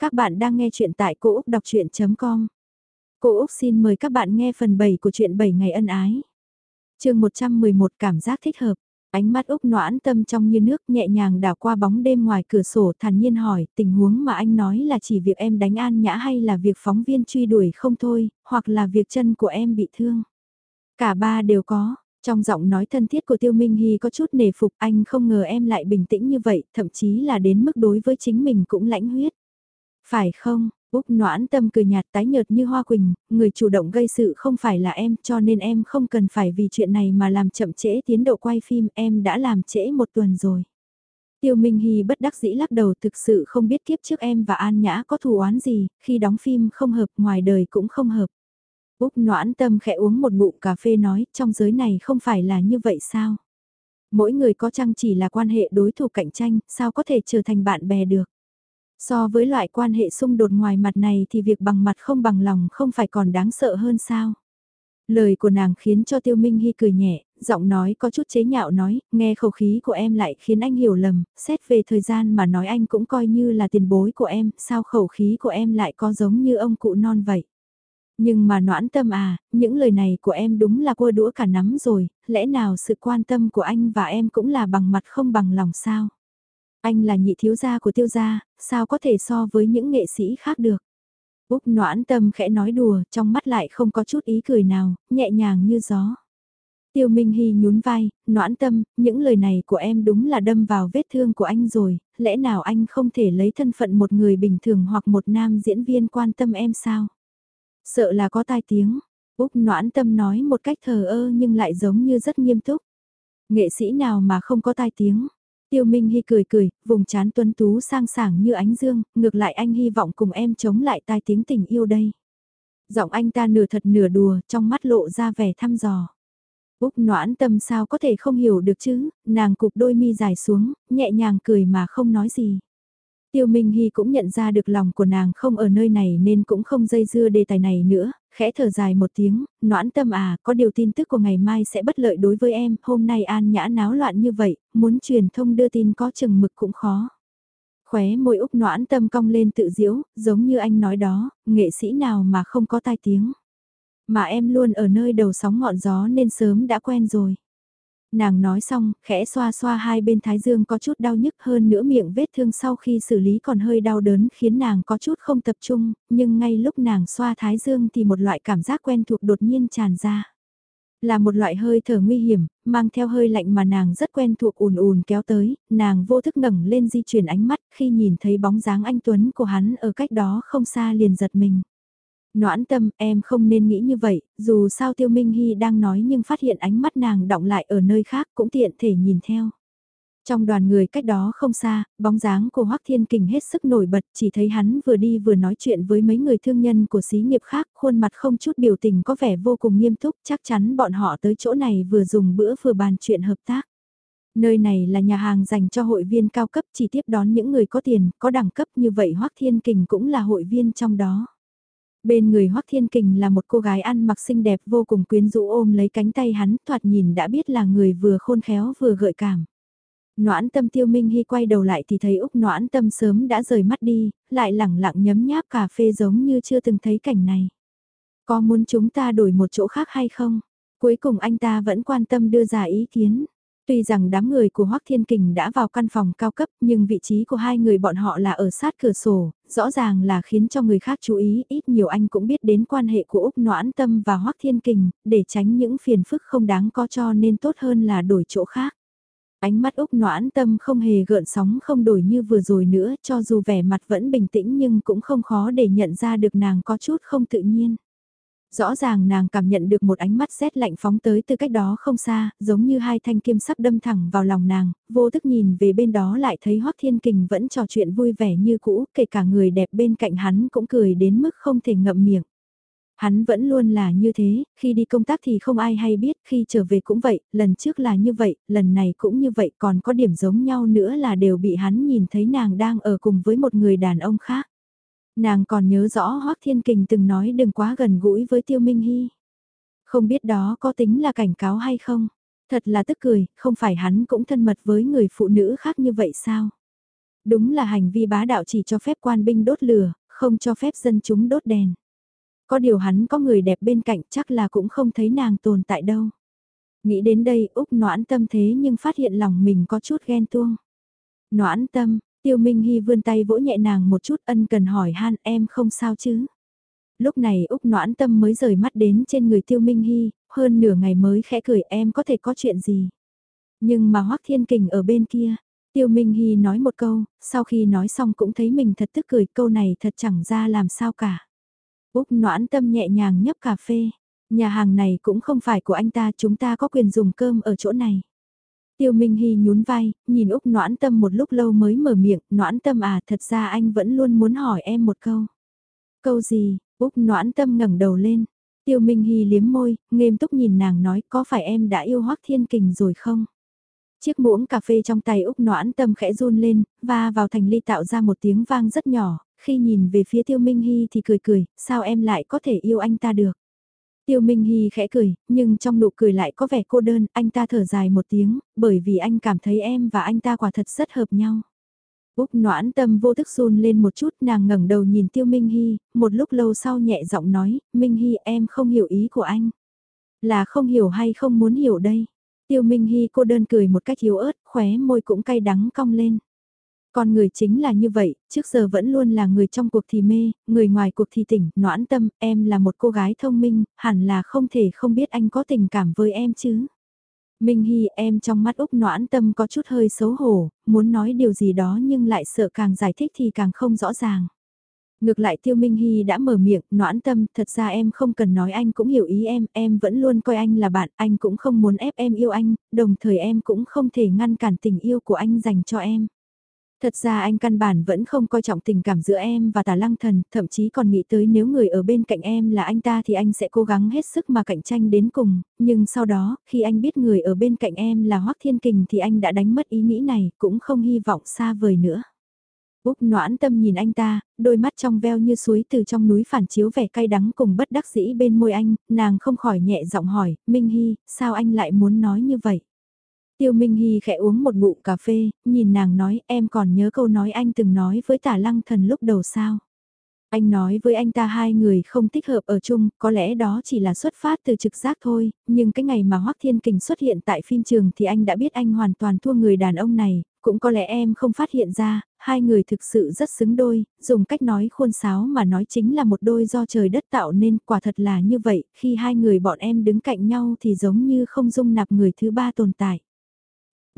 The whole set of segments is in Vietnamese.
Các bạn đang nghe chuyện tại Cô Úc đọc chuyện.com. Cô Úc xin mời các bạn nghe phần 7 của chuyện 7 ngày ân ái. chương 111 cảm giác thích hợp. Ánh mắt Úc noãn tâm trong như nước nhẹ nhàng đảo qua bóng đêm ngoài cửa sổ thản nhiên hỏi tình huống mà anh nói là chỉ việc em đánh an nhã hay là việc phóng viên truy đuổi không thôi, hoặc là việc chân của em bị thương. Cả ba đều có, trong giọng nói thân thiết của Tiêu Minh Hy có chút nề phục anh không ngờ em lại bình tĩnh như vậy, thậm chí là đến mức đối với chính mình cũng lãnh huyết. Phải không, Úc noãn tâm cười nhạt tái nhợt như hoa quỳnh, người chủ động gây sự không phải là em cho nên em không cần phải vì chuyện này mà làm chậm trễ tiến độ quay phim em đã làm trễ một tuần rồi. Tiêu Minh Hy bất đắc dĩ lắc đầu thực sự không biết kiếp trước em và An Nhã có thù oán gì, khi đóng phim không hợp ngoài đời cũng không hợp. Úc noãn tâm khẽ uống một ngụm cà phê nói trong giới này không phải là như vậy sao? Mỗi người có chăng chỉ là quan hệ đối thủ cạnh tranh, sao có thể trở thành bạn bè được? So với loại quan hệ xung đột ngoài mặt này thì việc bằng mặt không bằng lòng không phải còn đáng sợ hơn sao. Lời của nàng khiến cho Tiêu Minh Hy cười nhẹ, giọng nói có chút chế nhạo nói, nghe khẩu khí của em lại khiến anh hiểu lầm, xét về thời gian mà nói anh cũng coi như là tiền bối của em, sao khẩu khí của em lại có giống như ông cụ non vậy. Nhưng mà noãn tâm à, những lời này của em đúng là cua đũa cả nắm rồi, lẽ nào sự quan tâm của anh và em cũng là bằng mặt không bằng lòng sao? Anh là nhị thiếu gia của tiêu gia, sao có thể so với những nghệ sĩ khác được. Úc noãn tâm khẽ nói đùa, trong mắt lại không có chút ý cười nào, nhẹ nhàng như gió. Tiêu Minh Hy nhún vai, noãn tâm, những lời này của em đúng là đâm vào vết thương của anh rồi, lẽ nào anh không thể lấy thân phận một người bình thường hoặc một nam diễn viên quan tâm em sao? Sợ là có tai tiếng, Úc noãn tâm nói một cách thờ ơ nhưng lại giống như rất nghiêm túc. Nghệ sĩ nào mà không có tai tiếng, Tiêu Minh Hy cười cười, vùng chán tuấn tú sang sảng như ánh dương, ngược lại anh hy vọng cùng em chống lại tai tiếng tình yêu đây. Giọng anh ta nửa thật nửa đùa, trong mắt lộ ra vẻ thăm dò. Úc noãn tâm sao có thể không hiểu được chứ, nàng cục đôi mi dài xuống, nhẹ nhàng cười mà không nói gì. Tiêu Minh Hy cũng nhận ra được lòng của nàng không ở nơi này nên cũng không dây dưa đề tài này nữa, khẽ thở dài một tiếng, noãn tâm à, có điều tin tức của ngày mai sẽ bất lợi đối với em, hôm nay an nhã náo loạn như vậy, muốn truyền thông đưa tin có chừng mực cũng khó. Khóe môi Úc noãn tâm cong lên tự diễu, giống như anh nói đó, nghệ sĩ nào mà không có tai tiếng. Mà em luôn ở nơi đầu sóng ngọn gió nên sớm đã quen rồi. Nàng nói xong, khẽ xoa xoa hai bên thái dương có chút đau nhức hơn nữa miệng vết thương sau khi xử lý còn hơi đau đớn khiến nàng có chút không tập trung, nhưng ngay lúc nàng xoa thái dương thì một loại cảm giác quen thuộc đột nhiên tràn ra. Là một loại hơi thở nguy hiểm, mang theo hơi lạnh mà nàng rất quen thuộc ùn ùn kéo tới, nàng vô thức ngẩng lên di chuyển ánh mắt khi nhìn thấy bóng dáng anh Tuấn của hắn ở cách đó không xa liền giật mình. Noãn tâm, em không nên nghĩ như vậy, dù sao Tiêu Minh Hy đang nói nhưng phát hiện ánh mắt nàng động lại ở nơi khác cũng tiện thể nhìn theo. Trong đoàn người cách đó không xa, bóng dáng của Hoắc Thiên Kình hết sức nổi bật, chỉ thấy hắn vừa đi vừa nói chuyện với mấy người thương nhân của xí nghiệp khác, khuôn mặt không chút biểu tình có vẻ vô cùng nghiêm túc, chắc chắn bọn họ tới chỗ này vừa dùng bữa vừa bàn chuyện hợp tác. Nơi này là nhà hàng dành cho hội viên cao cấp chỉ tiếp đón những người có tiền, có đẳng cấp như vậy Hoắc Thiên Kình cũng là hội viên trong đó. Bên người Hoắc Thiên Kình là một cô gái ăn mặc xinh đẹp vô cùng quyến rũ ôm lấy cánh tay hắn, thoạt nhìn đã biết là người vừa khôn khéo vừa gợi cảm. Noãn tâm tiêu minh hy quay đầu lại thì thấy Úc noãn tâm sớm đã rời mắt đi, lại lẳng lặng nhấm nháp cà phê giống như chưa từng thấy cảnh này. Có muốn chúng ta đổi một chỗ khác hay không? Cuối cùng anh ta vẫn quan tâm đưa ra ý kiến. Tuy rằng đám người của Hoắc Thiên Kình đã vào căn phòng cao cấp nhưng vị trí của hai người bọn họ là ở sát cửa sổ, rõ ràng là khiến cho người khác chú ý, ít nhiều anh cũng biết đến quan hệ của Úc Noãn Tâm và Hoắc Thiên Kình, để tránh những phiền phức không đáng có cho nên tốt hơn là đổi chỗ khác. Ánh mắt Úc Noãn Tâm không hề gợn sóng không đổi như vừa rồi nữa, cho dù vẻ mặt vẫn bình tĩnh nhưng cũng không khó để nhận ra được nàng có chút không tự nhiên. Rõ ràng nàng cảm nhận được một ánh mắt rét lạnh phóng tới từ cách đó không xa, giống như hai thanh kim sắc đâm thẳng vào lòng nàng, vô thức nhìn về bên đó lại thấy Hoắc Thiên Kình vẫn trò chuyện vui vẻ như cũ, kể cả người đẹp bên cạnh hắn cũng cười đến mức không thể ngậm miệng. Hắn vẫn luôn là như thế, khi đi công tác thì không ai hay biết, khi trở về cũng vậy, lần trước là như vậy, lần này cũng như vậy, còn có điểm giống nhau nữa là đều bị hắn nhìn thấy nàng đang ở cùng với một người đàn ông khác. Nàng còn nhớ rõ Hoác Thiên Kình từng nói đừng quá gần gũi với Tiêu Minh Hy. Không biết đó có tính là cảnh cáo hay không? Thật là tức cười, không phải hắn cũng thân mật với người phụ nữ khác như vậy sao? Đúng là hành vi bá đạo chỉ cho phép quan binh đốt lửa, không cho phép dân chúng đốt đèn. Có điều hắn có người đẹp bên cạnh chắc là cũng không thấy nàng tồn tại đâu. Nghĩ đến đây Úc noãn tâm thế nhưng phát hiện lòng mình có chút ghen tuông. Noãn tâm, Tiêu Minh Hy vươn tay vỗ nhẹ nàng một chút ân cần hỏi han em không sao chứ. Lúc này Úc noãn tâm mới rời mắt đến trên người Tiêu Minh Hy, hơn nửa ngày mới khẽ cười em có thể có chuyện gì. Nhưng mà Hoác Thiên Kình ở bên kia, Tiêu Minh Hy nói một câu, sau khi nói xong cũng thấy mình thật tức cười câu này thật chẳng ra làm sao cả. Úc noãn tâm nhẹ nhàng nhấp cà phê, nhà hàng này cũng không phải của anh ta chúng ta có quyền dùng cơm ở chỗ này. Tiêu Minh Hy nhún vai, nhìn Úc noãn tâm một lúc lâu mới mở miệng, noãn tâm à thật ra anh vẫn luôn muốn hỏi em một câu. Câu gì, Úc noãn tâm ngẩng đầu lên. Tiêu Minh Hy liếm môi, nghiêm túc nhìn nàng nói có phải em đã yêu Hoác Thiên Kình rồi không? Chiếc muỗng cà phê trong tay Úc noãn tâm khẽ run lên, và vào thành ly tạo ra một tiếng vang rất nhỏ, khi nhìn về phía Tiêu Minh Hy thì cười cười, sao em lại có thể yêu anh ta được? Tiêu Minh Hy khẽ cười, nhưng trong nụ cười lại có vẻ cô đơn, anh ta thở dài một tiếng, bởi vì anh cảm thấy em và anh ta quả thật rất hợp nhau. Úc noãn tâm vô thức run lên một chút nàng ngẩng đầu nhìn Tiêu Minh Hy, một lúc lâu sau nhẹ giọng nói, Minh Hy em không hiểu ý của anh. Là không hiểu hay không muốn hiểu đây. Tiêu Minh Hy cô đơn cười một cách yếu ớt, khóe môi cũng cay đắng cong lên. Con người chính là như vậy, trước giờ vẫn luôn là người trong cuộc thì mê, người ngoài cuộc thì tỉnh, noãn tâm, em là một cô gái thông minh, hẳn là không thể không biết anh có tình cảm với em chứ. Minh Hy em trong mắt Úc noãn tâm có chút hơi xấu hổ, muốn nói điều gì đó nhưng lại sợ càng giải thích thì càng không rõ ràng. Ngược lại Tiêu Minh Hy đã mở miệng, noãn tâm, thật ra em không cần nói anh cũng hiểu ý em, em vẫn luôn coi anh là bạn, anh cũng không muốn ép em yêu anh, đồng thời em cũng không thể ngăn cản tình yêu của anh dành cho em. Thật ra anh căn bản vẫn không coi trọng tình cảm giữa em và tà lăng thần, thậm chí còn nghĩ tới nếu người ở bên cạnh em là anh ta thì anh sẽ cố gắng hết sức mà cạnh tranh đến cùng, nhưng sau đó, khi anh biết người ở bên cạnh em là Hoác Thiên Kình thì anh đã đánh mất ý nghĩ này, cũng không hy vọng xa vời nữa. Úc noãn tâm nhìn anh ta, đôi mắt trong veo như suối từ trong núi phản chiếu vẻ cay đắng cùng bất đắc dĩ bên môi anh, nàng không khỏi nhẹ giọng hỏi, Minh Hy, sao anh lại muốn nói như vậy? Tiêu Minh Hy khẽ uống một ngụm cà phê, nhìn nàng nói em còn nhớ câu nói anh từng nói với tả lăng thần lúc đầu sao. Anh nói với anh ta hai người không thích hợp ở chung, có lẽ đó chỉ là xuất phát từ trực giác thôi, nhưng cái ngày mà Hoắc Thiên Kình xuất hiện tại phim trường thì anh đã biết anh hoàn toàn thua người đàn ông này, cũng có lẽ em không phát hiện ra, hai người thực sự rất xứng đôi, dùng cách nói khuôn sáo mà nói chính là một đôi do trời đất tạo nên, quả thật là như vậy, khi hai người bọn em đứng cạnh nhau thì giống như không dung nạp người thứ ba tồn tại.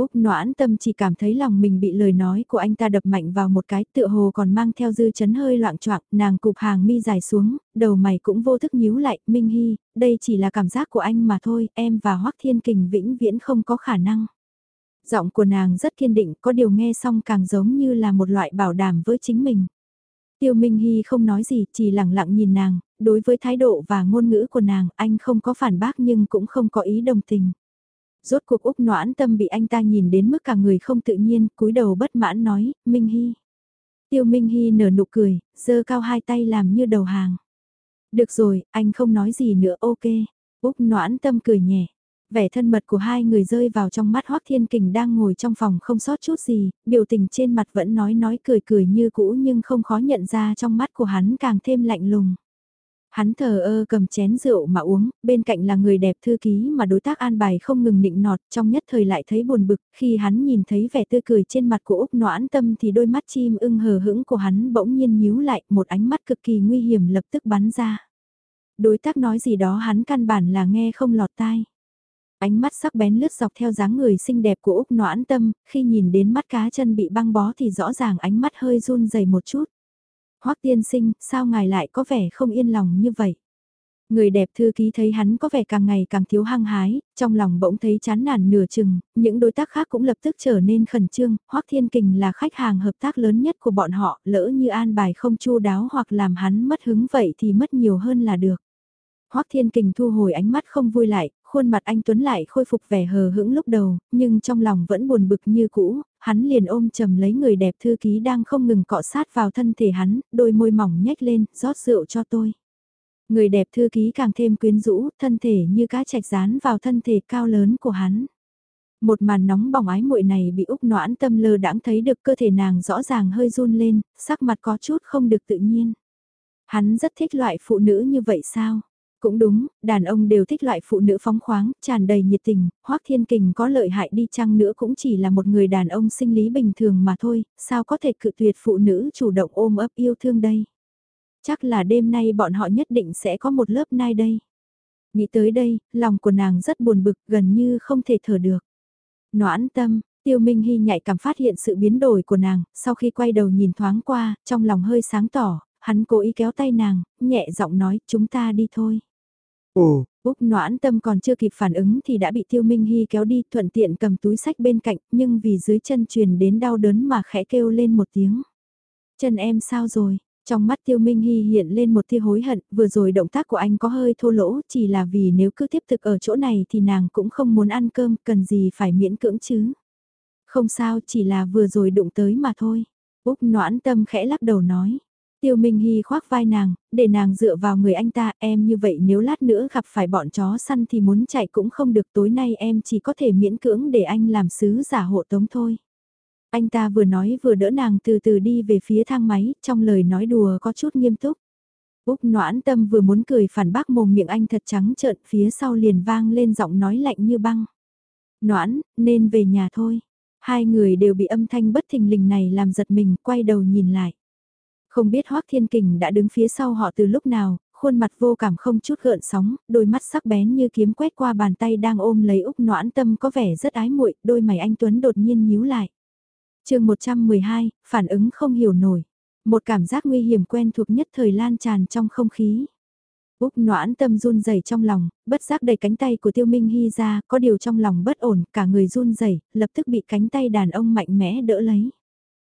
Úc noãn tâm chỉ cảm thấy lòng mình bị lời nói của anh ta đập mạnh vào một cái tựa hồ còn mang theo dư chấn hơi loạn choạng nàng cụp hàng mi dài xuống, đầu mày cũng vô thức nhíu lại, Minh Hy, đây chỉ là cảm giác của anh mà thôi, em và Hoắc Thiên Kình vĩnh viễn không có khả năng. Giọng của nàng rất kiên định, có điều nghe xong càng giống như là một loại bảo đảm với chính mình. Tiêu Minh Hy không nói gì, chỉ lặng lặng nhìn nàng, đối với thái độ và ngôn ngữ của nàng, anh không có phản bác nhưng cũng không có ý đồng tình. Rốt cuộc Úc noãn tâm bị anh ta nhìn đến mức cả người không tự nhiên, cúi đầu bất mãn nói, Minh Hy. Tiêu Minh Hy nở nụ cười, giơ cao hai tay làm như đầu hàng. Được rồi, anh không nói gì nữa ok. Úc noãn tâm cười nhẹ. Vẻ thân mật của hai người rơi vào trong mắt Hoác Thiên Kình đang ngồi trong phòng không sót chút gì, biểu tình trên mặt vẫn nói nói cười cười như cũ nhưng không khó nhận ra trong mắt của hắn càng thêm lạnh lùng. Hắn thờ ơ cầm chén rượu mà uống, bên cạnh là người đẹp thư ký mà đối tác an bài không ngừng nịnh nọt, trong nhất thời lại thấy buồn bực, khi hắn nhìn thấy vẻ tươi cười trên mặt của Úc noãn tâm thì đôi mắt chim ưng hờ hững của hắn bỗng nhiên nhíu lại, một ánh mắt cực kỳ nguy hiểm lập tức bắn ra. Đối tác nói gì đó hắn căn bản là nghe không lọt tai. Ánh mắt sắc bén lướt dọc theo dáng người xinh đẹp của Úc noãn tâm, khi nhìn đến mắt cá chân bị băng bó thì rõ ràng ánh mắt hơi run dày một chút. Hoắc tiên sinh, sao ngài lại có vẻ không yên lòng như vậy? Người đẹp thư ký thấy hắn có vẻ càng ngày càng thiếu hăng hái, trong lòng bỗng thấy chán nản nửa chừng, những đối tác khác cũng lập tức trở nên khẩn trương, Hoắc Thiên Kình là khách hàng hợp tác lớn nhất của bọn họ, lỡ như an bài không chu đáo hoặc làm hắn mất hứng vậy thì mất nhiều hơn là được. Hoắc Thiên Kình thu hồi ánh mắt không vui lại, khuôn mặt anh Tuấn lại khôi phục vẻ hờ hững lúc đầu, nhưng trong lòng vẫn buồn bực như cũ, hắn liền ôm chầm lấy người đẹp thư ký đang không ngừng cọ sát vào thân thể hắn, đôi môi mỏng nhếch lên, rót rượu cho tôi. Người đẹp thư ký càng thêm quyến rũ, thân thể như cá chạch dán vào thân thể cao lớn của hắn. Một màn nóng bỏng ái muội này bị Úc noãn tâm lơ đãng thấy được cơ thể nàng rõ ràng hơi run lên, sắc mặt có chút không được tự nhiên. Hắn rất thích loại phụ nữ như vậy sao? Cũng đúng, đàn ông đều thích loại phụ nữ phóng khoáng, tràn đầy nhiệt tình, Hoắc Thiên Kình có lợi hại đi chăng nữa cũng chỉ là một người đàn ông sinh lý bình thường mà thôi, sao có thể cự tuyệt phụ nữ chủ động ôm ấp yêu thương đây? Chắc là đêm nay bọn họ nhất định sẽ có một lớp nai đây. Nghĩ tới đây, lòng của nàng rất buồn bực, gần như không thể thở được. Noãn tâm, Tiêu Minh Hy nhạy cảm phát hiện sự biến đổi của nàng, sau khi quay đầu nhìn thoáng qua, trong lòng hơi sáng tỏ, hắn cố ý kéo tay nàng, nhẹ giọng nói, chúng ta đi thôi. Ồ, Úc noãn tâm còn chưa kịp phản ứng thì đã bị Tiêu Minh Hy kéo đi thuận tiện cầm túi sách bên cạnh nhưng vì dưới chân truyền đến đau đớn mà khẽ kêu lên một tiếng. Chân em sao rồi? Trong mắt Tiêu Minh Hy hiện lên một tia hối hận, vừa rồi động tác của anh có hơi thô lỗ, chỉ là vì nếu cứ tiếp tục ở chỗ này thì nàng cũng không muốn ăn cơm, cần gì phải miễn cưỡng chứ. Không sao, chỉ là vừa rồi đụng tới mà thôi. Úc noãn tâm khẽ lắc đầu nói. Tiêu Minh Hy khoác vai nàng, để nàng dựa vào người anh ta, em như vậy nếu lát nữa gặp phải bọn chó săn thì muốn chạy cũng không được tối nay em chỉ có thể miễn cưỡng để anh làm sứ giả hộ tống thôi. Anh ta vừa nói vừa đỡ nàng từ từ đi về phía thang máy, trong lời nói đùa có chút nghiêm túc. Úc noãn tâm vừa muốn cười phản bác mồm miệng anh thật trắng trợn phía sau liền vang lên giọng nói lạnh như băng. Noãn, nên về nhà thôi. Hai người đều bị âm thanh bất thình lình này làm giật mình, quay đầu nhìn lại. Không biết Hoác Thiên Kình đã đứng phía sau họ từ lúc nào, khuôn mặt vô cảm không chút gợn sóng, đôi mắt sắc bén như kiếm quét qua bàn tay đang ôm lấy Úc noãn tâm có vẻ rất ái muội, đôi mày anh Tuấn đột nhiên nhíu lại. chương 112, phản ứng không hiểu nổi. Một cảm giác nguy hiểm quen thuộc nhất thời lan tràn trong không khí. Úc noãn tâm run rẩy trong lòng, bất giác đẩy cánh tay của Tiêu Minh Hy ra, có điều trong lòng bất ổn, cả người run rẩy, lập tức bị cánh tay đàn ông mạnh mẽ đỡ lấy.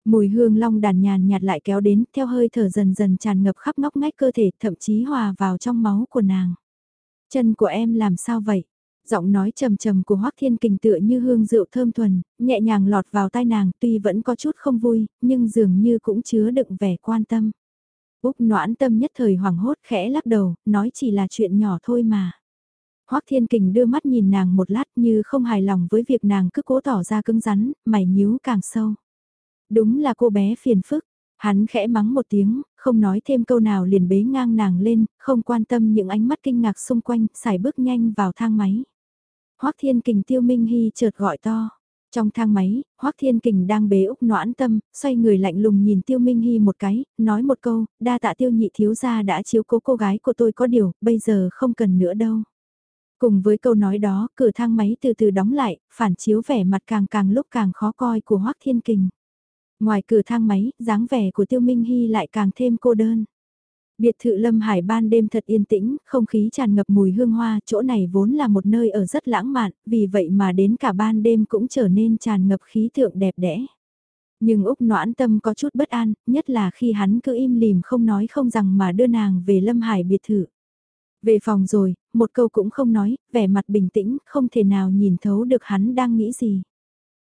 Mùi hương long đàn nhàn nhạt lại kéo đến, theo hơi thở dần dần tràn ngập khắp ngóc ngách cơ thể, thậm chí hòa vào trong máu của nàng. Chân của em làm sao vậy? Giọng nói trầm trầm của Hoắc Thiên Kình tựa như hương rượu thơm thuần, nhẹ nhàng lọt vào tai nàng, tuy vẫn có chút không vui, nhưng dường như cũng chứa đựng vẻ quan tâm. Úc noãn tâm nhất thời hoảng hốt khẽ lắc đầu, nói chỉ là chuyện nhỏ thôi mà. Hoắc Thiên Kình đưa mắt nhìn nàng một lát như không hài lòng với việc nàng cứ cố tỏ ra cứng rắn, mày nhíu càng sâu. Đúng là cô bé phiền phức. Hắn khẽ mắng một tiếng, không nói thêm câu nào liền bế ngang nàng lên, không quan tâm những ánh mắt kinh ngạc xung quanh, xài bước nhanh vào thang máy. Hoắc Thiên Kình Tiêu Minh Hy chợt gọi to. Trong thang máy, Hoắc Thiên Kình đang bế Úc noãn tâm, xoay người lạnh lùng nhìn Tiêu Minh Hy một cái, nói một câu, đa tạ Tiêu nhị thiếu gia đã chiếu cố cô gái của tôi có điều, bây giờ không cần nữa đâu. Cùng với câu nói đó, cửa thang máy từ từ đóng lại, phản chiếu vẻ mặt càng càng lúc càng khó coi của Hoắc Thiên Kình. Ngoài cửa thang máy, dáng vẻ của Tiêu Minh Hy lại càng thêm cô đơn. Biệt thự Lâm Hải ban đêm thật yên tĩnh, không khí tràn ngập mùi hương hoa, chỗ này vốn là một nơi ở rất lãng mạn, vì vậy mà đến cả ban đêm cũng trở nên tràn ngập khí tượng đẹp đẽ. Nhưng Úc noãn tâm có chút bất an, nhất là khi hắn cứ im lìm không nói không rằng mà đưa nàng về Lâm Hải biệt thự. Về phòng rồi, một câu cũng không nói, vẻ mặt bình tĩnh, không thể nào nhìn thấu được hắn đang nghĩ gì.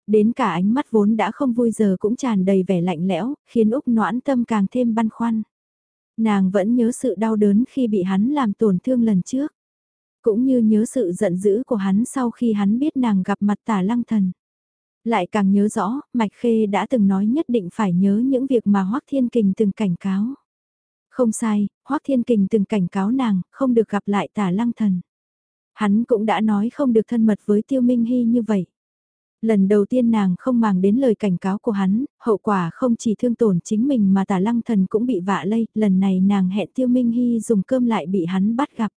Đến cả ánh mắt vốn đã không vui giờ cũng tràn đầy vẻ lạnh lẽo, khiến Úc noãn tâm càng thêm băn khoăn. Nàng vẫn nhớ sự đau đớn khi bị hắn làm tổn thương lần trước. Cũng như nhớ sự giận dữ của hắn sau khi hắn biết nàng gặp mặt tả lăng thần. Lại càng nhớ rõ, Mạch Khê đã từng nói nhất định phải nhớ những việc mà Hoác Thiên Kình từng cảnh cáo. Không sai, Hoác Thiên Kình từng cảnh cáo nàng, không được gặp lại tả lăng thần. Hắn cũng đã nói không được thân mật với Tiêu Minh Hy như vậy. Lần đầu tiên nàng không màng đến lời cảnh cáo của hắn, hậu quả không chỉ thương tổn chính mình mà tả lăng thần cũng bị vạ lây, lần này nàng hẹn Tiêu Minh Hy dùng cơm lại bị hắn bắt gặp.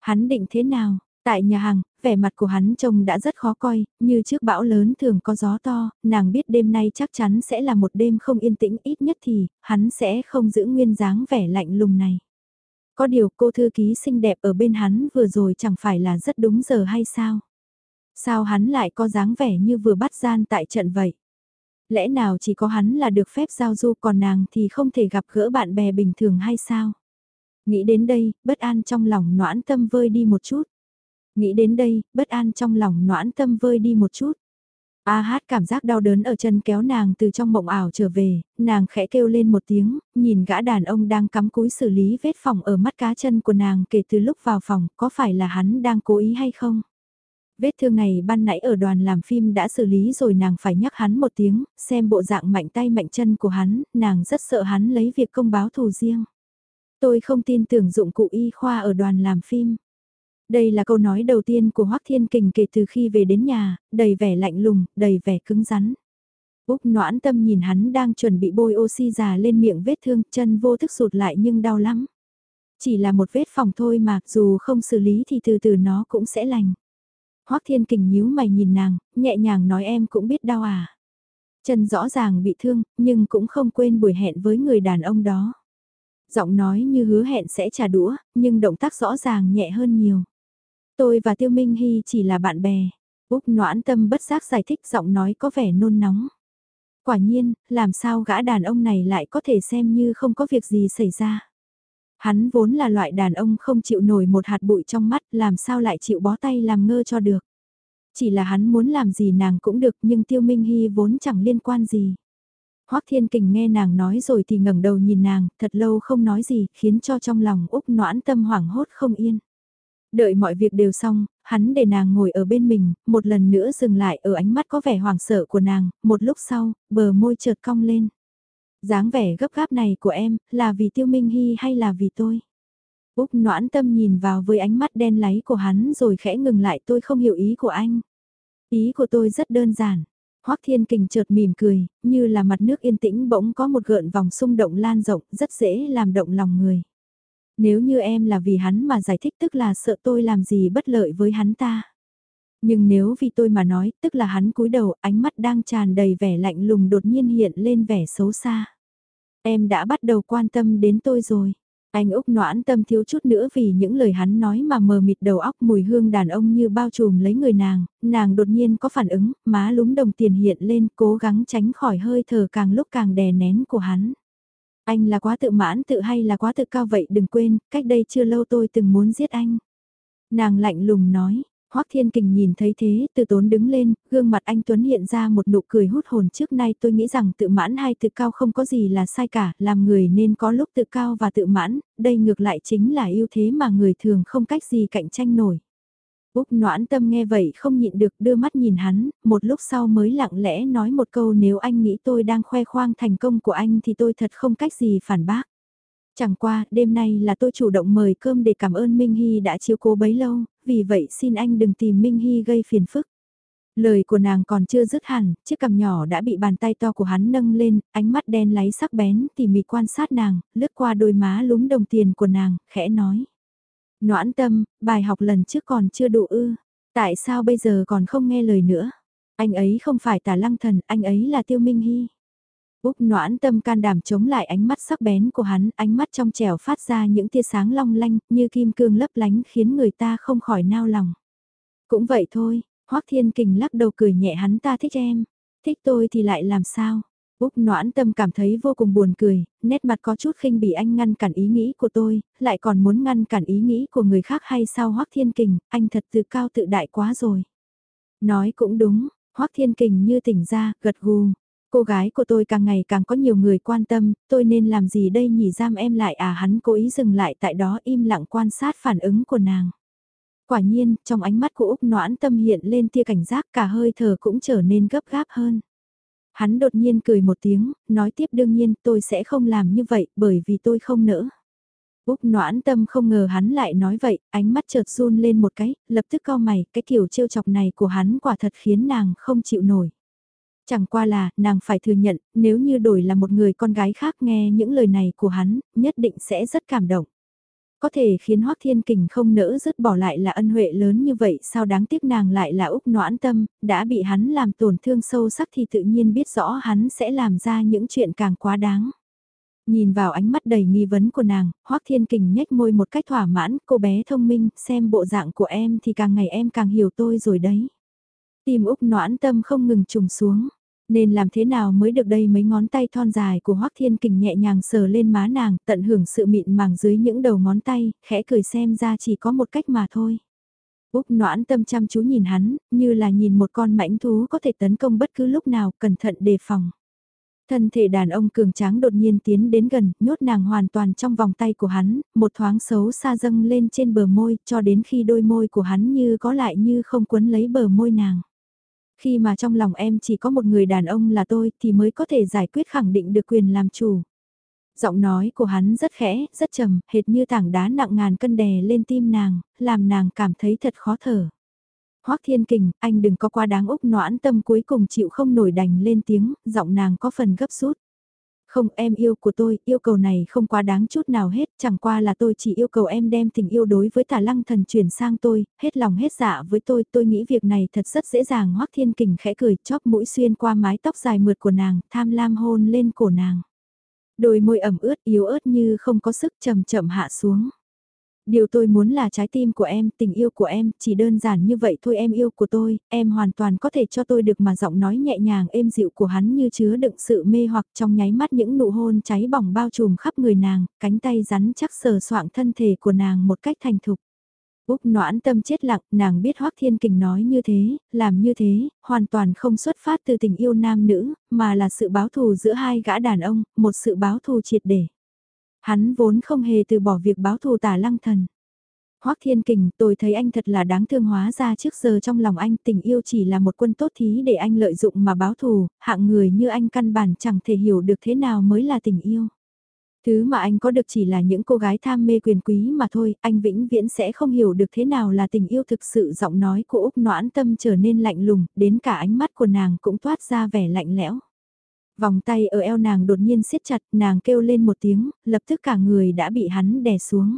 Hắn định thế nào? Tại nhà hàng, vẻ mặt của hắn trông đã rất khó coi, như trước bão lớn thường có gió to, nàng biết đêm nay chắc chắn sẽ là một đêm không yên tĩnh ít nhất thì, hắn sẽ không giữ nguyên dáng vẻ lạnh lùng này. Có điều cô thư ký xinh đẹp ở bên hắn vừa rồi chẳng phải là rất đúng giờ hay sao? Sao hắn lại có dáng vẻ như vừa bắt gian tại trận vậy? Lẽ nào chỉ có hắn là được phép giao du còn nàng thì không thể gặp gỡ bạn bè bình thường hay sao? Nghĩ đến đây, bất an trong lòng noãn tâm vơi đi một chút. Nghĩ đến đây, bất an trong lòng noãn tâm vơi đi một chút. A hát cảm giác đau đớn ở chân kéo nàng từ trong mộng ảo trở về, nàng khẽ kêu lên một tiếng, nhìn gã đàn ông đang cắm cúi xử lý vết phòng ở mắt cá chân của nàng kể từ lúc vào phòng, có phải là hắn đang cố ý hay không? Vết thương này ban nãy ở đoàn làm phim đã xử lý rồi nàng phải nhắc hắn một tiếng, xem bộ dạng mạnh tay mạnh chân của hắn, nàng rất sợ hắn lấy việc công báo thù riêng. Tôi không tin tưởng dụng cụ y khoa ở đoàn làm phim. Đây là câu nói đầu tiên của Hoác Thiên Kình kể từ khi về đến nhà, đầy vẻ lạnh lùng, đầy vẻ cứng rắn. Úc noãn tâm nhìn hắn đang chuẩn bị bôi oxy già lên miệng vết thương, chân vô thức sụt lại nhưng đau lắm. Chỉ là một vết phòng thôi mà, dù không xử lý thì từ từ nó cũng sẽ lành. Hoắc Thiên Kình nhíu mày nhìn nàng, nhẹ nhàng nói em cũng biết đau à. Chân rõ ràng bị thương, nhưng cũng không quên buổi hẹn với người đàn ông đó. Giọng nói như hứa hẹn sẽ trả đũa, nhưng động tác rõ ràng nhẹ hơn nhiều. Tôi và Tiêu Minh Hy chỉ là bạn bè. Úc noãn tâm bất giác giải thích giọng nói có vẻ nôn nóng. Quả nhiên, làm sao gã đàn ông này lại có thể xem như không có việc gì xảy ra. Hắn vốn là loại đàn ông không chịu nổi một hạt bụi trong mắt, làm sao lại chịu bó tay làm ngơ cho được. Chỉ là hắn muốn làm gì nàng cũng được nhưng Tiêu Minh Hy vốn chẳng liên quan gì. Hoắc Thiên Kình nghe nàng nói rồi thì ngẩng đầu nhìn nàng, thật lâu không nói gì, khiến cho trong lòng Úc noãn tâm hoảng hốt không yên. Đợi mọi việc đều xong, hắn để nàng ngồi ở bên mình, một lần nữa dừng lại ở ánh mắt có vẻ hoảng sợ của nàng, một lúc sau, bờ môi chợt cong lên dáng vẻ gấp gáp này của em, là vì Tiêu Minh Hy hay là vì tôi? Úc noãn tâm nhìn vào với ánh mắt đen láy của hắn rồi khẽ ngừng lại tôi không hiểu ý của anh. Ý của tôi rất đơn giản. Hoắc Thiên Kình chợt mỉm cười, như là mặt nước yên tĩnh bỗng có một gợn vòng xung động lan rộng, rất dễ làm động lòng người. Nếu như em là vì hắn mà giải thích tức là sợ tôi làm gì bất lợi với hắn ta. Nhưng nếu vì tôi mà nói, tức là hắn cúi đầu, ánh mắt đang tràn đầy vẻ lạnh lùng đột nhiên hiện lên vẻ xấu xa. Em đã bắt đầu quan tâm đến tôi rồi. Anh Úc noãn tâm thiếu chút nữa vì những lời hắn nói mà mờ mịt đầu óc mùi hương đàn ông như bao trùm lấy người nàng, nàng đột nhiên có phản ứng, má lúm đồng tiền hiện lên cố gắng tránh khỏi hơi thở càng lúc càng đè nén của hắn. Anh là quá tự mãn tự hay là quá tự cao vậy đừng quên, cách đây chưa lâu tôi từng muốn giết anh. Nàng lạnh lùng nói, Hoắc Thiên Kình nhìn thấy thế, từ tốn đứng lên, gương mặt anh Tuấn hiện ra một nụ cười hút hồn trước nay tôi nghĩ rằng tự mãn hay tự cao không có gì là sai cả, làm người nên có lúc tự cao và tự mãn, đây ngược lại chính là ưu thế mà người thường không cách gì cạnh tranh nổi. Úc noãn tâm nghe vậy không nhịn được đưa mắt nhìn hắn, một lúc sau mới lặng lẽ nói một câu nếu anh nghĩ tôi đang khoe khoang thành công của anh thì tôi thật không cách gì phản bác. Chẳng qua, đêm nay là tôi chủ động mời cơm để cảm ơn Minh Hy đã chiếu cố bấy lâu, vì vậy xin anh đừng tìm Minh Hy gây phiền phức. Lời của nàng còn chưa dứt hẳn, chiếc cằm nhỏ đã bị bàn tay to của hắn nâng lên, ánh mắt đen láy sắc bén tỉ mỉ quan sát nàng, lướt qua đôi má lúm đồng tiền của nàng, khẽ nói. Noãn tâm, bài học lần trước còn chưa đủ ư, tại sao bây giờ còn không nghe lời nữa? Anh ấy không phải tà lăng thần, anh ấy là tiêu minh hy. Úc noãn tâm can đảm chống lại ánh mắt sắc bén của hắn, ánh mắt trong trẻo phát ra những tia sáng long lanh, như kim cương lấp lánh khiến người ta không khỏi nao lòng. Cũng vậy thôi, Hoắc Thiên Kình lắc đầu cười nhẹ hắn ta thích em, thích tôi thì lại làm sao? Úc noãn tâm cảm thấy vô cùng buồn cười, nét mặt có chút khinh bỉ anh ngăn cản ý nghĩ của tôi, lại còn muốn ngăn cản ý nghĩ của người khác hay sao Hoắc Thiên Kình, anh thật tự cao tự đại quá rồi. Nói cũng đúng, Hoắc Thiên Kình như tỉnh ra, gật gù, Cô gái của tôi càng ngày càng có nhiều người quan tâm, tôi nên làm gì đây nhỉ giam em lại à hắn cố ý dừng lại tại đó im lặng quan sát phản ứng của nàng. Quả nhiên, trong ánh mắt của Úc noãn tâm hiện lên tia cảnh giác cả hơi thở cũng trở nên gấp gáp hơn. Hắn đột nhiên cười một tiếng, nói tiếp đương nhiên tôi sẽ không làm như vậy bởi vì tôi không nỡ. Úc noãn tâm không ngờ hắn lại nói vậy, ánh mắt chợt run lên một cái, lập tức co mày, cái kiểu trêu chọc này của hắn quả thật khiến nàng không chịu nổi. Chẳng qua là, nàng phải thừa nhận, nếu như đổi là một người con gái khác nghe những lời này của hắn, nhất định sẽ rất cảm động. Có thể khiến Hoác Thiên Kình không nỡ dứt bỏ lại là ân huệ lớn như vậy sao đáng tiếc nàng lại là Úc noãn tâm, đã bị hắn làm tổn thương sâu sắc thì tự nhiên biết rõ hắn sẽ làm ra những chuyện càng quá đáng. Nhìn vào ánh mắt đầy nghi vấn của nàng, Hoác Thiên Kình nhếch môi một cách thỏa mãn, cô bé thông minh, xem bộ dạng của em thì càng ngày em càng hiểu tôi rồi đấy. Tim Úc noãn tâm không ngừng trùng xuống. Nên làm thế nào mới được đây mấy ngón tay thon dài của Hoác Thiên Kình nhẹ nhàng sờ lên má nàng, tận hưởng sự mịn màng dưới những đầu ngón tay, khẽ cười xem ra chỉ có một cách mà thôi. Úc noãn tâm chăm chú nhìn hắn, như là nhìn một con mãnh thú có thể tấn công bất cứ lúc nào, cẩn thận đề phòng. Thân thể đàn ông cường tráng đột nhiên tiến đến gần, nhốt nàng hoàn toàn trong vòng tay của hắn, một thoáng xấu xa dâng lên trên bờ môi, cho đến khi đôi môi của hắn như có lại như không quấn lấy bờ môi nàng. Khi mà trong lòng em chỉ có một người đàn ông là tôi thì mới có thể giải quyết khẳng định được quyền làm chủ. Giọng nói của hắn rất khẽ, rất trầm, hệt như tảng đá nặng ngàn cân đè lên tim nàng, làm nàng cảm thấy thật khó thở. Hoắc Thiên Kình, anh đừng có quá đáng úc noãn tâm cuối cùng chịu không nổi đành lên tiếng, giọng nàng có phần gấp rút. Không em yêu của tôi, yêu cầu này không quá đáng chút nào hết, chẳng qua là tôi chỉ yêu cầu em đem tình yêu đối với tả lăng thần chuyển sang tôi, hết lòng hết dạ với tôi, tôi nghĩ việc này thật rất dễ dàng Hoắc Thiên Kình khẽ cười chóp mũi xuyên qua mái tóc dài mượt của nàng, tham lam hôn lên cổ nàng. Đôi môi ẩm ướt yếu ớt như không có sức chậm chậm hạ xuống. Điều tôi muốn là trái tim của em, tình yêu của em, chỉ đơn giản như vậy thôi em yêu của tôi, em hoàn toàn có thể cho tôi được mà giọng nói nhẹ nhàng êm dịu của hắn như chứa đựng sự mê hoặc trong nháy mắt những nụ hôn cháy bỏng bao trùm khắp người nàng, cánh tay rắn chắc sờ soạng thân thể của nàng một cách thành thục. Úc noãn tâm chết lặng, nàng biết Hoác Thiên Kình nói như thế, làm như thế, hoàn toàn không xuất phát từ tình yêu nam nữ, mà là sự báo thù giữa hai gã đàn ông, một sự báo thù triệt để. Hắn vốn không hề từ bỏ việc báo thù tả lăng thần. Hoắc Thiên Kình, tôi thấy anh thật là đáng thương hóa ra trước giờ trong lòng anh tình yêu chỉ là một quân tốt thí để anh lợi dụng mà báo thù, hạng người như anh căn bản chẳng thể hiểu được thế nào mới là tình yêu. Thứ mà anh có được chỉ là những cô gái tham mê quyền quý mà thôi, anh vĩnh viễn sẽ không hiểu được thế nào là tình yêu thực sự giọng nói của Úc noãn tâm trở nên lạnh lùng, đến cả ánh mắt của nàng cũng toát ra vẻ lạnh lẽo. Vòng tay ở eo nàng đột nhiên siết chặt, nàng kêu lên một tiếng, lập tức cả người đã bị hắn đè xuống.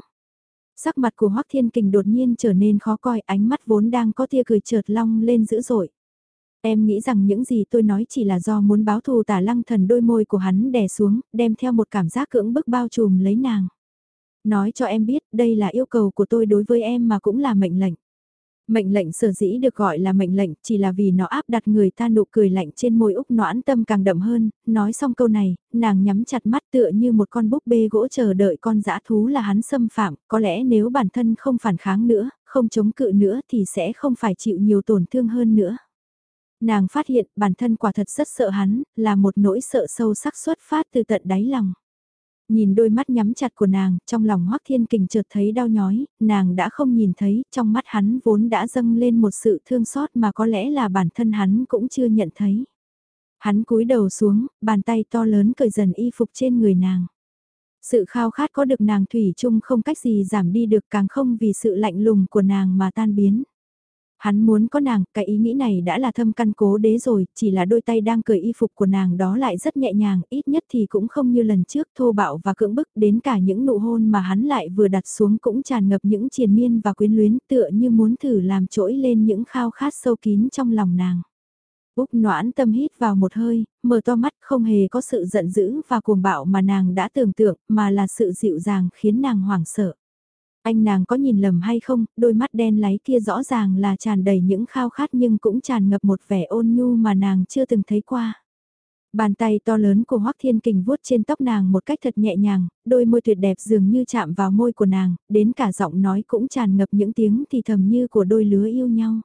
Sắc mặt của Hoắc Thiên Kình đột nhiên trở nên khó coi, ánh mắt vốn đang có tia cười chợt long lên dữ dội. Em nghĩ rằng những gì tôi nói chỉ là do muốn báo thù tả lăng thần đôi môi của hắn đè xuống, đem theo một cảm giác cưỡng bức bao trùm lấy nàng. Nói cho em biết, đây là yêu cầu của tôi đối với em mà cũng là mệnh lệnh. Mệnh lệnh sở dĩ được gọi là mệnh lệnh chỉ là vì nó áp đặt người ta nụ cười lạnh trên môi Úc noãn tâm càng đậm hơn, nói xong câu này, nàng nhắm chặt mắt tựa như một con búp bê gỗ chờ đợi con dã thú là hắn xâm phạm, có lẽ nếu bản thân không phản kháng nữa, không chống cự nữa thì sẽ không phải chịu nhiều tổn thương hơn nữa. Nàng phát hiện bản thân quả thật rất sợ hắn, là một nỗi sợ sâu sắc xuất phát từ tận đáy lòng. Nhìn đôi mắt nhắm chặt của nàng, trong lòng Hoắc Thiên Kình chợt thấy đau nhói, nàng đã không nhìn thấy, trong mắt hắn vốn đã dâng lên một sự thương xót mà có lẽ là bản thân hắn cũng chưa nhận thấy. Hắn cúi đầu xuống, bàn tay to lớn cởi dần y phục trên người nàng. Sự khao khát có được nàng thủy chung không cách gì giảm đi được càng không vì sự lạnh lùng của nàng mà tan biến. Hắn muốn có nàng, cái ý nghĩ này đã là thâm căn cố đế rồi, chỉ là đôi tay đang cởi y phục của nàng đó lại rất nhẹ nhàng, ít nhất thì cũng không như lần trước thô bạo và cưỡng bức đến cả những nụ hôn mà hắn lại vừa đặt xuống cũng tràn ngập những triền miên và quyến luyến tựa như muốn thử làm trỗi lên những khao khát sâu kín trong lòng nàng. Úc noãn tâm hít vào một hơi, mở to mắt không hề có sự giận dữ và cuồng bạo mà nàng đã tưởng tượng mà là sự dịu dàng khiến nàng hoảng sợ. Anh nàng có nhìn lầm hay không, đôi mắt đen láy kia rõ ràng là tràn đầy những khao khát nhưng cũng tràn ngập một vẻ ôn nhu mà nàng chưa từng thấy qua. Bàn tay to lớn của Hoắc Thiên Kình vuốt trên tóc nàng một cách thật nhẹ nhàng, đôi môi tuyệt đẹp dường như chạm vào môi của nàng, đến cả giọng nói cũng tràn ngập những tiếng thì thầm như của đôi lứa yêu nhau.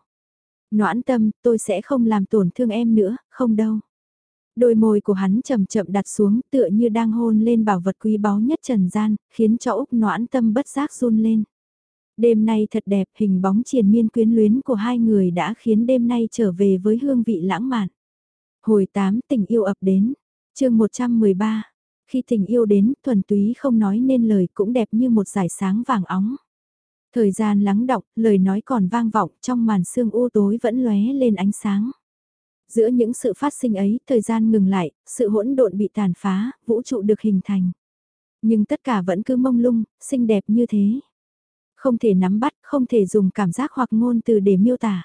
Noãn tâm, tôi sẽ không làm tổn thương em nữa, không đâu. Đôi môi của hắn chậm chậm đặt xuống tựa như đang hôn lên bảo vật quý báu nhất trần gian, khiến cho Úc noãn tâm bất giác run lên. Đêm nay thật đẹp, hình bóng triền miên quyến luyến của hai người đã khiến đêm nay trở về với hương vị lãng mạn. Hồi 8 tình yêu ập đến, chương 113. Khi tình yêu đến, thuần túy không nói nên lời cũng đẹp như một giải sáng vàng óng. Thời gian lắng đọng, lời nói còn vang vọng trong màn sương u tối vẫn lóe lên ánh sáng. Giữa những sự phát sinh ấy, thời gian ngừng lại, sự hỗn độn bị tàn phá, vũ trụ được hình thành. Nhưng tất cả vẫn cứ mông lung, xinh đẹp như thế. Không thể nắm bắt, không thể dùng cảm giác hoặc ngôn từ để miêu tả.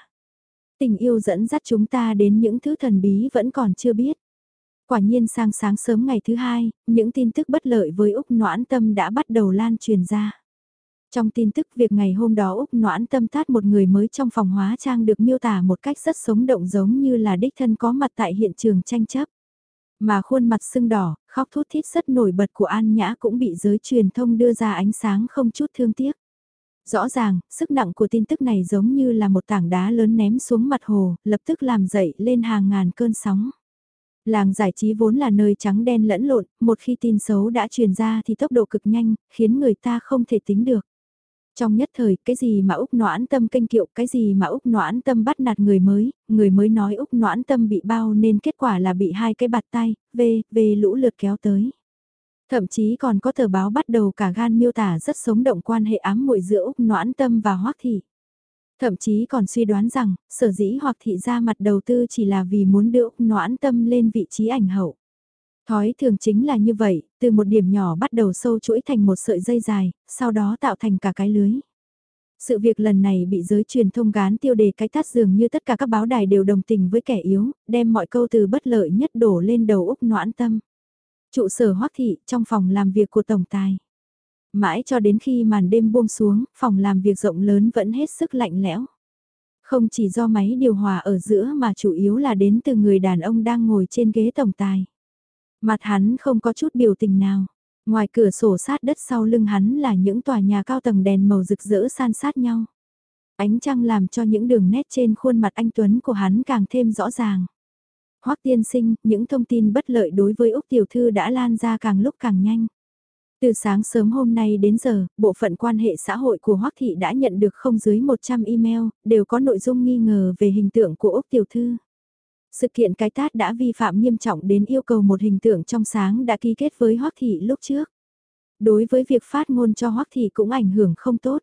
Tình yêu dẫn dắt chúng ta đến những thứ thần bí vẫn còn chưa biết. Quả nhiên sang sáng sớm ngày thứ hai, những tin tức bất lợi với Úc Noãn Tâm đã bắt đầu lan truyền ra. Trong tin tức việc ngày hôm đó Úc Noãn tâm tát một người mới trong phòng hóa trang được miêu tả một cách rất sống động giống như là đích thân có mặt tại hiện trường tranh chấp. Mà khuôn mặt sưng đỏ, khóc thút thít rất nổi bật của An Nhã cũng bị giới truyền thông đưa ra ánh sáng không chút thương tiếc. Rõ ràng, sức nặng của tin tức này giống như là một tảng đá lớn ném xuống mặt hồ, lập tức làm dậy lên hàng ngàn cơn sóng. Làng giải trí vốn là nơi trắng đen lẫn lộn, một khi tin xấu đã truyền ra thì tốc độ cực nhanh, khiến người ta không thể tính được. Trong nhất thời, cái gì mà Úc noãn tâm kênh kiệu, cái gì mà Úc noãn tâm bắt nạt người mới, người mới nói Úc noãn tâm bị bao nên kết quả là bị hai cái bạt tay, về, về lũ lượt kéo tới. Thậm chí còn có tờ báo bắt đầu cả gan miêu tả rất sống động quan hệ ám muội giữa Úc noãn tâm và Hoác Thị. Thậm chí còn suy đoán rằng, sở dĩ hoặc thị ra mặt đầu tư chỉ là vì muốn đưa Úc noãn tâm lên vị trí ảnh hậu. Thói thường chính là như vậy, từ một điểm nhỏ bắt đầu sâu chuỗi thành một sợi dây dài, sau đó tạo thành cả cái lưới. Sự việc lần này bị giới truyền thông gán tiêu đề cái tát dường như tất cả các báo đài đều đồng tình với kẻ yếu, đem mọi câu từ bất lợi nhất đổ lên đầu Úc noãn tâm. Trụ sở hoắc thị trong phòng làm việc của Tổng Tài. Mãi cho đến khi màn đêm buông xuống, phòng làm việc rộng lớn vẫn hết sức lạnh lẽo. Không chỉ do máy điều hòa ở giữa mà chủ yếu là đến từ người đàn ông đang ngồi trên ghế tổng tài. Mặt hắn không có chút biểu tình nào. Ngoài cửa sổ sát đất sau lưng hắn là những tòa nhà cao tầng đèn màu rực rỡ san sát nhau. Ánh trăng làm cho những đường nét trên khuôn mặt anh Tuấn của hắn càng thêm rõ ràng. Hoắc tiên sinh, những thông tin bất lợi đối với Úc Tiểu Thư đã lan ra càng lúc càng nhanh. Từ sáng sớm hôm nay đến giờ, bộ phận quan hệ xã hội của Hoắc Thị đã nhận được không dưới 100 email, đều có nội dung nghi ngờ về hình tượng của Úc Tiểu Thư. Sự kiện cái tát đã vi phạm nghiêm trọng đến yêu cầu một hình tượng trong sáng đã ký kết với Hoắc Thị lúc trước. Đối với việc phát ngôn cho Hoắc Thị cũng ảnh hưởng không tốt.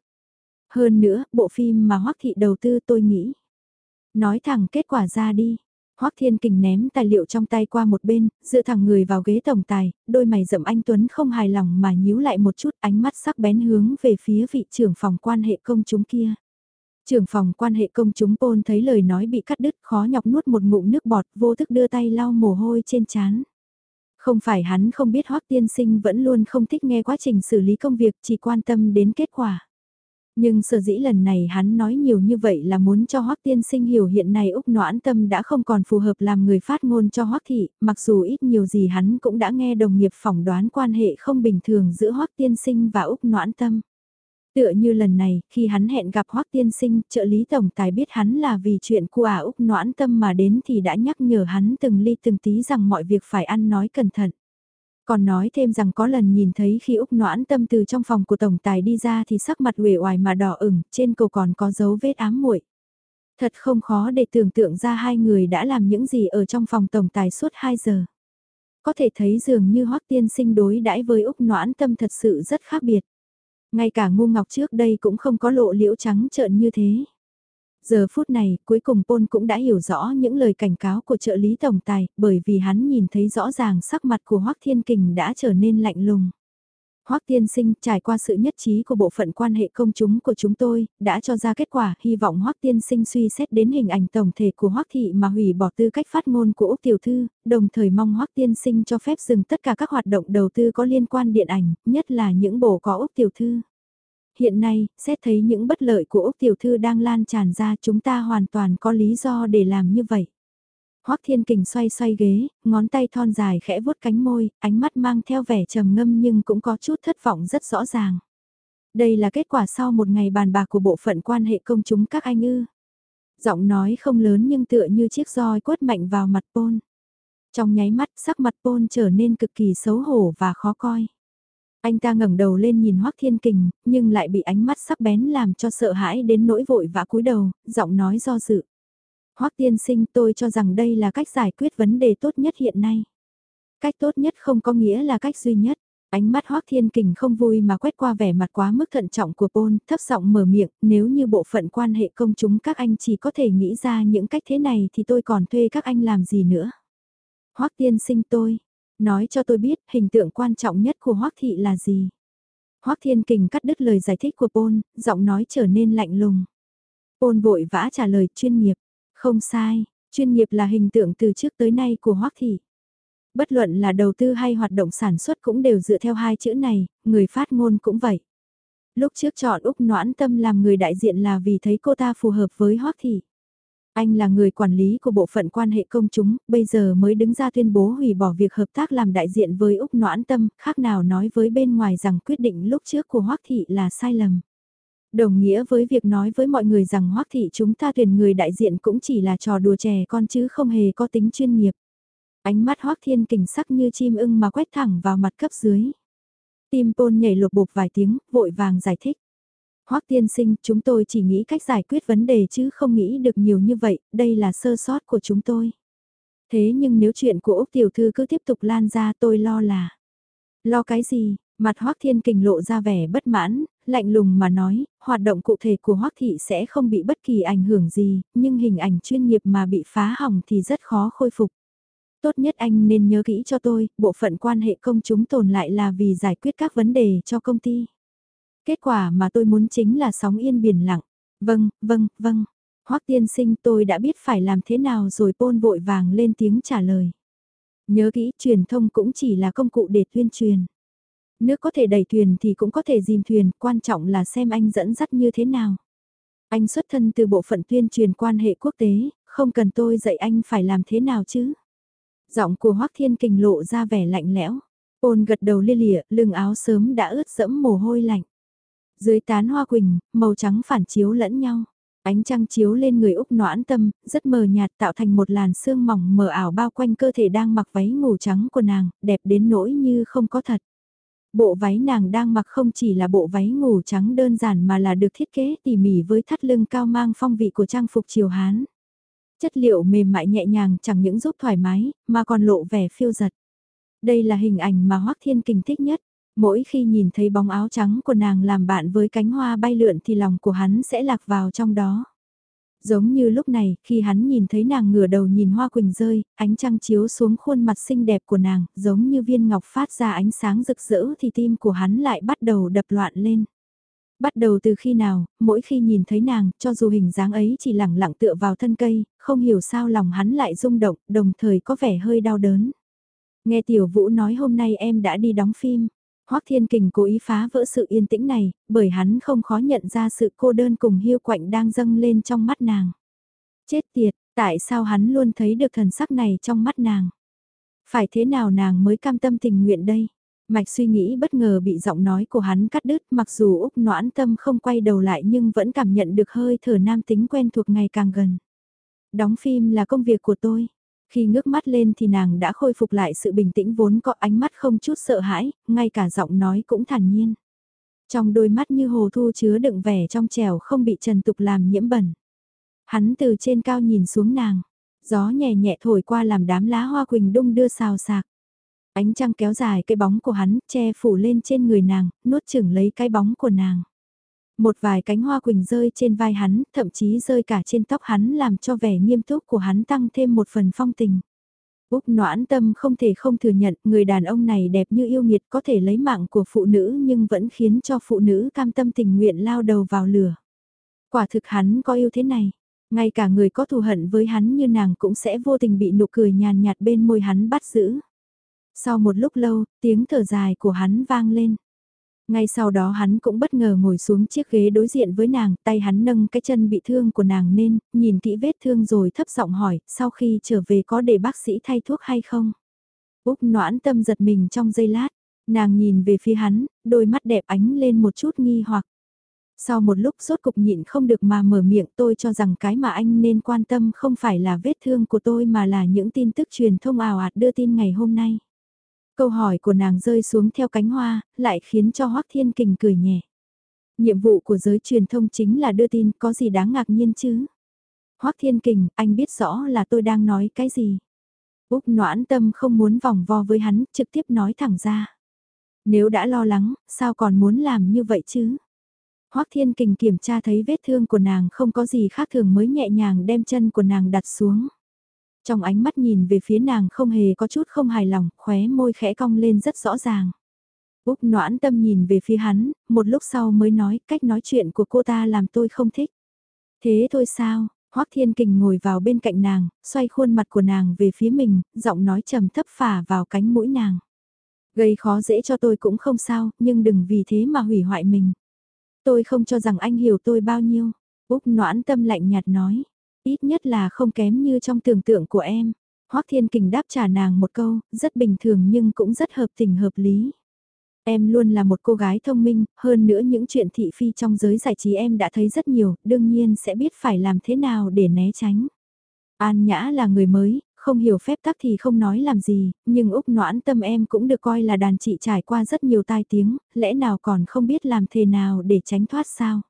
Hơn nữa, bộ phim mà Hoắc Thị đầu tư tôi nghĩ. Nói thẳng kết quả ra đi. Hoắc Thiên Kình ném tài liệu trong tay qua một bên, dựa thẳng người vào ghế tổng tài, đôi mày rậm anh Tuấn không hài lòng mà nhíu lại một chút ánh mắt sắc bén hướng về phía vị trưởng phòng quan hệ công chúng kia. Trưởng phòng quan hệ công chúng Paul thấy lời nói bị cắt đứt khó nhọc nuốt một ngụm nước bọt vô thức đưa tay lau mồ hôi trên chán. Không phải hắn không biết Hoắc tiên sinh vẫn luôn không thích nghe quá trình xử lý công việc chỉ quan tâm đến kết quả. Nhưng sở dĩ lần này hắn nói nhiều như vậy là muốn cho Hoắc Tiên Sinh hiểu hiện nay Úc Noãn Tâm đã không còn phù hợp làm người phát ngôn cho Hoắc Thị, mặc dù ít nhiều gì hắn cũng đã nghe đồng nghiệp phỏng đoán quan hệ không bình thường giữa Hoắc Tiên Sinh và Úc Noãn Tâm. Tựa như lần này, khi hắn hẹn gặp Hoắc Tiên Sinh, trợ lý tổng tài biết hắn là vì chuyện của ả Úc Noãn Tâm mà đến thì đã nhắc nhở hắn từng ly từng tí rằng mọi việc phải ăn nói cẩn thận. Còn nói thêm rằng có lần nhìn thấy khi Úc noãn tâm từ trong phòng của tổng tài đi ra thì sắc mặt uể oải mà đỏ ửng, trên cổ còn có dấu vết ám muội. Thật không khó để tưởng tượng ra hai người đã làm những gì ở trong phòng tổng tài suốt 2 giờ. Có thể thấy dường như Hoắc tiên sinh đối đãi với Úc noãn tâm thật sự rất khác biệt. Ngay cả ngu ngọc trước đây cũng không có lộ liễu trắng trợn như thế. Giờ phút này, cuối cùng Pôn cũng đã hiểu rõ những lời cảnh cáo của trợ lý tổng tài, bởi vì hắn nhìn thấy rõ ràng sắc mặt của Hoắc Thiên Kình đã trở nên lạnh lùng. Hoắc Tiên Sinh trải qua sự nhất trí của bộ phận quan hệ công chúng của chúng tôi, đã cho ra kết quả, hy vọng Hoắc Tiên Sinh suy xét đến hình ảnh tổng thể của Hoắc Thị mà hủy bỏ tư cách phát ngôn của Úc Tiểu Thư, đồng thời mong Hoắc Tiên Sinh cho phép dừng tất cả các hoạt động đầu tư có liên quan điện ảnh, nhất là những bộ có Úc Tiểu Thư. Hiện nay, xét thấy những bất lợi của Úc Tiểu Thư đang lan tràn ra chúng ta hoàn toàn có lý do để làm như vậy. Hoắc Thiên Kình xoay xoay ghế, ngón tay thon dài khẽ vuốt cánh môi, ánh mắt mang theo vẻ trầm ngâm nhưng cũng có chút thất vọng rất rõ ràng. Đây là kết quả sau một ngày bàn bạc của bộ phận quan hệ công chúng các anh ư. Giọng nói không lớn nhưng tựa như chiếc roi quất mạnh vào mặt Pôn. Trong nháy mắt sắc mặt Pôn trở nên cực kỳ xấu hổ và khó coi. Anh ta ngẩng đầu lên nhìn Hoắc Thiên Kình, nhưng lại bị ánh mắt sắc bén làm cho sợ hãi đến nỗi vội vã cúi đầu, giọng nói do dự. Hoắc tiên sinh tôi cho rằng đây là cách giải quyết vấn đề tốt nhất hiện nay. Cách tốt nhất không có nghĩa là cách duy nhất. Ánh mắt Hoắc Thiên Kình không vui mà quét qua vẻ mặt quá mức thận trọng của Pôn, thấp giọng mở miệng, nếu như bộ phận quan hệ công chúng các anh chỉ có thể nghĩ ra những cách thế này thì tôi còn thuê các anh làm gì nữa. Hoắc tiên sinh tôi, Nói cho tôi biết hình tượng quan trọng nhất của Hoắc Thị là gì. Hoắc Thiên Kình cắt đứt lời giải thích của Pôn, giọng nói trở nên lạnh lùng. Pôn vội vã trả lời chuyên nghiệp. Không sai, chuyên nghiệp là hình tượng từ trước tới nay của Hoắc Thị. Bất luận là đầu tư hay hoạt động sản xuất cũng đều dựa theo hai chữ này, người phát ngôn cũng vậy. Lúc trước chọn Úc Noãn Tâm làm người đại diện là vì thấy cô ta phù hợp với Hoắc Thị. Anh là người quản lý của bộ phận quan hệ công chúng, bây giờ mới đứng ra tuyên bố hủy bỏ việc hợp tác làm đại diện với Úc Noãn Tâm, khác nào nói với bên ngoài rằng quyết định lúc trước của Hoắc Thị là sai lầm. Đồng nghĩa với việc nói với mọi người rằng Hoắc Thị chúng ta tuyển người đại diện cũng chỉ là trò đùa trẻ con chứ không hề có tính chuyên nghiệp. Ánh mắt hoắc Thiên Kình sắc như chim ưng mà quét thẳng vào mặt cấp dưới. Tim Pôn nhảy lột bột vài tiếng, vội vàng giải thích. hoắc tiên sinh, chúng tôi chỉ nghĩ cách giải quyết vấn đề chứ không nghĩ được nhiều như vậy, đây là sơ sót của chúng tôi. Thế nhưng nếu chuyện của Úc Tiểu Thư cứ tiếp tục lan ra tôi lo là... Lo cái gì? Mặt hoắc Thiên Kình lộ ra vẻ bất mãn, lạnh lùng mà nói, hoạt động cụ thể của Hoắc Thị sẽ không bị bất kỳ ảnh hưởng gì, nhưng hình ảnh chuyên nghiệp mà bị phá hỏng thì rất khó khôi phục. Tốt nhất anh nên nhớ kỹ cho tôi, bộ phận quan hệ công chúng tồn lại là vì giải quyết các vấn đề cho công ty. Kết quả mà tôi muốn chính là sóng yên biển lặng. Vâng, vâng, vâng. Hoắc tiên sinh tôi đã biết phải làm thế nào rồi bôn vội vàng lên tiếng trả lời. Nhớ kỹ truyền thông cũng chỉ là công cụ để tuyên truyền. Nước có thể đẩy thuyền thì cũng có thể dìm thuyền, quan trọng là xem anh dẫn dắt như thế nào. Anh xuất thân từ bộ phận tuyên truyền quan hệ quốc tế, không cần tôi dạy anh phải làm thế nào chứ. Giọng của Hoắc Thiên Kình lộ ra vẻ lạnh lẽo. Ôn gật đầu lia lịa, lưng áo sớm đã ướt dẫm mồ hôi lạnh. Dưới tán hoa quỳnh, màu trắng phản chiếu lẫn nhau. Ánh trăng chiếu lên người Úc noãn tâm, rất mờ nhạt tạo thành một làn sương mỏng mờ ảo bao quanh cơ thể đang mặc váy ngủ trắng của nàng, đẹp đến nỗi như không có thật. Bộ váy nàng đang mặc không chỉ là bộ váy ngủ trắng đơn giản mà là được thiết kế tỉ mỉ với thắt lưng cao mang phong vị của trang phục triều Hán. Chất liệu mềm mại nhẹ nhàng chẳng những giúp thoải mái, mà còn lộ vẻ phiêu giật. Đây là hình ảnh mà Hoắc Thiên Kình thích nhất. Mỗi khi nhìn thấy bóng áo trắng của nàng làm bạn với cánh hoa bay lượn thì lòng của hắn sẽ lạc vào trong đó. Giống như lúc này, khi hắn nhìn thấy nàng ngửa đầu nhìn hoa quỳnh rơi, ánh trăng chiếu xuống khuôn mặt xinh đẹp của nàng, giống như viên ngọc phát ra ánh sáng rực rỡ thì tim của hắn lại bắt đầu đập loạn lên. Bắt đầu từ khi nào, mỗi khi nhìn thấy nàng, cho dù hình dáng ấy chỉ lẳng lặng tựa vào thân cây, không hiểu sao lòng hắn lại rung động, đồng thời có vẻ hơi đau đớn. Nghe Tiểu Vũ nói hôm nay em đã đi đóng phim. Hoắc Thiên Kình cố ý phá vỡ sự yên tĩnh này, bởi hắn không khó nhận ra sự cô đơn cùng hiu quạnh đang dâng lên trong mắt nàng. Chết tiệt, tại sao hắn luôn thấy được thần sắc này trong mắt nàng? Phải thế nào nàng mới cam tâm tình nguyện đây? Mạch suy nghĩ bất ngờ bị giọng nói của hắn cắt đứt mặc dù Úc noãn tâm không quay đầu lại nhưng vẫn cảm nhận được hơi thở nam tính quen thuộc ngày càng gần. Đóng phim là công việc của tôi. Khi ngước mắt lên thì nàng đã khôi phục lại sự bình tĩnh vốn có ánh mắt không chút sợ hãi, ngay cả giọng nói cũng thản nhiên. Trong đôi mắt như hồ thu chứa đựng vẻ trong trẻo không bị trần tục làm nhiễm bẩn. Hắn từ trên cao nhìn xuống nàng, gió nhẹ nhẹ thổi qua làm đám lá hoa quỳnh đung đưa xào sạc. Ánh trăng kéo dài cái bóng của hắn, che phủ lên trên người nàng, nuốt chửng lấy cái bóng của nàng. Một vài cánh hoa quỳnh rơi trên vai hắn, thậm chí rơi cả trên tóc hắn làm cho vẻ nghiêm túc của hắn tăng thêm một phần phong tình. Úc noãn tâm không thể không thừa nhận người đàn ông này đẹp như yêu nghiệt có thể lấy mạng của phụ nữ nhưng vẫn khiến cho phụ nữ cam tâm tình nguyện lao đầu vào lửa. Quả thực hắn có yêu thế này, ngay cả người có thù hận với hắn như nàng cũng sẽ vô tình bị nụ cười nhàn nhạt bên môi hắn bắt giữ. Sau một lúc lâu, tiếng thở dài của hắn vang lên. Ngay sau đó hắn cũng bất ngờ ngồi xuống chiếc ghế đối diện với nàng, tay hắn nâng cái chân bị thương của nàng nên, nhìn kỹ vết thương rồi thấp giọng hỏi, sau khi trở về có để bác sĩ thay thuốc hay không? Úc noãn tâm giật mình trong giây lát, nàng nhìn về phía hắn, đôi mắt đẹp ánh lên một chút nghi hoặc. Sau một lúc rốt cục nhịn không được mà mở miệng tôi cho rằng cái mà anh nên quan tâm không phải là vết thương của tôi mà là những tin tức truyền thông ảo ạt đưa tin ngày hôm nay. Câu hỏi của nàng rơi xuống theo cánh hoa, lại khiến cho Hoắc Thiên Kình cười nhẹ. Nhiệm vụ của giới truyền thông chính là đưa tin, có gì đáng ngạc nhiên chứ? Hoắc Thiên Kình, anh biết rõ là tôi đang nói cái gì? Úc noãn tâm không muốn vòng vo với hắn, trực tiếp nói thẳng ra. Nếu đã lo lắng, sao còn muốn làm như vậy chứ? Hoắc Thiên Kình kiểm tra thấy vết thương của nàng không có gì khác thường mới nhẹ nhàng đem chân của nàng đặt xuống. Trong ánh mắt nhìn về phía nàng không hề có chút không hài lòng, khóe môi khẽ cong lên rất rõ ràng. Úc noãn tâm nhìn về phía hắn, một lúc sau mới nói cách nói chuyện của cô ta làm tôi không thích. Thế thôi sao, Hoắc Thiên Kình ngồi vào bên cạnh nàng, xoay khuôn mặt của nàng về phía mình, giọng nói trầm thấp phả vào cánh mũi nàng. Gây khó dễ cho tôi cũng không sao, nhưng đừng vì thế mà hủy hoại mình. Tôi không cho rằng anh hiểu tôi bao nhiêu. Úc noãn tâm lạnh nhạt nói. Ít nhất là không kém như trong tưởng tượng của em. Hoắc Thiên Kình đáp trả nàng một câu, rất bình thường nhưng cũng rất hợp tình hợp lý. Em luôn là một cô gái thông minh, hơn nữa những chuyện thị phi trong giới giải trí em đã thấy rất nhiều, đương nhiên sẽ biết phải làm thế nào để né tránh. An Nhã là người mới, không hiểu phép tắc thì không nói làm gì, nhưng Úc noãn tâm em cũng được coi là đàn chị trải qua rất nhiều tai tiếng, lẽ nào còn không biết làm thế nào để tránh thoát sao?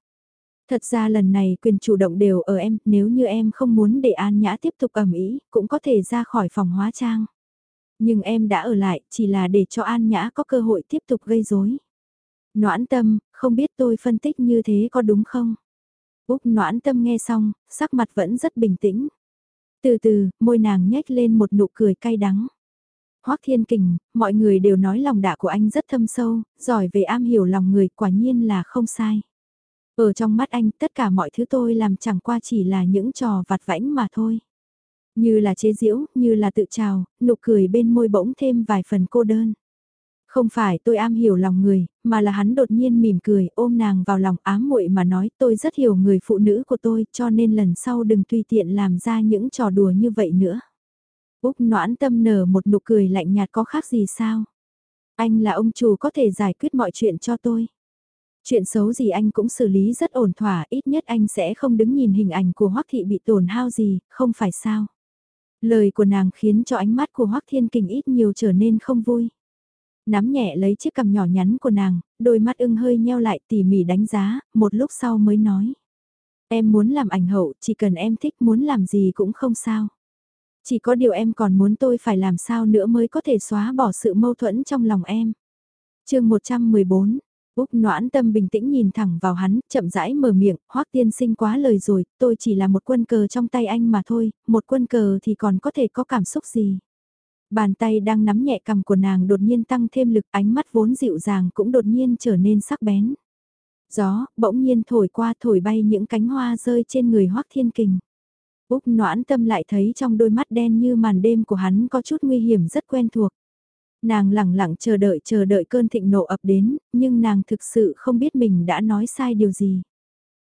Thật ra lần này quyền chủ động đều ở em, nếu như em không muốn để An Nhã tiếp tục ẩm ý, cũng có thể ra khỏi phòng hóa trang. Nhưng em đã ở lại, chỉ là để cho An Nhã có cơ hội tiếp tục gây rối. Noãn tâm, không biết tôi phân tích như thế có đúng không? Úc noãn tâm nghe xong, sắc mặt vẫn rất bình tĩnh. Từ từ, môi nàng nhếch lên một nụ cười cay đắng. Hoắc Thiên Kình, mọi người đều nói lòng đạ của anh rất thâm sâu, giỏi về am hiểu lòng người quả nhiên là không sai. Ở trong mắt anh tất cả mọi thứ tôi làm chẳng qua chỉ là những trò vặt vãnh mà thôi. Như là chế giễu, như là tự trào, nụ cười bên môi bỗng thêm vài phần cô đơn. Không phải tôi am hiểu lòng người, mà là hắn đột nhiên mỉm cười ôm nàng vào lòng ám muội mà nói tôi rất hiểu người phụ nữ của tôi cho nên lần sau đừng tùy tiện làm ra những trò đùa như vậy nữa. Úc noãn tâm nở một nụ cười lạnh nhạt có khác gì sao? Anh là ông chủ có thể giải quyết mọi chuyện cho tôi. Chuyện xấu gì anh cũng xử lý rất ổn thỏa, ít nhất anh sẽ không đứng nhìn hình ảnh của Hoắc Thị bị tổn hao gì, không phải sao. Lời của nàng khiến cho ánh mắt của Hoắc Thiên Kình ít nhiều trở nên không vui. Nắm nhẹ lấy chiếc cằm nhỏ nhắn của nàng, đôi mắt ưng hơi nheo lại tỉ mỉ đánh giá, một lúc sau mới nói. Em muốn làm ảnh hậu, chỉ cần em thích muốn làm gì cũng không sao. Chỉ có điều em còn muốn tôi phải làm sao nữa mới có thể xóa bỏ sự mâu thuẫn trong lòng em. chương 114, Úc noãn tâm bình tĩnh nhìn thẳng vào hắn, chậm rãi mở miệng, hoắc tiên sinh quá lời rồi, tôi chỉ là một quân cờ trong tay anh mà thôi, một quân cờ thì còn có thể có cảm xúc gì. Bàn tay đang nắm nhẹ cầm của nàng đột nhiên tăng thêm lực ánh mắt vốn dịu dàng cũng đột nhiên trở nên sắc bén. Gió, bỗng nhiên thổi qua thổi bay những cánh hoa rơi trên người hoắc thiên kình. Úc noãn tâm lại thấy trong đôi mắt đen như màn đêm của hắn có chút nguy hiểm rất quen thuộc. Nàng lẳng lặng chờ đợi chờ đợi cơn thịnh nộ ập đến, nhưng nàng thực sự không biết mình đã nói sai điều gì.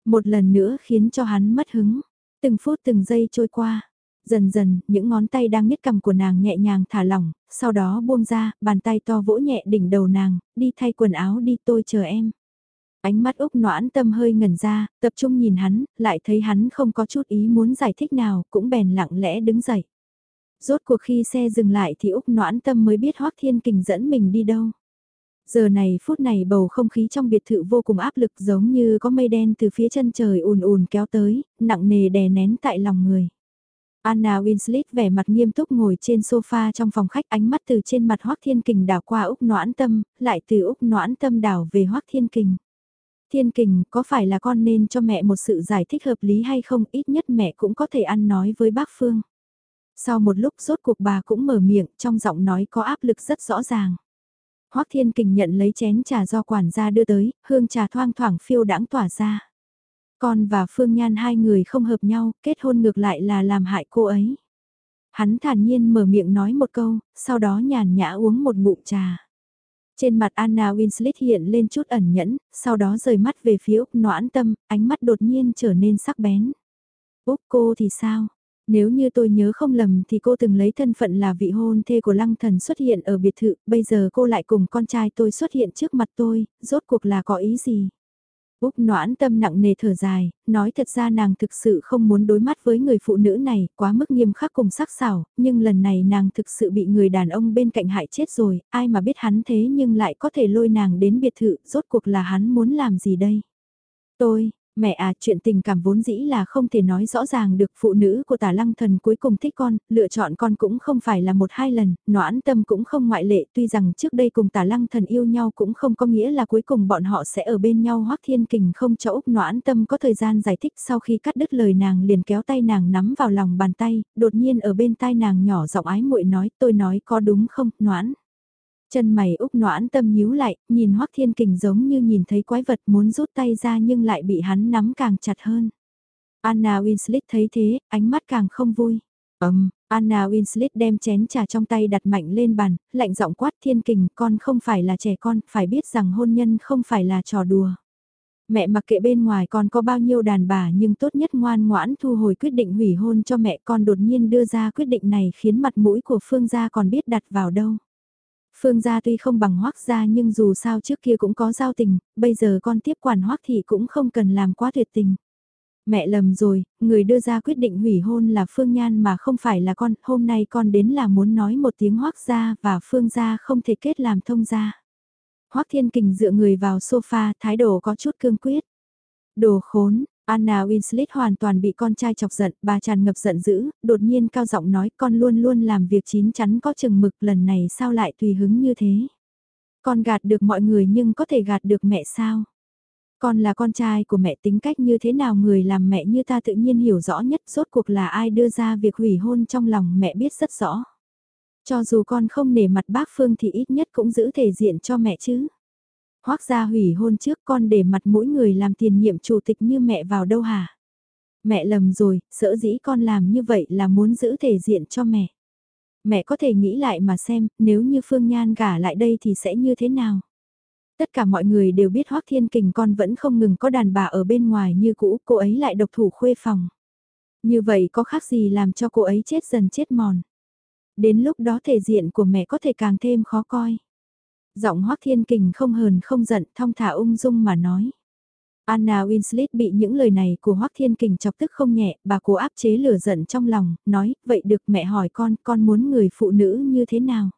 Một lần nữa khiến cho hắn mất hứng, từng phút từng giây trôi qua. Dần dần, những ngón tay đang nhét cầm của nàng nhẹ nhàng thả lỏng, sau đó buông ra, bàn tay to vỗ nhẹ đỉnh đầu nàng, đi thay quần áo đi tôi chờ em. Ánh mắt Úc noãn tâm hơi ngẩn ra, tập trung nhìn hắn, lại thấy hắn không có chút ý muốn giải thích nào, cũng bèn lặng lẽ đứng dậy. Rốt cuộc khi xe dừng lại thì Úc noãn tâm mới biết Hoác Thiên Kình dẫn mình đi đâu. Giờ này phút này bầu không khí trong biệt thự vô cùng áp lực giống như có mây đen từ phía chân trời ùn ùn kéo tới, nặng nề đè nén tại lòng người. Anna Winslet vẻ mặt nghiêm túc ngồi trên sofa trong phòng khách ánh mắt từ trên mặt Hoác Thiên Kình đảo qua Úc Noãn Tâm, lại từ Úc Noãn Tâm đảo về Hoác Thiên Kình. Thiên Kình, có phải là con nên cho mẹ một sự giải thích hợp lý hay không, ít nhất mẹ cũng có thể ăn nói với bác Phương. Sau một lúc rốt cuộc bà cũng mở miệng, trong giọng nói có áp lực rất rõ ràng. Hoác Thiên Kình nhận lấy chén trà do quản gia đưa tới, hương trà thoang thoảng phiêu đãng tỏa ra. Con và Phương Nhan hai người không hợp nhau, kết hôn ngược lại là làm hại cô ấy. Hắn thản nhiên mở miệng nói một câu, sau đó nhàn nhã uống một ngụm trà. Trên mặt Anna Winslet hiện lên chút ẩn nhẫn, sau đó rời mắt về phía Úc noãn tâm, ánh mắt đột nhiên trở nên sắc bén. Úc cô thì sao? Nếu như tôi nhớ không lầm thì cô từng lấy thân phận là vị hôn thê của lăng thần xuất hiện ở biệt thự, bây giờ cô lại cùng con trai tôi xuất hiện trước mặt tôi, rốt cuộc là có ý gì? Úc noãn tâm nặng nề thở dài, nói thật ra nàng thực sự không muốn đối mắt với người phụ nữ này, quá mức nghiêm khắc cùng sắc sảo, nhưng lần này nàng thực sự bị người đàn ông bên cạnh hại chết rồi, ai mà biết hắn thế nhưng lại có thể lôi nàng đến biệt thự, rốt cuộc là hắn muốn làm gì đây? Tôi, Mẹ à, chuyện tình cảm vốn dĩ là không thể nói rõ ràng được phụ nữ của tả lăng thần cuối cùng thích con, lựa chọn con cũng không phải là một hai lần, noãn tâm cũng không ngoại lệ tuy rằng trước đây cùng tả lăng thần yêu nhau cũng không có nghĩa là cuối cùng bọn họ sẽ ở bên nhau hoắc thiên kình không cho Úc noãn tâm có thời gian giải thích sau khi cắt đứt lời nàng liền kéo tay nàng nắm vào lòng bàn tay, đột nhiên ở bên tai nàng nhỏ giọng ái muội nói tôi nói có đúng không, noãn. Chân mày Úc noãn tâm nhíu lại, nhìn Hoắc Thiên Kình giống như nhìn thấy quái vật muốn rút tay ra nhưng lại bị hắn nắm càng chặt hơn. Anna Winslet thấy thế, ánh mắt càng không vui. Ầm, Anna Winslet đem chén trà trong tay đặt mạnh lên bàn, lạnh giọng quát Thiên Kình, con không phải là trẻ con, phải biết rằng hôn nhân không phải là trò đùa. Mẹ mặc kệ bên ngoài con có bao nhiêu đàn bà nhưng tốt nhất ngoan ngoãn thu hồi quyết định hủy hôn cho mẹ con đột nhiên đưa ra quyết định này khiến mặt mũi của Phương gia còn biết đặt vào đâu. Phương gia tuy không bằng hoắc gia nhưng dù sao trước kia cũng có giao tình, bây giờ con tiếp quản hoắc thì cũng không cần làm quá tuyệt tình. Mẹ lầm rồi, người đưa ra quyết định hủy hôn là Phương Nhan mà không phải là con, hôm nay con đến là muốn nói một tiếng Hoắc gia và Phương gia không thể kết làm thông gia. Hoắc Thiên Kình dựa người vào sofa, thái độ có chút cương quyết. Đồ khốn, Anna Winslet hoàn toàn bị con trai chọc giận, bà tràn ngập giận dữ, đột nhiên cao giọng nói con luôn luôn làm việc chín chắn có chừng mực lần này sao lại tùy hứng như thế. Con gạt được mọi người nhưng có thể gạt được mẹ sao? Con là con trai của mẹ tính cách như thế nào người làm mẹ như ta tự nhiên hiểu rõ nhất rốt cuộc là ai đưa ra việc hủy hôn trong lòng mẹ biết rất rõ. Cho dù con không nể mặt bác Phương thì ít nhất cũng giữ thể diện cho mẹ chứ. Hoác gia hủy hôn trước con để mặt mỗi người làm tiền nhiệm chủ tịch như mẹ vào đâu hả? Mẹ lầm rồi, sợ dĩ con làm như vậy là muốn giữ thể diện cho mẹ. Mẹ có thể nghĩ lại mà xem, nếu như Phương Nhan gả lại đây thì sẽ như thế nào? Tất cả mọi người đều biết Hoác Thiên Kình con vẫn không ngừng có đàn bà ở bên ngoài như cũ, cô ấy lại độc thủ khuê phòng. Như vậy có khác gì làm cho cô ấy chết dần chết mòn. Đến lúc đó thể diện của mẹ có thể càng thêm khó coi. Giọng Hoác Thiên Kình không hờn không giận, thong thả ung dung mà nói. Anna Winslet bị những lời này của Hoác Thiên Kình chọc tức không nhẹ, bà cố áp chế lửa giận trong lòng, nói, vậy được mẹ hỏi con, con muốn người phụ nữ như thế nào?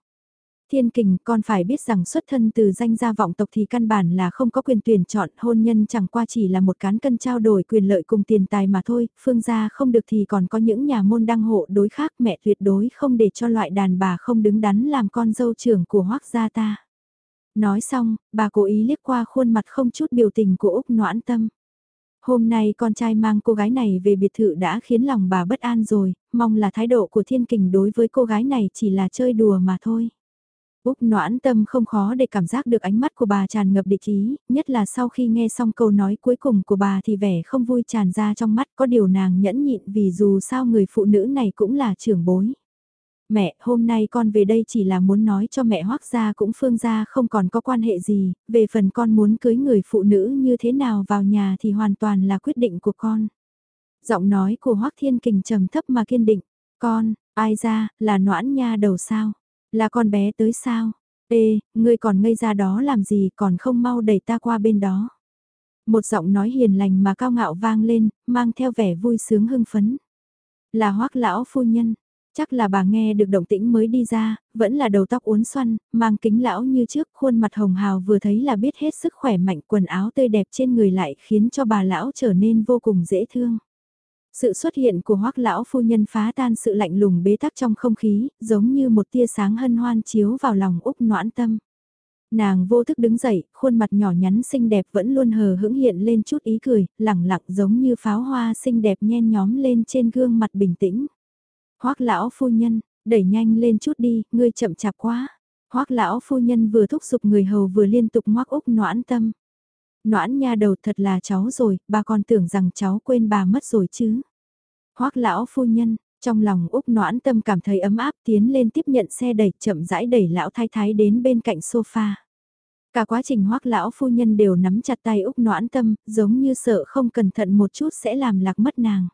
Thiên Kình, con phải biết rằng xuất thân từ danh gia vọng tộc thì căn bản là không có quyền tuyển chọn, hôn nhân chẳng qua chỉ là một cán cân trao đổi quyền lợi cùng tiền tài mà thôi, phương gia không được thì còn có những nhà môn đăng hộ đối khác mẹ tuyệt đối không để cho loại đàn bà không đứng đắn làm con dâu trưởng của hoác gia ta. Nói xong, bà cố ý liếc qua khuôn mặt không chút biểu tình của Úc Noãn Tâm. Hôm nay con trai mang cô gái này về biệt thự đã khiến lòng bà bất an rồi, mong là thái độ của thiên kình đối với cô gái này chỉ là chơi đùa mà thôi. Úc noãn tâm không khó để cảm giác được ánh mắt của bà tràn ngập địch ý, nhất là sau khi nghe xong câu nói cuối cùng của bà thì vẻ không vui tràn ra trong mắt có điều nàng nhẫn nhịn vì dù sao người phụ nữ này cũng là trưởng bối. Mẹ, hôm nay con về đây chỉ là muốn nói cho mẹ hoác gia cũng phương gia không còn có quan hệ gì, về phần con muốn cưới người phụ nữ như thế nào vào nhà thì hoàn toàn là quyết định của con. Giọng nói của hoác thiên kình trầm thấp mà kiên định, con, ai ra, là noãn nha đầu sao? Là con bé tới sao? Ê, ngươi còn ngây ra đó làm gì còn không mau đẩy ta qua bên đó. Một giọng nói hiền lành mà cao ngạo vang lên, mang theo vẻ vui sướng hưng phấn. Là hoắc lão phu nhân, chắc là bà nghe được động tĩnh mới đi ra, vẫn là đầu tóc uốn xoăn, mang kính lão như trước, khuôn mặt hồng hào vừa thấy là biết hết sức khỏe mạnh quần áo tươi đẹp trên người lại khiến cho bà lão trở nên vô cùng dễ thương. Sự xuất hiện của hoắc lão phu nhân phá tan sự lạnh lùng bế tắc trong không khí, giống như một tia sáng hân hoan chiếu vào lòng Úc noãn tâm. Nàng vô thức đứng dậy, khuôn mặt nhỏ nhắn xinh đẹp vẫn luôn hờ hững hiện lên chút ý cười, lẳng lặng giống như pháo hoa xinh đẹp nhen nhóm lên trên gương mặt bình tĩnh hoắc lão phu nhân, đẩy nhanh lên chút đi, ngươi chậm chạp quá. hoắc lão phu nhân vừa thúc giục người hầu vừa liên tục ngoác Úc noãn tâm. Noãn nha đầu thật là cháu rồi, bà còn tưởng rằng cháu quên bà mất rồi chứ. hoắc lão phu nhân, trong lòng Úc noãn tâm cảm thấy ấm áp tiến lên tiếp nhận xe đẩy chậm rãi đẩy lão thái thái đến bên cạnh sofa. Cả quá trình hoắc lão phu nhân đều nắm chặt tay Úc noãn tâm, giống như sợ không cẩn thận một chút sẽ làm lạc mất nàng.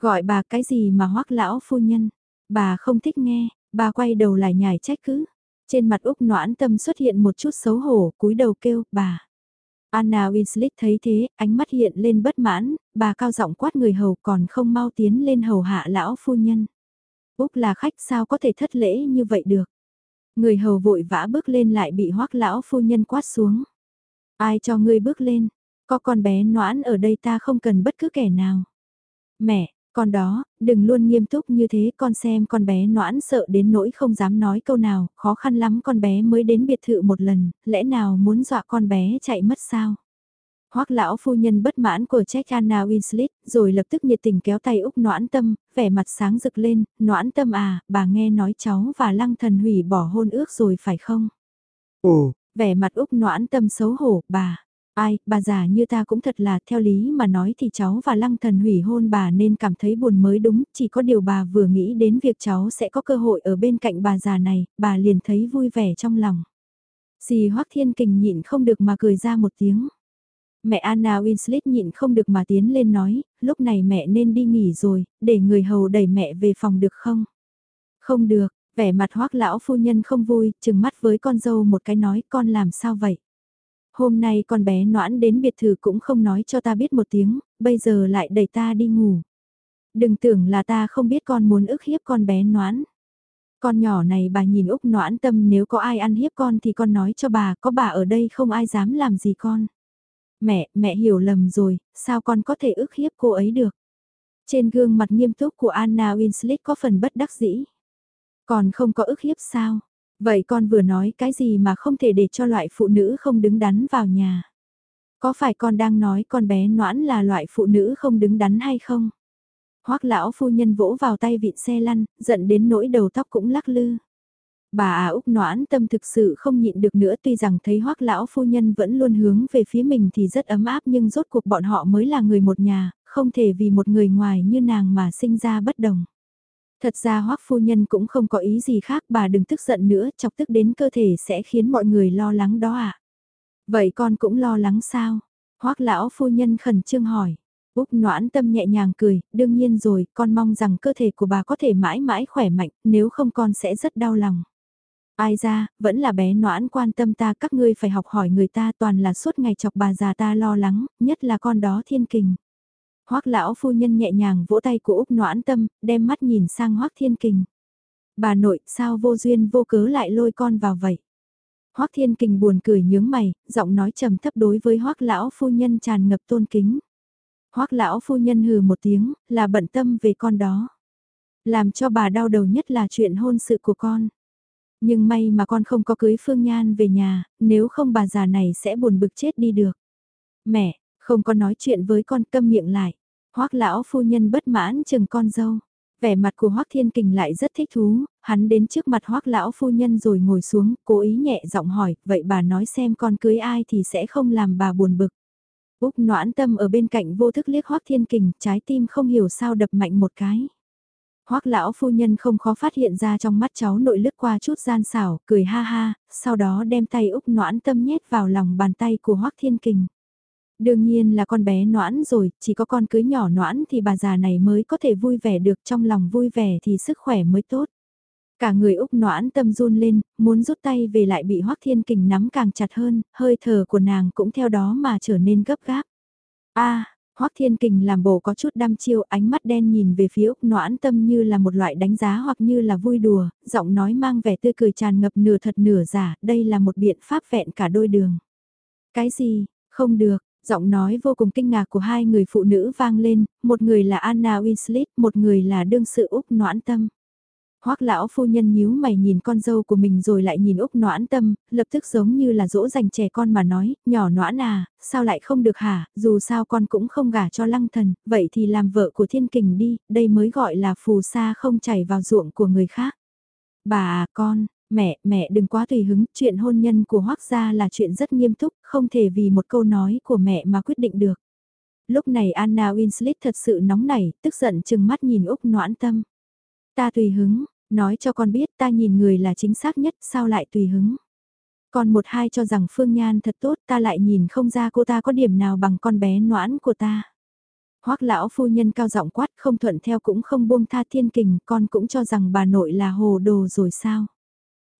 Gọi bà cái gì mà hoắc lão phu nhân, bà không thích nghe, bà quay đầu lại nhảy trách cứ. Trên mặt Úc noãn tâm xuất hiện một chút xấu hổ, cúi đầu kêu, bà. Anna Winslet thấy thế, ánh mắt hiện lên bất mãn, bà cao giọng quát người hầu còn không mau tiến lên hầu hạ lão phu nhân. Úc là khách sao có thể thất lễ như vậy được. Người hầu vội vã bước lên lại bị hoắc lão phu nhân quát xuống. Ai cho ngươi bước lên, có con bé noãn ở đây ta không cần bất cứ kẻ nào. Mẹ, con đó, đừng luôn nghiêm túc như thế con xem con bé noãn sợ đến nỗi không dám nói câu nào, khó khăn lắm con bé mới đến biệt thự một lần, lẽ nào muốn dọa con bé chạy mất sao? Hoắc lão phu nhân bất mãn của Jack Anna Winslet, rồi lập tức nhiệt tình kéo tay Úc Noãn Tâm, vẻ mặt sáng rực lên, Noãn Tâm à, bà nghe nói cháu và Lăng Thần hủy bỏ hôn ước rồi phải không? Ồ, vẻ mặt Úc Noãn Tâm xấu hổ, bà, Ai, bà già như ta cũng thật là theo lý mà nói thì cháu và lăng thần hủy hôn bà nên cảm thấy buồn mới đúng, chỉ có điều bà vừa nghĩ đến việc cháu sẽ có cơ hội ở bên cạnh bà già này, bà liền thấy vui vẻ trong lòng. Dì hoắc Thiên Kình nhịn không được mà cười ra một tiếng. Mẹ Anna Winslet nhịn không được mà tiến lên nói, lúc này mẹ nên đi nghỉ rồi, để người hầu đẩy mẹ về phòng được không? Không được, vẻ mặt hoác lão phu nhân không vui, chừng mắt với con dâu một cái nói con làm sao vậy? Hôm nay con bé noãn đến biệt thự cũng không nói cho ta biết một tiếng, bây giờ lại đẩy ta đi ngủ. Đừng tưởng là ta không biết con muốn ức hiếp con bé noãn. Con nhỏ này bà nhìn Úc noãn tâm nếu có ai ăn hiếp con thì con nói cho bà, có bà ở đây không ai dám làm gì con. Mẹ, mẹ hiểu lầm rồi, sao con có thể ức hiếp cô ấy được? Trên gương mặt nghiêm túc của Anna Winslet có phần bất đắc dĩ. Còn không có ức hiếp sao? Vậy con vừa nói cái gì mà không thể để cho loại phụ nữ không đứng đắn vào nhà? Có phải con đang nói con bé noãn là loại phụ nữ không đứng đắn hay không? Hoắc lão phu nhân vỗ vào tay vịn xe lăn, giận đến nỗi đầu tóc cũng lắc lư. Bà à Úc noãn tâm thực sự không nhịn được nữa tuy rằng thấy hoắc lão phu nhân vẫn luôn hướng về phía mình thì rất ấm áp nhưng rốt cuộc bọn họ mới là người một nhà, không thể vì một người ngoài như nàng mà sinh ra bất đồng. Thật ra hoắc phu nhân cũng không có ý gì khác bà đừng tức giận nữa chọc tức đến cơ thể sẽ khiến mọi người lo lắng đó ạ. À? Vậy con cũng lo lắng sao? hoắc lão phu nhân khẩn trương hỏi. Úc noãn tâm nhẹ nhàng cười, đương nhiên rồi, con mong rằng cơ thể của bà có thể mãi mãi khỏe mạnh, nếu không con sẽ rất đau lòng. Ai ra, vẫn là bé noãn quan tâm ta các ngươi phải học hỏi người ta toàn là suốt ngày chọc bà già ta lo lắng, nhất là con đó thiên kình. Hoắc lão phu nhân nhẹ nhàng vỗ tay của Úc noãn tâm, đem mắt nhìn sang Hoắc thiên kình. Bà nội, sao vô duyên vô cớ lại lôi con vào vậy? Hoắc thiên kình buồn cười nhướng mày, giọng nói trầm thấp đối với Hoắc lão phu nhân tràn ngập tôn kính. Hoắc lão phu nhân hừ một tiếng, là bận tâm về con đó. Làm cho bà đau đầu nhất là chuyện hôn sự của con. Nhưng may mà con không có cưới Phương Nhan về nhà, nếu không bà già này sẽ buồn bực chết đi được. Mẹ, không có nói chuyện với con câm miệng lại. Hoắc lão phu nhân bất mãn chừng con dâu. Vẻ mặt của Hoắc Thiên Kình lại rất thích thú, hắn đến trước mặt Hoắc lão phu nhân rồi ngồi xuống, cố ý nhẹ giọng hỏi, vậy bà nói xem con cưới ai thì sẽ không làm bà buồn bực. Úc noãn tâm ở bên cạnh vô thức liếc Hoắc Thiên Kình, trái tim không hiểu sao đập mạnh một cái. Hoắc lão phu nhân không khó phát hiện ra trong mắt cháu nội lướt qua chút gian xảo, cười ha ha, sau đó đem tay Úc noãn tâm nhét vào lòng bàn tay của Hoắc Thiên Kình. Đương nhiên là con bé noãn rồi, chỉ có con cưới nhỏ noãn thì bà già này mới có thể vui vẻ được trong lòng vui vẻ thì sức khỏe mới tốt. Cả người Úc noãn tâm run lên, muốn rút tay về lại bị Hoắc Thiên Kình nắm càng chặt hơn, hơi thở của nàng cũng theo đó mà trở nên gấp gáp. a Hoắc Thiên Kình làm bộ có chút đăm chiêu, ánh mắt đen nhìn về phía Úc Noãn Tâm như là một loại đánh giá hoặc như là vui đùa, giọng nói mang vẻ tươi cười tràn ngập nửa thật nửa giả, đây là một biện pháp vẹn cả đôi đường. Cái gì, không được, giọng nói vô cùng kinh ngạc của hai người phụ nữ vang lên, một người là Anna Winslet, một người là đương sự Úc Noãn Tâm. Hoắc lão phu nhân nhíu mày nhìn con dâu của mình rồi lại nhìn Úc Noãn Tâm, lập tức giống như là dỗ dành trẻ con mà nói, nhỏ Noãn à, sao lại không được hả, dù sao con cũng không gả cho lăng thần, vậy thì làm vợ của thiên kình đi, đây mới gọi là phù sa không chảy vào ruộng của người khác. Bà à con, mẹ, mẹ đừng quá tùy hứng, chuyện hôn nhân của Hoắc gia là chuyện rất nghiêm túc, không thể vì một câu nói của mẹ mà quyết định được. Lúc này Anna Winslet thật sự nóng nảy, tức giận chừng mắt nhìn Úc Noãn Tâm. Ta tùy hứng, nói cho con biết ta nhìn người là chính xác nhất, sao lại tùy hứng. Còn một hai cho rằng Phương Nhan thật tốt ta lại nhìn không ra cô ta có điểm nào bằng con bé noãn của ta. Hoắc lão phu nhân cao giọng quát không thuận theo cũng không buông tha thiên kình, con cũng cho rằng bà nội là hồ đồ rồi sao.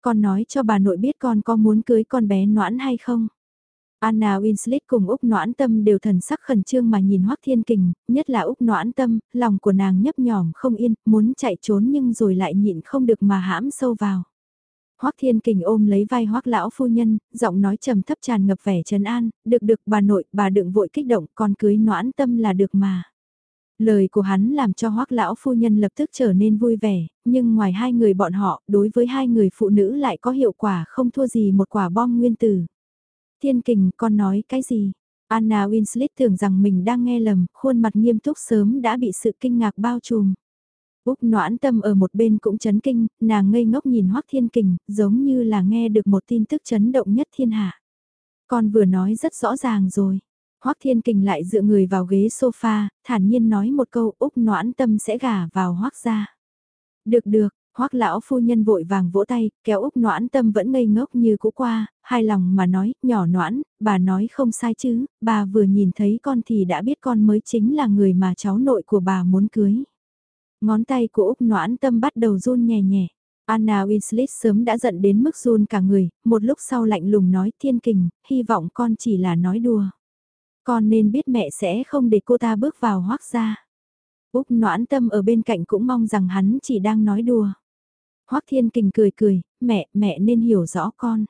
Con nói cho bà nội biết con có muốn cưới con bé noãn hay không. Anna Winslet cùng Úc Noãn Tâm đều thần sắc khẩn trương mà nhìn Hoắc Thiên Kình, nhất là Úc Noãn Tâm, lòng của nàng nhấp nhòm không yên, muốn chạy trốn nhưng rồi lại nhịn không được mà hãm sâu vào. Hoắc Thiên Kình ôm lấy vai Hoắc lão phu nhân, giọng nói trầm thấp tràn ngập vẻ trấn an, "Được được bà nội, bà đừng vội kích động, con cưới Noãn Tâm là được mà." Lời của hắn làm cho Hoắc lão phu nhân lập tức trở nên vui vẻ, nhưng ngoài hai người bọn họ, đối với hai người phụ nữ lại có hiệu quả không thua gì một quả bom nguyên tử. Thiên kình, con nói cái gì? Anna Winslet tưởng rằng mình đang nghe lầm, khuôn mặt nghiêm túc sớm đã bị sự kinh ngạc bao trùm. Úc noãn tâm ở một bên cũng chấn kinh, nàng ngây ngốc nhìn Hoắc Thiên Kình, giống như là nghe được một tin tức chấn động nhất thiên hạ. Con vừa nói rất rõ ràng rồi. Hoắc Thiên Kình lại dựa người vào ghế sofa, thản nhiên nói một câu Úc noãn tâm sẽ gả vào Hoắc gia. Được được, Hoắc lão phu nhân vội vàng vỗ tay, kéo Úc Noãn Tâm vẫn ngây ngốc như cũ qua, hai lòng mà nói, nhỏ Noãn, bà nói không sai chứ, bà vừa nhìn thấy con thì đã biết con mới chính là người mà cháu nội của bà muốn cưới. Ngón tay của Úc Noãn Tâm bắt đầu run nhẹ nhẹ. Anna Winslet sớm đã giận đến mức run cả người, một lúc sau lạnh lùng nói thiên kình, hy vọng con chỉ là nói đùa. Con nên biết mẹ sẽ không để cô ta bước vào hoác gia. Úc noãn tâm ở bên cạnh cũng mong rằng hắn chỉ đang nói đùa. Hoác thiên kình cười cười, mẹ, mẹ nên hiểu rõ con.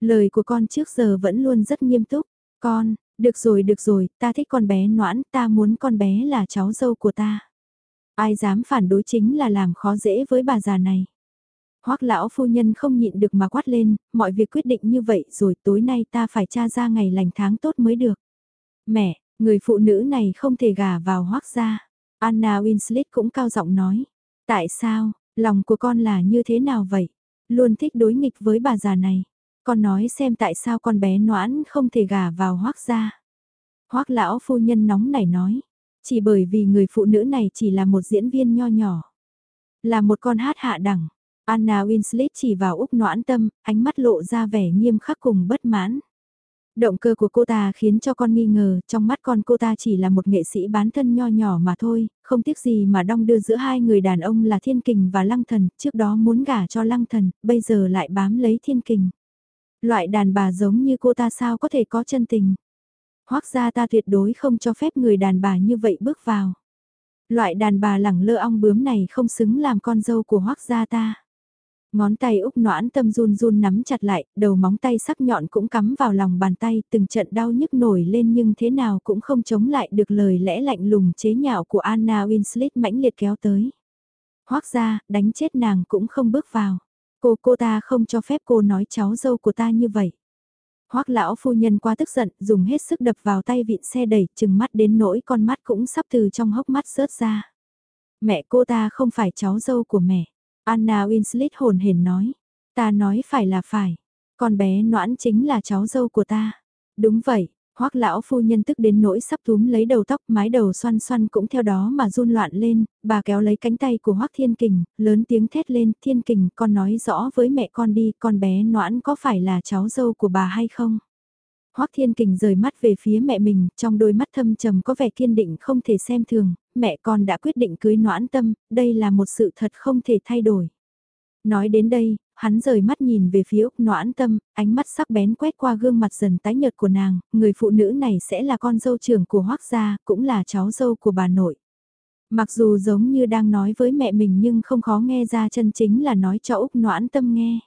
Lời của con trước giờ vẫn luôn rất nghiêm túc. Con, được rồi được rồi, ta thích con bé noãn, ta muốn con bé là cháu dâu của ta. Ai dám phản đối chính là làm khó dễ với bà già này. Hoắc lão phu nhân không nhịn được mà quát lên, mọi việc quyết định như vậy rồi tối nay ta phải tra ra ngày lành tháng tốt mới được. Mẹ, người phụ nữ này không thể gả vào Hoắc gia. Anna Winslet cũng cao giọng nói. Tại sao, lòng của con là như thế nào vậy? Luôn thích đối nghịch với bà già này. Con nói xem tại sao con bé noãn không thể gả vào Hoắc gia. Hoắc lão phu nhân nóng nảy nói. Chỉ bởi vì người phụ nữ này chỉ là một diễn viên nho nhỏ. Là một con hát hạ đẳng. Anna Winslet chỉ vào Úc noãn tâm, ánh mắt lộ ra vẻ nghiêm khắc cùng bất mãn. Động cơ của cô ta khiến cho con nghi ngờ, trong mắt con cô ta chỉ là một nghệ sĩ bán thân nho nhỏ mà thôi, không tiếc gì mà đong đưa giữa hai người đàn ông là Thiên Kình và Lăng Thần, trước đó muốn gả cho Lăng Thần, bây giờ lại bám lấy Thiên Kình. Loại đàn bà giống như cô ta sao có thể có chân tình. Hoác ra ta tuyệt đối không cho phép người đàn bà như vậy bước vào. Loại đàn bà lẳng lơ ong bướm này không xứng làm con dâu của hoác gia ta. Ngón tay Úc noãn tâm run run nắm chặt lại, đầu móng tay sắc nhọn cũng cắm vào lòng bàn tay, từng trận đau nhức nổi lên nhưng thế nào cũng không chống lại được lời lẽ lạnh lùng chế nhạo của Anna Winslet mãnh liệt kéo tới. Hoác ra, đánh chết nàng cũng không bước vào. Cô cô ta không cho phép cô nói cháu dâu của ta như vậy. Hoác lão phu nhân qua tức giận, dùng hết sức đập vào tay vịn xe đẩy, chừng mắt đến nỗi con mắt cũng sắp từ trong hốc mắt rớt ra. Mẹ cô ta không phải cháu dâu của mẹ. Anna Winslet hồn hển nói. Ta nói phải là phải. Con bé noãn chính là cháu dâu của ta. Đúng vậy, hoắc lão phu nhân tức đến nỗi sắp túm lấy đầu tóc mái đầu xoăn xoăn cũng theo đó mà run loạn lên, bà kéo lấy cánh tay của hoắc thiên kình, lớn tiếng thét lên, thiên kình con nói rõ với mẹ con đi, con bé noãn có phải là cháu dâu của bà hay không? Hoắc Thiên Kình rời mắt về phía mẹ mình, trong đôi mắt thâm trầm có vẻ kiên định không thể xem thường, mẹ con đã quyết định cưới noãn tâm, đây là một sự thật không thể thay đổi. Nói đến đây, hắn rời mắt nhìn về phía Úc noãn tâm, ánh mắt sắc bén quét qua gương mặt dần tái nhợt của nàng, người phụ nữ này sẽ là con dâu trưởng của Hoắc gia, cũng là cháu dâu của bà nội. Mặc dù giống như đang nói với mẹ mình nhưng không khó nghe ra chân chính là nói cho Úc noãn tâm nghe.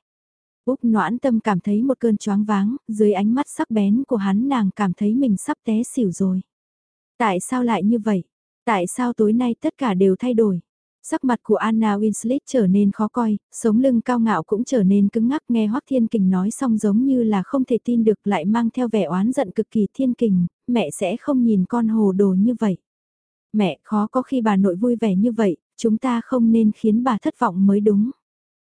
Úc noãn tâm cảm thấy một cơn choáng váng, dưới ánh mắt sắc bén của hắn nàng cảm thấy mình sắp té xỉu rồi. Tại sao lại như vậy? Tại sao tối nay tất cả đều thay đổi? Sắc mặt của Anna Winslet trở nên khó coi, sống lưng cao ngạo cũng trở nên cứng ngắc nghe Hoắc Thiên Kình nói xong giống như là không thể tin được lại mang theo vẻ oán giận cực kỳ Thiên Kình, mẹ sẽ không nhìn con hồ đồ như vậy. Mẹ khó có khi bà nội vui vẻ như vậy, chúng ta không nên khiến bà thất vọng mới đúng.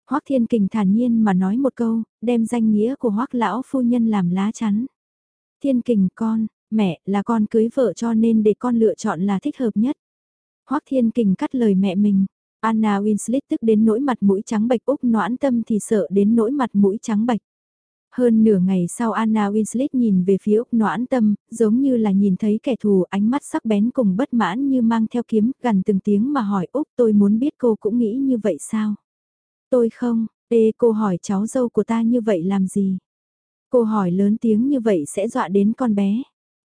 Hoắc Thiên Kình thản nhiên mà nói một câu, đem danh nghĩa của Hoắc lão phu nhân làm lá chắn. Thiên Kình con, mẹ là con cưới vợ cho nên để con lựa chọn là thích hợp nhất. Hoắc Thiên Kình cắt lời mẹ mình. Anna Winslet tức đến nỗi mặt mũi trắng bệch Úc noãn tâm thì sợ đến nỗi mặt mũi trắng bệch. Hơn nửa ngày sau Anna Winslet nhìn về phía Úc noãn tâm, giống như là nhìn thấy kẻ thù ánh mắt sắc bén cùng bất mãn như mang theo kiếm, gần từng tiếng mà hỏi Úc tôi muốn biết cô cũng nghĩ như vậy sao? Tôi không, ê cô hỏi cháu dâu của ta như vậy làm gì? Cô hỏi lớn tiếng như vậy sẽ dọa đến con bé.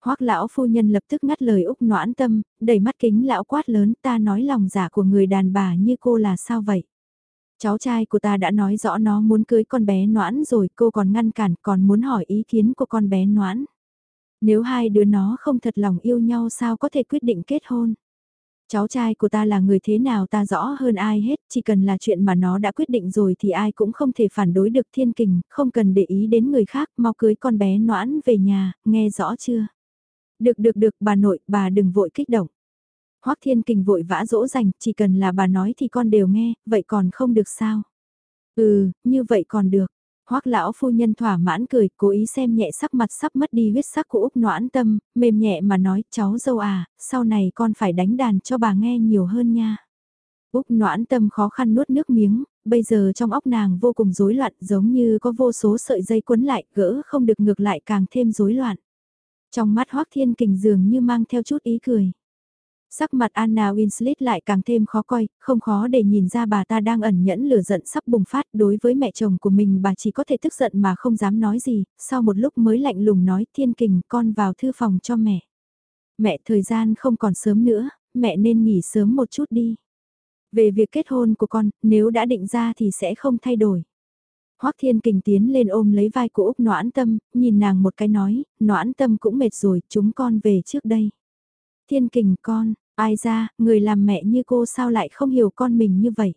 Hoắc lão phu nhân lập tức ngắt lời Úc Noãn Tâm, đẩy mắt kính lão quát lớn, ta nói lòng giả của người đàn bà như cô là sao vậy? Cháu trai của ta đã nói rõ nó muốn cưới con bé Noãn rồi, cô còn ngăn cản, còn muốn hỏi ý kiến của con bé Noãn. Nếu hai đứa nó không thật lòng yêu nhau sao có thể quyết định kết hôn? Cháu trai của ta là người thế nào ta rõ hơn ai hết, chỉ cần là chuyện mà nó đã quyết định rồi thì ai cũng không thể phản đối được thiên kình, không cần để ý đến người khác, mau cưới con bé noãn về nhà, nghe rõ chưa? Được được được bà nội, bà đừng vội kích động. Hoắc Thiên Kình vội vã dỗ dành, chỉ cần là bà nói thì con đều nghe, vậy còn không được sao? Ừ, như vậy còn được. Hoắc lão phu nhân thỏa mãn cười, cố ý xem nhẹ sắc mặt sắp mất đi huyết sắc của Úc Noãn Tâm, mềm nhẹ mà nói, cháu dâu à, sau này con phải đánh đàn cho bà nghe nhiều hơn nha. Úc Noãn Tâm khó khăn nuốt nước miếng, bây giờ trong óc nàng vô cùng rối loạn, giống như có vô số sợi dây quấn lại, gỡ không được ngược lại càng thêm rối loạn. Trong mắt Hoắc Thiên Kình dường như mang theo chút ý cười. Sắc mặt Anna Winslet lại càng thêm khó coi, không khó để nhìn ra bà ta đang ẩn nhẫn lửa giận sắp bùng phát đối với mẹ chồng của mình bà chỉ có thể tức giận mà không dám nói gì, sau một lúc mới lạnh lùng nói thiên kình con vào thư phòng cho mẹ. Mẹ thời gian không còn sớm nữa, mẹ nên nghỉ sớm một chút đi. Về việc kết hôn của con, nếu đã định ra thì sẽ không thay đổi. Hoắc Thiên Kình tiến lên ôm lấy vai của Úc Noãn Tâm, nhìn nàng một cái nói, Noãn Tâm cũng mệt rồi, chúng con về trước đây. Thiên Kình con, ai ra, người làm mẹ như cô sao lại không hiểu con mình như vậy.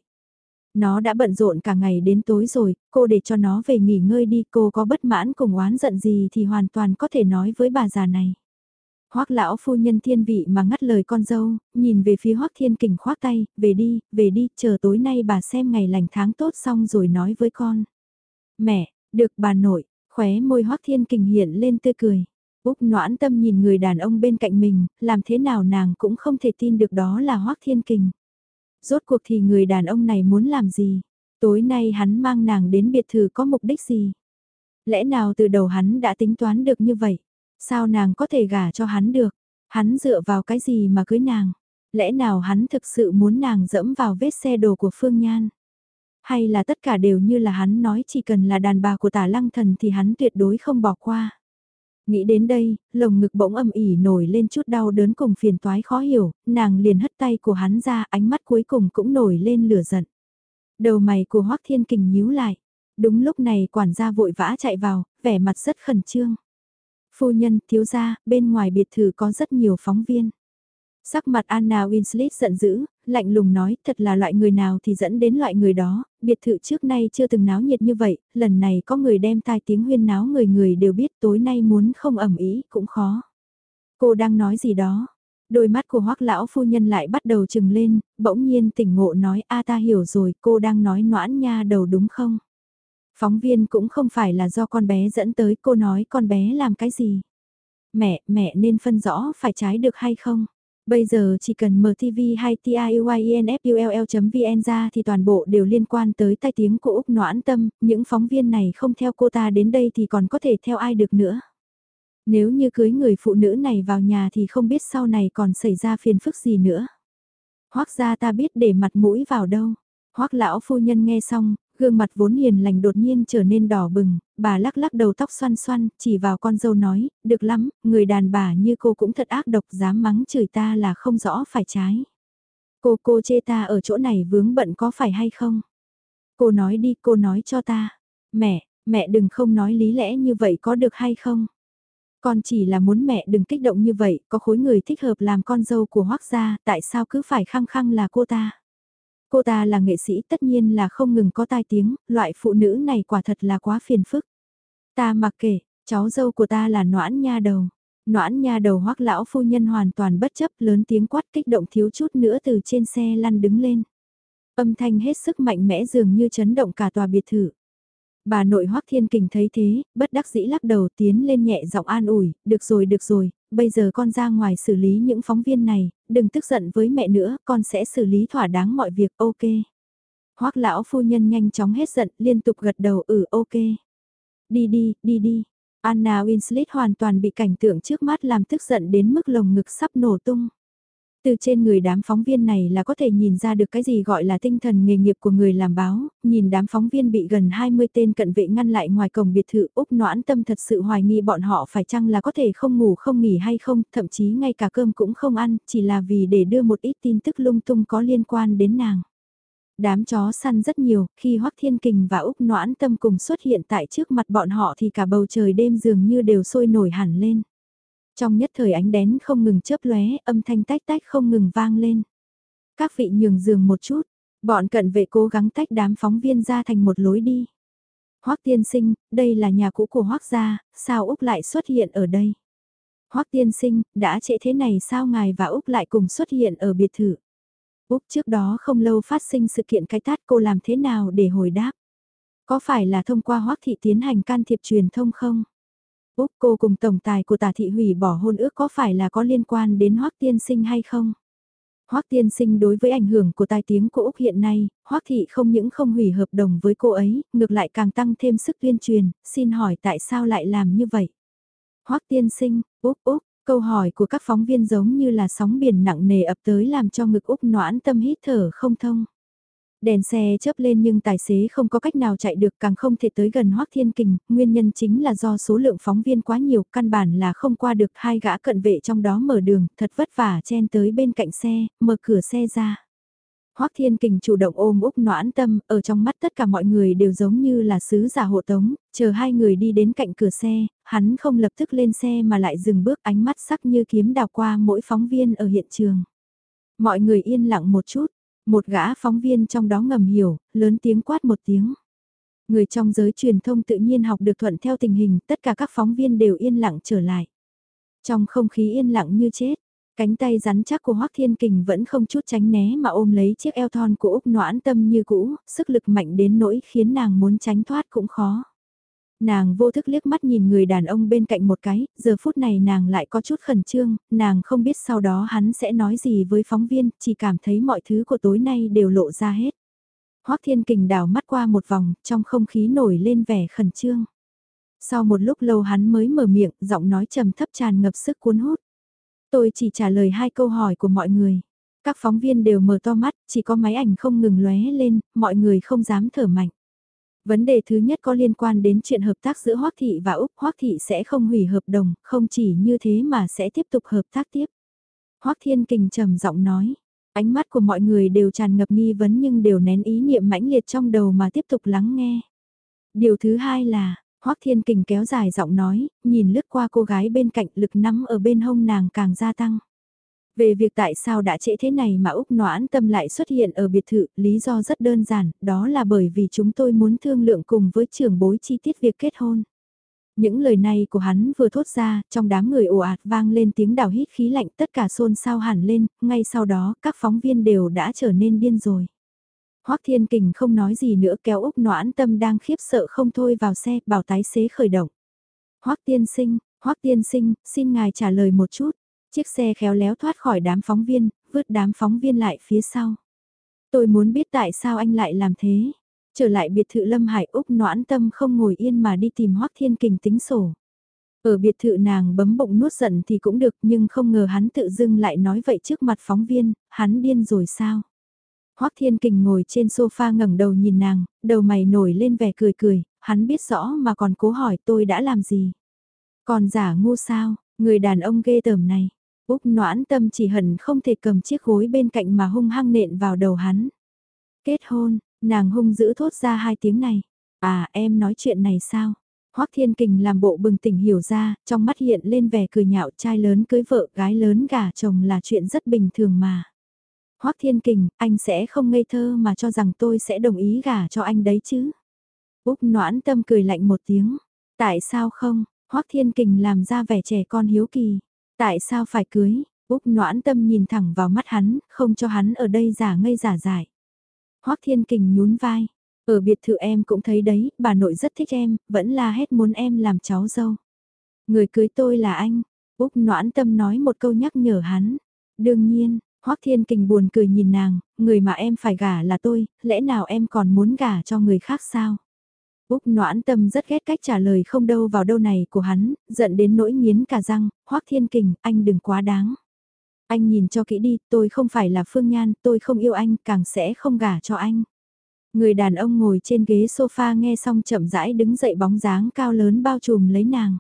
Nó đã bận rộn cả ngày đến tối rồi, cô để cho nó về nghỉ ngơi đi, cô có bất mãn cùng oán giận gì thì hoàn toàn có thể nói với bà già này. Hoắc lão phu nhân thiên vị mà ngắt lời con dâu, nhìn về phía Hoắc Thiên Kình khoác tay, về đi, về đi, chờ tối nay bà xem ngày lành tháng tốt xong rồi nói với con. Mẹ, được bà nội, khóe môi Hoắc Thiên Kình hiện lên tươi cười. Úc noãn tâm nhìn người đàn ông bên cạnh mình, làm thế nào nàng cũng không thể tin được đó là Hoắc Thiên Kình. Rốt cuộc thì người đàn ông này muốn làm gì? Tối nay hắn mang nàng đến biệt thự có mục đích gì? Lẽ nào từ đầu hắn đã tính toán được như vậy? Sao nàng có thể gả cho hắn được? Hắn dựa vào cái gì mà cưới nàng? Lẽ nào hắn thực sự muốn nàng dẫm vào vết xe đồ của Phương Nhan? Hay là tất cả đều như là hắn nói chỉ cần là đàn bà của tả lăng thần thì hắn tuyệt đối không bỏ qua? Nghĩ đến đây, lồng ngực bỗng âm ỉ nổi lên chút đau đớn cùng phiền toái khó hiểu, nàng liền hất tay của hắn ra ánh mắt cuối cùng cũng nổi lên lửa giận. Đầu mày của Hoác Thiên Kình nhíu lại. Đúng lúc này quản gia vội vã chạy vào, vẻ mặt rất khẩn trương. Phu nhân, thiếu gia, bên ngoài biệt thự có rất nhiều phóng viên. Sắc mặt Anna Winslet giận dữ, lạnh lùng nói thật là loại người nào thì dẫn đến loại người đó, biệt thự trước nay chưa từng náo nhiệt như vậy, lần này có người đem tai tiếng huyên náo người người đều biết tối nay muốn không ẩm ý cũng khó. Cô đang nói gì đó? Đôi mắt của hoắc lão phu nhân lại bắt đầu trừng lên, bỗng nhiên tỉnh ngộ nói a ta hiểu rồi cô đang nói noãn nha đầu đúng không? Phóng viên cũng không phải là do con bé dẫn tới cô nói con bé làm cái gì. Mẹ, mẹ nên phân rõ phải trái được hay không? Bây giờ chỉ cần mở TV hay tiuyinfull.vn ra thì toàn bộ đều liên quan tới tai tiếng của Úc Noãn Tâm, những phóng viên này không theo cô ta đến đây thì còn có thể theo ai được nữa. Nếu như cưới người phụ nữ này vào nhà thì không biết sau này còn xảy ra phiền phức gì nữa. Hoác ra ta biết để mặt mũi vào đâu. Hoác lão phu nhân nghe xong, Gương mặt vốn hiền lành đột nhiên trở nên đỏ bừng, bà lắc lắc đầu tóc xoăn xoăn, chỉ vào con dâu nói, được lắm, người đàn bà như cô cũng thật ác độc dám mắng chửi ta là không rõ phải trái. Cô cô chê ta ở chỗ này vướng bận có phải hay không? Cô nói đi, cô nói cho ta. Mẹ, mẹ đừng không nói lý lẽ như vậy có được hay không? Con chỉ là muốn mẹ đừng kích động như vậy, có khối người thích hợp làm con dâu của hoác gia, tại sao cứ phải khăng khăng là cô ta? Cô ta là nghệ sĩ tất nhiên là không ngừng có tai tiếng, loại phụ nữ này quả thật là quá phiền phức. Ta mặc kệ, cháu dâu của ta là noãn nha đầu. Noãn nha đầu hoắc lão phu nhân hoàn toàn bất chấp lớn tiếng quát kích động thiếu chút nữa từ trên xe lăn đứng lên. Âm thanh hết sức mạnh mẽ dường như chấn động cả tòa biệt thự. Bà nội Hoắc Thiên Kình thấy thế, bất đắc dĩ lắc đầu tiến lên nhẹ giọng an ủi, được rồi được rồi, bây giờ con ra ngoài xử lý những phóng viên này, đừng tức giận với mẹ nữa, con sẽ xử lý thỏa đáng mọi việc, ok. Hoắc lão phu nhân nhanh chóng hết giận, liên tục gật đầu ừ ok. Đi đi, đi đi. Anna Winslet hoàn toàn bị cảnh tượng trước mắt làm tức giận đến mức lồng ngực sắp nổ tung. Từ trên người đám phóng viên này là có thể nhìn ra được cái gì gọi là tinh thần nghề nghiệp của người làm báo, nhìn đám phóng viên bị gần 20 tên cận vệ ngăn lại ngoài cổng biệt thự Úc noãn tâm thật sự hoài nghi bọn họ phải chăng là có thể không ngủ không nghỉ hay không, thậm chí ngay cả cơm cũng không ăn, chỉ là vì để đưa một ít tin tức lung tung có liên quan đến nàng. Đám chó săn rất nhiều, khi Hoắc Thiên Kình và Úc noãn tâm cùng xuất hiện tại trước mặt bọn họ thì cả bầu trời đêm dường như đều sôi nổi hẳn lên. Trong nhất thời ánh đén không ngừng chớp lóe, âm thanh tách tách không ngừng vang lên. Các vị nhường giường một chút, bọn cận vệ cố gắng tách đám phóng viên ra thành một lối đi. Hoắc tiên sinh, đây là nhà cũ của Hoắc gia, sao Úc lại xuất hiện ở đây? Hoắc tiên sinh, đã trễ thế này sao ngài và Úc lại cùng xuất hiện ở biệt thự? Úc trước đó không lâu phát sinh sự kiện cái tát cô làm thế nào để hồi đáp? Có phải là thông qua Hoắc thị tiến hành can thiệp truyền thông không? Úc cô cùng tổng tài của tả thị hủy bỏ hôn ước có phải là có liên quan đến Hoắc tiên sinh hay không? Hoắc tiên sinh đối với ảnh hưởng của tai tiếng của Úc hiện nay, Hoắc thị không những không hủy hợp đồng với cô ấy, ngược lại càng tăng thêm sức tuyên truyền, xin hỏi tại sao lại làm như vậy? Hoắc tiên sinh, Úc Úc, Câu hỏi của các phóng viên giống như là sóng biển nặng nề ập tới làm cho ngực Úc noãn tâm hít thở không thông. Đèn xe chớp lên nhưng tài xế không có cách nào chạy được càng không thể tới gần Hoác Thiên Kình, nguyên nhân chính là do số lượng phóng viên quá nhiều, căn bản là không qua được hai gã cận vệ trong đó mở đường, thật vất vả chen tới bên cạnh xe, mở cửa xe ra. Hoắc Thiên Kình chủ động ôm Úc Noãn Tâm, ở trong mắt tất cả mọi người đều giống như là sứ giả hộ tống, chờ hai người đi đến cạnh cửa xe, hắn không lập tức lên xe mà lại dừng bước ánh mắt sắc như kiếm đào qua mỗi phóng viên ở hiện trường. Mọi người yên lặng một chút, một gã phóng viên trong đó ngầm hiểu, lớn tiếng quát một tiếng. Người trong giới truyền thông tự nhiên học được thuận theo tình hình, tất cả các phóng viên đều yên lặng trở lại. Trong không khí yên lặng như chết, cánh tay rắn chắc của Hoác Thiên Kình vẫn không chút tránh né mà ôm lấy chiếc eo thon của Úc noãn tâm như cũ, sức lực mạnh đến nỗi khiến nàng muốn tránh thoát cũng khó. Nàng vô thức liếc mắt nhìn người đàn ông bên cạnh một cái, giờ phút này nàng lại có chút khẩn trương, nàng không biết sau đó hắn sẽ nói gì với phóng viên, chỉ cảm thấy mọi thứ của tối nay đều lộ ra hết. Hoác Thiên Kình đảo mắt qua một vòng, trong không khí nổi lên vẻ khẩn trương. Sau một lúc lâu hắn mới mở miệng, giọng nói trầm thấp tràn ngập sức cuốn hút. Tôi chỉ trả lời hai câu hỏi của mọi người. Các phóng viên đều mở to mắt, chỉ có máy ảnh không ngừng lóe lên, mọi người không dám thở mạnh. Vấn đề thứ nhất có liên quan đến chuyện hợp tác giữa Hoắc Thị và Úc. Hoắc Thị sẽ không hủy hợp đồng, không chỉ như thế mà sẽ tiếp tục hợp tác tiếp. Hoắc Thiên Kình trầm giọng nói, ánh mắt của mọi người đều tràn ngập nghi vấn nhưng đều nén ý niệm mãnh liệt trong đầu mà tiếp tục lắng nghe. Điều thứ hai là, Hoắc Thiên Kình kéo dài giọng nói, nhìn lướt qua cô gái bên cạnh lực nắm ở bên hông nàng càng gia tăng. Về việc tại sao đã trễ thế này mà Úc Noãn Tâm lại xuất hiện ở biệt thự, lý do rất đơn giản, đó là bởi vì chúng tôi muốn thương lượng cùng với trưởng bối chi tiết việc kết hôn. Những lời này của hắn vừa thốt ra, trong đám người ồ ạt vang lên tiếng đào hít khí lạnh tất cả xôn xao hẳn lên, ngay sau đó các phóng viên đều đã trở nên điên rồi. Hoắc Thiên Kình không nói gì nữa kéo Úc Noãn Tâm đang khiếp sợ không thôi vào xe, bảo tái xế khởi động. Hoắc Tiên Sinh, Hoắc Tiên Sinh, xin ngài trả lời một chút. Chiếc xe khéo léo thoát khỏi đám phóng viên, vứt đám phóng viên lại phía sau. Tôi muốn biết tại sao anh lại làm thế. Trở lại biệt thự Lâm Hải Úc noãn tâm không ngồi yên mà đi tìm Hoác Thiên Kình tính sổ. Ở biệt thự nàng bấm bụng nuốt giận thì cũng được nhưng không ngờ hắn tự dưng lại nói vậy trước mặt phóng viên, hắn điên rồi sao? Hoác Thiên Kình ngồi trên sofa ngẩng đầu nhìn nàng, đầu mày nổi lên vẻ cười cười, hắn biết rõ mà còn cố hỏi tôi đã làm gì. Còn giả ngu sao, người đàn ông ghê tởm này. Úc noãn tâm chỉ hận không thể cầm chiếc gối bên cạnh mà hung hăng nện vào đầu hắn. Kết hôn, nàng hung dữ thốt ra hai tiếng này. À em nói chuyện này sao? Hoắc Thiên Kình làm bộ bừng tỉnh hiểu ra, trong mắt hiện lên vẻ cười nhạo trai lớn cưới vợ gái lớn gả chồng là chuyện rất bình thường mà. Hoắc Thiên Kình, anh sẽ không ngây thơ mà cho rằng tôi sẽ đồng ý gả cho anh đấy chứ. Úc noãn tâm cười lạnh một tiếng. Tại sao không? Hoắc Thiên Kình làm ra vẻ trẻ con hiếu kỳ. Tại sao phải cưới? Úc noãn tâm nhìn thẳng vào mắt hắn, không cho hắn ở đây giả ngây giả dại. Hoắc Thiên Kình nhún vai. Ở biệt thự em cũng thấy đấy, bà nội rất thích em, vẫn la hét muốn em làm cháu dâu. Người cưới tôi là anh. Úc noãn tâm nói một câu nhắc nhở hắn. Đương nhiên, Hoắc Thiên Kình buồn cười nhìn nàng, người mà em phải gả là tôi, lẽ nào em còn muốn gả cho người khác sao? Úc noãn tâm rất ghét cách trả lời không đâu vào đâu này của hắn, giận đến nỗi nghiến cả răng, Hoắc Thiên Kình, anh đừng quá đáng. Anh nhìn cho kỹ đi, tôi không phải là Phương Nhan, tôi không yêu anh, càng sẽ không gả cho anh. Người đàn ông ngồi trên ghế sofa nghe xong chậm rãi đứng dậy bóng dáng cao lớn bao trùm lấy nàng.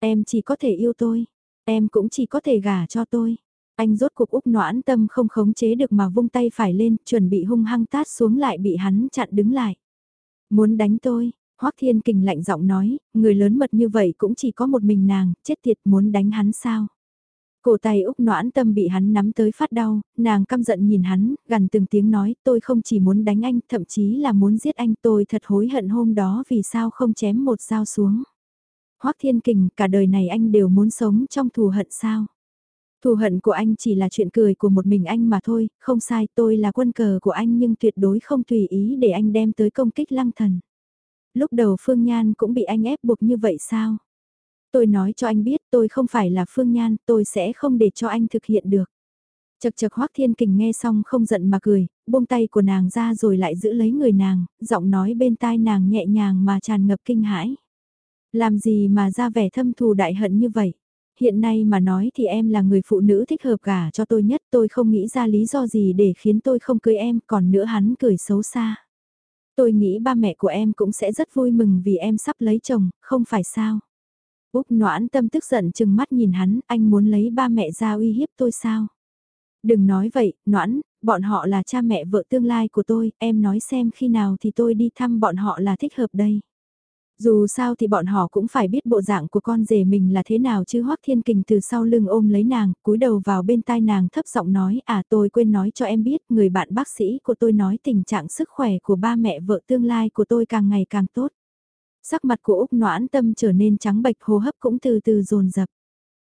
Em chỉ có thể yêu tôi, em cũng chỉ có thể gả cho tôi. Anh rốt cuộc Úc noãn tâm không khống chế được mà vung tay phải lên, chuẩn bị hung hăng tát xuống lại bị hắn chặn đứng lại. Muốn đánh tôi, Hoắc Thiên Kình lạnh giọng nói, người lớn mật như vậy cũng chỉ có một mình nàng, chết tiệt muốn đánh hắn sao? Cổ tay Úc noãn tâm bị hắn nắm tới phát đau, nàng căm giận nhìn hắn, gần từng tiếng nói, tôi không chỉ muốn đánh anh, thậm chí là muốn giết anh, tôi thật hối hận hôm đó vì sao không chém một dao xuống. Hoắc Thiên Kình, cả đời này anh đều muốn sống trong thù hận sao? Thù hận của anh chỉ là chuyện cười của một mình anh mà thôi, không sai tôi là quân cờ của anh nhưng tuyệt đối không tùy ý để anh đem tới công kích lăng thần. Lúc đầu Phương Nhan cũng bị anh ép buộc như vậy sao? Tôi nói cho anh biết tôi không phải là Phương Nhan, tôi sẽ không để cho anh thực hiện được. Chật chật Hoác Thiên Kình nghe xong không giận mà cười, buông tay của nàng ra rồi lại giữ lấy người nàng, giọng nói bên tai nàng nhẹ nhàng mà tràn ngập kinh hãi. Làm gì mà ra vẻ thâm thù đại hận như vậy? Hiện nay mà nói thì em là người phụ nữ thích hợp gả cho tôi nhất, tôi không nghĩ ra lý do gì để khiến tôi không cưới em, còn nữa hắn cười xấu xa. Tôi nghĩ ba mẹ của em cũng sẽ rất vui mừng vì em sắp lấy chồng, không phải sao? Úc noãn tâm tức giận chừng mắt nhìn hắn, anh muốn lấy ba mẹ ra uy hiếp tôi sao? Đừng nói vậy, noãn, bọn họ là cha mẹ vợ tương lai của tôi, em nói xem khi nào thì tôi đi thăm bọn họ là thích hợp đây. Dù sao thì bọn họ cũng phải biết bộ dạng của con rể mình là thế nào chứ Hoắc Thiên Kình từ sau lưng ôm lấy nàng, cúi đầu vào bên tai nàng thấp giọng nói à tôi quên nói cho em biết người bạn bác sĩ của tôi nói tình trạng sức khỏe của ba mẹ vợ tương lai của tôi càng ngày càng tốt. Sắc mặt của Úc noãn tâm trở nên trắng bệch hô hấp cũng từ từ dồn dập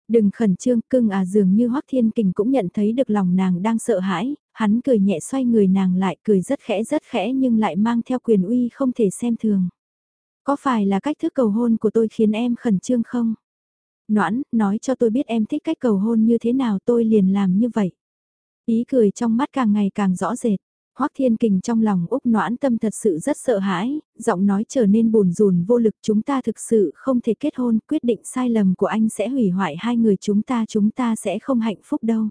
Đừng khẩn trương cưng à dường như Hoắc Thiên Kình cũng nhận thấy được lòng nàng đang sợ hãi, hắn cười nhẹ xoay người nàng lại cười rất khẽ rất khẽ nhưng lại mang theo quyền uy không thể xem thường. Có phải là cách thức cầu hôn của tôi khiến em khẩn trương không? Noãn, nói cho tôi biết em thích cách cầu hôn như thế nào tôi liền làm như vậy. Ý cười trong mắt càng ngày càng rõ rệt. Hoắc Thiên Kình trong lòng Úc Noãn Tâm thật sự rất sợ hãi, giọng nói trở nên buồn rùn vô lực chúng ta thực sự không thể kết hôn, quyết định sai lầm của anh sẽ hủy hoại hai người chúng ta chúng ta sẽ không hạnh phúc đâu.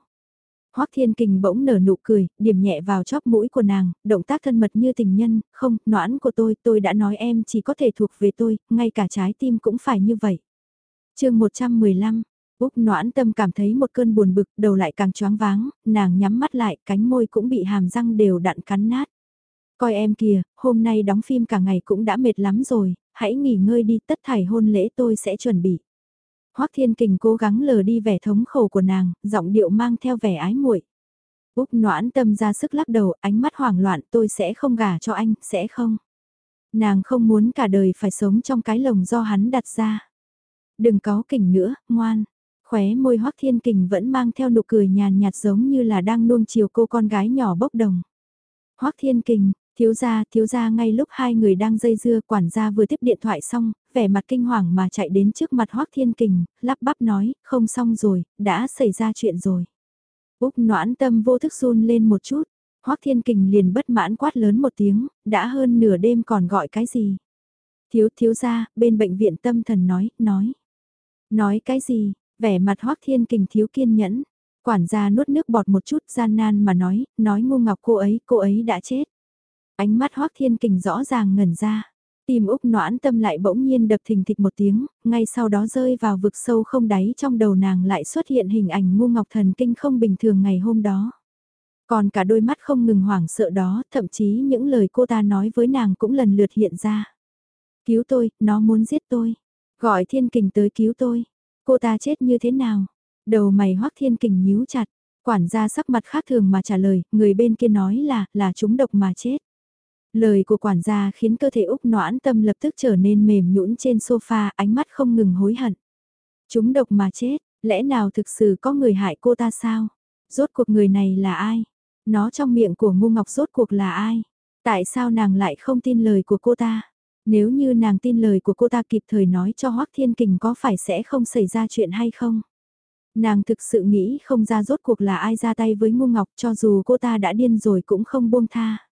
Hoắc Thiên Kình bỗng nở nụ cười, điểm nhẹ vào chóp mũi của nàng, động tác thân mật như tình nhân, không, noãn của tôi, tôi đã nói em chỉ có thể thuộc về tôi, ngay cả trái tim cũng phải như vậy. chương 115, Úc noãn tâm cảm thấy một cơn buồn bực, đầu lại càng choáng váng, nàng nhắm mắt lại, cánh môi cũng bị hàm răng đều đặn cắn nát. Coi em kìa, hôm nay đóng phim cả ngày cũng đã mệt lắm rồi, hãy nghỉ ngơi đi, tất thải hôn lễ tôi sẽ chuẩn bị. Hoắc Thiên Kình cố gắng lờ đi vẻ thống khổ của nàng, giọng điệu mang theo vẻ ái muội. Úc noãn tâm ra sức lắc đầu, ánh mắt hoảng loạn, tôi sẽ không gả cho anh, sẽ không. Nàng không muốn cả đời phải sống trong cái lồng do hắn đặt ra. Đừng có kỉnh nữa, ngoan. Khóe môi Hoắc Thiên Kình vẫn mang theo nụ cười nhàn nhạt giống như là đang nuông chiều cô con gái nhỏ bốc đồng. Hoắc Thiên Kình, thiếu gia, thiếu gia ngay lúc hai người đang dây dưa, quản gia vừa tiếp điện thoại xong, vẻ mặt kinh hoàng mà chạy đến trước mặt Hoắc Thiên Kình, lắp bắp nói, không xong rồi, đã xảy ra chuyện rồi. Úc noãn tâm vô thức run lên một chút, Hoắc Thiên Kình liền bất mãn quát lớn một tiếng, đã hơn nửa đêm còn gọi cái gì. Thiếu thiếu gia, bên bệnh viện tâm thần nói, nói. Nói cái gì, Vẻ mặt Hoác Thiên Kình thiếu kiên nhẫn, quản gia nuốt nước bọt một chút gian nan mà nói, nói ngu ngọc cô ấy, cô ấy đã chết. Ánh mắt Hoác Thiên Kình rõ ràng ngẩn ra, tim Úc noãn tâm lại bỗng nhiên đập thình thịch một tiếng, ngay sau đó rơi vào vực sâu không đáy trong đầu nàng lại xuất hiện hình ảnh ngu ngọc thần kinh không bình thường ngày hôm đó. Còn cả đôi mắt không ngừng hoảng sợ đó, thậm chí những lời cô ta nói với nàng cũng lần lượt hiện ra. Cứu tôi, nó muốn giết tôi. Gọi thiên kình tới cứu tôi. Cô ta chết như thế nào? Đầu mày hoắc thiên kình nhíu chặt. Quản gia sắc mặt khác thường mà trả lời, người bên kia nói là, là chúng độc mà chết. Lời của quản gia khiến cơ thể Úc noãn tâm lập tức trở nên mềm nhũn trên sofa, ánh mắt không ngừng hối hận. Chúng độc mà chết, lẽ nào thực sự có người hại cô ta sao? Rốt cuộc người này là ai? Nó trong miệng của ngu ngọc rốt cuộc là ai? Tại sao nàng lại không tin lời của cô ta? Nếu như nàng tin lời của cô ta kịp thời nói cho Hoác Thiên Kình có phải sẽ không xảy ra chuyện hay không? Nàng thực sự nghĩ không ra rốt cuộc là ai ra tay với Ngu Ngọc cho dù cô ta đã điên rồi cũng không buông tha.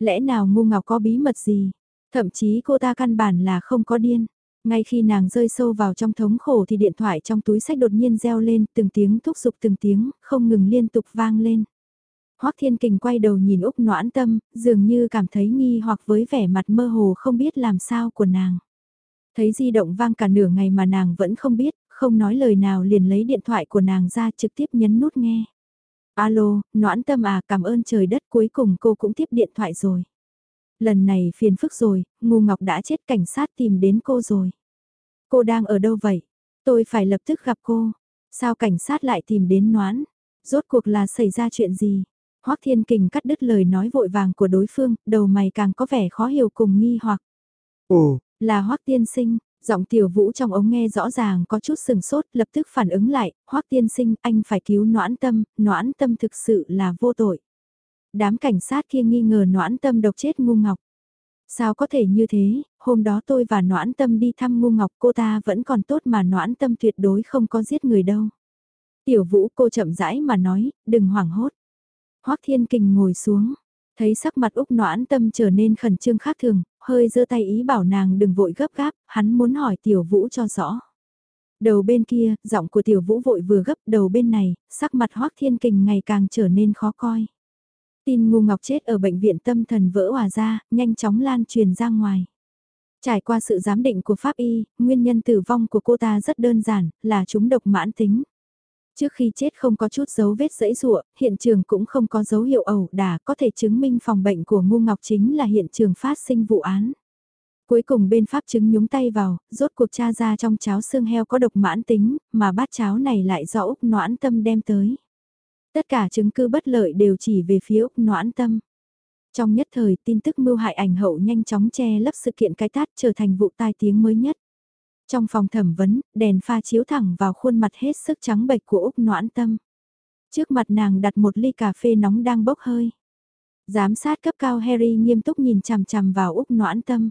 Lẽ nào Ngu Ngọc có bí mật gì? Thậm chí cô ta căn bản là không có điên. Ngay khi nàng rơi sâu vào trong thống khổ thì điện thoại trong túi sách đột nhiên reo lên từng tiếng thúc giục từng tiếng, không ngừng liên tục vang lên. Hoác Thiên Kình quay đầu nhìn Úc Noãn Tâm, dường như cảm thấy nghi hoặc với vẻ mặt mơ hồ không biết làm sao của nàng. Thấy di động vang cả nửa ngày mà nàng vẫn không biết, không nói lời nào liền lấy điện thoại của nàng ra trực tiếp nhấn nút nghe. Alo, Noãn Tâm à cảm ơn trời đất cuối cùng cô cũng tiếp điện thoại rồi. Lần này phiền phức rồi, Ngu Ngọc đã chết cảnh sát tìm đến cô rồi. Cô đang ở đâu vậy? Tôi phải lập tức gặp cô. Sao cảnh sát lại tìm đến Noãn? Rốt cuộc là xảy ra chuyện gì? Hoắc Thiên Kình cắt đứt lời nói vội vàng của đối phương, đầu mày càng có vẻ khó hiểu cùng nghi hoặc. Ồ, là Hoắc Tiên Sinh, giọng tiểu vũ trong ống nghe rõ ràng có chút sừng sốt, lập tức phản ứng lại, Hoắc Tiên Sinh, anh phải cứu noãn tâm, noãn tâm thực sự là vô tội. Đám cảnh sát kia nghi ngờ noãn tâm độc chết ngu ngọc. Sao có thể như thế, hôm đó tôi và noãn tâm đi thăm ngu ngọc cô ta vẫn còn tốt mà noãn tâm tuyệt đối không có giết người đâu. Tiểu vũ cô chậm rãi mà nói, đừng hoảng hốt. Hoắc Thiên Kình ngồi xuống, thấy sắc mặt Úc Noãn Tâm trở nên khẩn trương khác thường, hơi giơ tay ý bảo nàng đừng vội gấp gáp, hắn muốn hỏi Tiểu Vũ cho rõ. Đầu bên kia, giọng của tiểu vũ vội vừa gấp đầu bên này, sắc mặt hoác thiên kình ngày càng trở nên khó coi. Tin ngu ngọc chết ở bệnh viện tâm thần vỡ hòa ra, nhanh chóng lan truyền ra ngoài. Trải qua sự giám định của pháp y, nguyên nhân tử vong của cô ta rất đơn giản, là chúng độc mãn tính. Trước khi chết không có chút dấu vết dẫy rụa, hiện trường cũng không có dấu hiệu ẩu đả có thể chứng minh phòng bệnh của ngu ngọc chính là hiện trường phát sinh vụ án. Cuối cùng bên pháp chứng nhúng tay vào, rốt cuộc cha ra trong cháo xương heo có độc mãn tính, mà bát cháo này lại do Úc noãn tâm đem tới. Tất cả chứng cứ bất lợi đều chỉ về phía Úc noãn tâm. Trong nhất thời tin tức mưu hại ảnh hậu nhanh chóng che lấp sự kiện cái tát trở thành vụ tai tiếng mới nhất. Trong phòng thẩm vấn, đèn pha chiếu thẳng vào khuôn mặt hết sức trắng bệch của Úc noãn tâm. Trước mặt nàng đặt một ly cà phê nóng đang bốc hơi. Giám sát cấp cao Harry nghiêm túc nhìn chằm chằm vào Úc noãn tâm.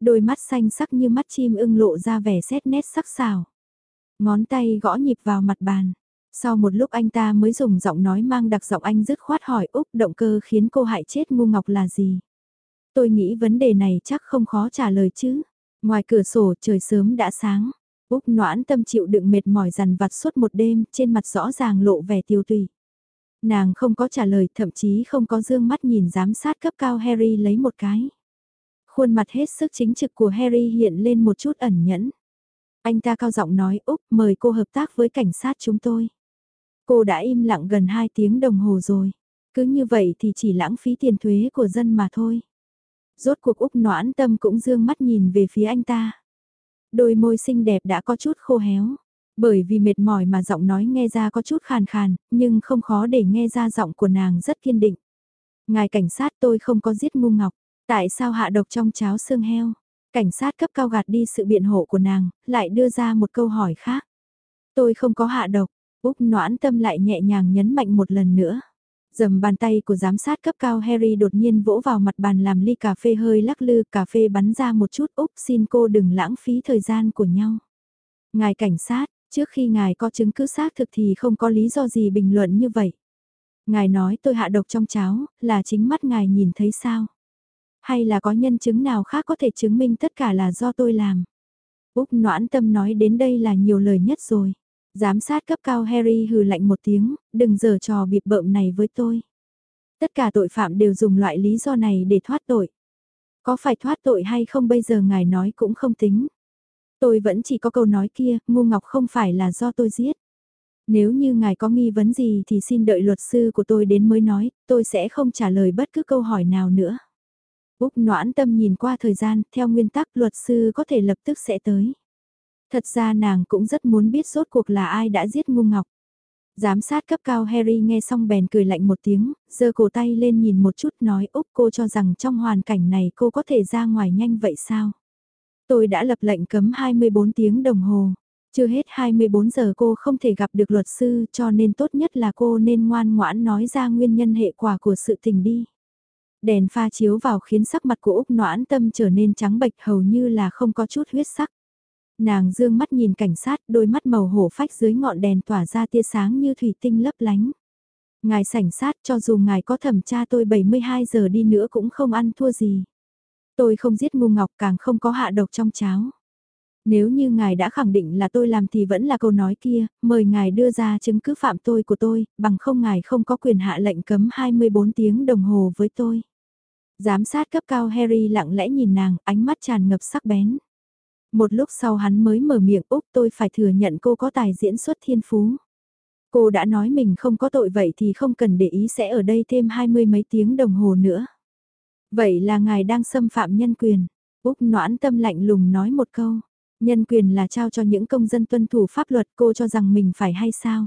Đôi mắt xanh sắc như mắt chim ưng lộ ra vẻ xét nét sắc sảo. Ngón tay gõ nhịp vào mặt bàn. Sau một lúc anh ta mới dùng giọng nói mang đặc giọng anh dứt khoát hỏi Úc động cơ khiến cô hại chết ngu ngọc là gì? Tôi nghĩ vấn đề này chắc không khó trả lời chứ. Ngoài cửa sổ trời sớm đã sáng. Úc noãn tâm chịu đựng mệt mỏi dằn vặt suốt một đêm, trên mặt rõ ràng lộ vẻ tiêu tùy. Nàng không có trả lời, thậm chí không có dương mắt nhìn giám sát cấp cao Harry lấy một cái. Khuôn mặt hết sức chính trực của Harry hiện lên một chút ẩn nhẫn. Anh ta cao giọng nói, Úc, mời cô hợp tác với cảnh sát chúng tôi. Cô đã im lặng gần 2 tiếng đồng hồ rồi. Cứ như vậy thì chỉ lãng phí tiền thuế của dân mà thôi. Rốt cuộc Úc noãn tâm cũng dương mắt nhìn về phía anh ta. Đôi môi xinh đẹp đã có chút khô héo. Bởi vì mệt mỏi mà giọng nói nghe ra có chút khàn khàn, nhưng không khó để nghe ra giọng của nàng rất kiên định. Ngài cảnh sát tôi không có giết ngu ngọc. Tại sao hạ độc trong cháo xương heo? Cảnh sát cấp cao gạt đi sự biện hộ của nàng, lại đưa ra một câu hỏi khác. Tôi không có hạ độc, Úc noãn tâm lại nhẹ nhàng nhấn mạnh một lần nữa. Dầm bàn tay của giám sát cấp cao Harry đột nhiên vỗ vào mặt bàn làm ly cà phê hơi lắc lư, cà phê bắn ra một chút Úc xin cô đừng lãng phí thời gian của nhau. Ngài cảnh sát, trước khi ngài có chứng cứ xác thực thì không có lý do gì bình luận như vậy. Ngài nói tôi hạ độc trong cháo, là chính mắt ngài nhìn thấy sao? Hay là có nhân chứng nào khác có thể chứng minh tất cả là do tôi làm? Úc noãn tâm nói đến đây là nhiều lời nhất rồi. Giám sát cấp cao Harry hừ lạnh một tiếng, đừng giở trò bịp bợm này với tôi. Tất cả tội phạm đều dùng loại lý do này để thoát tội. Có phải thoát tội hay không bây giờ ngài nói cũng không tính. Tôi vẫn chỉ có câu nói kia, ngu ngọc không phải là do tôi giết. Nếu như ngài có nghi vấn gì thì xin đợi luật sư của tôi đến mới nói, tôi sẽ không trả lời bất cứ câu hỏi nào nữa. Úc noãn tâm nhìn qua thời gian, theo nguyên tắc luật sư có thể lập tức sẽ tới. Thật ra nàng cũng rất muốn biết rốt cuộc là ai đã giết ngu ngọc. Giám sát cấp cao Harry nghe xong bèn cười lạnh một tiếng, giơ cổ tay lên nhìn một chút nói Úc cô cho rằng trong hoàn cảnh này cô có thể ra ngoài nhanh vậy sao? Tôi đã lập lệnh cấm 24 tiếng đồng hồ. Chưa hết 24 giờ cô không thể gặp được luật sư cho nên tốt nhất là cô nên ngoan ngoãn nói ra nguyên nhân hệ quả của sự tình đi. Đèn pha chiếu vào khiến sắc mặt của Úc noãn tâm trở nên trắng bệch hầu như là không có chút huyết sắc. Nàng dương mắt nhìn cảnh sát, đôi mắt màu hổ phách dưới ngọn đèn tỏa ra tia sáng như thủy tinh lấp lánh. Ngài sảnh sát cho dù ngài có thẩm tra tôi 72 giờ đi nữa cũng không ăn thua gì. Tôi không giết ngu ngọc càng không có hạ độc trong cháo. Nếu như ngài đã khẳng định là tôi làm thì vẫn là câu nói kia, mời ngài đưa ra chứng cứ phạm tôi của tôi, bằng không ngài không có quyền hạ lệnh cấm 24 tiếng đồng hồ với tôi. Giám sát cấp cao Harry lặng lẽ nhìn nàng, ánh mắt tràn ngập sắc bén. Một lúc sau hắn mới mở miệng Úc tôi phải thừa nhận cô có tài diễn xuất thiên phú. Cô đã nói mình không có tội vậy thì không cần để ý sẽ ở đây thêm hai mươi mấy tiếng đồng hồ nữa. Vậy là ngài đang xâm phạm nhân quyền. Úc noãn tâm lạnh lùng nói một câu. Nhân quyền là trao cho những công dân tuân thủ pháp luật cô cho rằng mình phải hay sao?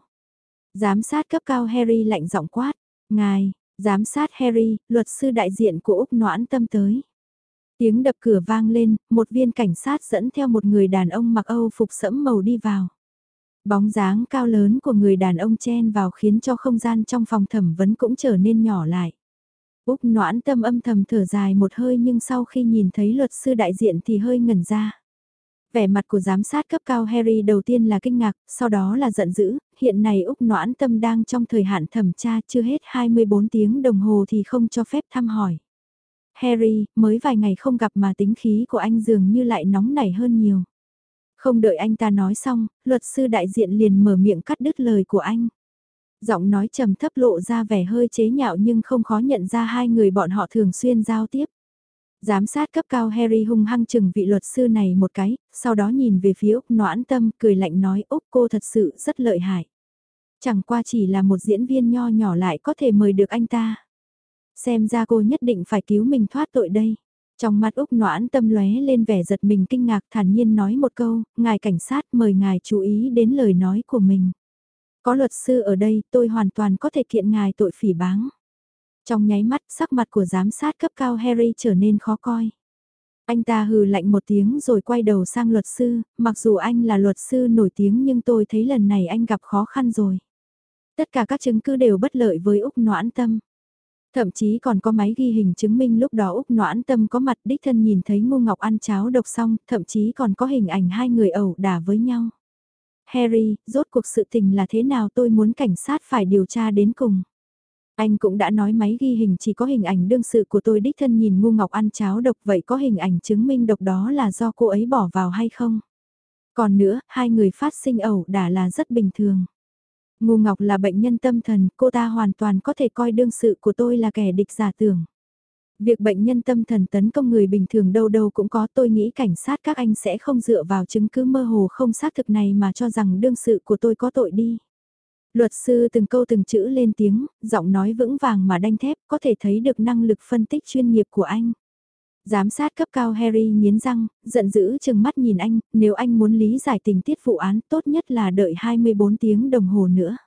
Giám sát cấp cao Harry lạnh giọng quát. Ngài, giám sát Harry, luật sư đại diện của Úc noãn tâm tới. Tiếng đập cửa vang lên, một viên cảnh sát dẫn theo một người đàn ông mặc Âu phục sẫm màu đi vào. Bóng dáng cao lớn của người đàn ông chen vào khiến cho không gian trong phòng thẩm vấn cũng trở nên nhỏ lại. Úc noãn tâm âm thầm thở dài một hơi nhưng sau khi nhìn thấy luật sư đại diện thì hơi ngẩn ra. Vẻ mặt của giám sát cấp cao Harry đầu tiên là kinh ngạc, sau đó là giận dữ, hiện nay Úc noãn tâm đang trong thời hạn thẩm tra chưa hết 24 tiếng đồng hồ thì không cho phép thăm hỏi. Harry, mới vài ngày không gặp mà tính khí của anh dường như lại nóng nảy hơn nhiều. Không đợi anh ta nói xong, luật sư đại diện liền mở miệng cắt đứt lời của anh. Giọng nói trầm thấp lộ ra vẻ hơi chế nhạo nhưng không khó nhận ra hai người bọn họ thường xuyên giao tiếp. Giám sát cấp cao Harry hung hăng chừng vị luật sư này một cái, sau đó nhìn về phía Úc noãn tâm cười lạnh nói Úc cô thật sự rất lợi hại. Chẳng qua chỉ là một diễn viên nho nhỏ lại có thể mời được anh ta. Xem ra cô nhất định phải cứu mình thoát tội đây. Trong mắt Úc noãn tâm lóe lên vẻ giật mình kinh ngạc thản nhiên nói một câu, ngài cảnh sát mời ngài chú ý đến lời nói của mình. Có luật sư ở đây tôi hoàn toàn có thể kiện ngài tội phỉ báng. Trong nháy mắt sắc mặt của giám sát cấp cao Harry trở nên khó coi. Anh ta hừ lạnh một tiếng rồi quay đầu sang luật sư, mặc dù anh là luật sư nổi tiếng nhưng tôi thấy lần này anh gặp khó khăn rồi. Tất cả các chứng cứ đều bất lợi với Úc Noãn Tâm. Thậm chí còn có máy ghi hình chứng minh lúc đó Úc Noãn Tâm có mặt đích thân nhìn thấy Ngô Ngọc ăn cháo độc xong, thậm chí còn có hình ảnh hai người ẩu đả với nhau. Harry, rốt cuộc sự tình là thế nào tôi muốn cảnh sát phải điều tra đến cùng. Anh cũng đã nói máy ghi hình chỉ có hình ảnh đương sự của tôi đích thân nhìn ngu ngọc ăn cháo độc vậy có hình ảnh chứng minh độc đó là do cô ấy bỏ vào hay không? Còn nữa, hai người phát sinh ẩu đả là rất bình thường. Ngu Ngọc là bệnh nhân tâm thần, cô ta hoàn toàn có thể coi đương sự của tôi là kẻ địch giả tưởng. Việc bệnh nhân tâm thần tấn công người bình thường đâu đâu cũng có tôi nghĩ cảnh sát các anh sẽ không dựa vào chứng cứ mơ hồ không xác thực này mà cho rằng đương sự của tôi có tội đi. Luật sư từng câu từng chữ lên tiếng, giọng nói vững vàng mà đanh thép có thể thấy được năng lực phân tích chuyên nghiệp của anh. Giám sát cấp cao Harry nghiến răng, giận dữ chừng mắt nhìn anh, nếu anh muốn lý giải tình tiết vụ án tốt nhất là đợi 24 tiếng đồng hồ nữa.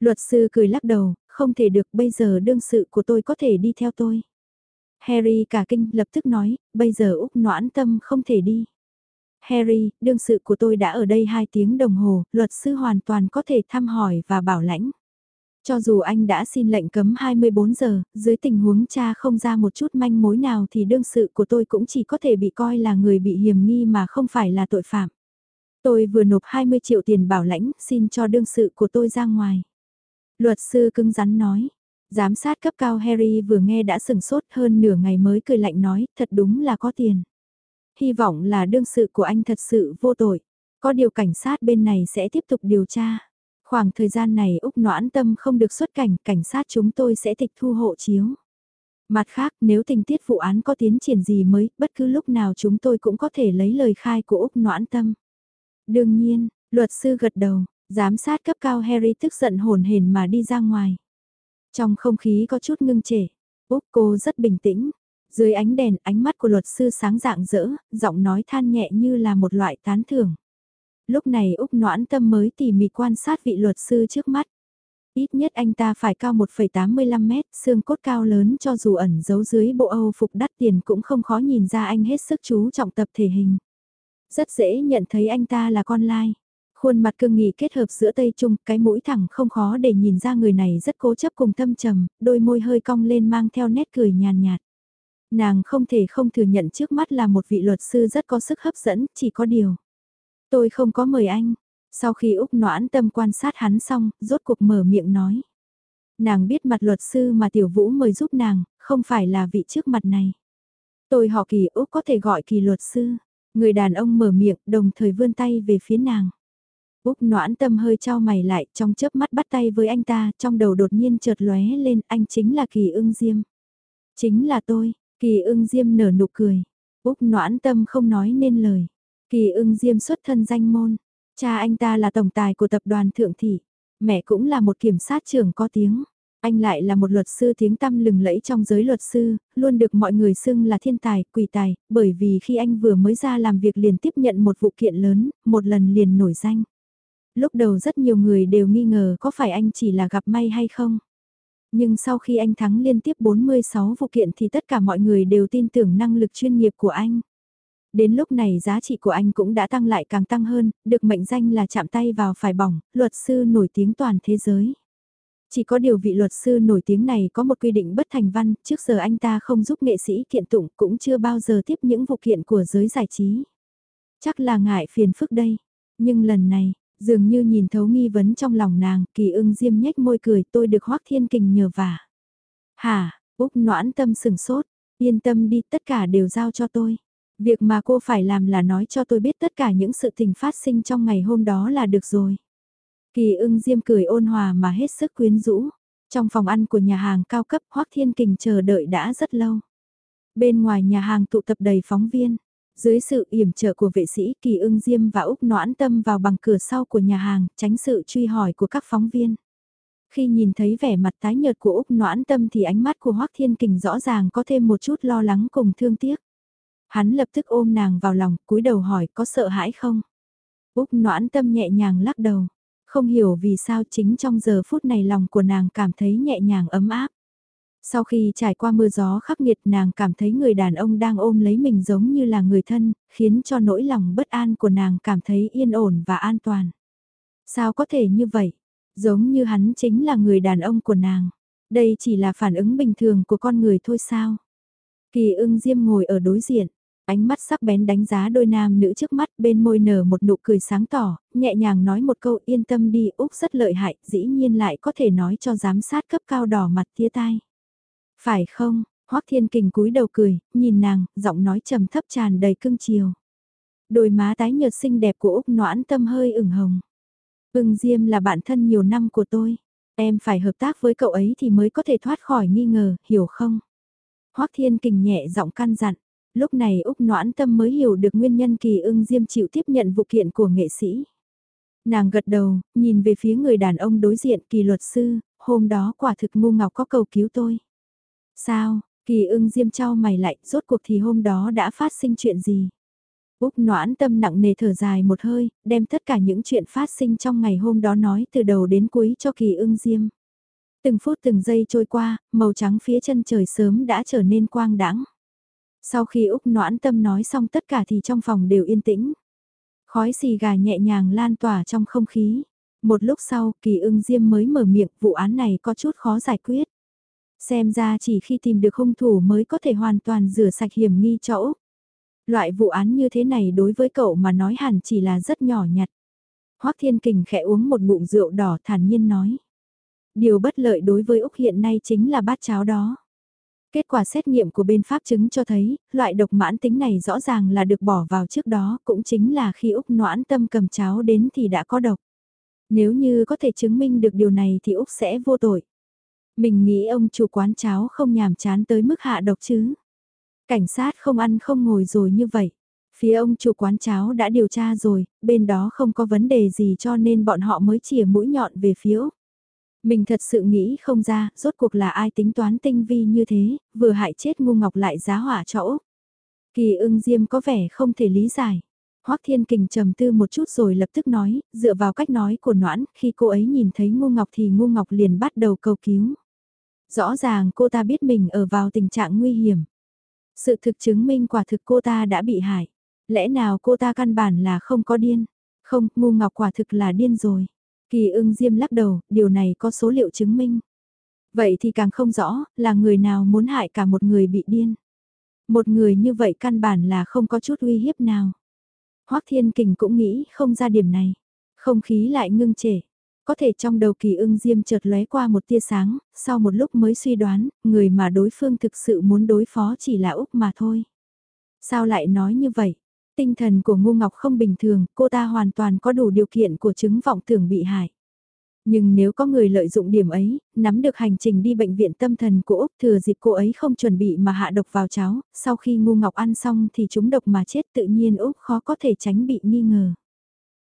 Luật sư cười lắc đầu, không thể được bây giờ đương sự của tôi có thể đi theo tôi. Harry cả kinh lập tức nói, bây giờ Úc noãn tâm không thể đi. Harry, đương sự của tôi đã ở đây 2 tiếng đồng hồ, luật sư hoàn toàn có thể thăm hỏi và bảo lãnh. Cho dù anh đã xin lệnh cấm 24 giờ, dưới tình huống cha không ra một chút manh mối nào thì đương sự của tôi cũng chỉ có thể bị coi là người bị hiểm nghi mà không phải là tội phạm. Tôi vừa nộp 20 triệu tiền bảo lãnh, xin cho đương sự của tôi ra ngoài. Luật sư cứng rắn nói. Giám sát cấp cao Harry vừa nghe đã sừng sốt hơn nửa ngày mới cười lạnh nói, thật đúng là có tiền. Hy vọng là đương sự của anh thật sự vô tội. Có điều cảnh sát bên này sẽ tiếp tục điều tra. Khoảng thời gian này Úc Noãn Tâm không được xuất cảnh, cảnh sát chúng tôi sẽ tịch thu hộ chiếu. Mặt khác, nếu tình tiết vụ án có tiến triển gì mới, bất cứ lúc nào chúng tôi cũng có thể lấy lời khai của Úc Noãn Tâm. Đương nhiên, luật sư gật đầu, giám sát cấp cao Harry tức giận hồn hển mà đi ra ngoài. Trong không khí có chút ngưng trệ, Úc cô rất bình tĩnh, dưới ánh đèn, ánh mắt của luật sư sáng rạng rỡ, giọng nói than nhẹ như là một loại tán thưởng. Lúc này Úc noãn tâm mới tỉ mỉ quan sát vị luật sư trước mắt. Ít nhất anh ta phải cao 1,85 mét, xương cốt cao lớn cho dù ẩn giấu dưới bộ Âu phục đắt tiền cũng không khó nhìn ra anh hết sức chú trọng tập thể hình. Rất dễ nhận thấy anh ta là con lai. Khuôn mặt cương nghị kết hợp giữa Tây Trung, cái mũi thẳng không khó để nhìn ra người này rất cố chấp cùng tâm trầm, đôi môi hơi cong lên mang theo nét cười nhàn nhạt. Nàng không thể không thừa nhận trước mắt là một vị luật sư rất có sức hấp dẫn, chỉ có điều. Tôi không có mời anh. Sau khi Úc noãn tâm quan sát hắn xong, rốt cuộc mở miệng nói. Nàng biết mặt luật sư mà Tiểu Vũ mời giúp nàng, không phải là vị trước mặt này. Tôi họ kỳ Úc có thể gọi kỳ luật sư. Người đàn ông mở miệng đồng thời vươn tay về phía nàng. Úc noãn tâm hơi trao mày lại trong chớp mắt bắt tay với anh ta trong đầu đột nhiên chợt lóe lên anh chính là kỳ ưng diêm. Chính là tôi, Kỳ ưng diêm nở nụ cười. Úc noãn tâm không nói nên lời. Kỳ ưng diêm xuất thân danh môn. Cha anh ta là tổng tài của tập đoàn Thượng Thị. Mẹ cũng là một kiểm sát trưởng có tiếng. Anh lại là một luật sư tiếng tăm lừng lẫy trong giới luật sư, luôn được mọi người xưng là thiên tài, quỷ tài, bởi vì khi anh vừa mới ra làm việc liền tiếp nhận một vụ kiện lớn, một lần liền nổi danh. Lúc đầu rất nhiều người đều nghi ngờ có phải anh chỉ là gặp may hay không. Nhưng sau khi anh thắng liên tiếp 46 vụ kiện thì tất cả mọi người đều tin tưởng năng lực chuyên nghiệp của anh. Đến lúc này giá trị của anh cũng đã tăng lại càng tăng hơn, được mệnh danh là chạm tay vào phải bỏng, luật sư nổi tiếng toàn thế giới. Chỉ có điều vị luật sư nổi tiếng này có một quy định bất thành văn, trước giờ anh ta không giúp nghệ sĩ kiện tụng cũng chưa bao giờ tiếp những vụ kiện của giới giải trí. Chắc là ngại phiền phức đây. Nhưng lần này, Dường như nhìn thấu nghi vấn trong lòng nàng, kỳ ưng diêm nhếch môi cười tôi được hoác thiên kình nhờ vả. Hả, Úc noãn tâm sừng sốt, yên tâm đi tất cả đều giao cho tôi. Việc mà cô phải làm là nói cho tôi biết tất cả những sự tình phát sinh trong ngày hôm đó là được rồi. Kỳ ưng diêm cười ôn hòa mà hết sức quyến rũ. Trong phòng ăn của nhà hàng cao cấp Hoác Thiên Kình chờ đợi đã rất lâu. Bên ngoài nhà hàng tụ tập đầy phóng viên. Dưới sự yểm trợ của vệ sĩ Kỳ ưng Diêm và Úc noãn tâm vào bằng cửa sau của nhà hàng, tránh sự truy hỏi của các phóng viên. Khi nhìn thấy vẻ mặt tái nhợt của Úc noãn tâm thì ánh mắt của Hoác Thiên Kình rõ ràng có thêm một chút lo lắng cùng thương tiếc. Hắn lập tức ôm nàng vào lòng, cúi đầu hỏi có sợ hãi không? Úc noãn tâm nhẹ nhàng lắc đầu. Không hiểu vì sao chính trong giờ phút này lòng của nàng cảm thấy nhẹ nhàng ấm áp. Sau khi trải qua mưa gió khắc nghiệt nàng cảm thấy người đàn ông đang ôm lấy mình giống như là người thân, khiến cho nỗi lòng bất an của nàng cảm thấy yên ổn và an toàn. Sao có thể như vậy? Giống như hắn chính là người đàn ông của nàng. Đây chỉ là phản ứng bình thường của con người thôi sao? Kỳ ưng diêm ngồi ở đối diện, ánh mắt sắc bén đánh giá đôi nam nữ trước mắt bên môi nở một nụ cười sáng tỏ, nhẹ nhàng nói một câu yên tâm đi Úc rất lợi hại, dĩ nhiên lại có thể nói cho giám sát cấp cao đỏ mặt tia tai. Phải không, Hoắc Thiên Kình cúi đầu cười, nhìn nàng, giọng nói trầm thấp tràn đầy cưng chiều. Đôi má tái nhợt xinh đẹp của Úc noãn tâm hơi ửng hồng. Ưng Diêm là bạn thân nhiều năm của tôi. Em phải hợp tác với cậu ấy thì mới có thể thoát khỏi nghi ngờ, hiểu không? Hoắc Thiên Kình nhẹ giọng căn dặn. Lúc này Úc Noãn Tâm mới hiểu được nguyên nhân kỳ ưng Diêm chịu tiếp nhận vụ kiện của nghệ sĩ. Nàng gật đầu, nhìn về phía người đàn ông đối diện kỳ luật sư, hôm đó quả thực ngu ngọc có cầu cứu tôi. Sao, kỳ ưng Diêm trao mày lại, rốt cuộc thì hôm đó đã phát sinh chuyện gì? Úc noãn tâm nặng nề thở dài một hơi, đem tất cả những chuyện phát sinh trong ngày hôm đó nói từ đầu đến cuối cho kỳ ưng diêm. Từng phút từng giây trôi qua, màu trắng phía chân trời sớm đã trở nên quang đãng. Sau khi Úc noãn tâm nói xong tất cả thì trong phòng đều yên tĩnh. Khói xì gà nhẹ nhàng lan tỏa trong không khí. Một lúc sau, kỳ ưng diêm mới mở miệng, vụ án này có chút khó giải quyết. Xem ra chỉ khi tìm được hung thủ mới có thể hoàn toàn rửa sạch hiểm nghi cho Úc. Loại vụ án như thế này đối với cậu mà nói hẳn chỉ là rất nhỏ nhặt. Hoắc Thiên Kình khẽ uống một bụng rượu đỏ thản nhiên nói. Điều bất lợi đối với Úc hiện nay chính là bát cháo đó. Kết quả xét nghiệm của bên Pháp chứng cho thấy, loại độc mãn tính này rõ ràng là được bỏ vào trước đó, cũng chính là khi Úc noãn tâm cầm cháo đến thì đã có độc. Nếu như có thể chứng minh được điều này thì Úc sẽ vô tội. Mình nghĩ ông chủ quán cháo không nhàm chán tới mức hạ độc chứ. Cảnh sát không ăn không ngồi rồi như vậy. Phía ông chủ quán cháo đã điều tra rồi, bên đó không có vấn đề gì cho nên bọn họ mới chìa mũi nhọn về phía Úc. Mình thật sự nghĩ không ra, rốt cuộc là ai tính toán tinh vi như thế, vừa hại chết ngu ngọc lại giá hỏa cho Úc. Kỳ ưng diêm có vẻ không thể lý giải. Hoắc Thiên Kình trầm tư một chút rồi lập tức nói, dựa vào cách nói của Noãn, khi cô ấy nhìn thấy ngu ngọc thì ngu ngọc liền bắt đầu cầu cứu. Rõ ràng cô ta biết mình ở vào tình trạng nguy hiểm. Sự thực chứng minh quả thực cô ta đã bị hại. Lẽ nào cô ta căn bản là không có điên? Không, ngu ngọc quả thực là điên rồi. Kỳ ưng diêm lắc đầu, điều này có số liệu chứng minh. Vậy thì càng không rõ, là người nào muốn hại cả một người bị điên. Một người như vậy căn bản là không có chút uy hiếp nào. Hoác Thiên Kình cũng nghĩ không ra điểm này. Không khí lại ngưng trệ. Có thể trong đầu kỳ ưng diêm chợt lóe qua một tia sáng, sau một lúc mới suy đoán, người mà đối phương thực sự muốn đối phó chỉ là Úc mà thôi. Sao lại nói như vậy? Tinh thần của Ngô Ngọc không bình thường, cô ta hoàn toàn có đủ điều kiện của chứng vọng tưởng bị hại. Nhưng nếu có người lợi dụng điểm ấy, nắm được hành trình đi bệnh viện tâm thần của Úc thừa dịp cô ấy không chuẩn bị mà hạ độc vào cháo, sau khi Ngô Ngọc ăn xong thì chúng độc mà chết tự nhiên Úc khó có thể tránh bị nghi ngờ.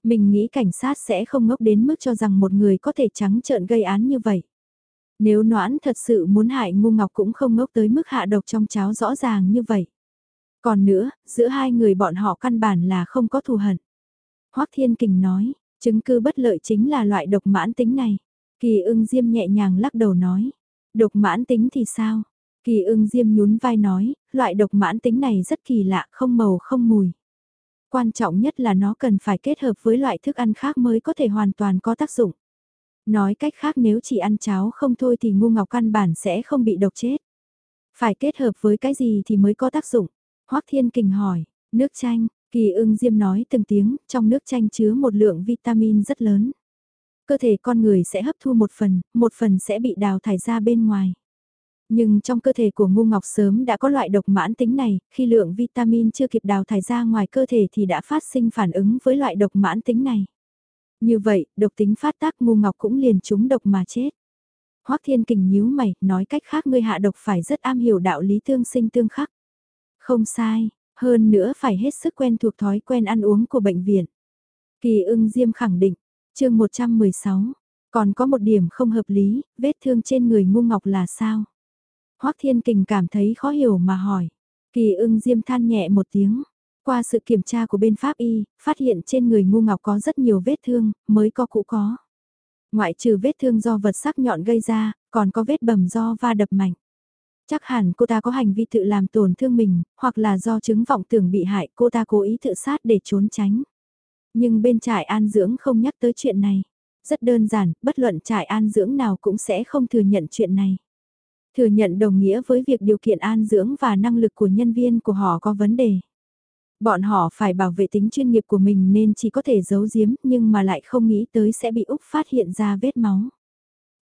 Mình nghĩ cảnh sát sẽ không ngốc đến mức cho rằng một người có thể trắng trợn gây án như vậy. Nếu noãn thật sự muốn hại ngu ngọc cũng không ngốc tới mức hạ độc trong cháo rõ ràng như vậy. Còn nữa, giữa hai người bọn họ căn bản là không có thù hận. Hoác Thiên Kình nói, chứng cứ bất lợi chính là loại độc mãn tính này. Kỳ ưng diêm nhẹ nhàng lắc đầu nói. Độc mãn tính thì sao? Kỳ ưng diêm nhún vai nói, loại độc mãn tính này rất kỳ lạ, không màu không mùi. Quan trọng nhất là nó cần phải kết hợp với loại thức ăn khác mới có thể hoàn toàn có tác dụng. Nói cách khác nếu chỉ ăn cháo không thôi thì ngu ngọc căn bản sẽ không bị độc chết. Phải kết hợp với cái gì thì mới có tác dụng? Hoắc Thiên Kình hỏi, nước chanh, Kỳ ưng Diêm nói từng tiếng, trong nước chanh chứa một lượng vitamin rất lớn. Cơ thể con người sẽ hấp thu một phần, một phần sẽ bị đào thải ra bên ngoài. Nhưng trong cơ thể của ngu ngọc sớm đã có loại độc mãn tính này, khi lượng vitamin chưa kịp đào thải ra ngoài cơ thể thì đã phát sinh phản ứng với loại độc mãn tính này. Như vậy, độc tính phát tác ngu ngọc cũng liền trúng độc mà chết. Hoắc Thiên Kình nhíu mày, nói cách khác ngươi hạ độc phải rất am hiểu đạo lý tương sinh tương khắc. Không sai, hơn nữa phải hết sức quen thuộc thói quen ăn uống của bệnh viện. Kỳ ưng Diêm khẳng định, chương 116, còn có một điểm không hợp lý, vết thương trên người ngu ngọc là sao? Hoác Thiên Kình cảm thấy khó hiểu mà hỏi. Kỳ ưng Diêm than nhẹ một tiếng. Qua sự kiểm tra của bên Pháp Y, phát hiện trên người ngu ngọc có rất nhiều vết thương, mới có cũ có. Ngoại trừ vết thương do vật sắc nhọn gây ra, còn có vết bầm do va đập mạnh. Chắc hẳn cô ta có hành vi tự làm tổn thương mình, hoặc là do chứng vọng tưởng bị hại cô ta cố ý tự sát để trốn tránh. Nhưng bên trại an dưỡng không nhắc tới chuyện này. Rất đơn giản, bất luận trại an dưỡng nào cũng sẽ không thừa nhận chuyện này. Thừa nhận đồng nghĩa với việc điều kiện an dưỡng và năng lực của nhân viên của họ có vấn đề. Bọn họ phải bảo vệ tính chuyên nghiệp của mình nên chỉ có thể giấu giếm nhưng mà lại không nghĩ tới sẽ bị Úc phát hiện ra vết máu.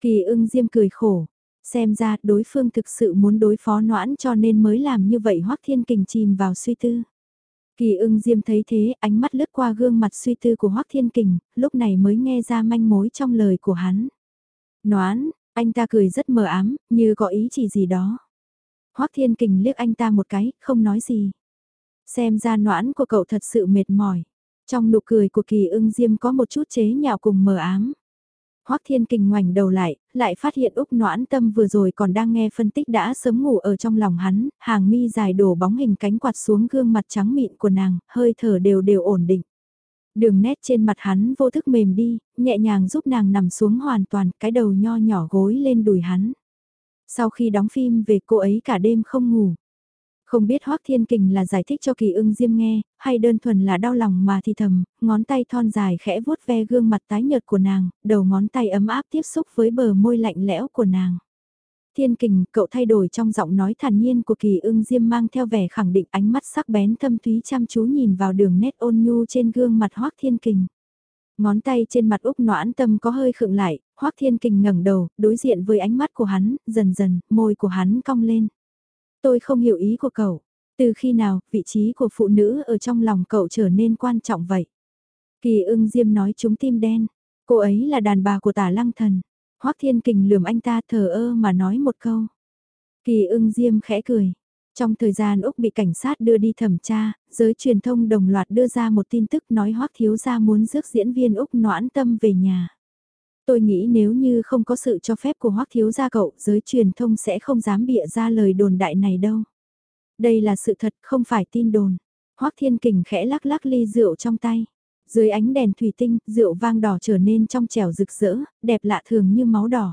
Kỳ ưng diêm cười khổ. Xem ra đối phương thực sự muốn đối phó noãn cho nên mới làm như vậy Hoắc Thiên Kình chìm vào suy tư. Kỳ ưng diêm thấy thế ánh mắt lướt qua gương mặt suy tư của Hoắc Thiên Kình, lúc này mới nghe ra manh mối trong lời của hắn. Noãn, anh ta cười rất mờ ám, như có ý chỉ gì đó. Hoắc Thiên Kình liếc anh ta một cái, không nói gì. Xem ra noãn của cậu thật sự mệt mỏi. Trong nụ cười của kỳ ưng diêm có một chút chế nhạo cùng mờ ám. Hoắc Thiên Kình ngoảnh đầu lại, lại phát hiện Úc Noãn Tâm vừa rồi còn đang nghe phân tích đã sớm ngủ ở trong lòng hắn, hàng mi dài đổ bóng hình cánh quạt xuống gương mặt trắng mịn của nàng, hơi thở đều đều ổn định. Đường nét trên mặt hắn vô thức mềm đi, nhẹ nhàng giúp nàng nằm xuống hoàn toàn, cái đầu nho nhỏ gối lên đùi hắn. Sau khi đóng phim về cô ấy cả đêm không ngủ. Không biết Hoác Thiên Kình là giải thích cho kỳ ưng diêm nghe, hay đơn thuần là đau lòng mà thì thầm, ngón tay thon dài khẽ vuốt ve gương mặt tái nhợt của nàng, đầu ngón tay ấm áp tiếp xúc với bờ môi lạnh lẽo của nàng. Thiên Kình, cậu thay đổi trong giọng nói thản nhiên của kỳ ưng diêm mang theo vẻ khẳng định ánh mắt sắc bén thâm thúy chăm chú nhìn vào đường nét ôn nhu trên gương mặt Hoác Thiên Kình. Ngón tay trên mặt Úc noãn tâm có hơi khựng lại, hoắc Thiên Kình ngẩng đầu, đối diện với ánh mắt của hắn, dần dần, môi của hắn cong lên. Tôi không hiểu ý của cậu. Từ khi nào, vị trí của phụ nữ ở trong lòng cậu trở nên quan trọng vậy? Kỳ ưng diêm nói chúng tim đen. Cô ấy là đàn bà của tả lăng thần. Hoác thiên kình lườm anh ta thờ ơ mà nói một câu. Kỳ ưng diêm khẽ cười. Trong thời gian Úc bị cảnh sát đưa đi thẩm tra, giới truyền thông đồng loạt đưa ra một tin tức nói Hoác thiếu gia muốn rước diễn viên Úc noãn tâm về nhà. Tôi nghĩ nếu như không có sự cho phép của Hoắc thiếu gia cậu, giới truyền thông sẽ không dám bịa ra lời đồn đại này đâu. Đây là sự thật, không phải tin đồn. Hoắc Thiên Kình khẽ lắc lắc ly rượu trong tay. Dưới ánh đèn thủy tinh, rượu vang đỏ trở nên trong trẻo rực rỡ, đẹp lạ thường như máu đỏ.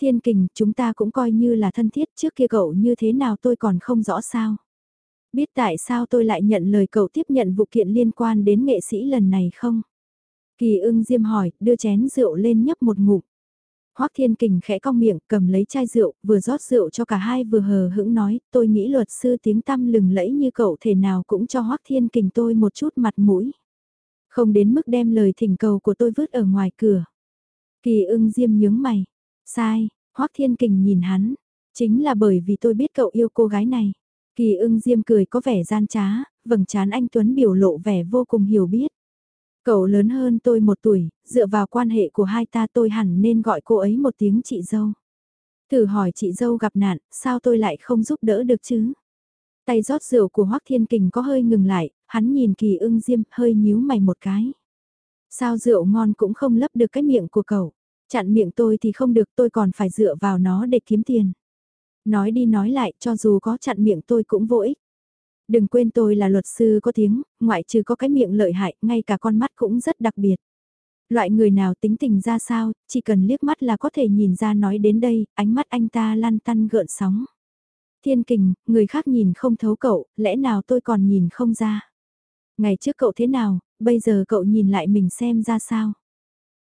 Thiên Kình, chúng ta cũng coi như là thân thiết trước kia cậu như thế nào tôi còn không rõ sao. Biết tại sao tôi lại nhận lời cậu tiếp nhận vụ kiện liên quan đến nghệ sĩ lần này không? Kỳ ưng diêm hỏi, đưa chén rượu lên nhấp một ngụm. Hoắc Thiên Kình khẽ cong miệng, cầm lấy chai rượu, vừa rót rượu cho cả hai vừa hờ hững nói, tôi nghĩ luật sư tiếng tăm lừng lẫy như cậu thể nào cũng cho Hoắc Thiên Kình tôi một chút mặt mũi. Không đến mức đem lời thỉnh cầu của tôi vứt ở ngoài cửa. Kỳ ưng diêm nhướng mày. Sai, Hoắc Thiên Kình nhìn hắn. Chính là bởi vì tôi biết cậu yêu cô gái này. Kỳ ưng diêm cười có vẻ gian trá, vầng trán anh Tuấn biểu lộ vẻ vô cùng hiểu biết. Cậu lớn hơn tôi một tuổi, dựa vào quan hệ của hai ta tôi hẳn nên gọi cô ấy một tiếng chị dâu. Thử hỏi chị dâu gặp nạn, sao tôi lại không giúp đỡ được chứ? Tay rót rượu của Hoắc Thiên Kình có hơi ngừng lại, hắn nhìn kỳ ưng diêm hơi nhíu mày một cái. Sao rượu ngon cũng không lấp được cái miệng của cậu. Chặn miệng tôi thì không được tôi còn phải dựa vào nó để kiếm tiền. Nói đi nói lại cho dù có chặn miệng tôi cũng vô ích. Đừng quên tôi là luật sư có tiếng, ngoại trừ có cái miệng lợi hại, ngay cả con mắt cũng rất đặc biệt. Loại người nào tính tình ra sao, chỉ cần liếc mắt là có thể nhìn ra nói đến đây, ánh mắt anh ta lăn tăn gợn sóng. Thiên kình, người khác nhìn không thấu cậu, lẽ nào tôi còn nhìn không ra. Ngày trước cậu thế nào, bây giờ cậu nhìn lại mình xem ra sao.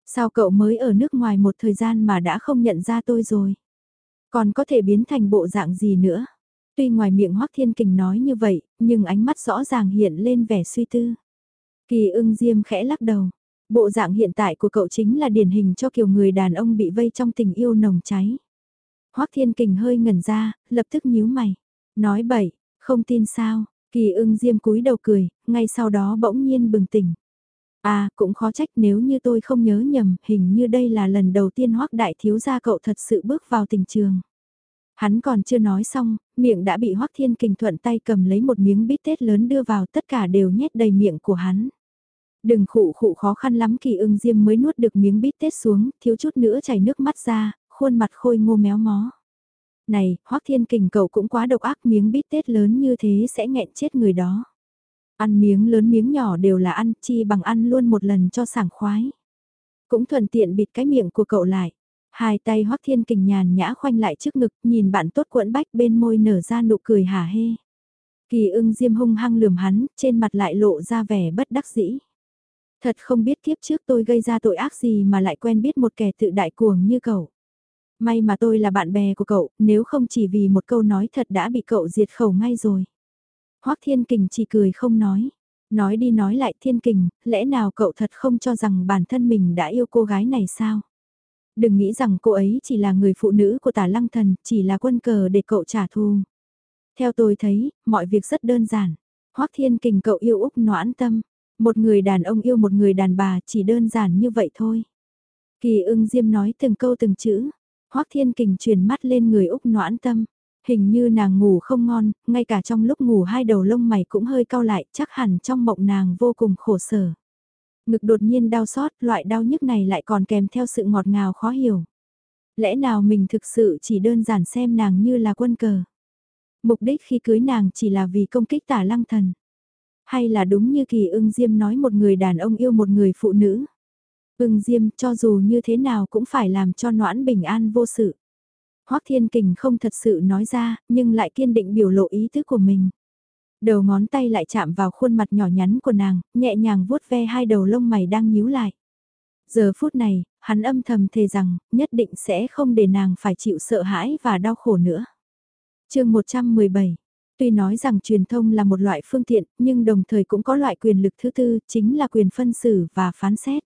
Sao cậu mới ở nước ngoài một thời gian mà đã không nhận ra tôi rồi. Còn có thể biến thành bộ dạng gì nữa. Tuy ngoài miệng Hoắc Thiên Kình nói như vậy, nhưng ánh mắt rõ ràng hiện lên vẻ suy tư. Kỳ ưng diêm khẽ lắc đầu. Bộ dạng hiện tại của cậu chính là điển hình cho kiểu người đàn ông bị vây trong tình yêu nồng cháy. Hoắc Thiên Kình hơi ngẩn ra, lập tức nhíu mày. Nói bậy, không tin sao, kỳ ưng diêm cúi đầu cười, ngay sau đó bỗng nhiên bừng tỉnh. À, cũng khó trách nếu như tôi không nhớ nhầm, hình như đây là lần đầu tiên Hoắc Đại Thiếu gia cậu thật sự bước vào tình trường. Hắn còn chưa nói xong, miệng đã bị Hoắc Thiên Kình thuận tay cầm lấy một miếng bít tết lớn đưa vào tất cả đều nhét đầy miệng của hắn. Đừng khụ khụ khó khăn lắm kỳ ưng diêm mới nuốt được miếng bít tết xuống, thiếu chút nữa chảy nước mắt ra, khuôn mặt khôi ngô méo mó. Này, Hoắc Thiên Kình cậu cũng quá độc ác miếng bít tết lớn như thế sẽ nghẹn chết người đó. Ăn miếng lớn miếng nhỏ đều là ăn, chi bằng ăn luôn một lần cho sảng khoái. Cũng thuận tiện bịt cái miệng của cậu lại. Hai tay Hoắc Thiên Kình nhàn nhã khoanh lại trước ngực, nhìn bạn tốt quẫn bách bên môi nở ra nụ cười hả hê. Kỳ ưng diêm hung hăng lườm hắn, trên mặt lại lộ ra vẻ bất đắc dĩ. Thật không biết kiếp trước tôi gây ra tội ác gì mà lại quen biết một kẻ tự đại cuồng như cậu. May mà tôi là bạn bè của cậu, nếu không chỉ vì một câu nói thật đã bị cậu diệt khẩu ngay rồi. Hoắc Thiên Kình chỉ cười không nói. Nói đi nói lại Thiên Kình, lẽ nào cậu thật không cho rằng bản thân mình đã yêu cô gái này sao? Đừng nghĩ rằng cô ấy chỉ là người phụ nữ của tả lăng thần, chỉ là quân cờ để cậu trả thù. Theo tôi thấy, mọi việc rất đơn giản. Hoắc Thiên Kình cậu yêu Úc noãn tâm. Một người đàn ông yêu một người đàn bà chỉ đơn giản như vậy thôi. Kỳ ưng Diêm nói từng câu từng chữ. Hoắc Thiên Kình truyền mắt lên người Úc noãn tâm. Hình như nàng ngủ không ngon, ngay cả trong lúc ngủ hai đầu lông mày cũng hơi cau lại, chắc hẳn trong mộng nàng vô cùng khổ sở. Ngực đột nhiên đau xót, loại đau nhức này lại còn kèm theo sự ngọt ngào khó hiểu. Lẽ nào mình thực sự chỉ đơn giản xem nàng như là quân cờ? Mục đích khi cưới nàng chỉ là vì công kích tả lăng thần. Hay là đúng như kỳ ưng diêm nói một người đàn ông yêu một người phụ nữ? Ưng diêm cho dù như thế nào cũng phải làm cho noãn bình an vô sự. Hoắc Thiên Kình không thật sự nói ra, nhưng lại kiên định biểu lộ ý tứ của mình. Đầu ngón tay lại chạm vào khuôn mặt nhỏ nhắn của nàng, nhẹ nhàng vuốt ve hai đầu lông mày đang nhíu lại. Giờ phút này, hắn âm thầm thề rằng, nhất định sẽ không để nàng phải chịu sợ hãi và đau khổ nữa. chương 117 Tuy nói rằng truyền thông là một loại phương tiện, nhưng đồng thời cũng có loại quyền lực thứ tư, chính là quyền phân xử và phán xét.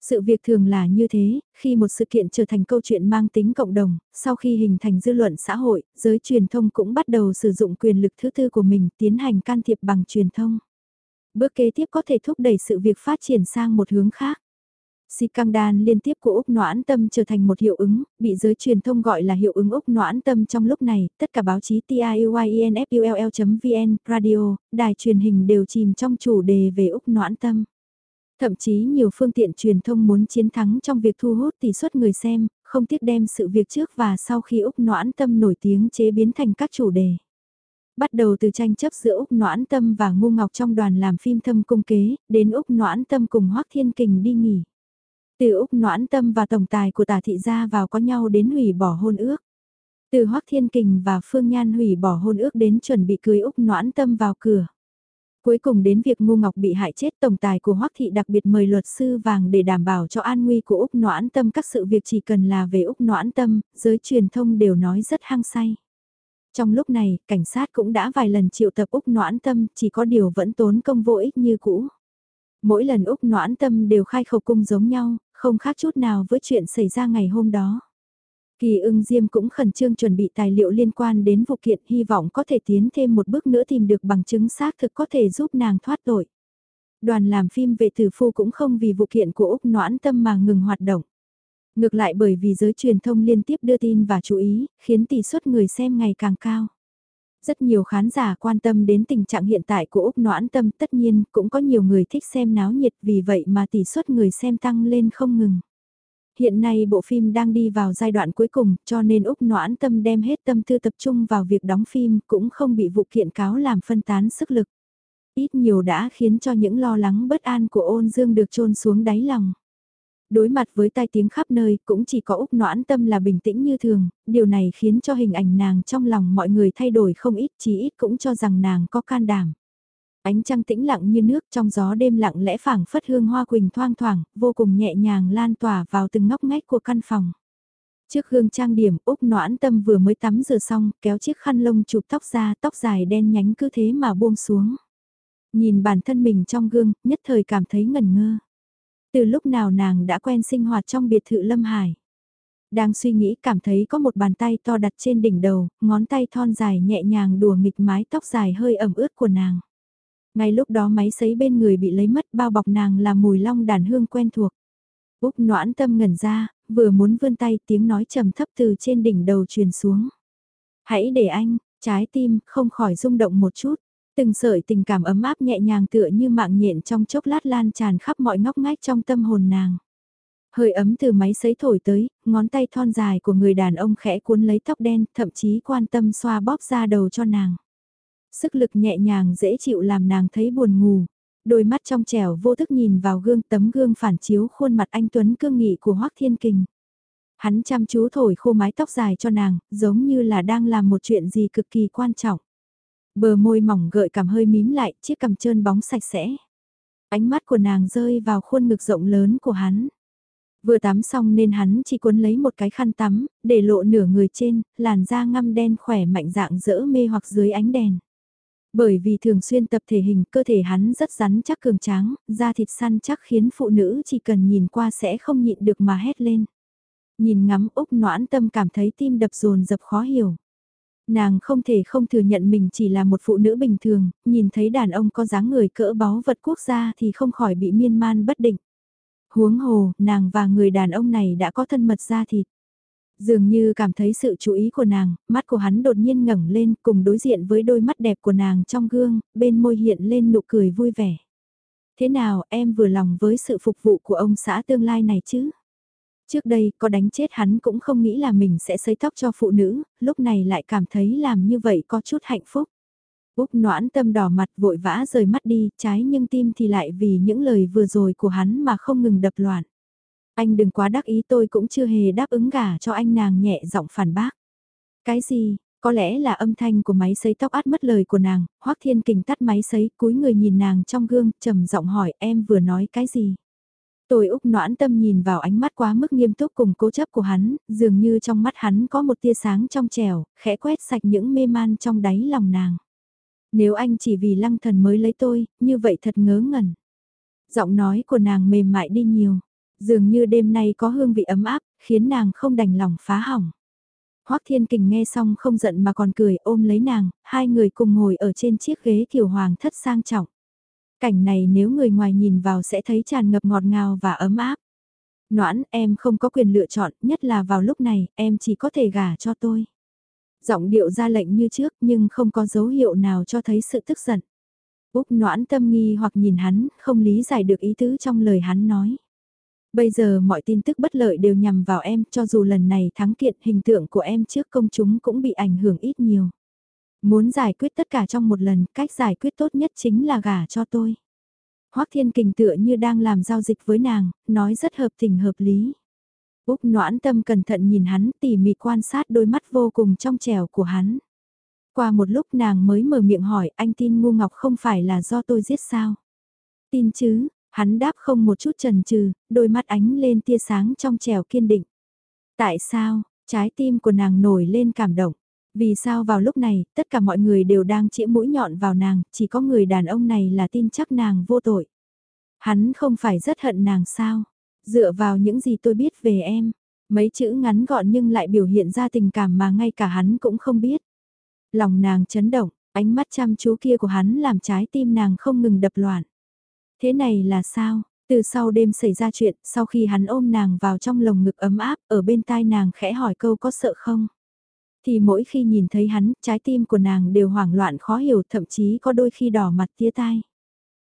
Sự việc thường là như thế, khi một sự kiện trở thành câu chuyện mang tính cộng đồng, sau khi hình thành dư luận xã hội, giới truyền thông cũng bắt đầu sử dụng quyền lực thứ tư của mình tiến hành can thiệp bằng truyền thông. Bước kế tiếp có thể thúc đẩy sự việc phát triển sang một hướng khác. Si căng đan liên tiếp của Úc Noãn Tâm trở thành một hiệu ứng, bị giới truyền thông gọi là hiệu ứng Úc Noãn Tâm trong lúc này, tất cả báo chí TIUYENFULL.VN, radio, đài truyền hình đều chìm trong chủ đề về Úc Noãn Tâm. Thậm chí nhiều phương tiện truyền thông muốn chiến thắng trong việc thu hút tỷ suất người xem, không tiếc đem sự việc trước và sau khi Úc Noãn Tâm nổi tiếng chế biến thành các chủ đề. Bắt đầu từ tranh chấp giữa Úc Noãn Tâm và Ngu Ngọc trong đoàn làm phim thâm cung kế, đến Úc Noãn Tâm cùng Hoác Thiên Kình đi nghỉ. Từ Úc Noãn Tâm và tổng tài của tả thị gia vào có nhau đến hủy bỏ hôn ước. Từ Hoác Thiên Kình và Phương Nhan hủy bỏ hôn ước đến chuẩn bị cưới Úc Noãn Tâm vào cửa. Cuối cùng đến việc Ngu Ngọc bị hại chết tổng tài của Hoắc Thị đặc biệt mời luật sư vàng để đảm bảo cho an nguy của Úc Noãn Tâm các sự việc chỉ cần là về Úc Noãn Tâm, giới truyền thông đều nói rất hăng say. Trong lúc này, cảnh sát cũng đã vài lần triệu tập Úc Noãn Tâm, chỉ có điều vẫn tốn công vô ích như cũ. Mỗi lần Úc Noãn Tâm đều khai khẩu cung giống nhau, không khác chút nào với chuyện xảy ra ngày hôm đó. Kỳ ưng Diêm cũng khẩn trương chuẩn bị tài liệu liên quan đến vụ kiện hy vọng có thể tiến thêm một bước nữa tìm được bằng chứng xác thực có thể giúp nàng thoát tội. Đoàn làm phim về tử phu cũng không vì vụ kiện của Úc Noãn Tâm mà ngừng hoạt động. Ngược lại bởi vì giới truyền thông liên tiếp đưa tin và chú ý, khiến tỷ suất người xem ngày càng cao. Rất nhiều khán giả quan tâm đến tình trạng hiện tại của Úc Noãn Tâm tất nhiên cũng có nhiều người thích xem náo nhiệt vì vậy mà tỷ suất người xem tăng lên không ngừng. Hiện nay bộ phim đang đi vào giai đoạn cuối cùng cho nên Úc Noãn Tâm đem hết tâm tư tập trung vào việc đóng phim cũng không bị vụ kiện cáo làm phân tán sức lực. Ít nhiều đã khiến cho những lo lắng bất an của ôn dương được trôn xuống đáy lòng. Đối mặt với tai tiếng khắp nơi cũng chỉ có Úc Noãn Tâm là bình tĩnh như thường, điều này khiến cho hình ảnh nàng trong lòng mọi người thay đổi không ít chỉ ít cũng cho rằng nàng có can đảm. Ánh trăng tĩnh lặng như nước trong gió đêm lặng lẽ phảng phất hương hoa quỳnh thoang thoảng, vô cùng nhẹ nhàng lan tỏa vào từng ngóc ngách của căn phòng. Trước gương trang điểm, Úc noãn tâm vừa mới tắm rửa xong, kéo chiếc khăn lông chụp tóc ra, tóc dài đen nhánh cứ thế mà buông xuống. Nhìn bản thân mình trong gương, nhất thời cảm thấy ngần ngơ. Từ lúc nào nàng đã quen sinh hoạt trong biệt thự Lâm Hải. Đang suy nghĩ cảm thấy có một bàn tay to đặt trên đỉnh đầu, ngón tay thon dài nhẹ nhàng đùa nghịch mái tóc dài hơi ẩm ướt của nàng. Ngay lúc đó máy sấy bên người bị lấy mất bao bọc nàng là mùi long đàn hương quen thuộc. Úc noãn tâm ngẩn ra, vừa muốn vươn tay tiếng nói trầm thấp từ trên đỉnh đầu truyền xuống. Hãy để anh, trái tim không khỏi rung động một chút. Từng sợi tình cảm ấm áp nhẹ nhàng tựa như mạng nhện trong chốc lát lan tràn khắp mọi ngóc ngách trong tâm hồn nàng. Hơi ấm từ máy sấy thổi tới, ngón tay thon dài của người đàn ông khẽ cuốn lấy tóc đen, thậm chí quan tâm xoa bóp ra đầu cho nàng. Sức lực nhẹ nhàng dễ chịu làm nàng thấy buồn ngủ. Đôi mắt trong trẻo vô thức nhìn vào gương tấm gương phản chiếu khuôn mặt anh Tuấn cương nghị của Hoác Thiên Kình. Hắn chăm chú thổi khô mái tóc dài cho nàng, giống như là đang làm một chuyện gì cực kỳ quan trọng. Bờ môi mỏng gợi cảm hơi mím lại, chiếc cằm trơn bóng sạch sẽ. Ánh mắt của nàng rơi vào khuôn ngực rộng lớn của hắn. Vừa tắm xong nên hắn chỉ cuốn lấy một cái khăn tắm, để lộ nửa người trên, làn da ngăm đen khỏe mạnh dạng dỡ mê hoặc dưới ánh đèn. Bởi vì thường xuyên tập thể hình, cơ thể hắn rất rắn chắc cường tráng, da thịt săn chắc khiến phụ nữ chỉ cần nhìn qua sẽ không nhịn được mà hét lên. Nhìn ngắm Úc noãn tâm cảm thấy tim đập dồn dập khó hiểu. Nàng không thể không thừa nhận mình chỉ là một phụ nữ bình thường, nhìn thấy đàn ông có dáng người cỡ báu vật quốc gia thì không khỏi bị miên man bất định. Huống hồ, nàng và người đàn ông này đã có thân mật ra thịt. Dường như cảm thấy sự chú ý của nàng, mắt của hắn đột nhiên ngẩng lên cùng đối diện với đôi mắt đẹp của nàng trong gương, bên môi hiện lên nụ cười vui vẻ. Thế nào em vừa lòng với sự phục vụ của ông xã tương lai này chứ? Trước đây, có đánh chết hắn cũng không nghĩ là mình sẽ xây tóc cho phụ nữ, lúc này lại cảm thấy làm như vậy có chút hạnh phúc. Úc noãn tâm đỏ mặt vội vã rời mắt đi, trái nhưng tim thì lại vì những lời vừa rồi của hắn mà không ngừng đập loạn. Anh đừng quá đắc ý tôi cũng chưa hề đáp ứng gả cho anh nàng nhẹ giọng phản bác. Cái gì, có lẽ là âm thanh của máy sấy tóc át mất lời của nàng, Hoắc Thiên Kình tắt máy sấy, cúi người nhìn nàng trong gương, trầm giọng hỏi em vừa nói cái gì. Tôi Úc noãn tâm nhìn vào ánh mắt quá mức nghiêm túc cùng cố chấp của hắn, dường như trong mắt hắn có một tia sáng trong trẻo, khẽ quét sạch những mê man trong đáy lòng nàng. Nếu anh chỉ vì lăng thần mới lấy tôi, như vậy thật ngớ ngẩn. Giọng nói của nàng mềm mại đi nhiều, dường như đêm nay có hương vị ấm áp, khiến nàng không đành lòng phá hỏng. Hoắc Thiên Kình nghe xong không giận mà còn cười ôm lấy nàng, hai người cùng ngồi ở trên chiếc ghế kiểu hoàng thất sang trọng. Cảnh này nếu người ngoài nhìn vào sẽ thấy tràn ngập ngọt ngào và ấm áp. Noãn, em không có quyền lựa chọn, nhất là vào lúc này, em chỉ có thể gả cho tôi. Giọng điệu ra lệnh như trước nhưng không có dấu hiệu nào cho thấy sự tức giận. Úc noãn tâm nghi hoặc nhìn hắn, không lý giải được ý tứ trong lời hắn nói. Bây giờ mọi tin tức bất lợi đều nhằm vào em, cho dù lần này thắng kiện hình tượng của em trước công chúng cũng bị ảnh hưởng ít nhiều. Muốn giải quyết tất cả trong một lần, cách giải quyết tốt nhất chính là gả cho tôi. Hoắc Thiên Kình tựa như đang làm giao dịch với nàng, nói rất hợp tình hợp lý. Úc noãn tâm cẩn thận nhìn hắn tỉ mỉ quan sát đôi mắt vô cùng trong trẻo của hắn. Qua một lúc nàng mới mở miệng hỏi anh tin ngu ngọc không phải là do tôi giết sao? Tin chứ, hắn đáp không một chút trần trừ, đôi mắt ánh lên tia sáng trong trẻo kiên định. Tại sao, trái tim của nàng nổi lên cảm động? Vì sao vào lúc này, tất cả mọi người đều đang chĩa mũi nhọn vào nàng, chỉ có người đàn ông này là tin chắc nàng vô tội. Hắn không phải rất hận nàng sao? Dựa vào những gì tôi biết về em, mấy chữ ngắn gọn nhưng lại biểu hiện ra tình cảm mà ngay cả hắn cũng không biết. Lòng nàng chấn động, ánh mắt chăm chú kia của hắn làm trái tim nàng không ngừng đập loạn. Thế này là sao? Từ sau đêm xảy ra chuyện, sau khi hắn ôm nàng vào trong lồng ngực ấm áp, ở bên tai nàng khẽ hỏi câu có sợ không? Thì mỗi khi nhìn thấy hắn, trái tim của nàng đều hoảng loạn khó hiểu, thậm chí có đôi khi đỏ mặt tia tai.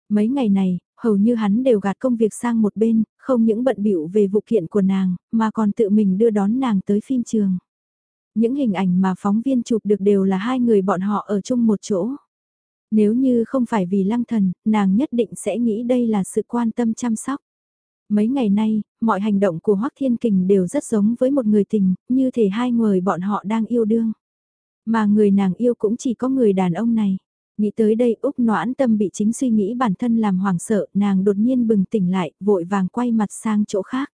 Mấy ngày này, hầu như hắn đều gạt công việc sang một bên, không những bận bịu về vụ kiện của nàng, mà còn tự mình đưa đón nàng tới phim trường. Những hình ảnh mà phóng viên chụp được đều là hai người bọn họ ở chung một chỗ. Nếu như không phải vì lăng thần, nàng nhất định sẽ nghĩ đây là sự quan tâm chăm sóc. Mấy ngày nay, mọi hành động của Hoắc Thiên Kình đều rất giống với một người tình, như thể hai người bọn họ đang yêu đương. Mà người nàng yêu cũng chỉ có người đàn ông này. Nghĩ tới đây Úc noãn tâm bị chính suy nghĩ bản thân làm hoảng sợ, nàng đột nhiên bừng tỉnh lại, vội vàng quay mặt sang chỗ khác.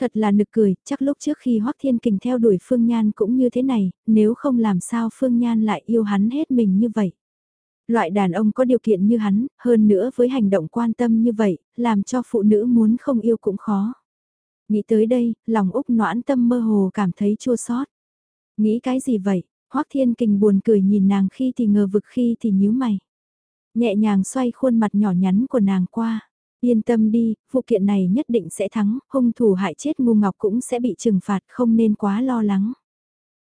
Thật là nực cười, chắc lúc trước khi Hoắc Thiên Kình theo đuổi Phương Nhan cũng như thế này, nếu không làm sao Phương Nhan lại yêu hắn hết mình như vậy. Loại đàn ông có điều kiện như hắn, hơn nữa với hành động quan tâm như vậy, làm cho phụ nữ muốn không yêu cũng khó. Nghĩ tới đây, lòng Úc noãn tâm mơ hồ cảm thấy chua xót. Nghĩ cái gì vậy? Hoắc Thiên Kình buồn cười nhìn nàng khi thì ngờ vực khi thì nhíu mày. Nhẹ nhàng xoay khuôn mặt nhỏ nhắn của nàng qua. Yên tâm đi, vụ kiện này nhất định sẽ thắng, hung thủ hại chết ngu ngọc cũng sẽ bị trừng phạt không nên quá lo lắng.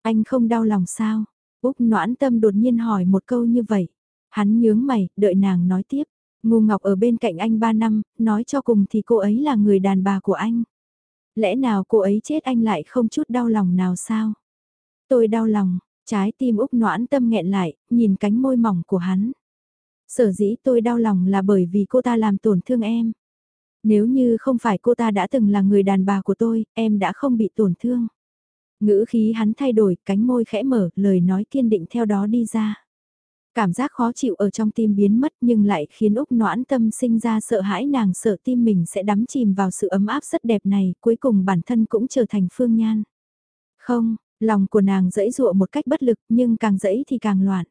Anh không đau lòng sao? Úc noãn tâm đột nhiên hỏi một câu như vậy. Hắn nhướng mày, đợi nàng nói tiếp. Ngu ngọc ở bên cạnh anh 3 năm, nói cho cùng thì cô ấy là người đàn bà của anh. Lẽ nào cô ấy chết anh lại không chút đau lòng nào sao? Tôi đau lòng, trái tim Úc noãn tâm nghẹn lại, nhìn cánh môi mỏng của hắn. Sở dĩ tôi đau lòng là bởi vì cô ta làm tổn thương em. Nếu như không phải cô ta đã từng là người đàn bà của tôi, em đã không bị tổn thương. Ngữ khí hắn thay đổi, cánh môi khẽ mở, lời nói kiên định theo đó đi ra. Cảm giác khó chịu ở trong tim biến mất nhưng lại khiến Úc noãn tâm sinh ra sợ hãi nàng sợ tim mình sẽ đắm chìm vào sự ấm áp rất đẹp này, cuối cùng bản thân cũng trở thành phương nhan. Không, lòng của nàng dẫy dụa một cách bất lực nhưng càng dẫy thì càng loạn.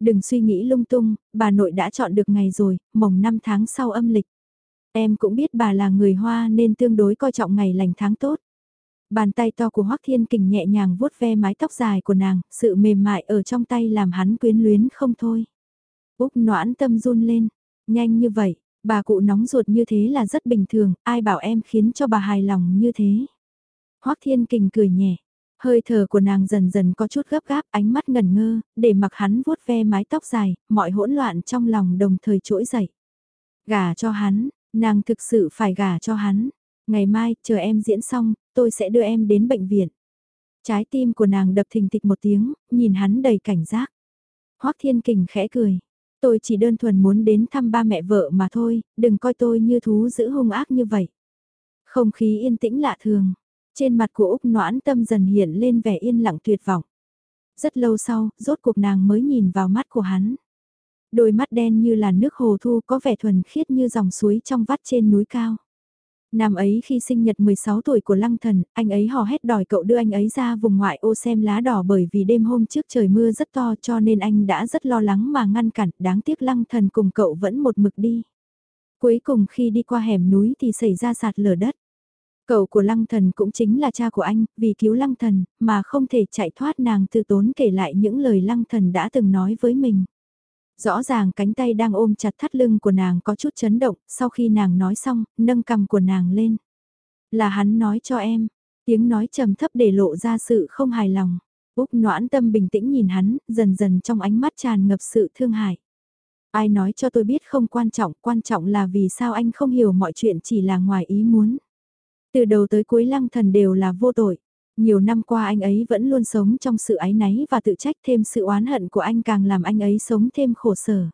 Đừng suy nghĩ lung tung, bà nội đã chọn được ngày rồi, mồng 5 tháng sau âm lịch. Em cũng biết bà là người Hoa nên tương đối coi trọng ngày lành tháng tốt. Bàn tay to của Hoắc Thiên Kình nhẹ nhàng vuốt ve mái tóc dài của nàng, sự mềm mại ở trong tay làm hắn quyến luyến không thôi. Úc noãn tâm run lên, nhanh như vậy, bà cụ nóng ruột như thế là rất bình thường, ai bảo em khiến cho bà hài lòng như thế. Hoắc Thiên Kình cười nhẹ, hơi thở của nàng dần dần có chút gấp gáp, ánh mắt ngẩn ngơ, để mặc hắn vuốt ve mái tóc dài, mọi hỗn loạn trong lòng đồng thời trỗi dậy. Gả cho hắn, nàng thực sự phải gả cho hắn. Ngày mai, chờ em diễn xong, tôi sẽ đưa em đến bệnh viện. Trái tim của nàng đập thình thịch một tiếng, nhìn hắn đầy cảnh giác. Hoác Thiên Kình khẽ cười. Tôi chỉ đơn thuần muốn đến thăm ba mẹ vợ mà thôi, đừng coi tôi như thú giữ hung ác như vậy. Không khí yên tĩnh lạ thường. Trên mặt của Úc noãn tâm dần hiện lên vẻ yên lặng tuyệt vọng. Rất lâu sau, rốt cuộc nàng mới nhìn vào mắt của hắn. Đôi mắt đen như là nước hồ thu có vẻ thuần khiết như dòng suối trong vắt trên núi cao. Năm ấy khi sinh nhật 16 tuổi của Lăng Thần, anh ấy hò hét đòi cậu đưa anh ấy ra vùng ngoại ô xem lá đỏ bởi vì đêm hôm trước trời mưa rất to cho nên anh đã rất lo lắng mà ngăn cản, đáng tiếc Lăng Thần cùng cậu vẫn một mực đi. Cuối cùng khi đi qua hẻm núi thì xảy ra sạt lở đất. Cậu của Lăng Thần cũng chính là cha của anh, vì cứu Lăng Thần, mà không thể chạy thoát nàng từ tốn kể lại những lời Lăng Thần đã từng nói với mình. Rõ ràng cánh tay đang ôm chặt thắt lưng của nàng có chút chấn động, sau khi nàng nói xong, nâng cầm của nàng lên. Là hắn nói cho em, tiếng nói trầm thấp để lộ ra sự không hài lòng. Úc noãn tâm bình tĩnh nhìn hắn, dần dần trong ánh mắt tràn ngập sự thương hại. Ai nói cho tôi biết không quan trọng, quan trọng là vì sao anh không hiểu mọi chuyện chỉ là ngoài ý muốn. Từ đầu tới cuối lăng thần đều là vô tội. Nhiều năm qua anh ấy vẫn luôn sống trong sự ái náy và tự trách thêm sự oán hận của anh càng làm anh ấy sống thêm khổ sở.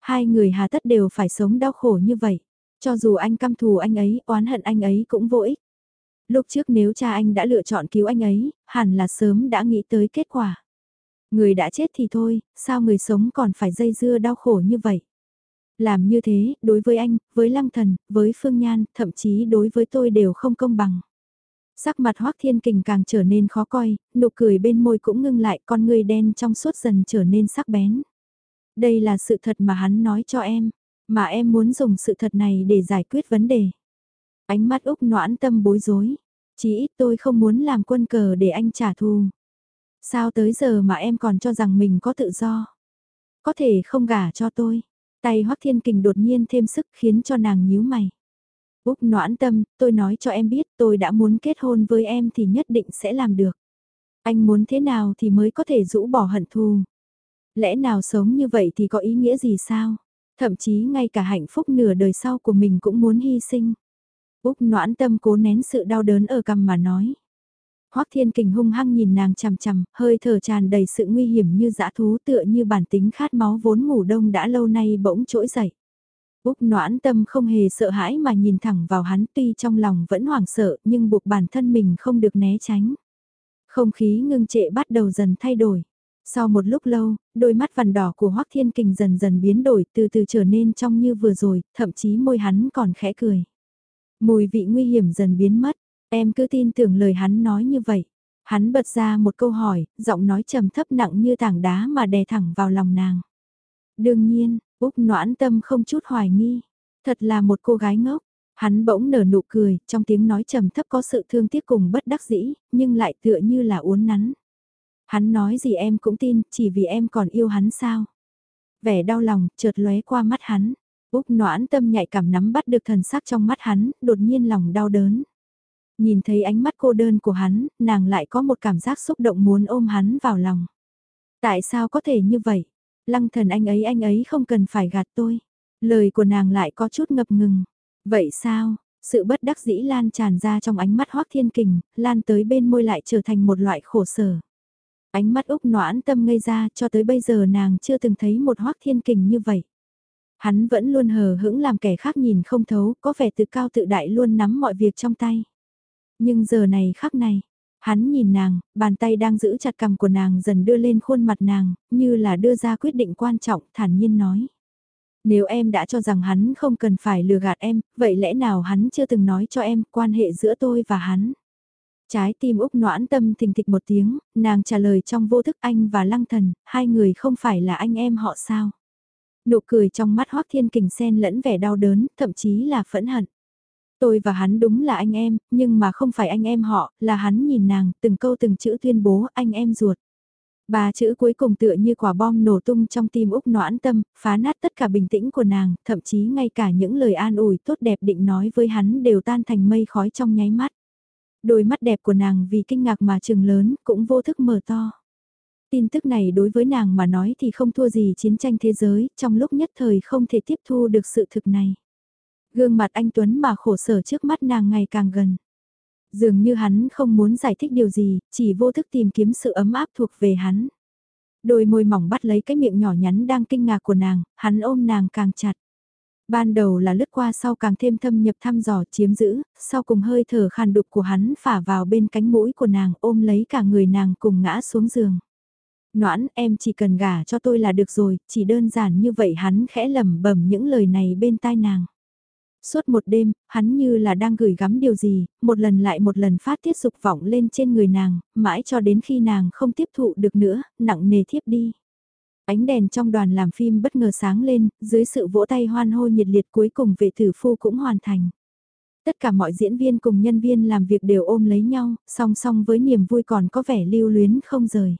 Hai người hà tất đều phải sống đau khổ như vậy. Cho dù anh căm thù anh ấy, oán hận anh ấy cũng vô ích. Lúc trước nếu cha anh đã lựa chọn cứu anh ấy, hẳn là sớm đã nghĩ tới kết quả. Người đã chết thì thôi, sao người sống còn phải dây dưa đau khổ như vậy? Làm như thế, đối với anh, với Lăng Thần, với Phương Nhan, thậm chí đối với tôi đều không công bằng. Sắc mặt Hoác Thiên Kình càng trở nên khó coi, nụ cười bên môi cũng ngưng lại con người đen trong suốt dần trở nên sắc bén. Đây là sự thật mà hắn nói cho em, mà em muốn dùng sự thật này để giải quyết vấn đề. Ánh mắt Úc noãn tâm bối rối, chỉ ít tôi không muốn làm quân cờ để anh trả thù. Sao tới giờ mà em còn cho rằng mình có tự do? Có thể không gả cho tôi. Tay Hoắc Thiên Kình đột nhiên thêm sức khiến cho nàng nhíu mày. Úc noãn tâm, tôi nói cho em biết tôi đã muốn kết hôn với em thì nhất định sẽ làm được. Anh muốn thế nào thì mới có thể rũ bỏ hận thù. Lẽ nào sống như vậy thì có ý nghĩa gì sao? Thậm chí ngay cả hạnh phúc nửa đời sau của mình cũng muốn hy sinh. Úc noãn tâm cố nén sự đau đớn ở cằm mà nói. Hoắc Thiên Kình hung hăng nhìn nàng chằm chằm, hơi thở tràn đầy sự nguy hiểm như dã thú tựa như bản tính khát máu vốn ngủ đông đã lâu nay bỗng trỗi dậy. Úc noãn tâm không hề sợ hãi mà nhìn thẳng vào hắn tuy trong lòng vẫn hoảng sợ nhưng buộc bản thân mình không được né tránh. Không khí ngưng trệ bắt đầu dần thay đổi. Sau một lúc lâu, đôi mắt vằn đỏ của Hoắc Thiên Kình dần dần biến đổi từ từ trở nên trong như vừa rồi, thậm chí môi hắn còn khẽ cười. Mùi vị nguy hiểm dần biến mất, em cứ tin tưởng lời hắn nói như vậy. Hắn bật ra một câu hỏi, giọng nói trầm thấp nặng như tảng đá mà đè thẳng vào lòng nàng. Đương nhiên, Úc noãn tâm không chút hoài nghi. Thật là một cô gái ngốc. Hắn bỗng nở nụ cười, trong tiếng nói trầm thấp có sự thương tiếc cùng bất đắc dĩ, nhưng lại tựa như là uốn nắn. Hắn nói gì em cũng tin, chỉ vì em còn yêu hắn sao. Vẻ đau lòng, chợt lóe qua mắt hắn. Úc noãn tâm nhạy cảm nắm bắt được thần sắc trong mắt hắn, đột nhiên lòng đau đớn. Nhìn thấy ánh mắt cô đơn của hắn, nàng lại có một cảm giác xúc động muốn ôm hắn vào lòng. Tại sao có thể như vậy? Lăng thần anh ấy anh ấy không cần phải gạt tôi. Lời của nàng lại có chút ngập ngừng. Vậy sao? Sự bất đắc dĩ lan tràn ra trong ánh mắt Hoác Thiên Kình, lan tới bên môi lại trở thành một loại khổ sở. Ánh mắt Úc noãn tâm ngây ra cho tới bây giờ nàng chưa từng thấy một Hoác Thiên Kình như vậy. Hắn vẫn luôn hờ hững làm kẻ khác nhìn không thấu, có vẻ tự cao tự đại luôn nắm mọi việc trong tay. Nhưng giờ này khắc này, hắn nhìn nàng, bàn tay đang giữ chặt cầm của nàng dần đưa lên khuôn mặt nàng, như là đưa ra quyết định quan trọng, thản nhiên nói. Nếu em đã cho rằng hắn không cần phải lừa gạt em, vậy lẽ nào hắn chưa từng nói cho em quan hệ giữa tôi và hắn? Trái tim Úc noãn tâm thình thịch một tiếng, nàng trả lời trong vô thức anh và lăng thần, hai người không phải là anh em họ sao? Nụ cười trong mắt Hoác Thiên Kình xen lẫn vẻ đau đớn, thậm chí là phẫn hận. Tôi và hắn đúng là anh em, nhưng mà không phải anh em họ, là hắn nhìn nàng, từng câu từng chữ tuyên bố anh em ruột. Ba chữ cuối cùng tựa như quả bom nổ tung trong tim Úc noãn tâm, phá nát tất cả bình tĩnh của nàng, thậm chí ngay cả những lời an ủi tốt đẹp định nói với hắn đều tan thành mây khói trong nháy mắt. Đôi mắt đẹp của nàng vì kinh ngạc mà trừng lớn, cũng vô thức mở to. Tin tức này đối với nàng mà nói thì không thua gì chiến tranh thế giới, trong lúc nhất thời không thể tiếp thu được sự thực này. Gương mặt anh Tuấn mà khổ sở trước mắt nàng ngày càng gần. Dường như hắn không muốn giải thích điều gì, chỉ vô thức tìm kiếm sự ấm áp thuộc về hắn. Đôi môi mỏng bắt lấy cái miệng nhỏ nhắn đang kinh ngạc của nàng, hắn ôm nàng càng chặt. Ban đầu là lướt qua sau càng thêm thâm nhập thăm dò chiếm giữ, sau cùng hơi thở khàn đục của hắn phả vào bên cánh mũi của nàng ôm lấy cả người nàng cùng ngã xuống giường. Noãn em chỉ cần gả cho tôi là được rồi, chỉ đơn giản như vậy hắn khẽ lẩm bẩm những lời này bên tai nàng. Suốt một đêm, hắn như là đang gửi gắm điều gì, một lần lại một lần phát tiết dục vọng lên trên người nàng, mãi cho đến khi nàng không tiếp thụ được nữa, nặng nề thiếp đi. Ánh đèn trong đoàn làm phim bất ngờ sáng lên, dưới sự vỗ tay hoan hô nhiệt liệt cuối cùng vệ tử phu cũng hoàn thành. Tất cả mọi diễn viên cùng nhân viên làm việc đều ôm lấy nhau, song song với niềm vui còn có vẻ lưu luyến không rời.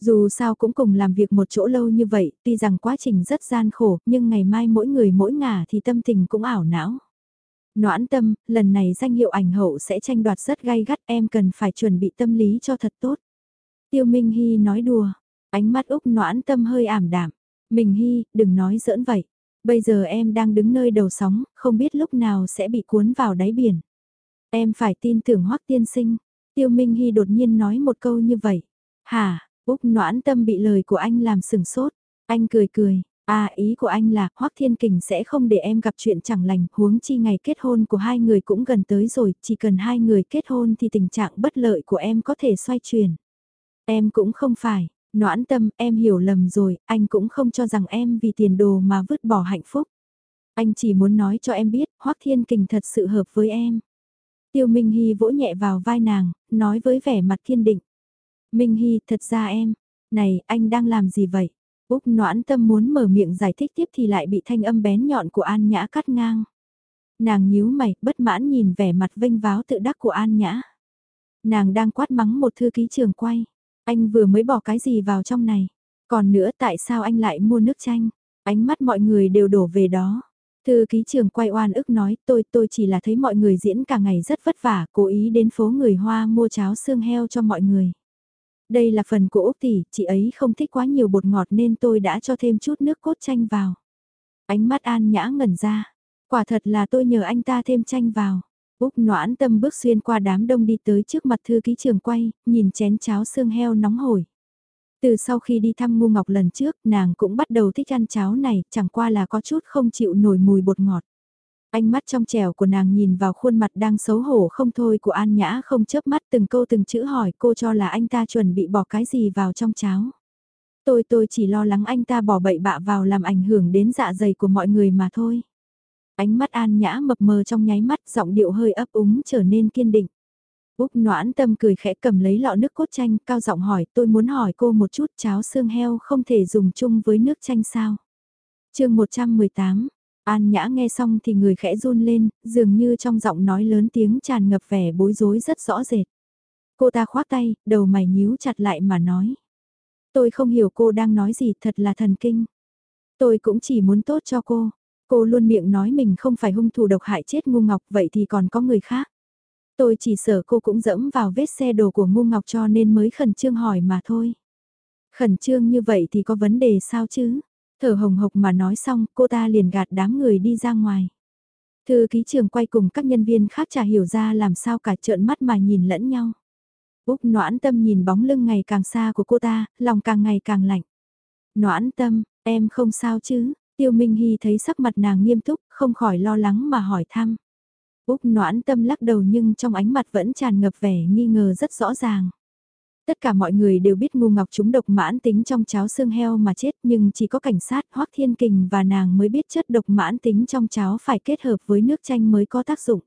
Dù sao cũng cùng làm việc một chỗ lâu như vậy, tuy rằng quá trình rất gian khổ, nhưng ngày mai mỗi người mỗi ngả thì tâm tình cũng ảo não. Noãn tâm, lần này danh hiệu ảnh hậu sẽ tranh đoạt rất gay gắt em cần phải chuẩn bị tâm lý cho thật tốt. Tiêu Minh Hy nói đùa, ánh mắt Úc noãn tâm hơi ảm đạm. Minh Hy, đừng nói giỡn vậy. Bây giờ em đang đứng nơi đầu sóng, không biết lúc nào sẽ bị cuốn vào đáy biển. Em phải tin tưởng Hoắc tiên sinh. Tiêu Minh Hy đột nhiên nói một câu như vậy. Hả, Úc noãn tâm bị lời của anh làm sừng sốt. Anh cười cười, à ý của anh là Hoắc Thiên Kình sẽ không để em gặp chuyện chẳng lành, huống chi ngày kết hôn của hai người cũng gần tới rồi, chỉ cần hai người kết hôn thì tình trạng bất lợi của em có thể xoay chuyển. Em cũng không phải, noãn tâm em hiểu lầm rồi, anh cũng không cho rằng em vì tiền đồ mà vứt bỏ hạnh phúc. Anh chỉ muốn nói cho em biết, Hoắc Thiên Kình thật sự hợp với em. Tiêu Minh Hy vỗ nhẹ vào vai nàng, nói với vẻ mặt kiên định. Minh Hy, thật ra em, này, anh đang làm gì vậy? Úc noãn tâm muốn mở miệng giải thích tiếp thì lại bị thanh âm bén nhọn của An Nhã cắt ngang. Nàng nhíu mày, bất mãn nhìn vẻ mặt vênh váo tự đắc của An Nhã. Nàng đang quát mắng một thư ký trường quay. Anh vừa mới bỏ cái gì vào trong này? Còn nữa tại sao anh lại mua nước chanh? Ánh mắt mọi người đều đổ về đó. Thư ký trường quay oan ức nói tôi tôi chỉ là thấy mọi người diễn cả ngày rất vất vả, cố ý đến phố người Hoa mua cháo xương heo cho mọi người. Đây là phần của Úc tỷ, chị ấy không thích quá nhiều bột ngọt nên tôi đã cho thêm chút nước cốt chanh vào. Ánh mắt An Nhã ngẩn ra, quả thật là tôi nhờ anh ta thêm chanh vào. Úc noãn tâm bước xuyên qua đám đông đi tới trước mặt thư ký trường quay, nhìn chén cháo xương heo nóng hổi. Từ sau khi đi thăm ngu ngọc lần trước, nàng cũng bắt đầu thích ăn cháo này, chẳng qua là có chút không chịu nổi mùi bột ngọt. Ánh mắt trong trẻo của nàng nhìn vào khuôn mặt đang xấu hổ không thôi của An Nhã không chớp mắt từng câu từng chữ hỏi cô cho là anh ta chuẩn bị bỏ cái gì vào trong cháo. Tôi tôi chỉ lo lắng anh ta bỏ bậy bạ vào làm ảnh hưởng đến dạ dày của mọi người mà thôi. Ánh mắt An Nhã mập mờ trong nháy mắt, giọng điệu hơi ấp úng trở nên kiên định. Úc noãn tâm cười khẽ cầm lấy lọ nước cốt chanh, cao giọng hỏi, tôi muốn hỏi cô một chút, cháo xương heo không thể dùng chung với nước chanh sao. chương 118 An Nhã nghe xong thì người khẽ run lên, dường như trong giọng nói lớn tiếng tràn ngập vẻ bối rối rất rõ rệt. Cô ta khoác tay, đầu mày nhíu chặt lại mà nói. Tôi không hiểu cô đang nói gì thật là thần kinh. Tôi cũng chỉ muốn tốt cho cô. Cô luôn miệng nói mình không phải hung thủ độc hại chết ngu ngọc vậy thì còn có người khác. Tôi chỉ sợ cô cũng dẫm vào vết xe đồ của ngu ngọc cho nên mới khẩn trương hỏi mà thôi. Khẩn trương như vậy thì có vấn đề sao chứ? Thở hồng hộc mà nói xong cô ta liền gạt đám người đi ra ngoài. Thư ký trường quay cùng các nhân viên khác chả hiểu ra làm sao cả trợn mắt mà nhìn lẫn nhau. Úc noãn tâm nhìn bóng lưng ngày càng xa của cô ta, lòng càng ngày càng lạnh. Noãn tâm, em không sao chứ? Tiêu Minh Hy thấy sắc mặt nàng nghiêm túc, không khỏi lo lắng mà hỏi thăm. Úc noãn tâm lắc đầu nhưng trong ánh mặt vẫn tràn ngập vẻ nghi ngờ rất rõ ràng. Tất cả mọi người đều biết ngu ngọc chúng độc mãn tính trong cháo xương heo mà chết nhưng chỉ có cảnh sát Hoác Thiên Kình và nàng mới biết chất độc mãn tính trong cháo phải kết hợp với nước chanh mới có tác dụng.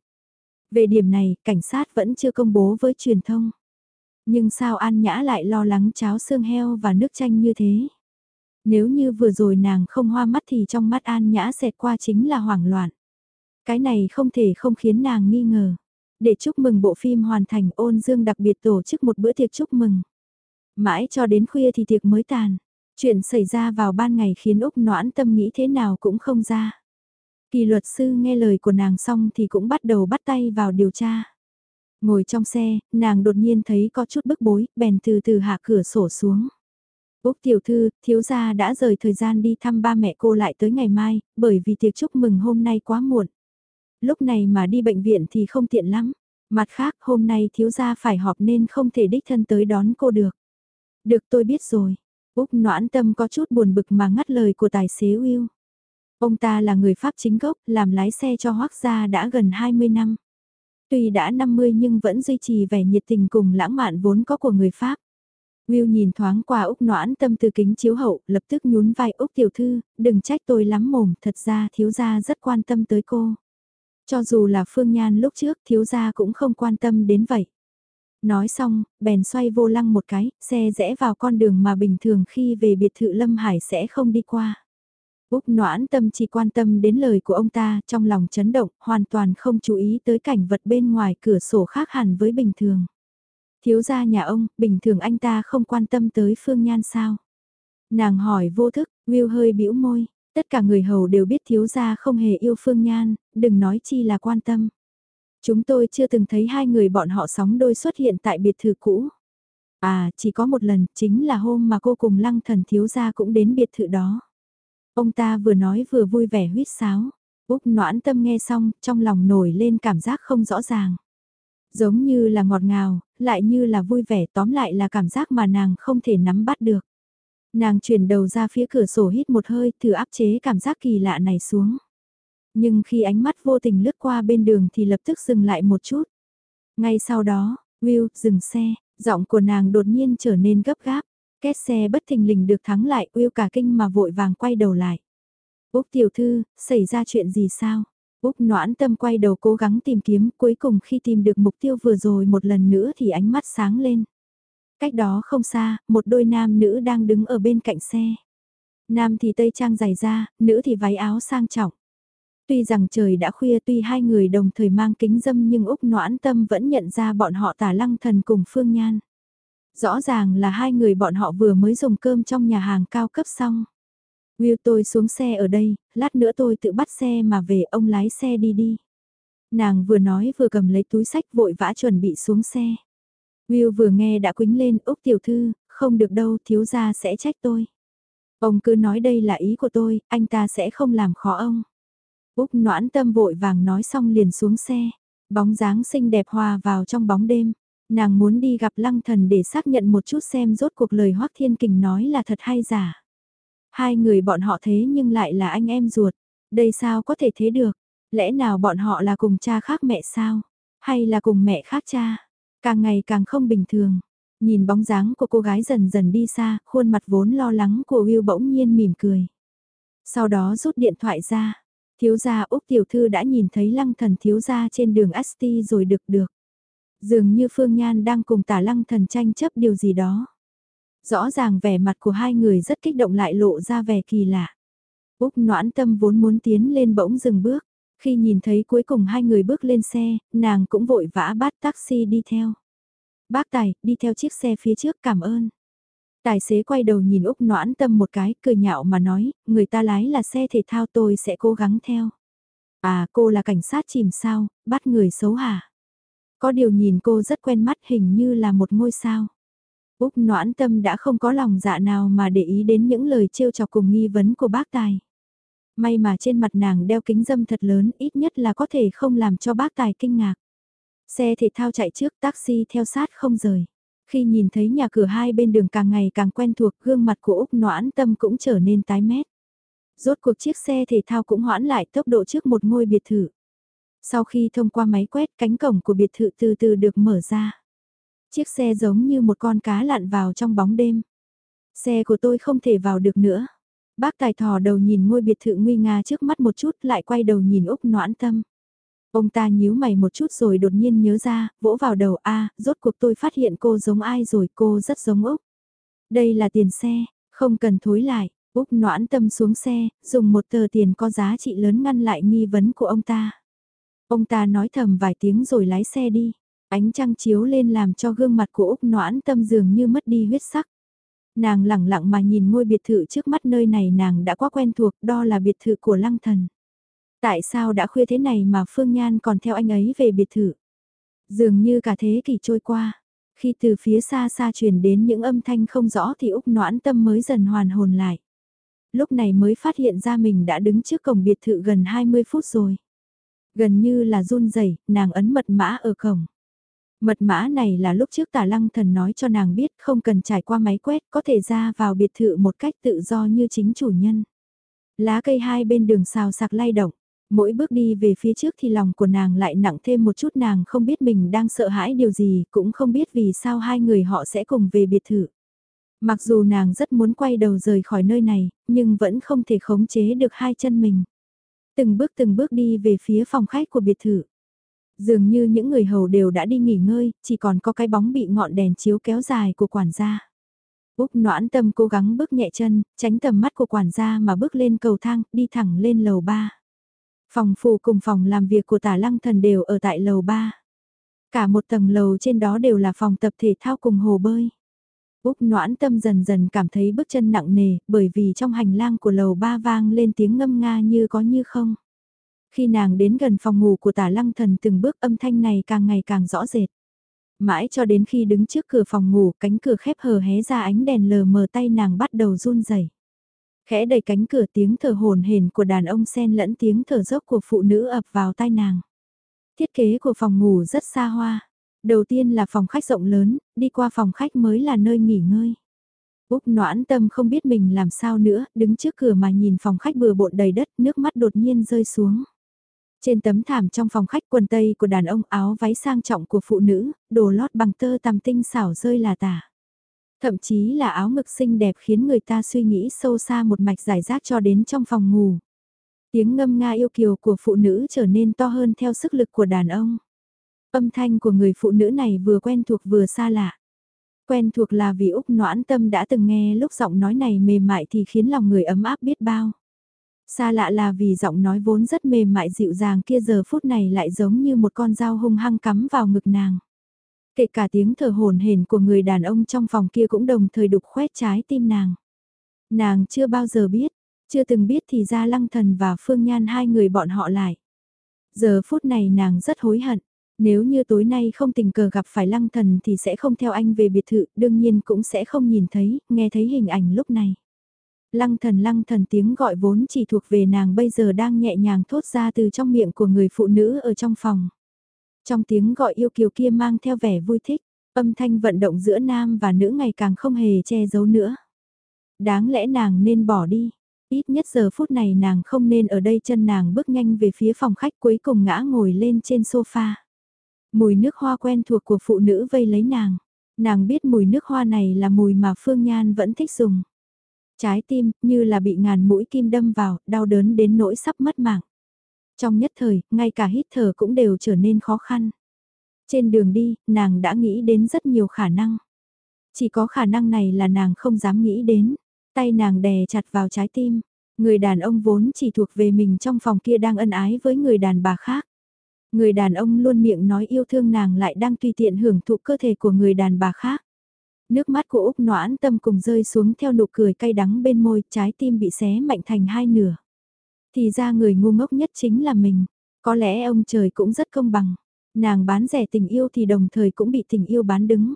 Về điểm này, cảnh sát vẫn chưa công bố với truyền thông. Nhưng sao An Nhã lại lo lắng cháo xương heo và nước chanh như thế? Nếu như vừa rồi nàng không hoa mắt thì trong mắt An Nhã xẹt qua chính là hoảng loạn. Cái này không thể không khiến nàng nghi ngờ. Để chúc mừng bộ phim hoàn thành ôn dương đặc biệt tổ chức một bữa tiệc chúc mừng. Mãi cho đến khuya thì tiệc mới tàn. Chuyện xảy ra vào ban ngày khiến Úc noãn tâm nghĩ thế nào cũng không ra. Kỳ luật sư nghe lời của nàng xong thì cũng bắt đầu bắt tay vào điều tra. Ngồi trong xe, nàng đột nhiên thấy có chút bức bối, bèn từ từ hạ cửa sổ xuống. Úc tiểu thư, thiếu gia đã rời thời gian đi thăm ba mẹ cô lại tới ngày mai, bởi vì tiệc chúc mừng hôm nay quá muộn. Lúc này mà đi bệnh viện thì không tiện lắm. Mặt khác hôm nay thiếu gia phải họp nên không thể đích thân tới đón cô được. Được tôi biết rồi. Úc noãn tâm có chút buồn bực mà ngắt lời của tài xế Will. Ông ta là người Pháp chính gốc, làm lái xe cho Hoác gia đã gần 20 năm. Tuy đã 50 nhưng vẫn duy trì vẻ nhiệt tình cùng lãng mạn vốn có của người Pháp. Will nhìn thoáng qua Úc noãn tâm từ kính chiếu hậu, lập tức nhún vai Úc tiểu thư, đừng trách tôi lắm mồm, thật ra thiếu gia rất quan tâm tới cô. Cho dù là Phương Nhan lúc trước thiếu gia cũng không quan tâm đến vậy. Nói xong, bèn xoay vô lăng một cái, xe rẽ vào con đường mà bình thường khi về biệt thự Lâm Hải sẽ không đi qua. Úc noãn tâm chỉ quan tâm đến lời của ông ta trong lòng chấn động, hoàn toàn không chú ý tới cảnh vật bên ngoài cửa sổ khác hẳn với bình thường. Thiếu gia nhà ông, bình thường anh ta không quan tâm tới Phương Nhan sao? Nàng hỏi vô thức, Will hơi bĩu môi, tất cả người hầu đều biết thiếu gia không hề yêu Phương Nhan, đừng nói chi là quan tâm. Chúng tôi chưa từng thấy hai người bọn họ sóng đôi xuất hiện tại biệt thự cũ. À, chỉ có một lần, chính là hôm mà cô cùng lăng thần thiếu gia cũng đến biệt thự đó. Ông ta vừa nói vừa vui vẻ huyết sáo. Úc noãn tâm nghe xong, trong lòng nổi lên cảm giác không rõ ràng. Giống như là ngọt ngào, lại như là vui vẻ tóm lại là cảm giác mà nàng không thể nắm bắt được. Nàng chuyển đầu ra phía cửa sổ hít một hơi thử áp chế cảm giác kỳ lạ này xuống. Nhưng khi ánh mắt vô tình lướt qua bên đường thì lập tức dừng lại một chút. Ngay sau đó, Will dừng xe, giọng của nàng đột nhiên trở nên gấp gáp. Két xe bất thình lình được thắng lại, Will cả kinh mà vội vàng quay đầu lại. Úc tiểu thư, xảy ra chuyện gì sao? Úc noãn tâm quay đầu cố gắng tìm kiếm, cuối cùng khi tìm được mục tiêu vừa rồi một lần nữa thì ánh mắt sáng lên. Cách đó không xa, một đôi nam nữ đang đứng ở bên cạnh xe. Nam thì tây trang dài da, nữ thì váy áo sang trọng. Tuy rằng trời đã khuya tuy hai người đồng thời mang kính dâm nhưng Úc noãn tâm vẫn nhận ra bọn họ tả lăng thần cùng Phương Nhan. Rõ ràng là hai người bọn họ vừa mới dùng cơm trong nhà hàng cao cấp xong. Will tôi xuống xe ở đây, lát nữa tôi tự bắt xe mà về ông lái xe đi đi. Nàng vừa nói vừa cầm lấy túi sách vội vã chuẩn bị xuống xe. Will vừa nghe đã quính lên Úc tiểu thư, không được đâu thiếu gia sẽ trách tôi. Ông cứ nói đây là ý của tôi, anh ta sẽ không làm khó ông. Úc noãn tâm vội vàng nói xong liền xuống xe, bóng dáng xinh đẹp hòa vào trong bóng đêm. Nàng muốn đi gặp lăng thần để xác nhận một chút xem rốt cuộc lời Hoác Thiên Kình nói là thật hay giả. Hai người bọn họ thế nhưng lại là anh em ruột. Đây sao có thể thế được? Lẽ nào bọn họ là cùng cha khác mẹ sao? Hay là cùng mẹ khác cha? Càng ngày càng không bình thường. Nhìn bóng dáng của cô gái dần dần đi xa, khuôn mặt vốn lo lắng của Will bỗng nhiên mỉm cười. Sau đó rút điện thoại ra. Thiếu gia Úc Tiểu Thư đã nhìn thấy lăng thần thiếu gia trên đường ST rồi được được. Dường như Phương Nhan đang cùng tả lăng thần tranh chấp điều gì đó. Rõ ràng vẻ mặt của hai người rất kích động lại lộ ra vẻ kỳ lạ. Úc noãn tâm vốn muốn tiến lên bỗng dừng bước. Khi nhìn thấy cuối cùng hai người bước lên xe, nàng cũng vội vã bắt taxi đi theo. Bác Tài, đi theo chiếc xe phía trước cảm ơn. Tài xế quay đầu nhìn Úc noãn tâm một cái, cười nhạo mà nói, người ta lái là xe thể thao tôi sẽ cố gắng theo. À cô là cảnh sát chìm sao, bắt người xấu hả? Có điều nhìn cô rất quen mắt hình như là một ngôi sao. Úc noãn tâm đã không có lòng dạ nào mà để ý đến những lời trêu chọc cùng nghi vấn của bác Tài. May mà trên mặt nàng đeo kính dâm thật lớn, ít nhất là có thể không làm cho bác Tài kinh ngạc. Xe thể thao chạy trước, taxi theo sát không rời. Khi nhìn thấy nhà cửa hai bên đường càng ngày càng quen thuộc, gương mặt của Úc noãn tâm cũng trở nên tái mét. Rốt cuộc chiếc xe thể thao cũng hoãn lại tốc độ trước một ngôi biệt thự. Sau khi thông qua máy quét, cánh cổng của biệt thự từ từ được mở ra. Chiếc xe giống như một con cá lặn vào trong bóng đêm. Xe của tôi không thể vào được nữa. Bác tài thò đầu nhìn ngôi biệt thự nguy nga trước mắt một chút lại quay đầu nhìn Úc noãn tâm. Ông ta nhíu mày một chút rồi đột nhiên nhớ ra, vỗ vào đầu a rốt cuộc tôi phát hiện cô giống ai rồi cô rất giống Úc. Đây là tiền xe, không cần thối lại, Úc noãn tâm xuống xe, dùng một tờ tiền có giá trị lớn ngăn lại nghi vấn của ông ta. Ông ta nói thầm vài tiếng rồi lái xe đi. Ánh trăng chiếu lên làm cho gương mặt của Úc noãn tâm dường như mất đi huyết sắc. Nàng lẳng lặng mà nhìn ngôi biệt thự trước mắt nơi này nàng đã quá quen thuộc, đó là biệt thự của lăng thần. Tại sao đã khuya thế này mà Phương Nhan còn theo anh ấy về biệt thự? Dường như cả thế kỷ trôi qua, khi từ phía xa xa truyền đến những âm thanh không rõ thì Úc noãn tâm mới dần hoàn hồn lại. Lúc này mới phát hiện ra mình đã đứng trước cổng biệt thự gần 20 phút rồi. Gần như là run rẩy nàng ấn mật mã ở cổng. Mật mã này là lúc trước tả lăng thần nói cho nàng biết không cần trải qua máy quét có thể ra vào biệt thự một cách tự do như chính chủ nhân. Lá cây hai bên đường xào sạc lay động, mỗi bước đi về phía trước thì lòng của nàng lại nặng thêm một chút nàng không biết mình đang sợ hãi điều gì cũng không biết vì sao hai người họ sẽ cùng về biệt thự. Mặc dù nàng rất muốn quay đầu rời khỏi nơi này, nhưng vẫn không thể khống chế được hai chân mình. Từng bước từng bước đi về phía phòng khách của biệt thự. Dường như những người hầu đều đã đi nghỉ ngơi, chỉ còn có cái bóng bị ngọn đèn chiếu kéo dài của quản gia. Úc noãn tâm cố gắng bước nhẹ chân, tránh tầm mắt của quản gia mà bước lên cầu thang, đi thẳng lên lầu 3. Phòng phủ cùng phòng làm việc của tả lăng thần đều ở tại lầu 3. Cả một tầng lầu trên đó đều là phòng tập thể thao cùng hồ bơi. Úc noãn tâm dần dần cảm thấy bước chân nặng nề, bởi vì trong hành lang của lầu ba vang lên tiếng ngâm nga như có như không. Khi nàng đến gần phòng ngủ của tả lăng thần từng bước âm thanh này càng ngày càng rõ rệt. Mãi cho đến khi đứng trước cửa phòng ngủ, cánh cửa khép hờ hé ra ánh đèn lờ mờ tay nàng bắt đầu run rẩy. Khẽ đẩy cánh cửa tiếng thở hồn hển của đàn ông xen lẫn tiếng thở dốc của phụ nữ ập vào tai nàng. Thiết kế của phòng ngủ rất xa hoa. Đầu tiên là phòng khách rộng lớn, đi qua phòng khách mới là nơi nghỉ ngơi. Úc noãn tâm không biết mình làm sao nữa, đứng trước cửa mà nhìn phòng khách bừa bộn đầy đất, nước mắt đột nhiên rơi xuống. Trên tấm thảm trong phòng khách quần tây của đàn ông áo váy sang trọng của phụ nữ, đồ lót bằng tơ tằm tinh xảo rơi là tả. Thậm chí là áo ngực xinh đẹp khiến người ta suy nghĩ sâu xa một mạch giải rác cho đến trong phòng ngủ. Tiếng ngâm nga yêu kiều của phụ nữ trở nên to hơn theo sức lực của đàn ông. Âm thanh của người phụ nữ này vừa quen thuộc vừa xa lạ. Quen thuộc là vì Úc Noãn Tâm đã từng nghe lúc giọng nói này mềm mại thì khiến lòng người ấm áp biết bao. Xa lạ là vì giọng nói vốn rất mềm mại dịu dàng kia giờ phút này lại giống như một con dao hung hăng cắm vào ngực nàng. Kể cả tiếng thở hồn hển của người đàn ông trong phòng kia cũng đồng thời đục khoét trái tim nàng. Nàng chưa bao giờ biết, chưa từng biết thì ra lăng thần và phương nhan hai người bọn họ lại. Giờ phút này nàng rất hối hận. Nếu như tối nay không tình cờ gặp phải lăng thần thì sẽ không theo anh về biệt thự, đương nhiên cũng sẽ không nhìn thấy, nghe thấy hình ảnh lúc này. Lăng thần lăng thần tiếng gọi vốn chỉ thuộc về nàng bây giờ đang nhẹ nhàng thốt ra từ trong miệng của người phụ nữ ở trong phòng. Trong tiếng gọi yêu kiều kia mang theo vẻ vui thích, âm thanh vận động giữa nam và nữ ngày càng không hề che giấu nữa. Đáng lẽ nàng nên bỏ đi, ít nhất giờ phút này nàng không nên ở đây chân nàng bước nhanh về phía phòng khách cuối cùng ngã ngồi lên trên sofa. Mùi nước hoa quen thuộc của phụ nữ vây lấy nàng. Nàng biết mùi nước hoa này là mùi mà Phương Nhan vẫn thích dùng. Trái tim, như là bị ngàn mũi kim đâm vào, đau đớn đến nỗi sắp mất mạng. Trong nhất thời, ngay cả hít thở cũng đều trở nên khó khăn. Trên đường đi, nàng đã nghĩ đến rất nhiều khả năng. Chỉ có khả năng này là nàng không dám nghĩ đến. Tay nàng đè chặt vào trái tim. Người đàn ông vốn chỉ thuộc về mình trong phòng kia đang ân ái với người đàn bà khác. Người đàn ông luôn miệng nói yêu thương nàng lại đang tùy tiện hưởng thụ cơ thể của người đàn bà khác. Nước mắt của Úc noãn tâm cùng rơi xuống theo nụ cười cay đắng bên môi, trái tim bị xé mạnh thành hai nửa. Thì ra người ngu ngốc nhất chính là mình. Có lẽ ông trời cũng rất công bằng. Nàng bán rẻ tình yêu thì đồng thời cũng bị tình yêu bán đứng.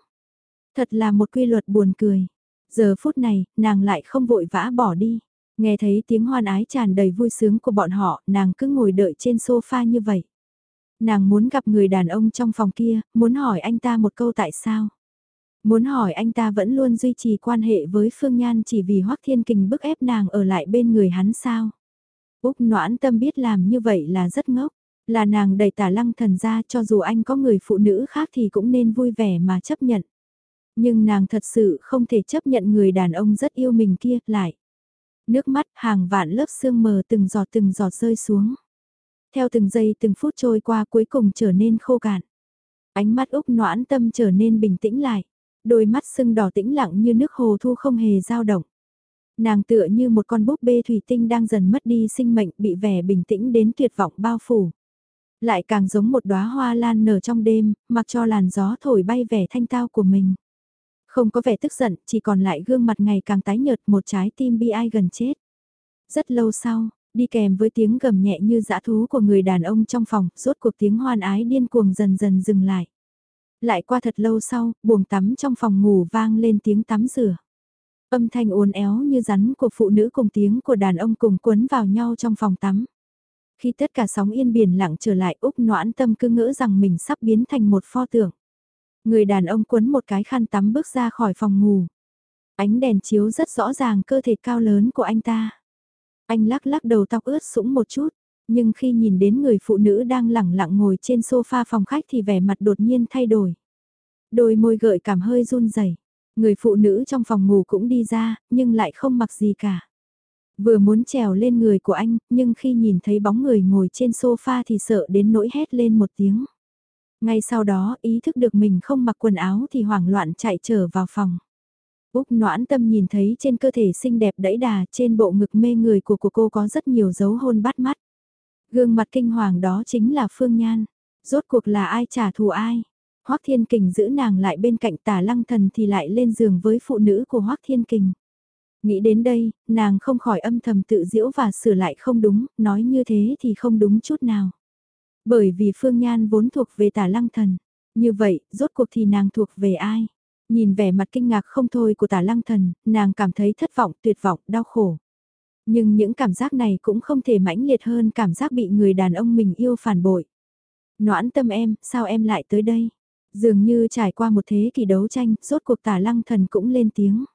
Thật là một quy luật buồn cười. Giờ phút này, nàng lại không vội vã bỏ đi. Nghe thấy tiếng hoan ái tràn đầy vui sướng của bọn họ, nàng cứ ngồi đợi trên sofa như vậy. Nàng muốn gặp người đàn ông trong phòng kia, muốn hỏi anh ta một câu tại sao. Muốn hỏi anh ta vẫn luôn duy trì quan hệ với Phương Nhan chỉ vì Hoắc Thiên Kình bức ép nàng ở lại bên người hắn sao. Úc noãn tâm biết làm như vậy là rất ngốc, là nàng đẩy tả lăng thần ra cho dù anh có người phụ nữ khác thì cũng nên vui vẻ mà chấp nhận. Nhưng nàng thật sự không thể chấp nhận người đàn ông rất yêu mình kia lại. Nước mắt hàng vạn lớp sương mờ từng giọt từng giọt rơi xuống. Theo từng giây từng phút trôi qua cuối cùng trở nên khô cạn. Ánh mắt Úc noãn tâm trở nên bình tĩnh lại. Đôi mắt sưng đỏ tĩnh lặng như nước hồ thu không hề dao động. Nàng tựa như một con búp bê thủy tinh đang dần mất đi sinh mệnh bị vẻ bình tĩnh đến tuyệt vọng bao phủ. Lại càng giống một đóa hoa lan nở trong đêm, mặc cho làn gió thổi bay vẻ thanh tao của mình. Không có vẻ tức giận, chỉ còn lại gương mặt ngày càng tái nhợt một trái tim bi ai gần chết. Rất lâu sau, đi kèm với tiếng gầm nhẹ như dã thú của người đàn ông trong phòng, rốt cuộc tiếng hoan ái điên cuồng dần dần dừng lại. Lại qua thật lâu sau, buồng tắm trong phòng ngủ vang lên tiếng tắm rửa. Âm thanh uốn éo như rắn của phụ nữ cùng tiếng của đàn ông cùng quấn vào nhau trong phòng tắm. Khi tất cả sóng yên biển lặng trở lại Úc noãn tâm cứ ngỡ rằng mình sắp biến thành một pho tượng. Người đàn ông quấn một cái khăn tắm bước ra khỏi phòng ngủ. Ánh đèn chiếu rất rõ ràng cơ thể cao lớn của anh ta. Anh lắc lắc đầu tóc ướt sũng một chút, nhưng khi nhìn đến người phụ nữ đang lẳng lặng ngồi trên sofa phòng khách thì vẻ mặt đột nhiên thay đổi. Đôi môi gợi cảm hơi run rẩy. Người phụ nữ trong phòng ngủ cũng đi ra, nhưng lại không mặc gì cả. Vừa muốn trèo lên người của anh, nhưng khi nhìn thấy bóng người ngồi trên sofa thì sợ đến nỗi hét lên một tiếng. Ngay sau đó, ý thức được mình không mặc quần áo thì hoảng loạn chạy trở vào phòng. Úc noãn tâm nhìn thấy trên cơ thể xinh đẹp đẫy đà trên bộ ngực mê người của, của cô có rất nhiều dấu hôn bắt mắt. Gương mặt kinh hoàng đó chính là Phương Nhan. Rốt cuộc là ai trả thù ai? Hoắc Thiên Kình giữ nàng lại bên cạnh tả lăng thần thì lại lên giường với phụ nữ của Hoắc Thiên Kình. Nghĩ đến đây, nàng không khỏi âm thầm tự diễu và sửa lại không đúng, nói như thế thì không đúng chút nào. Bởi vì Phương Nhan vốn thuộc về tả lăng thần. Như vậy, rốt cuộc thì nàng thuộc về ai? Nhìn vẻ mặt kinh ngạc không thôi của tả lăng thần, nàng cảm thấy thất vọng, tuyệt vọng, đau khổ. Nhưng những cảm giác này cũng không thể mãnh liệt hơn cảm giác bị người đàn ông mình yêu phản bội. Noãn tâm em, sao em lại tới đây? Dường như trải qua một thế kỷ đấu tranh, rốt cuộc tả lăng thần cũng lên tiếng.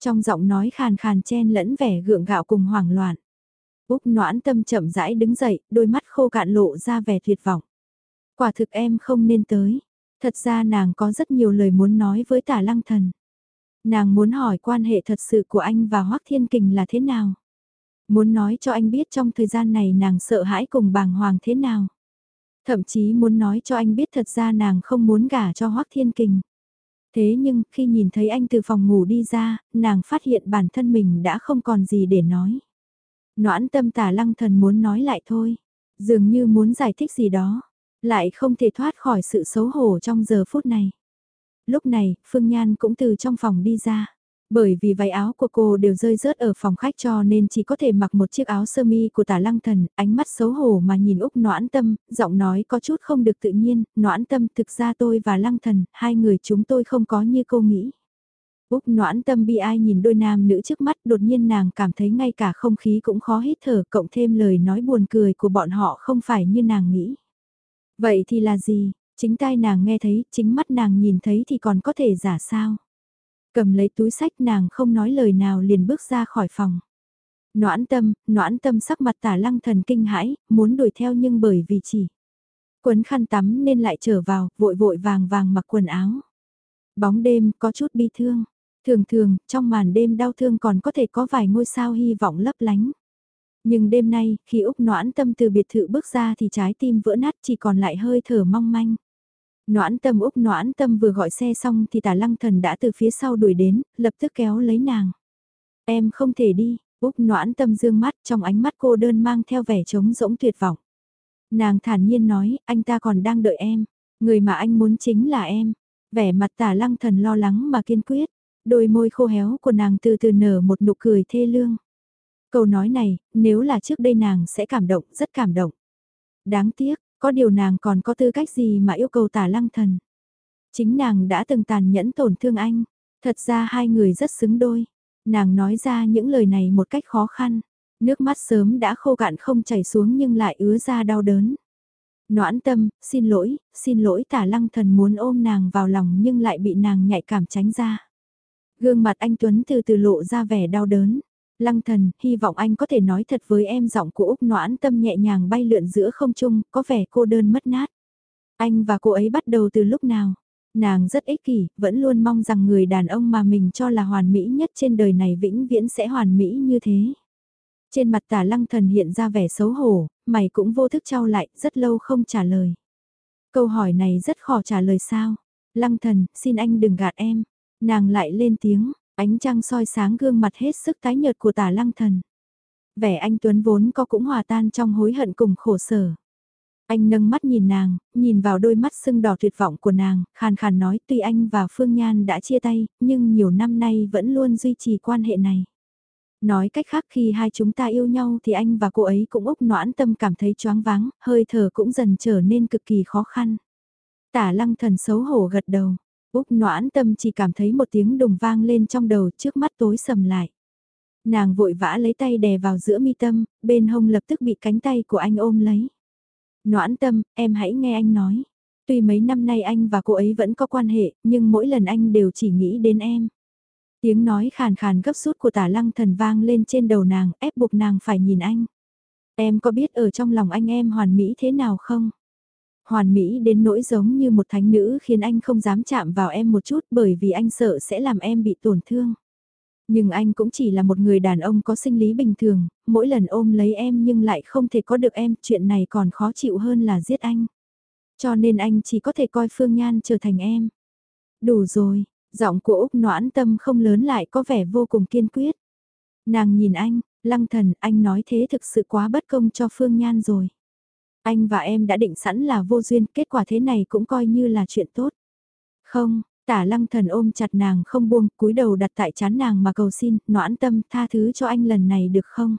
Trong giọng nói khàn khàn chen lẫn vẻ gượng gạo cùng hoảng loạn. Úc noãn tâm chậm rãi đứng dậy, đôi mắt khô cạn lộ ra vẻ tuyệt vọng. Quả thực em không nên tới. Thật ra nàng có rất nhiều lời muốn nói với tả lăng thần. Nàng muốn hỏi quan hệ thật sự của anh và Hoác Thiên Kình là thế nào. Muốn nói cho anh biết trong thời gian này nàng sợ hãi cùng bàng hoàng thế nào. Thậm chí muốn nói cho anh biết thật ra nàng không muốn gả cho Hoác Thiên Kình. Thế nhưng khi nhìn thấy anh từ phòng ngủ đi ra, nàng phát hiện bản thân mình đã không còn gì để nói. Noãn tâm tả lăng thần muốn nói lại thôi, dường như muốn giải thích gì đó, lại không thể thoát khỏi sự xấu hổ trong giờ phút này. Lúc này, Phương Nhan cũng từ trong phòng đi ra. Bởi vì váy áo của cô đều rơi rớt ở phòng khách cho nên chỉ có thể mặc một chiếc áo sơ mi của tả lăng thần, ánh mắt xấu hổ mà nhìn Úc noãn tâm, giọng nói có chút không được tự nhiên, noãn tâm thực ra tôi và lăng thần, hai người chúng tôi không có như cô nghĩ. Úc noãn tâm bi ai nhìn đôi nam nữ trước mắt đột nhiên nàng cảm thấy ngay cả không khí cũng khó hít thở cộng thêm lời nói buồn cười của bọn họ không phải như nàng nghĩ. Vậy thì là gì, chính tai nàng nghe thấy, chính mắt nàng nhìn thấy thì còn có thể giả sao? Cầm lấy túi sách nàng không nói lời nào liền bước ra khỏi phòng. Noãn tâm, noãn tâm sắc mặt tả lăng thần kinh hãi, muốn đuổi theo nhưng bởi vì chỉ. Quấn khăn tắm nên lại trở vào, vội vội vàng vàng mặc quần áo. Bóng đêm có chút bi thương. Thường thường, trong màn đêm đau thương còn có thể có vài ngôi sao hy vọng lấp lánh. Nhưng đêm nay, khi Úc noãn tâm từ biệt thự bước ra thì trái tim vỡ nát chỉ còn lại hơi thở mong manh. Noãn tâm Úc noãn tâm vừa gọi xe xong thì tả lăng thần đã từ phía sau đuổi đến, lập tức kéo lấy nàng. Em không thể đi, Úc noãn tâm dương mắt trong ánh mắt cô đơn mang theo vẻ trống rỗng tuyệt vọng. Nàng thản nhiên nói, anh ta còn đang đợi em, người mà anh muốn chính là em. Vẻ mặt tả lăng thần lo lắng mà kiên quyết, đôi môi khô héo của nàng từ từ nở một nụ cười thê lương. Câu nói này, nếu là trước đây nàng sẽ cảm động, rất cảm động. Đáng tiếc, có điều nàng còn có tư cách gì mà yêu cầu tả lăng thần. Chính nàng đã từng tàn nhẫn tổn thương anh, thật ra hai người rất xứng đôi. Nàng nói ra những lời này một cách khó khăn, nước mắt sớm đã khô cạn không chảy xuống nhưng lại ứa ra đau đớn. Noãn tâm, xin lỗi, xin lỗi tả lăng thần muốn ôm nàng vào lòng nhưng lại bị nàng nhạy cảm tránh ra. Gương mặt anh Tuấn từ từ lộ ra vẻ đau đớn. Lăng thần, hy vọng anh có thể nói thật với em giọng của Úc noãn tâm nhẹ nhàng bay lượn giữa không trung, có vẻ cô đơn mất nát. Anh và cô ấy bắt đầu từ lúc nào? Nàng rất ích kỷ, vẫn luôn mong rằng người đàn ông mà mình cho là hoàn mỹ nhất trên đời này vĩnh viễn sẽ hoàn mỹ như thế. Trên mặt tả lăng thần hiện ra vẻ xấu hổ, mày cũng vô thức trao lại, rất lâu không trả lời. Câu hỏi này rất khó trả lời sao? Lăng thần, xin anh đừng gạt em. Nàng lại lên tiếng, ánh trăng soi sáng gương mặt hết sức tái nhợt của tả lăng thần. Vẻ anh Tuấn vốn có cũng hòa tan trong hối hận cùng khổ sở. Anh nâng mắt nhìn nàng, nhìn vào đôi mắt sưng đỏ tuyệt vọng của nàng, khàn khàn nói tuy anh và Phương Nhan đã chia tay, nhưng nhiều năm nay vẫn luôn duy trì quan hệ này. Nói cách khác khi hai chúng ta yêu nhau thì anh và cô ấy cũng úc noãn tâm cảm thấy choáng váng, hơi thở cũng dần trở nên cực kỳ khó khăn. Tả lăng thần xấu hổ gật đầu, úc noãn tâm chỉ cảm thấy một tiếng đùng vang lên trong đầu trước mắt tối sầm lại. Nàng vội vã lấy tay đè vào giữa mi tâm, bên hông lập tức bị cánh tay của anh ôm lấy. Noãn tâm, em hãy nghe anh nói. Tuy mấy năm nay anh và cô ấy vẫn có quan hệ, nhưng mỗi lần anh đều chỉ nghĩ đến em. Tiếng nói khàn khàn gấp rút của tả lăng thần vang lên trên đầu nàng, ép buộc nàng phải nhìn anh. Em có biết ở trong lòng anh em hoàn mỹ thế nào không? Hoàn mỹ đến nỗi giống như một thánh nữ khiến anh không dám chạm vào em một chút bởi vì anh sợ sẽ làm em bị tổn thương. Nhưng anh cũng chỉ là một người đàn ông có sinh lý bình thường, mỗi lần ôm lấy em nhưng lại không thể có được em, chuyện này còn khó chịu hơn là giết anh. Cho nên anh chỉ có thể coi Phương Nhan trở thành em. Đủ rồi, giọng của Úc noãn tâm không lớn lại có vẻ vô cùng kiên quyết. Nàng nhìn anh, lăng thần, anh nói thế thực sự quá bất công cho Phương Nhan rồi. Anh và em đã định sẵn là vô duyên, kết quả thế này cũng coi như là chuyện tốt. Không, Tả lăng thần ôm chặt nàng không buông, cúi đầu đặt tại chán nàng mà cầu xin, noãn tâm tha thứ cho anh lần này được không?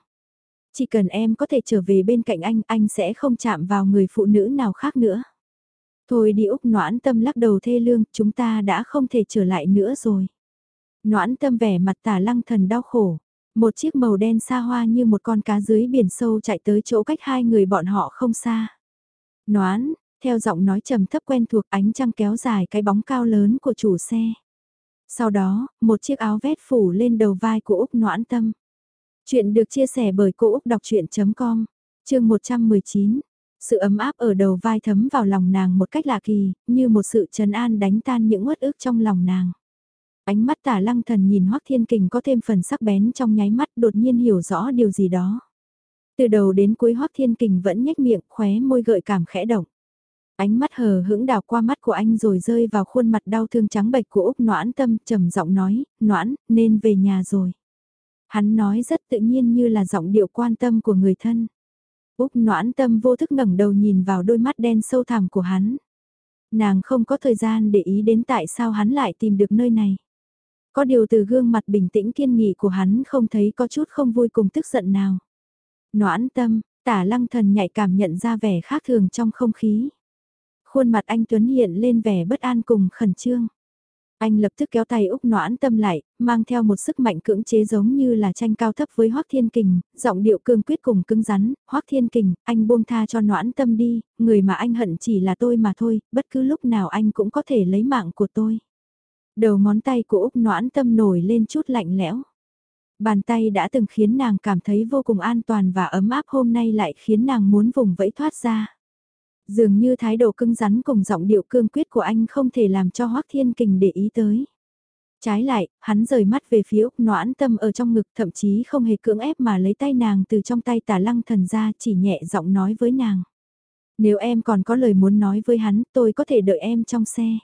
Chỉ cần em có thể trở về bên cạnh anh, anh sẽ không chạm vào người phụ nữ nào khác nữa. Thôi đi Úc noãn tâm lắc đầu thê lương, chúng ta đã không thể trở lại nữa rồi. Noãn tâm vẻ mặt tả lăng thần đau khổ. Một chiếc màu đen xa hoa như một con cá dưới biển sâu chạy tới chỗ cách hai người bọn họ không xa. Noán, theo giọng nói trầm thấp quen thuộc ánh trăng kéo dài cái bóng cao lớn của chủ xe. Sau đó, một chiếc áo vét phủ lên đầu vai của Úc Noãn Tâm. Chuyện được chia sẻ bởi Cô Úc Đọc Chuyện.com, chương 119. Sự ấm áp ở đầu vai thấm vào lòng nàng một cách lạ kỳ, như một sự trấn an đánh tan những uất ức trong lòng nàng. Ánh mắt tả lăng thần nhìn Hoác Thiên Kình có thêm phần sắc bén trong nháy mắt đột nhiên hiểu rõ điều gì đó. Từ đầu đến cuối Hoác Thiên Kình vẫn nhếch miệng khóe môi gợi cảm khẽ động. Ánh mắt hờ hững đào qua mắt của anh rồi rơi vào khuôn mặt đau thương trắng bệch của Úc Noãn Tâm trầm giọng nói, Noãn, nên về nhà rồi. Hắn nói rất tự nhiên như là giọng điệu quan tâm của người thân. Úc Noãn Tâm vô thức ngẩng đầu nhìn vào đôi mắt đen sâu thẳm của hắn. Nàng không có thời gian để ý đến tại sao hắn lại tìm được nơi này. Có điều từ gương mặt bình tĩnh kiên nghị của hắn không thấy có chút không vui cùng tức giận nào. Noãn tâm, tả lăng thần nhạy cảm nhận ra vẻ khác thường trong không khí khuôn mặt anh Tuấn hiện lên vẻ bất an cùng khẩn trương. Anh lập tức kéo tay Úc noãn tâm lại, mang theo một sức mạnh cưỡng chế giống như là tranh cao thấp với Hoác Thiên Kình, giọng điệu cương quyết cùng cứng rắn, Hoác Thiên Kình, anh buông tha cho noãn tâm đi, người mà anh hận chỉ là tôi mà thôi, bất cứ lúc nào anh cũng có thể lấy mạng của tôi. Đầu ngón tay của Úc noãn tâm nổi lên chút lạnh lẽo. Bàn tay đã từng khiến nàng cảm thấy vô cùng an toàn và ấm áp hôm nay lại khiến nàng muốn vùng vẫy thoát ra. Dường như thái độ cứng rắn cùng giọng điệu cương quyết của anh không thể làm cho Hoác Thiên Kình để ý tới. Trái lại, hắn rời mắt về phía Úc noãn tâm ở trong ngực thậm chí không hề cưỡng ép mà lấy tay nàng từ trong tay tả lăng thần ra chỉ nhẹ giọng nói với nàng. Nếu em còn có lời muốn nói với hắn tôi có thể đợi em trong xe.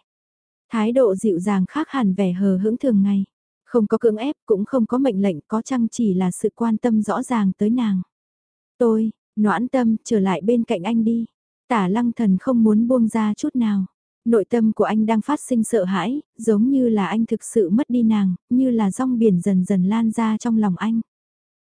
Thái độ dịu dàng khác hẳn vẻ hờ hững thường ngày. Không có cưỡng ép, cũng không có mệnh lệnh, có chăng chỉ là sự quan tâm rõ ràng tới nàng. Tôi, noãn tâm, trở lại bên cạnh anh đi. Tả lăng thần không muốn buông ra chút nào. Nội tâm của anh đang phát sinh sợ hãi, giống như là anh thực sự mất đi nàng, như là rong biển dần dần lan ra trong lòng anh.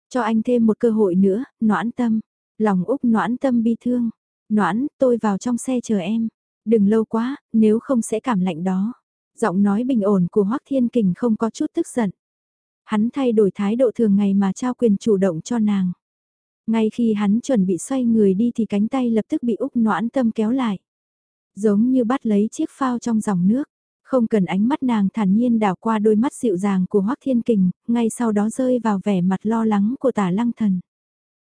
Cho anh thêm một cơ hội nữa, noãn tâm. Lòng Úc noãn tâm bi thương. Noãn, tôi vào trong xe chờ em. Đừng lâu quá, nếu không sẽ cảm lạnh đó. Giọng nói bình ổn của Hoác Thiên Kình không có chút tức giận. Hắn thay đổi thái độ thường ngày mà trao quyền chủ động cho nàng. Ngay khi hắn chuẩn bị xoay người đi thì cánh tay lập tức bị Úc noãn tâm kéo lại. Giống như bắt lấy chiếc phao trong dòng nước. Không cần ánh mắt nàng thản nhiên đảo qua đôi mắt dịu dàng của Hoác Thiên Kình, ngay sau đó rơi vào vẻ mặt lo lắng của tả lăng thần.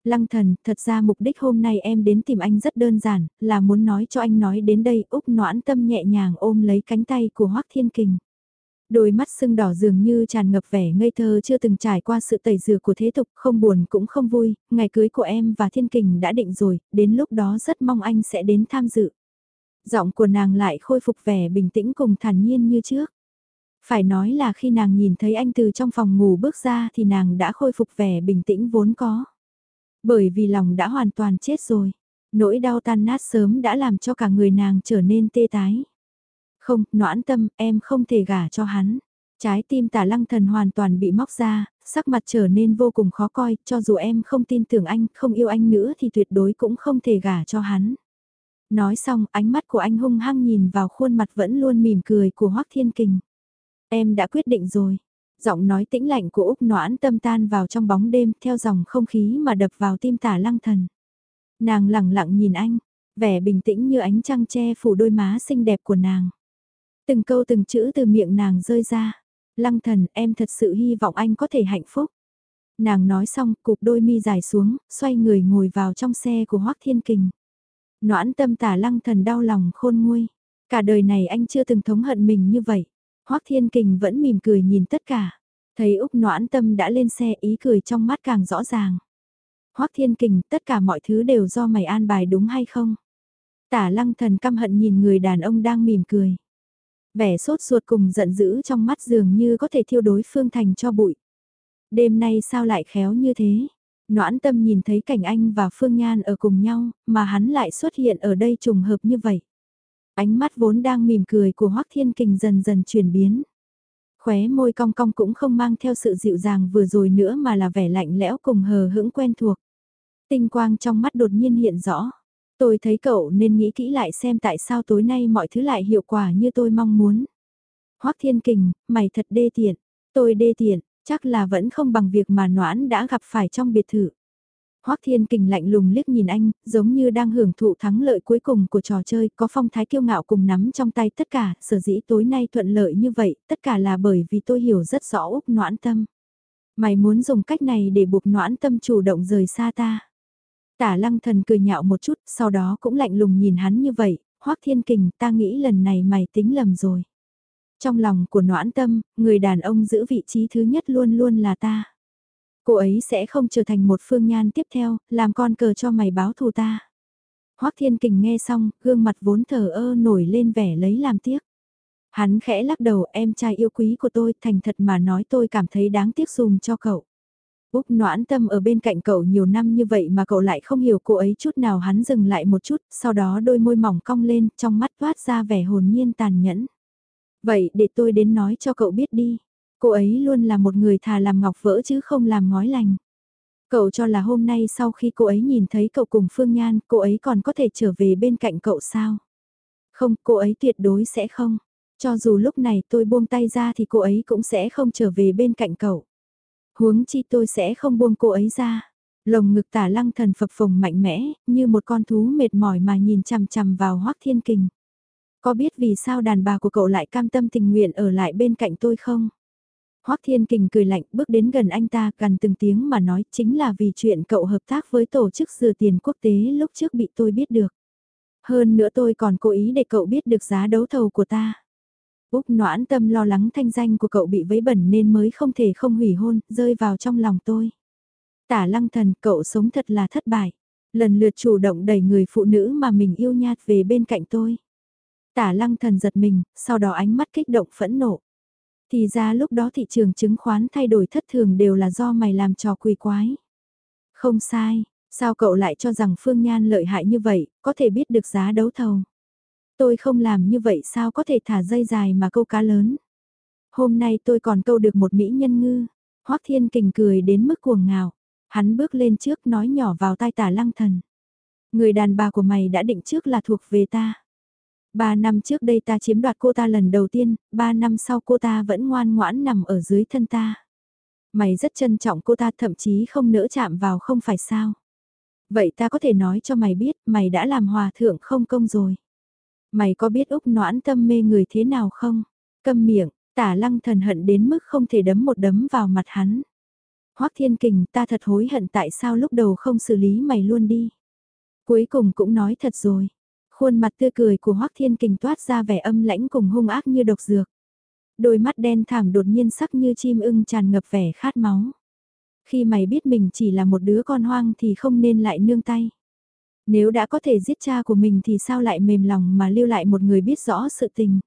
Lăng thần, thật ra mục đích hôm nay em đến tìm anh rất đơn giản, là muốn nói cho anh nói đến đây Úc noãn tâm nhẹ nhàng ôm lấy cánh tay của Hoác Thiên Kình. Đôi mắt sưng đỏ dường như tràn ngập vẻ ngây thơ chưa từng trải qua sự tẩy rửa của thế tục, không buồn cũng không vui, ngày cưới của em và Thiên Kình đã định rồi, đến lúc đó rất mong anh sẽ đến tham dự. Giọng của nàng lại khôi phục vẻ bình tĩnh cùng thản nhiên như trước. Phải nói là khi nàng nhìn thấy anh từ trong phòng ngủ bước ra thì nàng đã khôi phục vẻ bình tĩnh vốn có. Bởi vì lòng đã hoàn toàn chết rồi. Nỗi đau tan nát sớm đã làm cho cả người nàng trở nên tê tái. Không, noãn tâm, em không thể gả cho hắn. Trái tim tả lăng thần hoàn toàn bị móc ra, sắc mặt trở nên vô cùng khó coi, cho dù em không tin tưởng anh, không yêu anh nữa thì tuyệt đối cũng không thể gả cho hắn. Nói xong, ánh mắt của anh hung hăng nhìn vào khuôn mặt vẫn luôn mỉm cười của Hoác Thiên Kình. Em đã quyết định rồi. Giọng nói tĩnh lạnh của Úc noãn tâm tan vào trong bóng đêm theo dòng không khí mà đập vào tim tả lăng thần. Nàng lặng lặng nhìn anh, vẻ bình tĩnh như ánh trăng che phủ đôi má xinh đẹp của nàng. Từng câu từng chữ từ miệng nàng rơi ra. Lăng thần em thật sự hy vọng anh có thể hạnh phúc. Nàng nói xong cụp đôi mi dài xuống, xoay người ngồi vào trong xe của Hoác Thiên Kình. Noãn tâm tả lăng thần đau lòng khôn nguôi. Cả đời này anh chưa từng thống hận mình như vậy. Hoác Thiên Kình vẫn mỉm cười nhìn tất cả. Thấy Úc noãn tâm đã lên xe ý cười trong mắt càng rõ ràng. Hoác Thiên Kình tất cả mọi thứ đều do mày an bài đúng hay không? Tả lăng thần căm hận nhìn người đàn ông đang mỉm cười. Vẻ sốt ruột cùng giận dữ trong mắt dường như có thể thiêu đối phương thành cho bụi. Đêm nay sao lại khéo như thế? Noãn tâm nhìn thấy cảnh anh và Phương Nhan ở cùng nhau, mà hắn lại xuất hiện ở đây trùng hợp như vậy. Ánh mắt vốn đang mỉm cười của Hoác Thiên Kình dần dần chuyển biến. Khóe môi cong cong cũng không mang theo sự dịu dàng vừa rồi nữa mà là vẻ lạnh lẽo cùng hờ hững quen thuộc. Tinh quang trong mắt đột nhiên hiện rõ. Tôi thấy cậu nên nghĩ kỹ lại xem tại sao tối nay mọi thứ lại hiệu quả như tôi mong muốn. Hoác Thiên Kình, mày thật đê tiện. Tôi đê tiện, chắc là vẫn không bằng việc mà Noãn đã gặp phải trong biệt thự. Hoắc Thiên Kình lạnh lùng liếc nhìn anh, giống như đang hưởng thụ thắng lợi cuối cùng của trò chơi, có phong thái kiêu ngạo cùng nắm trong tay tất cả, sở dĩ tối nay thuận lợi như vậy, tất cả là bởi vì tôi hiểu rất rõ Úc Noãn Tâm. Mày muốn dùng cách này để buộc Noãn Tâm chủ động rời xa ta. Tả lăng thần cười nhạo một chút, sau đó cũng lạnh lùng nhìn hắn như vậy, Hoắc Thiên Kình, ta nghĩ lần này mày tính lầm rồi. Trong lòng của noãn tâm, người đàn ông giữ vị trí thứ nhất luôn luôn là ta. Cô ấy sẽ không trở thành một phương nhan tiếp theo, làm con cờ cho mày báo thù ta. Hoắc Thiên Kình nghe xong, gương mặt vốn thờ ơ nổi lên vẻ lấy làm tiếc. Hắn khẽ lắc đầu em trai yêu quý của tôi thành thật mà nói tôi cảm thấy đáng tiếc dùm cho cậu. Úc noãn tâm ở bên cạnh cậu nhiều năm như vậy mà cậu lại không hiểu cô ấy chút nào hắn dừng lại một chút, sau đó đôi môi mỏng cong lên, trong mắt toát ra vẻ hồn nhiên tàn nhẫn. Vậy để tôi đến nói cho cậu biết đi. Cô ấy luôn là một người thà làm ngọc vỡ chứ không làm ngói lành. Cậu cho là hôm nay sau khi cô ấy nhìn thấy cậu cùng Phương Nhan, cô ấy còn có thể trở về bên cạnh cậu sao? Không, cô ấy tuyệt đối sẽ không. Cho dù lúc này tôi buông tay ra thì cô ấy cũng sẽ không trở về bên cạnh cậu. Huống chi tôi sẽ không buông cô ấy ra. Lồng ngực tả lăng thần phập phồng mạnh mẽ, như một con thú mệt mỏi mà nhìn chằm chằm vào hoắc thiên kình. Có biết vì sao đàn bà của cậu lại cam tâm tình nguyện ở lại bên cạnh tôi không? Hoắc Thiên Kình cười lạnh bước đến gần anh ta gần từng tiếng mà nói chính là vì chuyện cậu hợp tác với tổ chức rửa tiền quốc tế lúc trước bị tôi biết được. Hơn nữa tôi còn cố ý để cậu biết được giá đấu thầu của ta. Úc noãn tâm lo lắng thanh danh của cậu bị vấy bẩn nên mới không thể không hủy hôn, rơi vào trong lòng tôi. Tả lăng thần, cậu sống thật là thất bại. Lần lượt chủ động đẩy người phụ nữ mà mình yêu nhạt về bên cạnh tôi. Tả lăng thần giật mình, sau đó ánh mắt kích động phẫn nộ. Thì ra lúc đó thị trường chứng khoán thay đổi thất thường đều là do mày làm trò quỷ quái. Không sai, sao cậu lại cho rằng Phương Nhan lợi hại như vậy, có thể biết được giá đấu thầu. Tôi không làm như vậy sao có thể thả dây dài mà câu cá lớn. Hôm nay tôi còn câu được một mỹ nhân ngư. Hoác Thiên Kình cười đến mức cuồng ngào. Hắn bước lên trước nói nhỏ vào tai tả lăng thần. Người đàn bà của mày đã định trước là thuộc về ta. Ba năm trước đây ta chiếm đoạt cô ta lần đầu tiên, ba năm sau cô ta vẫn ngoan ngoãn nằm ở dưới thân ta. Mày rất trân trọng cô ta thậm chí không nỡ chạm vào không phải sao. Vậy ta có thể nói cho mày biết mày đã làm hòa thượng không công rồi. Mày có biết Úc noãn tâm mê người thế nào không? Câm miệng, tả lăng thần hận đến mức không thể đấm một đấm vào mặt hắn. Hoắc Thiên Kình ta thật hối hận tại sao lúc đầu không xử lý mày luôn đi. Cuối cùng cũng nói thật rồi. Khuôn mặt tươi cười của Hoắc Thiên Kình toát ra vẻ âm lãnh cùng hung ác như độc dược. Đôi mắt đen thảm đột nhiên sắc như chim ưng tràn ngập vẻ khát máu. Khi mày biết mình chỉ là một đứa con hoang thì không nên lại nương tay. Nếu đã có thể giết cha của mình thì sao lại mềm lòng mà lưu lại một người biết rõ sự tình.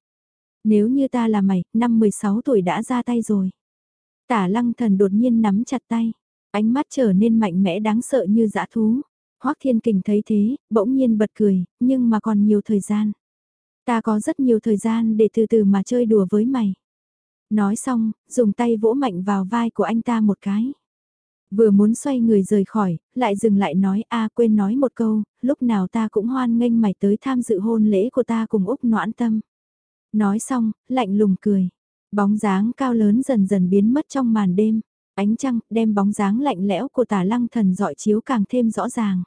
Nếu như ta là mày, năm 16 tuổi đã ra tay rồi. Tả lăng thần đột nhiên nắm chặt tay, ánh mắt trở nên mạnh mẽ đáng sợ như dã thú. Hoắc Thiên Kình thấy thế, bỗng nhiên bật cười, nhưng mà còn nhiều thời gian. Ta có rất nhiều thời gian để từ từ mà chơi đùa với mày. Nói xong, dùng tay vỗ mạnh vào vai của anh ta một cái. Vừa muốn xoay người rời khỏi, lại dừng lại nói a quên nói một câu, lúc nào ta cũng hoan nghênh mày tới tham dự hôn lễ của ta cùng Úc noãn tâm. Nói xong, lạnh lùng cười. Bóng dáng cao lớn dần dần biến mất trong màn đêm. Ánh trăng đem bóng dáng lạnh lẽo của tà lăng thần dọi chiếu càng thêm rõ ràng.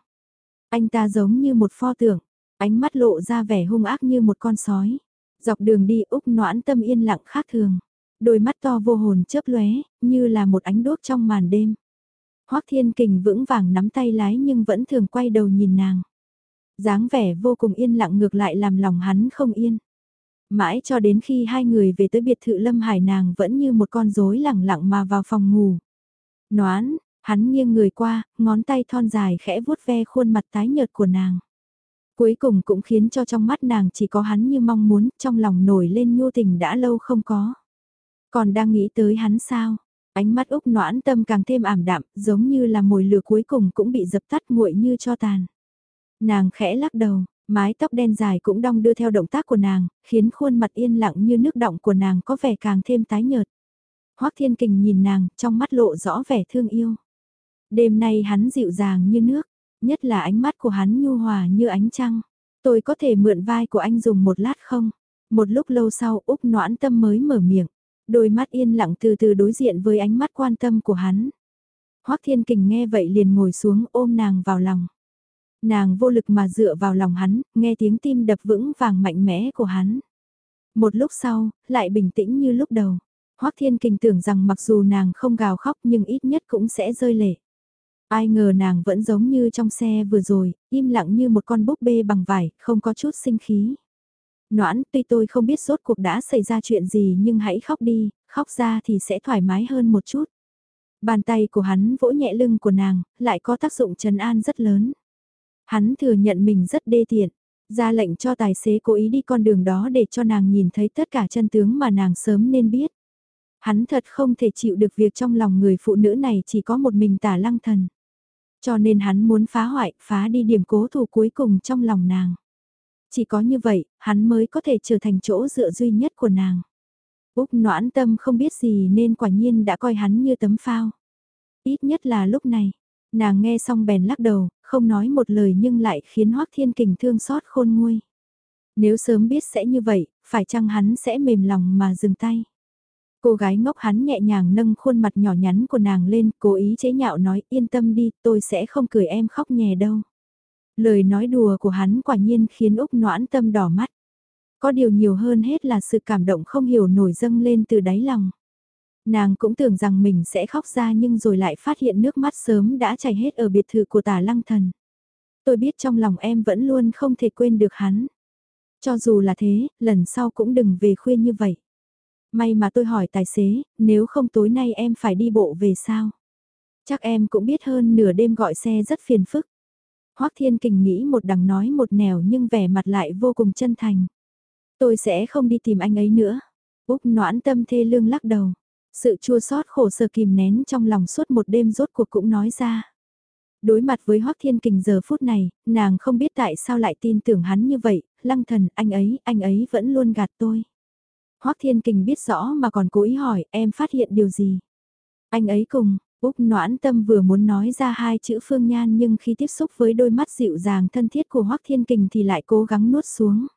Anh ta giống như một pho tượng, ánh mắt lộ ra vẻ hung ác như một con sói. Dọc đường đi Úc noãn tâm yên lặng khác thường. Đôi mắt to vô hồn chớp lóe, như là một ánh đốt trong màn đêm. Hoắc Thiên Kình vững vàng nắm tay lái nhưng vẫn thường quay đầu nhìn nàng. dáng vẻ vô cùng yên lặng ngược lại làm lòng hắn không yên. Mãi cho đến khi hai người về tới biệt thự Lâm Hải nàng vẫn như một con rối lẳng lặng mà vào phòng ngủ. Noãn, hắn nghiêng người qua, ngón tay thon dài khẽ vuốt ve khuôn mặt tái nhợt của nàng. Cuối cùng cũng khiến cho trong mắt nàng chỉ có hắn như mong muốn, trong lòng nổi lên nhu tình đã lâu không có. Còn đang nghĩ tới hắn sao? Ánh mắt Úc noãn tâm càng thêm ảm đạm, giống như là mồi lửa cuối cùng cũng bị dập tắt nguội như cho tàn. Nàng khẽ lắc đầu, mái tóc đen dài cũng đong đưa theo động tác của nàng, khiến khuôn mặt yên lặng như nước động của nàng có vẻ càng thêm tái nhợt. Hoắc Thiên Kình nhìn nàng, trong mắt lộ rõ vẻ thương yêu. Đêm nay hắn dịu dàng như nước, nhất là ánh mắt của hắn nhu hòa như ánh trăng. Tôi có thể mượn vai của anh dùng một lát không? Một lúc lâu sau Úc noãn tâm mới mở miệng. Đôi mắt yên lặng từ từ đối diện với ánh mắt quan tâm của hắn. Hoắc Thiên Kình nghe vậy liền ngồi xuống ôm nàng vào lòng. Nàng vô lực mà dựa vào lòng hắn, nghe tiếng tim đập vững vàng mạnh mẽ của hắn. Một lúc sau, lại bình tĩnh như lúc đầu. Hoắc Thiên Kình tưởng rằng mặc dù nàng không gào khóc nhưng ít nhất cũng sẽ rơi lệ. Ai ngờ nàng vẫn giống như trong xe vừa rồi, im lặng như một con búp bê bằng vải, không có chút sinh khí. Noãn, tuy tôi không biết rốt cuộc đã xảy ra chuyện gì nhưng hãy khóc đi, khóc ra thì sẽ thoải mái hơn một chút. Bàn tay của hắn vỗ nhẹ lưng của nàng, lại có tác dụng trấn an rất lớn. Hắn thừa nhận mình rất đê tiện, ra lệnh cho tài xế cố ý đi con đường đó để cho nàng nhìn thấy tất cả chân tướng mà nàng sớm nên biết. Hắn thật không thể chịu được việc trong lòng người phụ nữ này chỉ có một mình tả lăng thần. Cho nên hắn muốn phá hoại, phá đi điểm cố thủ cuối cùng trong lòng nàng. Chỉ có như vậy, hắn mới có thể trở thành chỗ dựa duy nhất của nàng. Úc noãn tâm không biết gì nên quả nhiên đã coi hắn như tấm phao. Ít nhất là lúc này, nàng nghe xong bèn lắc đầu, không nói một lời nhưng lại khiến Hoác Thiên Kình thương xót khôn nguôi. Nếu sớm biết sẽ như vậy, phải chăng hắn sẽ mềm lòng mà dừng tay. Cô gái ngốc hắn nhẹ nhàng nâng khuôn mặt nhỏ nhắn của nàng lên, cố ý chế nhạo nói yên tâm đi, tôi sẽ không cười em khóc nhè đâu. Lời nói đùa của hắn quả nhiên khiến Úc noãn tâm đỏ mắt. Có điều nhiều hơn hết là sự cảm động không hiểu nổi dâng lên từ đáy lòng. Nàng cũng tưởng rằng mình sẽ khóc ra nhưng rồi lại phát hiện nước mắt sớm đã chảy hết ở biệt thự của tả lăng thần. Tôi biết trong lòng em vẫn luôn không thể quên được hắn. Cho dù là thế, lần sau cũng đừng về khuya như vậy. May mà tôi hỏi tài xế, nếu không tối nay em phải đi bộ về sao? Chắc em cũng biết hơn nửa đêm gọi xe rất phiền phức. Hoắc Thiên Kình nghĩ một đằng nói một nẻo nhưng vẻ mặt lại vô cùng chân thành. Tôi sẽ không đi tìm anh ấy nữa. Úc noãn tâm thê lương lắc đầu. Sự chua xót khổ sở kìm nén trong lòng suốt một đêm rốt cuộc cũng nói ra. Đối mặt với Hoắc Thiên Kình giờ phút này, nàng không biết tại sao lại tin tưởng hắn như vậy, lăng thần, anh ấy, anh ấy vẫn luôn gạt tôi. Hoắc Thiên Kình biết rõ mà còn cố ý hỏi, em phát hiện điều gì? Anh ấy cùng, Úc noãn tâm vừa muốn nói ra hai chữ phương nhan nhưng khi tiếp xúc với đôi mắt dịu dàng thân thiết của Hoắc Thiên Kình thì lại cố gắng nuốt xuống.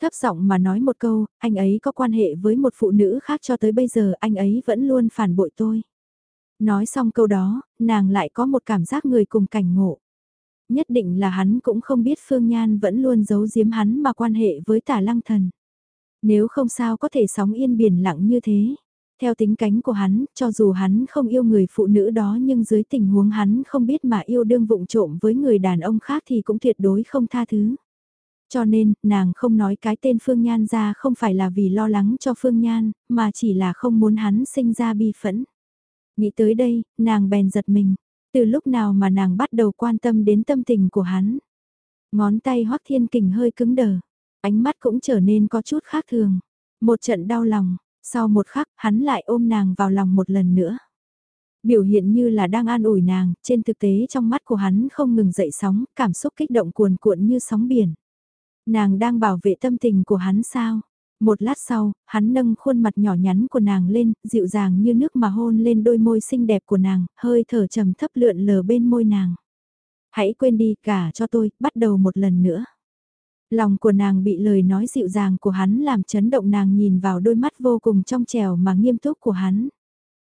Thấp giọng mà nói một câu, anh ấy có quan hệ với một phụ nữ khác cho tới bây giờ anh ấy vẫn luôn phản bội tôi. Nói xong câu đó, nàng lại có một cảm giác người cùng cảnh ngộ. Nhất định là hắn cũng không biết Phương Nhan vẫn luôn giấu giếm hắn mà quan hệ với tả lăng thần. Nếu không sao có thể sóng yên biển lặng như thế. Theo tính cánh của hắn, cho dù hắn không yêu người phụ nữ đó nhưng dưới tình huống hắn không biết mà yêu đương vụng trộm với người đàn ông khác thì cũng tuyệt đối không tha thứ. Cho nên, nàng không nói cái tên Phương Nhan ra không phải là vì lo lắng cho Phương Nhan, mà chỉ là không muốn hắn sinh ra bi phẫn. Nghĩ tới đây, nàng bèn giật mình. Từ lúc nào mà nàng bắt đầu quan tâm đến tâm tình của hắn. Ngón tay Hoắc Thiên Kình hơi cứng đờ, ánh mắt cũng trở nên có chút khác thường. Một trận đau lòng, sau một khắc hắn lại ôm nàng vào lòng một lần nữa. Biểu hiện như là đang an ủi nàng, trên thực tế trong mắt của hắn không ngừng dậy sóng, cảm xúc kích động cuồn cuộn như sóng biển. Nàng đang bảo vệ tâm tình của hắn sao? Một lát sau, hắn nâng khuôn mặt nhỏ nhắn của nàng lên, dịu dàng như nước mà hôn lên đôi môi xinh đẹp của nàng, hơi thở trầm thấp lượn lờ bên môi nàng. Hãy quên đi cả cho tôi, bắt đầu một lần nữa. Lòng của nàng bị lời nói dịu dàng của hắn làm chấn động nàng nhìn vào đôi mắt vô cùng trong trèo mà nghiêm túc của hắn.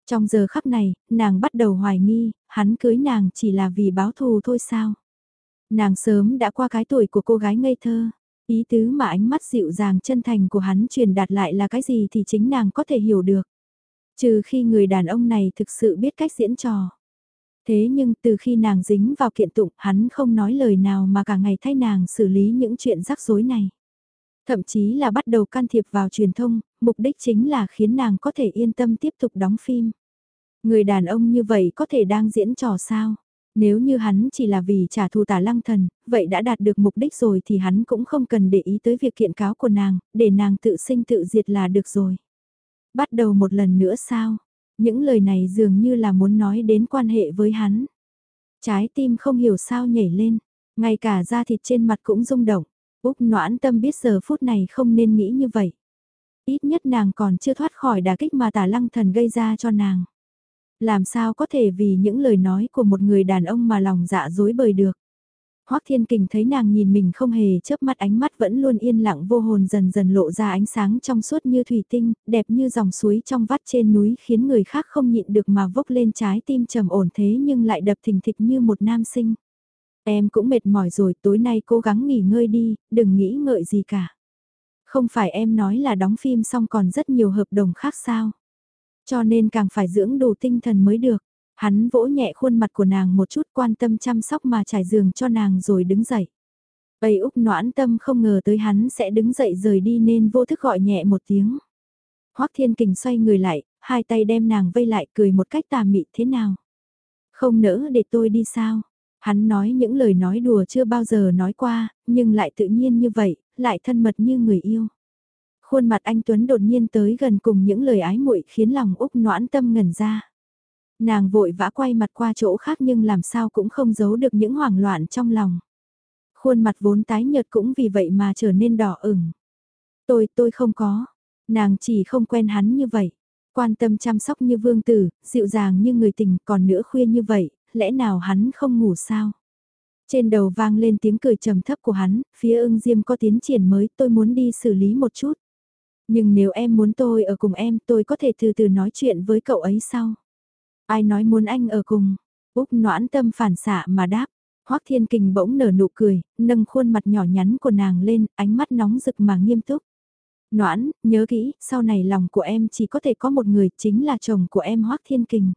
Trong giờ khắc này, nàng bắt đầu hoài nghi, hắn cưới nàng chỉ là vì báo thù thôi sao. Nàng sớm đã qua cái tuổi của cô gái ngây thơ, Ý tứ mà ánh mắt dịu dàng chân thành của hắn truyền đạt lại là cái gì thì chính nàng có thể hiểu được. Trừ khi người đàn ông này thực sự biết cách diễn trò. Thế nhưng từ khi nàng dính vào kiện tụng hắn không nói lời nào mà cả ngày thay nàng xử lý những chuyện rắc rối này. Thậm chí là bắt đầu can thiệp vào truyền thông, mục đích chính là khiến nàng có thể yên tâm tiếp tục đóng phim. Người đàn ông như vậy có thể đang diễn trò sao? Nếu như hắn chỉ là vì trả thù tả lăng thần, vậy đã đạt được mục đích rồi thì hắn cũng không cần để ý tới việc kiện cáo của nàng, để nàng tự sinh tự diệt là được rồi. Bắt đầu một lần nữa sao? Những lời này dường như là muốn nói đến quan hệ với hắn. Trái tim không hiểu sao nhảy lên, ngay cả da thịt trên mặt cũng rung động. Úc noãn tâm biết giờ phút này không nên nghĩ như vậy. Ít nhất nàng còn chưa thoát khỏi đà kích mà tả lăng thần gây ra cho nàng. Làm sao có thể vì những lời nói của một người đàn ông mà lòng dạ dối bời được. Hoắc Thiên Kình thấy nàng nhìn mình không hề chớp mắt ánh mắt vẫn luôn yên lặng vô hồn dần dần lộ ra ánh sáng trong suốt như thủy tinh, đẹp như dòng suối trong vắt trên núi khiến người khác không nhịn được mà vốc lên trái tim trầm ổn thế nhưng lại đập thình thịch như một nam sinh. Em cũng mệt mỏi rồi, tối nay cố gắng nghỉ ngơi đi, đừng nghĩ ngợi gì cả. Không phải em nói là đóng phim xong còn rất nhiều hợp đồng khác sao? Cho nên càng phải dưỡng đủ tinh thần mới được. Hắn vỗ nhẹ khuôn mặt của nàng một chút quan tâm chăm sóc mà trải giường cho nàng rồi đứng dậy. Ây Úc noãn tâm không ngờ tới hắn sẽ đứng dậy rời đi nên vô thức gọi nhẹ một tiếng. Hoắc Thiên Kình xoay người lại, hai tay đem nàng vây lại cười một cách tà mị thế nào. Không nỡ để tôi đi sao? Hắn nói những lời nói đùa chưa bao giờ nói qua, nhưng lại tự nhiên như vậy, lại thân mật như người yêu. Khuôn mặt anh Tuấn đột nhiên tới gần cùng những lời ái muội khiến lòng Úc noãn tâm ngẩn ra. Nàng vội vã quay mặt qua chỗ khác nhưng làm sao cũng không giấu được những hoảng loạn trong lòng. Khuôn mặt vốn tái nhợt cũng vì vậy mà trở nên đỏ ửng. Tôi, tôi không có. Nàng chỉ không quen hắn như vậy. Quan tâm chăm sóc như vương tử, dịu dàng như người tình, còn nữa khuya như vậy, lẽ nào hắn không ngủ sao? Trên đầu vang lên tiếng cười trầm thấp của hắn, phía ưng diêm có tiến triển mới, tôi muốn đi xử lý một chút. Nhưng nếu em muốn tôi ở cùng em tôi có thể từ từ nói chuyện với cậu ấy sau. Ai nói muốn anh ở cùng? Úc noãn tâm phản xạ mà đáp. Hoắc Thiên Kình bỗng nở nụ cười, nâng khuôn mặt nhỏ nhắn của nàng lên, ánh mắt nóng rực mà nghiêm túc. Noãn, nhớ kỹ, sau này lòng của em chỉ có thể có một người, chính là chồng của em Hoắc Thiên Kình.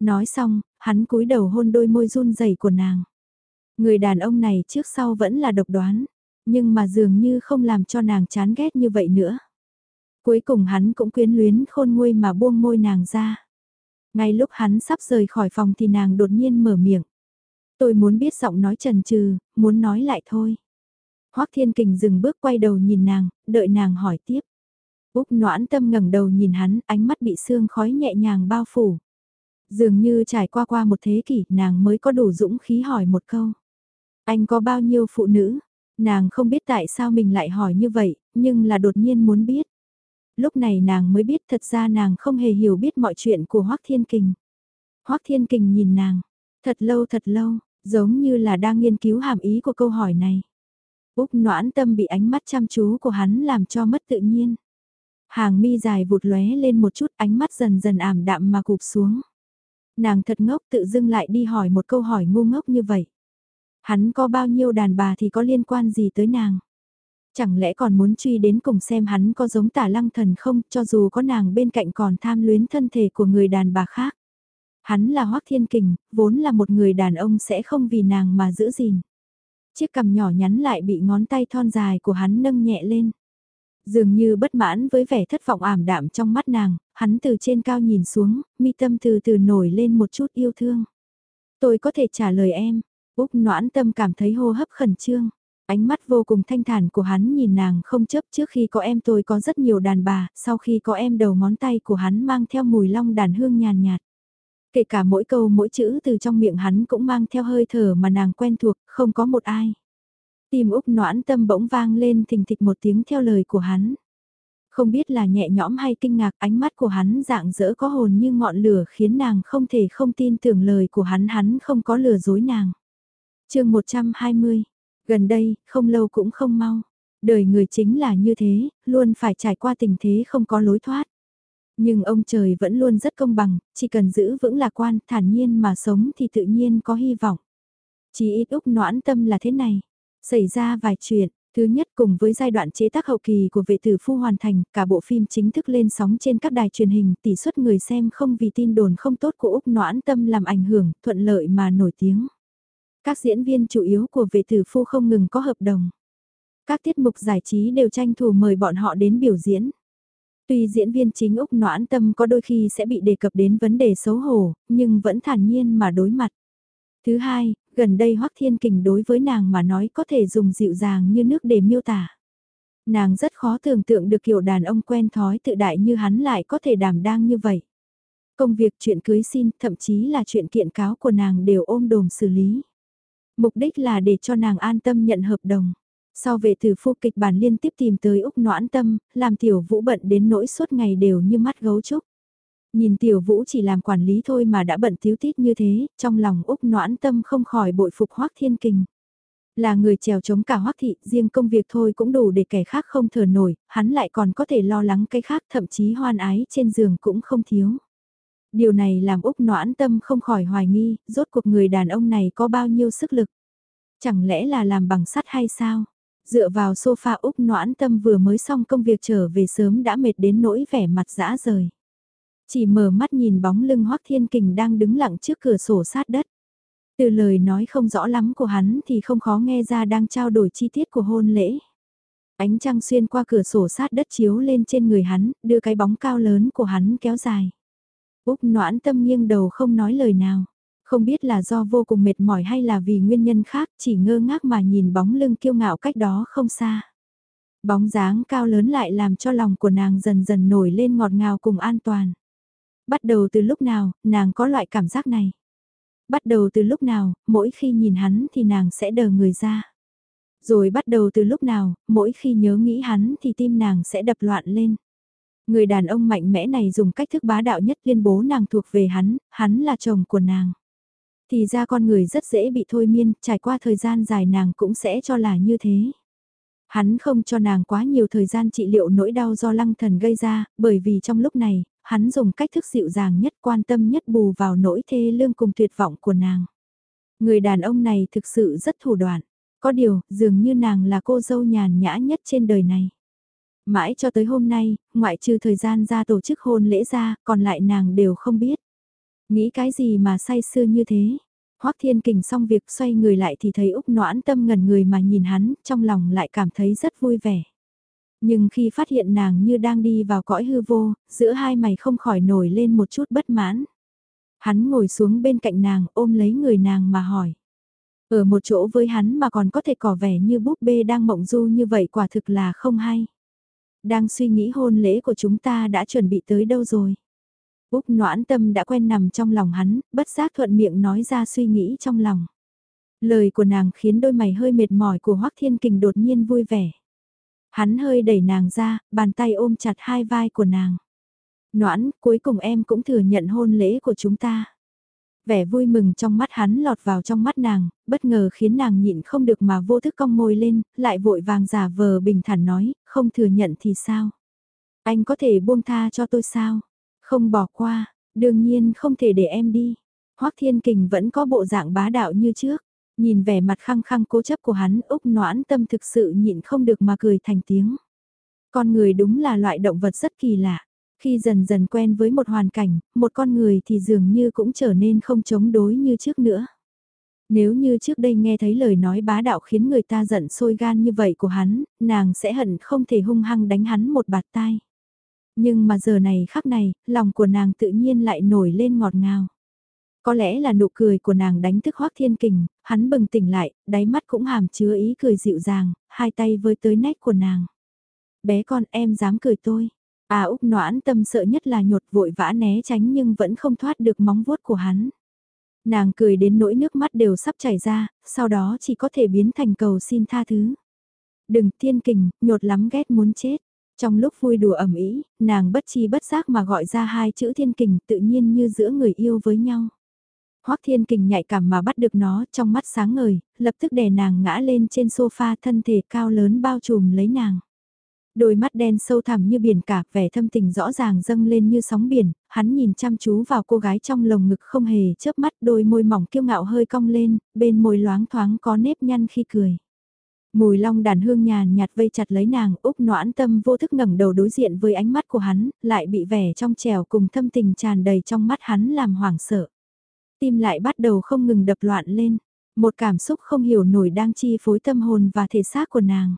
Nói xong, hắn cúi đầu hôn đôi môi run rẩy của nàng. Người đàn ông này trước sau vẫn là độc đoán, nhưng mà dường như không làm cho nàng chán ghét như vậy nữa. Cuối cùng hắn cũng quyến luyến khôn nguôi mà buông môi nàng ra. Ngay lúc hắn sắp rời khỏi phòng thì nàng đột nhiên mở miệng. Tôi muốn biết giọng nói trần trừ, muốn nói lại thôi. Hoác Thiên Kình dừng bước quay đầu nhìn nàng, đợi nàng hỏi tiếp. Úc noãn tâm ngẩng đầu nhìn hắn, ánh mắt bị sương khói nhẹ nhàng bao phủ. Dường như trải qua qua một thế kỷ, nàng mới có đủ dũng khí hỏi một câu. Anh có bao nhiêu phụ nữ? Nàng không biết tại sao mình lại hỏi như vậy, nhưng là đột nhiên muốn biết. Lúc này nàng mới biết thật ra nàng không hề hiểu biết mọi chuyện của Hoác Thiên Kình. Hoác Thiên Kình nhìn nàng, thật lâu thật lâu, giống như là đang nghiên cứu hàm ý của câu hỏi này. Úc noãn tâm bị ánh mắt chăm chú của hắn làm cho mất tự nhiên. Hàng mi dài vụt lóe lên một chút ánh mắt dần dần ảm đạm mà cụp xuống. Nàng thật ngốc tự dưng lại đi hỏi một câu hỏi ngu ngốc như vậy. Hắn có bao nhiêu đàn bà thì có liên quan gì tới nàng. Chẳng lẽ còn muốn truy đến cùng xem hắn có giống tả lăng thần không cho dù có nàng bên cạnh còn tham luyến thân thể của người đàn bà khác. Hắn là Hoác Thiên Kình, vốn là một người đàn ông sẽ không vì nàng mà giữ gìn. Chiếc cằm nhỏ nhắn lại bị ngón tay thon dài của hắn nâng nhẹ lên. Dường như bất mãn với vẻ thất vọng ảm đạm trong mắt nàng, hắn từ trên cao nhìn xuống, mi tâm từ từ nổi lên một chút yêu thương. Tôi có thể trả lời em, Úc noãn tâm cảm thấy hô hấp khẩn trương. Ánh mắt vô cùng thanh thản của hắn nhìn nàng không chấp trước khi có em tôi có rất nhiều đàn bà, sau khi có em đầu ngón tay của hắn mang theo mùi long đàn hương nhàn nhạt. Kể cả mỗi câu mỗi chữ từ trong miệng hắn cũng mang theo hơi thở mà nàng quen thuộc, không có một ai. Tim Úc noãn tâm bỗng vang lên thình thịch một tiếng theo lời của hắn. Không biết là nhẹ nhõm hay kinh ngạc ánh mắt của hắn dạng dỡ có hồn như ngọn lửa khiến nàng không thể không tin tưởng lời của hắn hắn không có lừa dối nàng. chương 120, gần đây, không lâu cũng không mau. Đời người chính là như thế, luôn phải trải qua tình thế không có lối thoát. Nhưng ông trời vẫn luôn rất công bằng, chỉ cần giữ vững lạc quan, thản nhiên mà sống thì tự nhiên có hy vọng. Chỉ ít Úc noãn tâm là thế này. Xảy ra vài chuyện, thứ nhất cùng với giai đoạn chế tác hậu kỳ của vệ tử phu hoàn thành, cả bộ phim chính thức lên sóng trên các đài truyền hình, tỷ suất người xem không vì tin đồn không tốt của Úc noãn tâm làm ảnh hưởng, thuận lợi mà nổi tiếng. Các diễn viên chủ yếu của vệ tử phu không ngừng có hợp đồng. Các tiết mục giải trí đều tranh thủ mời bọn họ đến biểu diễn. Tuy diễn viên chính Úc noãn tâm có đôi khi sẽ bị đề cập đến vấn đề xấu hổ, nhưng vẫn thản nhiên mà đối mặt. Thứ hai, gần đây Hoắc Thiên Kình đối với nàng mà nói có thể dùng dịu dàng như nước để miêu tả. Nàng rất khó tưởng tượng được kiểu đàn ông quen thói tự đại như hắn lại có thể đảm đang như vậy. Công việc chuyện cưới xin, thậm chí là chuyện kiện cáo của nàng đều ôm đồm xử lý. Mục đích là để cho nàng an tâm nhận hợp đồng. Sau vệ tử phu kịch bản liên tiếp tìm tới Úc Noãn Tâm, làm tiểu vũ bận đến nỗi suốt ngày đều như mắt gấu trúc. Nhìn tiểu vũ chỉ làm quản lý thôi mà đã bận thiếu tít như thế, trong lòng Úc Noãn Tâm không khỏi bội phục Hoác Thiên Kình. Là người trèo chống cả Hoác Thị, riêng công việc thôi cũng đủ để kẻ khác không thở nổi, hắn lại còn có thể lo lắng cái khác thậm chí hoan ái trên giường cũng không thiếu. Điều này làm Úc Noãn Tâm không khỏi hoài nghi, rốt cuộc người đàn ông này có bao nhiêu sức lực. Chẳng lẽ là làm bằng sắt hay sao? Dựa vào sofa Úc noãn tâm vừa mới xong công việc trở về sớm đã mệt đến nỗi vẻ mặt dã rời. Chỉ mở mắt nhìn bóng lưng Hoác Thiên Kình đang đứng lặng trước cửa sổ sát đất. Từ lời nói không rõ lắm của hắn thì không khó nghe ra đang trao đổi chi tiết của hôn lễ. Ánh trăng xuyên qua cửa sổ sát đất chiếu lên trên người hắn, đưa cái bóng cao lớn của hắn kéo dài. Úc noãn tâm nghiêng đầu không nói lời nào. Không biết là do vô cùng mệt mỏi hay là vì nguyên nhân khác chỉ ngơ ngác mà nhìn bóng lưng kiêu ngạo cách đó không xa. Bóng dáng cao lớn lại làm cho lòng của nàng dần dần nổi lên ngọt ngào cùng an toàn. Bắt đầu từ lúc nào, nàng có loại cảm giác này. Bắt đầu từ lúc nào, mỗi khi nhìn hắn thì nàng sẽ đờ người ra. Rồi bắt đầu từ lúc nào, mỗi khi nhớ nghĩ hắn thì tim nàng sẽ đập loạn lên. Người đàn ông mạnh mẽ này dùng cách thức bá đạo nhất tuyên bố nàng thuộc về hắn, hắn là chồng của nàng. Thì ra con người rất dễ bị thôi miên, trải qua thời gian dài nàng cũng sẽ cho là như thế. Hắn không cho nàng quá nhiều thời gian trị liệu nỗi đau do lăng thần gây ra, bởi vì trong lúc này, hắn dùng cách thức dịu dàng nhất quan tâm nhất bù vào nỗi thê lương cùng tuyệt vọng của nàng. Người đàn ông này thực sự rất thủ đoạn, có điều, dường như nàng là cô dâu nhàn nhã nhất trên đời này. Mãi cho tới hôm nay, ngoại trừ thời gian ra tổ chức hôn lễ ra, còn lại nàng đều không biết. Nghĩ cái gì mà say sưa như thế? Hoắc Thiên Kình xong việc xoay người lại thì thấy Úc Noãn Tâm ngần người mà nhìn hắn, trong lòng lại cảm thấy rất vui vẻ. Nhưng khi phát hiện nàng như đang đi vào cõi hư vô, giữa hai mày không khỏi nổi lên một chút bất mãn. Hắn ngồi xuống bên cạnh nàng ôm lấy người nàng mà hỏi. Ở một chỗ với hắn mà còn có thể cỏ vẻ như búp bê đang mộng du như vậy quả thực là không hay. Đang suy nghĩ hôn lễ của chúng ta đã chuẩn bị tới đâu rồi? Úc noãn tâm đã quen nằm trong lòng hắn, bất giác thuận miệng nói ra suy nghĩ trong lòng. Lời của nàng khiến đôi mày hơi mệt mỏi của Hoắc Thiên Kình đột nhiên vui vẻ. Hắn hơi đẩy nàng ra, bàn tay ôm chặt hai vai của nàng. Noãn, cuối cùng em cũng thừa nhận hôn lễ của chúng ta. Vẻ vui mừng trong mắt hắn lọt vào trong mắt nàng, bất ngờ khiến nàng nhịn không được mà vô thức cong môi lên, lại vội vàng giả vờ bình thản nói, không thừa nhận thì sao? Anh có thể buông tha cho tôi sao? Không bỏ qua, đương nhiên không thể để em đi. Hoắc Thiên Kình vẫn có bộ dạng bá đạo như trước. Nhìn vẻ mặt khăng khăng cố chấp của hắn, Úc noãn tâm thực sự nhịn không được mà cười thành tiếng. Con người đúng là loại động vật rất kỳ lạ. Khi dần dần quen với một hoàn cảnh, một con người thì dường như cũng trở nên không chống đối như trước nữa. Nếu như trước đây nghe thấy lời nói bá đạo khiến người ta giận sôi gan như vậy của hắn, nàng sẽ hận không thể hung hăng đánh hắn một bạt tai. Nhưng mà giờ này khắc này, lòng của nàng tự nhiên lại nổi lên ngọt ngào. Có lẽ là nụ cười của nàng đánh thức Hoác Thiên Kình, hắn bừng tỉnh lại, đáy mắt cũng hàm chứa ý cười dịu dàng, hai tay với tới nách của nàng. Bé con em dám cười tôi. À Úc noãn tâm sợ nhất là nhột vội vã né tránh nhưng vẫn không thoát được móng vuốt của hắn. Nàng cười đến nỗi nước mắt đều sắp chảy ra, sau đó chỉ có thể biến thành cầu xin tha thứ. Đừng thiên kình, nhột lắm ghét muốn chết. Trong lúc vui đùa ẩm ý, nàng bất chi bất giác mà gọi ra hai chữ thiên kình tự nhiên như giữa người yêu với nhau. Hoắc Thiên Kình nhạy cảm mà bắt được nó trong mắt sáng ngời, lập tức đè nàng ngã lên trên sofa thân thể cao lớn bao trùm lấy nàng. Đôi mắt đen sâu thẳm như biển cả, vẻ thâm tình rõ ràng dâng lên như sóng biển, hắn nhìn chăm chú vào cô gái trong lồng ngực không hề chớp mắt, đôi môi mỏng kiêu ngạo hơi cong lên, bên môi loáng thoáng có nếp nhăn khi cười. Mùi long đàn hương nhàn nhạt vây chặt lấy nàng, Úc noãn tâm vô thức ngẩng đầu đối diện với ánh mắt của hắn, lại bị vẻ trong trẻo cùng thâm tình tràn đầy trong mắt hắn làm hoảng sợ. Tim lại bắt đầu không ngừng đập loạn lên, một cảm xúc không hiểu nổi đang chi phối tâm hồn và thể xác của nàng.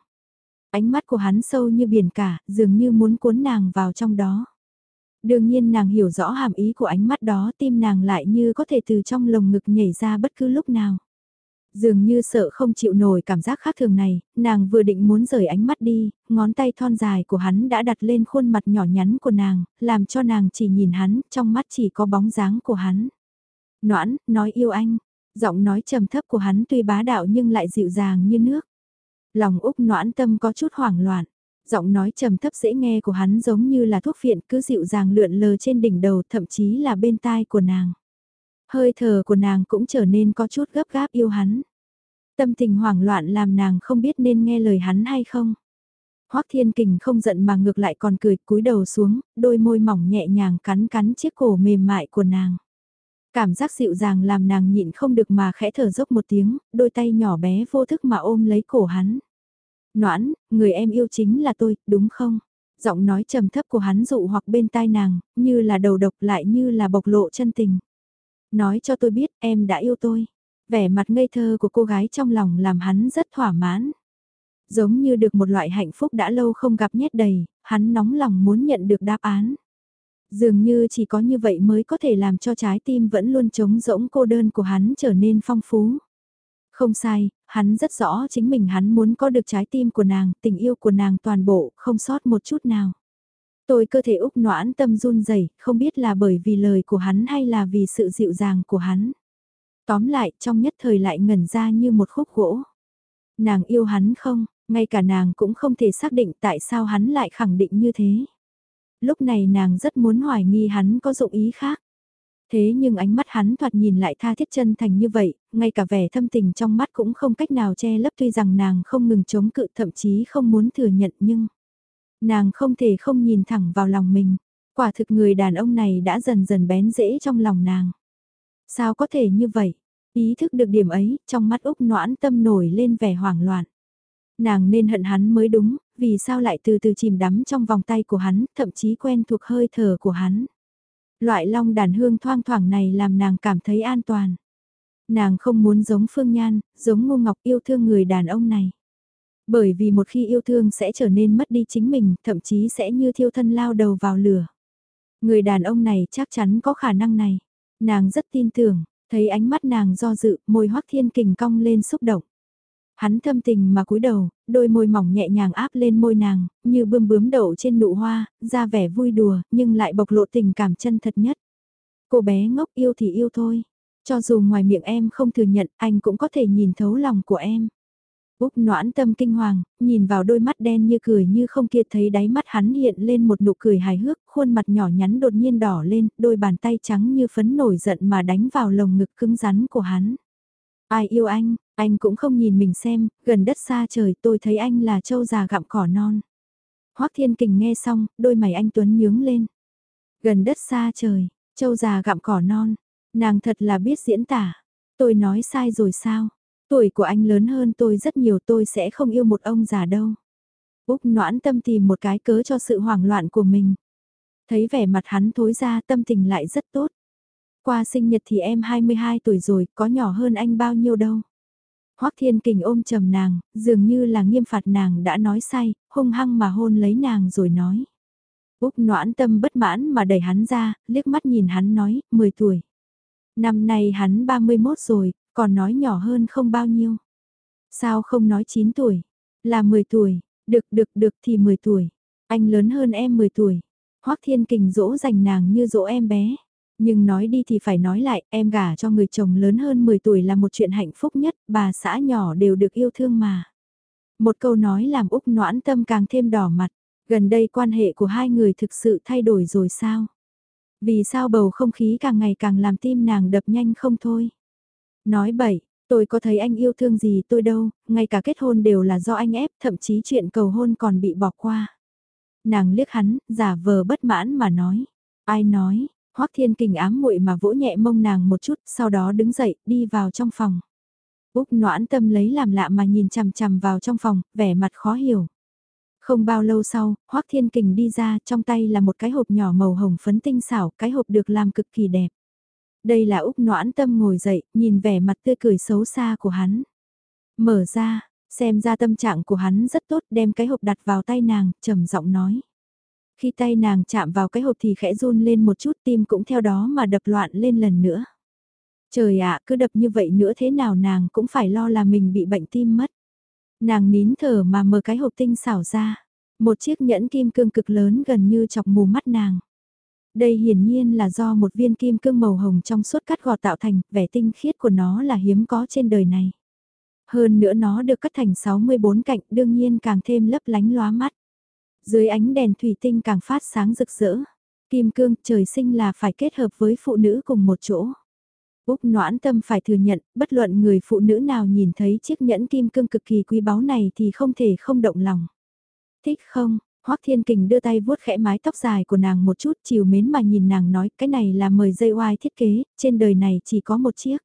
Ánh mắt của hắn sâu như biển cả, dường như muốn cuốn nàng vào trong đó. Đương nhiên nàng hiểu rõ hàm ý của ánh mắt đó tim nàng lại như có thể từ trong lồng ngực nhảy ra bất cứ lúc nào. Dường như sợ không chịu nổi cảm giác khác thường này, nàng vừa định muốn rời ánh mắt đi, ngón tay thon dài của hắn đã đặt lên khuôn mặt nhỏ nhắn của nàng, làm cho nàng chỉ nhìn hắn, trong mắt chỉ có bóng dáng của hắn. Noãn, nói yêu anh, giọng nói trầm thấp của hắn tuy bá đạo nhưng lại dịu dàng như nước. Lòng Úc noãn tâm có chút hoảng loạn. Giọng nói trầm thấp dễ nghe của hắn giống như là thuốc phiện cứ dịu dàng lượn lờ trên đỉnh đầu thậm chí là bên tai của nàng. Hơi thở của nàng cũng trở nên có chút gấp gáp yêu hắn. Tâm tình hoảng loạn làm nàng không biết nên nghe lời hắn hay không. Hoắc Thiên Kình không giận mà ngược lại còn cười cúi đầu xuống, đôi môi mỏng nhẹ nhàng cắn cắn chiếc cổ mềm mại của nàng. Cảm giác dịu dàng làm nàng nhịn không được mà khẽ thở dốc một tiếng, đôi tay nhỏ bé vô thức mà ôm lấy cổ hắn. Noãn, người em yêu chính là tôi, đúng không? Giọng nói trầm thấp của hắn dụ hoặc bên tai nàng, như là đầu độc lại như là bộc lộ chân tình. Nói cho tôi biết em đã yêu tôi. Vẻ mặt ngây thơ của cô gái trong lòng làm hắn rất thỏa mãn. Giống như được một loại hạnh phúc đã lâu không gặp nhét đầy, hắn nóng lòng muốn nhận được đáp án. Dường như chỉ có như vậy mới có thể làm cho trái tim vẫn luôn trống rỗng cô đơn của hắn trở nên phong phú. Không sai, hắn rất rõ chính mình hắn muốn có được trái tim của nàng, tình yêu của nàng toàn bộ, không sót một chút nào. Tôi cơ thể úc noãn tâm run rẩy không biết là bởi vì lời của hắn hay là vì sự dịu dàng của hắn. Tóm lại, trong nhất thời lại ngẩn ra như một khúc gỗ. Nàng yêu hắn không, ngay cả nàng cũng không thể xác định tại sao hắn lại khẳng định như thế lúc này nàng rất muốn hoài nghi hắn có dụng ý khác. Thế nhưng ánh mắt hắn thoạt nhìn lại tha thiết chân thành như vậy, ngay cả vẻ thâm tình trong mắt cũng không cách nào che lấp tuy rằng nàng không ngừng chống cự thậm chí không muốn thừa nhận nhưng nàng không thể không nhìn thẳng vào lòng mình. Quả thực người đàn ông này đã dần dần bén rễ trong lòng nàng. Sao có thể như vậy? Ý thức được điểm ấy, trong mắt Úc noãn tâm nổi lên vẻ hoảng loạn. Nàng nên hận hắn mới đúng, vì sao lại từ từ chìm đắm trong vòng tay của hắn, thậm chí quen thuộc hơi thở của hắn. Loại long đàn hương thoang thoảng này làm nàng cảm thấy an toàn. Nàng không muốn giống Phương Nhan, giống Ngô Ngọc yêu thương người đàn ông này. Bởi vì một khi yêu thương sẽ trở nên mất đi chính mình, thậm chí sẽ như thiêu thân lao đầu vào lửa. Người đàn ông này chắc chắn có khả năng này. Nàng rất tin tưởng, thấy ánh mắt nàng do dự, môi hoắc thiên kình cong lên xúc động. Hắn thâm tình mà cúi đầu, đôi môi mỏng nhẹ nhàng áp lên môi nàng, như bươm bướm đậu trên nụ hoa, ra vẻ vui đùa, nhưng lại bộc lộ tình cảm chân thật nhất. Cô bé ngốc yêu thì yêu thôi. Cho dù ngoài miệng em không thừa nhận, anh cũng có thể nhìn thấu lòng của em. Úc noãn tâm kinh hoàng, nhìn vào đôi mắt đen như cười như không kia thấy đáy mắt hắn hiện lên một nụ cười hài hước, khuôn mặt nhỏ nhắn đột nhiên đỏ lên, đôi bàn tay trắng như phấn nổi giận mà đánh vào lồng ngực cứng rắn của hắn. Ai yêu anh, anh cũng không nhìn mình xem, gần đất xa trời tôi thấy anh là trâu già gặm cỏ non. Hoác Thiên Kình nghe xong, đôi mày anh Tuấn nhướng lên. Gần đất xa trời, trâu già gặm cỏ non, nàng thật là biết diễn tả. Tôi nói sai rồi sao? Tuổi của anh lớn hơn tôi rất nhiều tôi sẽ không yêu một ông già đâu. Úc noãn tâm tìm một cái cớ cho sự hoảng loạn của mình. Thấy vẻ mặt hắn thối ra tâm tình lại rất tốt. Qua sinh nhật thì em 22 tuổi rồi, có nhỏ hơn anh bao nhiêu đâu. Hoắc Thiên Kình ôm trầm nàng, dường như là nghiêm phạt nàng đã nói sai, hung hăng mà hôn lấy nàng rồi nói. Úc noãn tâm bất mãn mà đẩy hắn ra, liếc mắt nhìn hắn nói, 10 tuổi. Năm nay hắn 31 rồi, còn nói nhỏ hơn không bao nhiêu. Sao không nói 9 tuổi? Là 10 tuổi, được được được thì 10 tuổi. Anh lớn hơn em 10 tuổi. Hoắc Thiên Kình dỗ dành nàng như dỗ em bé. Nhưng nói đi thì phải nói lại, em gả cho người chồng lớn hơn 10 tuổi là một chuyện hạnh phúc nhất, bà xã nhỏ đều được yêu thương mà. Một câu nói làm Úc noãn tâm càng thêm đỏ mặt, gần đây quan hệ của hai người thực sự thay đổi rồi sao? Vì sao bầu không khí càng ngày càng làm tim nàng đập nhanh không thôi? Nói bậy, tôi có thấy anh yêu thương gì tôi đâu, ngay cả kết hôn đều là do anh ép, thậm chí chuyện cầu hôn còn bị bỏ qua. Nàng liếc hắn, giả vờ bất mãn mà nói. Ai nói, Hoắc Thiên Kình ám muội mà vỗ nhẹ mông nàng một chút, sau đó đứng dậy, đi vào trong phòng. Úc noãn tâm lấy làm lạ mà nhìn chằm chằm vào trong phòng, vẻ mặt khó hiểu. Không bao lâu sau, Hoắc Thiên Kình đi ra, trong tay là một cái hộp nhỏ màu hồng phấn tinh xảo, cái hộp được làm cực kỳ đẹp. Đây là Úc noãn tâm ngồi dậy, nhìn vẻ mặt tươi cười xấu xa của hắn. Mở ra, xem ra tâm trạng của hắn rất tốt, đem cái hộp đặt vào tay nàng, trầm giọng nói. Khi tay nàng chạm vào cái hộp thì khẽ run lên một chút tim cũng theo đó mà đập loạn lên lần nữa. Trời ạ, cứ đập như vậy nữa thế nào nàng cũng phải lo là mình bị bệnh tim mất. Nàng nín thở mà mở cái hộp tinh xảo ra. Một chiếc nhẫn kim cương cực lớn gần như chọc mù mắt nàng. Đây hiển nhiên là do một viên kim cương màu hồng trong suốt cắt gọt tạo thành, vẻ tinh khiết của nó là hiếm có trên đời này. Hơn nữa nó được cắt thành 64 cạnh đương nhiên càng thêm lấp lánh lóa mắt. Dưới ánh đèn thủy tinh càng phát sáng rực rỡ. Kim cương trời sinh là phải kết hợp với phụ nữ cùng một chỗ. Úc noãn tâm phải thừa nhận, bất luận người phụ nữ nào nhìn thấy chiếc nhẫn kim cương cực kỳ quý báu này thì không thể không động lòng. Thích không? Hoắc Thiên Kình đưa tay vuốt khẽ mái tóc dài của nàng một chút chiều mến mà nhìn nàng nói cái này là mời dây oai thiết kế, trên đời này chỉ có một chiếc.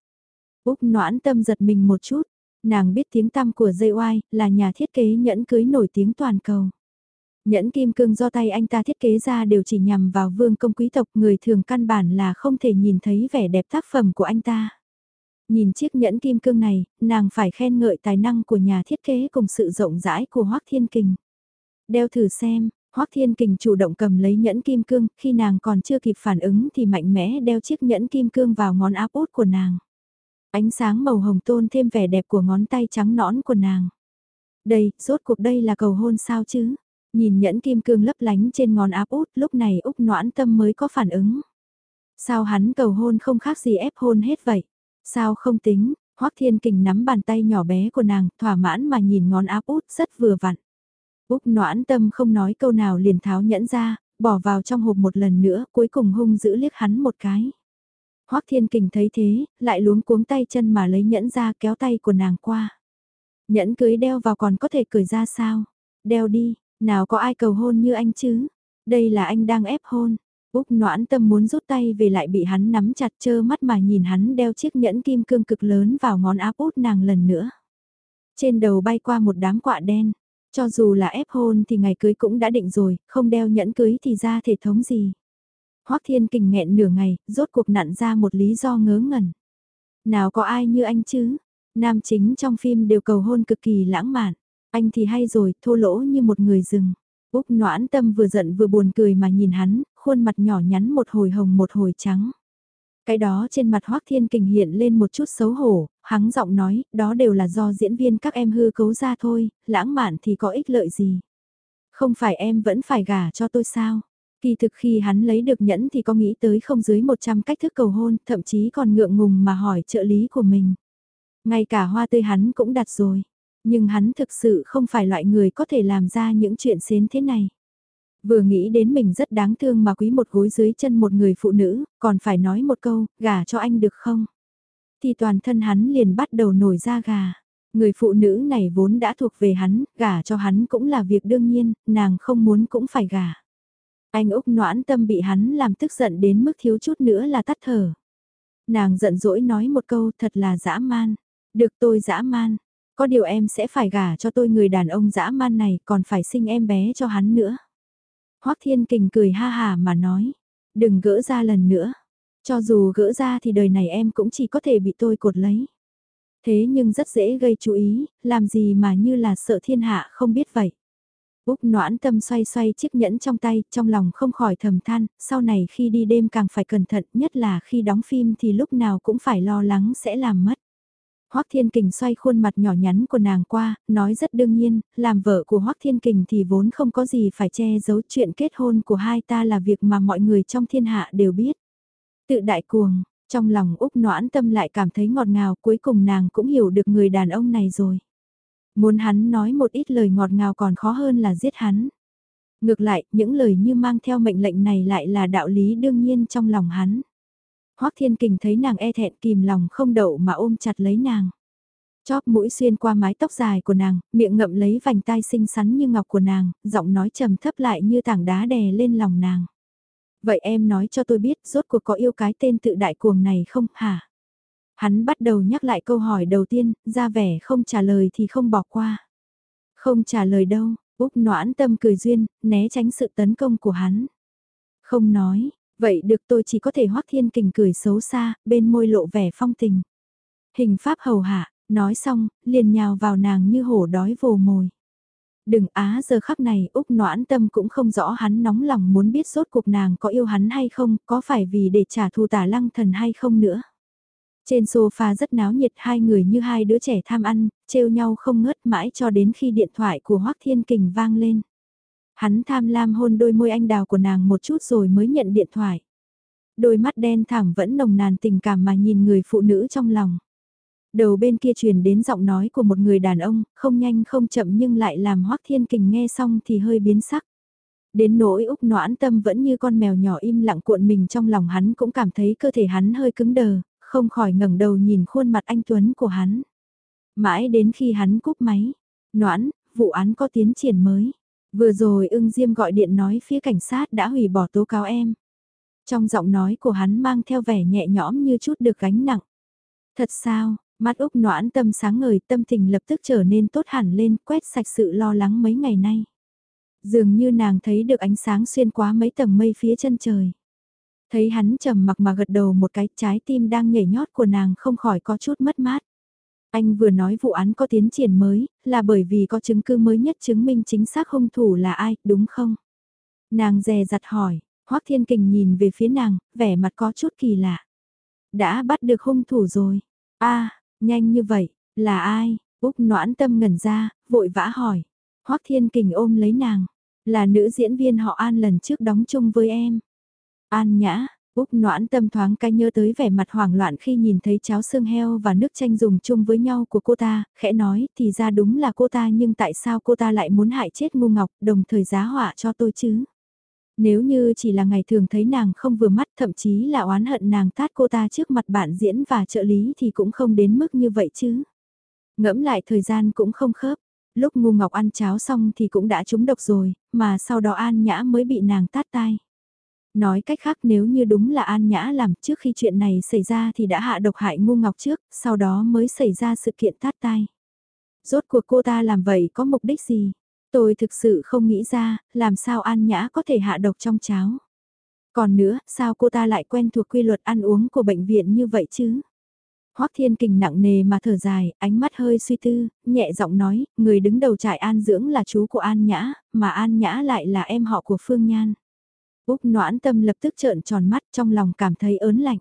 Úc noãn tâm giật mình một chút, nàng biết tiếng tăm của dây oai là nhà thiết kế nhẫn cưới nổi tiếng toàn cầu. Nhẫn kim cương do tay anh ta thiết kế ra đều chỉ nhằm vào vương công quý tộc người thường căn bản là không thể nhìn thấy vẻ đẹp tác phẩm của anh ta. Nhìn chiếc nhẫn kim cương này, nàng phải khen ngợi tài năng của nhà thiết kế cùng sự rộng rãi của Hoác Thiên Kình. Đeo thử xem, Hoác Thiên Kình chủ động cầm lấy nhẫn kim cương, khi nàng còn chưa kịp phản ứng thì mạnh mẽ đeo chiếc nhẫn kim cương vào ngón áp út của nàng. Ánh sáng màu hồng tôn thêm vẻ đẹp của ngón tay trắng nõn của nàng. Đây, rốt cuộc đây là cầu hôn sao chứ? Nhìn nhẫn kim cương lấp lánh trên ngón áp út, lúc này Úc noãn tâm mới có phản ứng. Sao hắn cầu hôn không khác gì ép hôn hết vậy? Sao không tính? Hoắc Thiên Kình nắm bàn tay nhỏ bé của nàng, thỏa mãn mà nhìn ngón áp út rất vừa vặn. Úc noãn tâm không nói câu nào liền tháo nhẫn ra, bỏ vào trong hộp một lần nữa, cuối cùng hung giữ liếc hắn một cái. Hoắc Thiên Kình thấy thế, lại luống cuống tay chân mà lấy nhẫn ra kéo tay của nàng qua. Nhẫn cưới đeo vào còn có thể cười ra sao? Đeo đi, nào có ai cầu hôn như anh chứ? Đây là anh đang ép hôn. Úc noãn tâm muốn rút tay về lại bị hắn nắm chặt chơ mắt mà nhìn hắn đeo chiếc nhẫn kim cương cực lớn vào ngón áp út nàng lần nữa. Trên đầu bay qua một đám quạ đen. Cho dù là ép hôn thì ngày cưới cũng đã định rồi, không đeo nhẫn cưới thì ra thể thống gì. Hoắc Thiên Kình nghẹn nửa ngày, rốt cuộc nặn ra một lý do ngớ ngẩn. Nào có ai như anh chứ? Nam chính trong phim đều cầu hôn cực kỳ lãng mạn. Anh thì hay rồi, thô lỗ như một người rừng. Úc noãn tâm vừa giận vừa buồn cười mà nhìn hắn, khuôn mặt nhỏ nhắn một hồi hồng một hồi trắng. Cái đó trên mặt Hoác Thiên Kình hiện lên một chút xấu hổ, hắng giọng nói, đó đều là do diễn viên các em hư cấu ra thôi, lãng mạn thì có ích lợi gì. Không phải em vẫn phải gả cho tôi sao? Kỳ thực khi hắn lấy được nhẫn thì có nghĩ tới không dưới 100 cách thức cầu hôn, thậm chí còn ngượng ngùng mà hỏi trợ lý của mình. Ngay cả hoa tươi hắn cũng đặt rồi, nhưng hắn thực sự không phải loại người có thể làm ra những chuyện xến thế này. Vừa nghĩ đến mình rất đáng thương mà quý một gối dưới chân một người phụ nữ, còn phải nói một câu, gả cho anh được không? Thì toàn thân hắn liền bắt đầu nổi ra gà. Người phụ nữ này vốn đã thuộc về hắn, gả cho hắn cũng là việc đương nhiên, nàng không muốn cũng phải gả. Anh Úc noãn tâm bị hắn làm tức giận đến mức thiếu chút nữa là tắt thở. Nàng giận dỗi nói một câu thật là dã man. Được tôi dã man. Có điều em sẽ phải gả cho tôi người đàn ông dã man này còn phải sinh em bé cho hắn nữa. Hoắc Thiên Kình cười ha hà mà nói. Đừng gỡ ra lần nữa. Cho dù gỡ ra thì đời này em cũng chỉ có thể bị tôi cột lấy. Thế nhưng rất dễ gây chú ý, làm gì mà như là sợ thiên hạ không biết vậy. Úc noãn tâm xoay xoay chiếc nhẫn trong tay, trong lòng không khỏi thầm than, sau này khi đi đêm càng phải cẩn thận, nhất là khi đóng phim thì lúc nào cũng phải lo lắng sẽ làm mất. Hoắc Thiên Kình xoay khuôn mặt nhỏ nhắn của nàng qua, nói rất đương nhiên, làm vợ của Hoắc Thiên Kình thì vốn không có gì phải che giấu chuyện kết hôn của hai ta là việc mà mọi người trong thiên hạ đều biết. Tự đại cuồng, trong lòng Úc noãn tâm lại cảm thấy ngọt ngào cuối cùng nàng cũng hiểu được người đàn ông này rồi. Muốn hắn nói một ít lời ngọt ngào còn khó hơn là giết hắn. Ngược lại, những lời như mang theo mệnh lệnh này lại là đạo lý đương nhiên trong lòng hắn. Hoắc Thiên Kình thấy nàng e thẹn kìm lòng không đậu mà ôm chặt lấy nàng. Chóp mũi xuyên qua mái tóc dài của nàng, miệng ngậm lấy vành tai xinh xắn như ngọc của nàng, giọng nói trầm thấp lại như tảng đá đè lên lòng nàng. Vậy em nói cho tôi biết rốt cuộc có yêu cái tên tự đại cuồng này không hả? Hắn bắt đầu nhắc lại câu hỏi đầu tiên, ra vẻ không trả lời thì không bỏ qua. Không trả lời đâu, Úc noãn tâm cười duyên, né tránh sự tấn công của hắn. Không nói, vậy được tôi chỉ có thể hoắc thiên kình cười xấu xa, bên môi lộ vẻ phong tình. Hình pháp hầu hạ, nói xong, liền nhào vào nàng như hổ đói vồ mồi. Đừng á giờ khắc này Úc noãn tâm cũng không rõ hắn nóng lòng muốn biết sốt cuộc nàng có yêu hắn hay không, có phải vì để trả thù tả lăng thần hay không nữa. Trên sofa rất náo nhiệt hai người như hai đứa trẻ tham ăn, trêu nhau không ngớt mãi cho đến khi điện thoại của Hoác Thiên Kình vang lên. Hắn tham lam hôn đôi môi anh đào của nàng một chút rồi mới nhận điện thoại. Đôi mắt đen thẳng vẫn nồng nàn tình cảm mà nhìn người phụ nữ trong lòng. Đầu bên kia truyền đến giọng nói của một người đàn ông, không nhanh không chậm nhưng lại làm Hoác Thiên Kình nghe xong thì hơi biến sắc. Đến nỗi Úc noãn tâm vẫn như con mèo nhỏ im lặng cuộn mình trong lòng hắn cũng cảm thấy cơ thể hắn hơi cứng đờ, không khỏi ngẩng đầu nhìn khuôn mặt anh Tuấn của hắn. Mãi đến khi hắn cúp máy, noãn, vụ án có tiến triển mới. Vừa rồi ưng Diêm gọi điện nói phía cảnh sát đã hủy bỏ tố cáo em. Trong giọng nói của hắn mang theo vẻ nhẹ nhõm như chút được gánh nặng. Thật sao, mắt Úc noãn tâm sáng ngời tâm tình lập tức trở nên tốt hẳn lên quét sạch sự lo lắng mấy ngày nay. Dường như nàng thấy được ánh sáng xuyên qua mấy tầng mây phía chân trời. Thấy hắn trầm mặc mà gật đầu một cái trái tim đang nhảy nhót của nàng không khỏi có chút mất mát. Anh vừa nói vụ án có tiến triển mới, là bởi vì có chứng cứ mới nhất chứng minh chính xác hung thủ là ai, đúng không? Nàng dè dặt hỏi, Hoác Thiên Kình nhìn về phía nàng, vẻ mặt có chút kỳ lạ. Đã bắt được hung thủ rồi. a nhanh như vậy, là ai? Úc noãn tâm ngẩn ra, vội vã hỏi. Hoác Thiên Kình ôm lấy nàng, là nữ diễn viên họ An lần trước đóng chung với em. An nhã, Úc noãn tâm thoáng cái nhớ tới vẻ mặt hoảng loạn khi nhìn thấy cháo xương heo và nước chanh dùng chung với nhau của cô ta, khẽ nói thì ra đúng là cô ta nhưng tại sao cô ta lại muốn hại chết ngu ngọc đồng thời giá họa cho tôi chứ? Nếu như chỉ là ngày thường thấy nàng không vừa mắt thậm chí là oán hận nàng tát cô ta trước mặt bạn diễn và trợ lý thì cũng không đến mức như vậy chứ. Ngẫm lại thời gian cũng không khớp, lúc ngu ngọc ăn cháo xong thì cũng đã trúng độc rồi, mà sau đó an nhã mới bị nàng tát tai. Nói cách khác nếu như đúng là An Nhã làm trước khi chuyện này xảy ra thì đã hạ độc hại ngu ngọc trước, sau đó mới xảy ra sự kiện tát tai. Rốt cuộc cô ta làm vậy có mục đích gì? Tôi thực sự không nghĩ ra, làm sao An Nhã có thể hạ độc trong cháo. Còn nữa, sao cô ta lại quen thuộc quy luật ăn uống của bệnh viện như vậy chứ? Hoắc Thiên Kình nặng nề mà thở dài, ánh mắt hơi suy tư, nhẹ giọng nói, người đứng đầu trại An Dưỡng là chú của An Nhã, mà An Nhã lại là em họ của Phương Nhan. Úc noãn tâm lập tức trợn tròn mắt trong lòng cảm thấy ớn lạnh.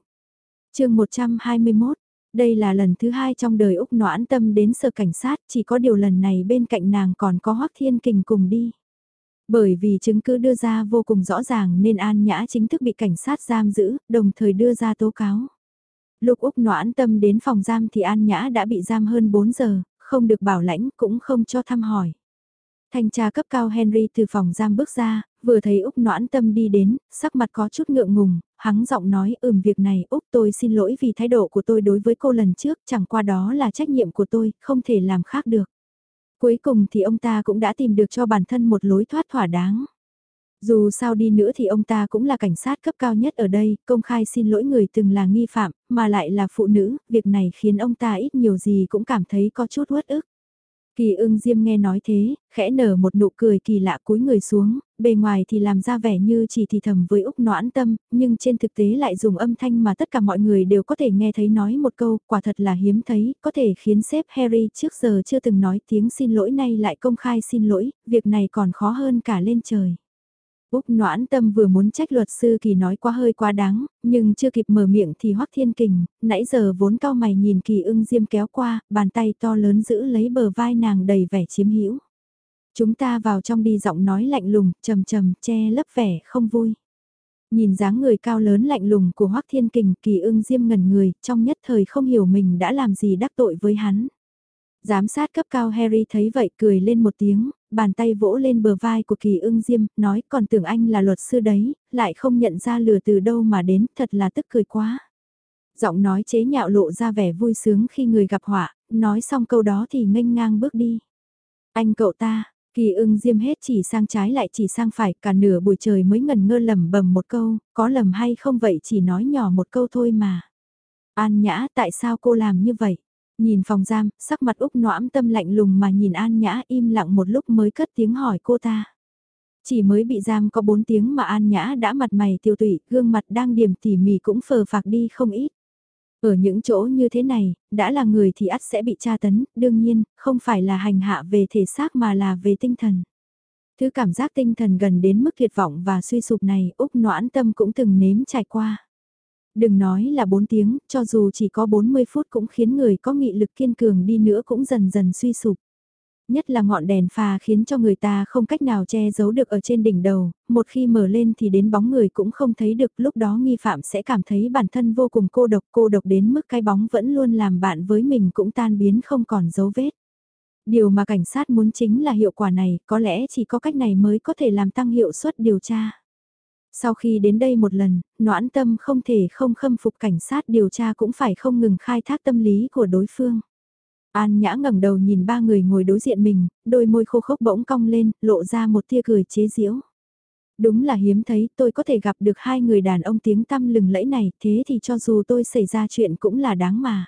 chương 121, đây là lần thứ hai trong đời Úc Noãn Tâm đến sở cảnh sát, chỉ có điều lần này bên cạnh nàng còn có Hoắc Thiên Kình cùng đi. Bởi vì chứng cứ đưa ra vô cùng rõ ràng nên An Nhã chính thức bị cảnh sát giam giữ, đồng thời đưa ra tố cáo. Lúc Úc Noãn Tâm đến phòng giam thì An Nhã đã bị giam hơn 4 giờ, không được bảo lãnh cũng không cho thăm hỏi. Thanh tra cấp cao Henry từ phòng giam bước ra, vừa thấy Úc noãn tâm đi đến, sắc mặt có chút ngượng ngùng, hắn giọng nói ừm việc này Úc tôi xin lỗi vì thái độ của tôi đối với cô lần trước, chẳng qua đó là trách nhiệm của tôi, không thể làm khác được. Cuối cùng thì ông ta cũng đã tìm được cho bản thân một lối thoát thỏa đáng. Dù sao đi nữa thì ông ta cũng là cảnh sát cấp cao nhất ở đây, công khai xin lỗi người từng là nghi phạm, mà lại là phụ nữ, việc này khiến ông ta ít nhiều gì cũng cảm thấy có chút uất ức. Kỳ ưng diêm nghe nói thế, khẽ nở một nụ cười kỳ lạ cúi người xuống, bề ngoài thì làm ra vẻ như chỉ thì thầm với Úc noãn tâm, nhưng trên thực tế lại dùng âm thanh mà tất cả mọi người đều có thể nghe thấy nói một câu, quả thật là hiếm thấy, có thể khiến sếp Harry trước giờ chưa từng nói tiếng xin lỗi nay lại công khai xin lỗi, việc này còn khó hơn cả lên trời. Úc noãn tâm vừa muốn trách luật sư kỳ nói quá hơi quá đáng, nhưng chưa kịp mở miệng thì hoắc thiên kình, nãy giờ vốn cao mày nhìn kỳ ưng diêm kéo qua, bàn tay to lớn giữ lấy bờ vai nàng đầy vẻ chiếm hữu. Chúng ta vào trong đi giọng nói lạnh lùng, trầm trầm, che lấp vẻ không vui. Nhìn dáng người cao lớn lạnh lùng của hoắc thiên kình, kỳ ưng diêm ngẩn người, trong nhất thời không hiểu mình đã làm gì đắc tội với hắn. Giám sát cấp cao Harry thấy vậy cười lên một tiếng, bàn tay vỗ lên bờ vai của kỳ ưng diêm, nói còn tưởng anh là luật sư đấy, lại không nhận ra lừa từ đâu mà đến, thật là tức cười quá. Giọng nói chế nhạo lộ ra vẻ vui sướng khi người gặp họa, nói xong câu đó thì nghênh ngang bước đi. Anh cậu ta, kỳ ưng diêm hết chỉ sang trái lại chỉ sang phải, cả nửa buổi trời mới ngần ngơ lầm bầm một câu, có lầm hay không vậy chỉ nói nhỏ một câu thôi mà. An nhã tại sao cô làm như vậy? Nhìn phòng giam, sắc mặt Úc noãm tâm lạnh lùng mà nhìn An Nhã im lặng một lúc mới cất tiếng hỏi cô ta. Chỉ mới bị giam có 4 tiếng mà An Nhã đã mặt mày tiêu tụy, gương mặt đang điểm tỉ mỉ cũng phờ phạc đi không ít. Ở những chỗ như thế này, đã là người thì ắt sẽ bị tra tấn, đương nhiên, không phải là hành hạ về thể xác mà là về tinh thần. Thứ cảm giác tinh thần gần đến mức tuyệt vọng và suy sụp này Úc noãn tâm cũng từng nếm trải qua. Đừng nói là 4 tiếng, cho dù chỉ có 40 phút cũng khiến người có nghị lực kiên cường đi nữa cũng dần dần suy sụp. Nhất là ngọn đèn pha khiến cho người ta không cách nào che giấu được ở trên đỉnh đầu, một khi mở lên thì đến bóng người cũng không thấy được lúc đó nghi phạm sẽ cảm thấy bản thân vô cùng cô độc cô độc đến mức cái bóng vẫn luôn làm bạn với mình cũng tan biến không còn dấu vết. Điều mà cảnh sát muốn chính là hiệu quả này, có lẽ chỉ có cách này mới có thể làm tăng hiệu suất điều tra. Sau khi đến đây một lần, noãn tâm không thể không khâm phục cảnh sát điều tra cũng phải không ngừng khai thác tâm lý của đối phương. An nhã ngẩng đầu nhìn ba người ngồi đối diện mình, đôi môi khô khốc bỗng cong lên, lộ ra một tia cười chế giễu. Đúng là hiếm thấy tôi có thể gặp được hai người đàn ông tiếng tăm lừng lẫy này, thế thì cho dù tôi xảy ra chuyện cũng là đáng mà.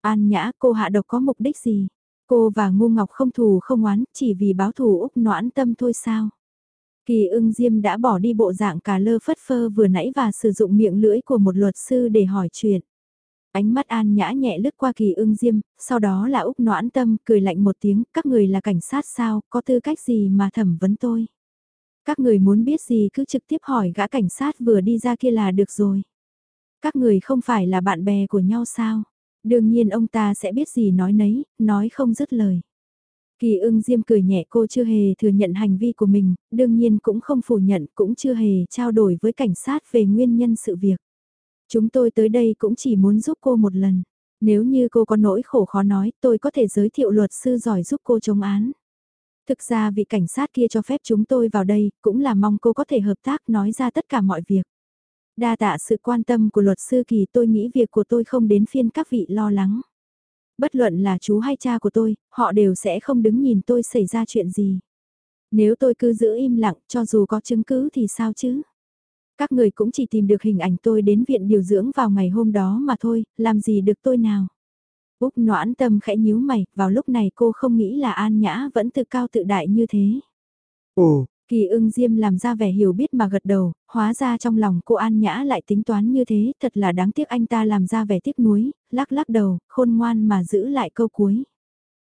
An nhã cô hạ độc có mục đích gì? Cô và ngu ngọc không thù không oán, chỉ vì báo thù Úc noãn tâm thôi sao? Kỳ ưng diêm đã bỏ đi bộ dạng cà lơ phất phơ vừa nãy và sử dụng miệng lưỡi của một luật sư để hỏi chuyện. Ánh mắt an nhã nhẹ lướt qua kỳ ưng diêm, sau đó là Úc noãn tâm, cười lạnh một tiếng, các người là cảnh sát sao, có tư cách gì mà thẩm vấn tôi. Các người muốn biết gì cứ trực tiếp hỏi gã cảnh sát vừa đi ra kia là được rồi. Các người không phải là bạn bè của nhau sao? Đương nhiên ông ta sẽ biết gì nói nấy, nói không dứt lời. Kỳ ưng diêm cười nhẹ cô chưa hề thừa nhận hành vi của mình, đương nhiên cũng không phủ nhận cũng chưa hề trao đổi với cảnh sát về nguyên nhân sự việc. Chúng tôi tới đây cũng chỉ muốn giúp cô một lần. Nếu như cô có nỗi khổ khó nói, tôi có thể giới thiệu luật sư giỏi giúp cô chống án. Thực ra vị cảnh sát kia cho phép chúng tôi vào đây, cũng là mong cô có thể hợp tác nói ra tất cả mọi việc. Đa tạ sự quan tâm của luật sư kỳ tôi nghĩ việc của tôi không đến phiên các vị lo lắng. Bất luận là chú hay cha của tôi, họ đều sẽ không đứng nhìn tôi xảy ra chuyện gì. Nếu tôi cứ giữ im lặng cho dù có chứng cứ thì sao chứ? Các người cũng chỉ tìm được hình ảnh tôi đến viện điều dưỡng vào ngày hôm đó mà thôi, làm gì được tôi nào? Úc noãn tâm khẽ nhíu mày, vào lúc này cô không nghĩ là An Nhã vẫn tự cao tự đại như thế. Ồ, Kỳ ưng diêm làm ra vẻ hiểu biết mà gật đầu, hóa ra trong lòng cô An Nhã lại tính toán như thế, thật là đáng tiếc anh ta làm ra vẻ tiếc nuối, lắc lắc đầu, khôn ngoan mà giữ lại câu cuối.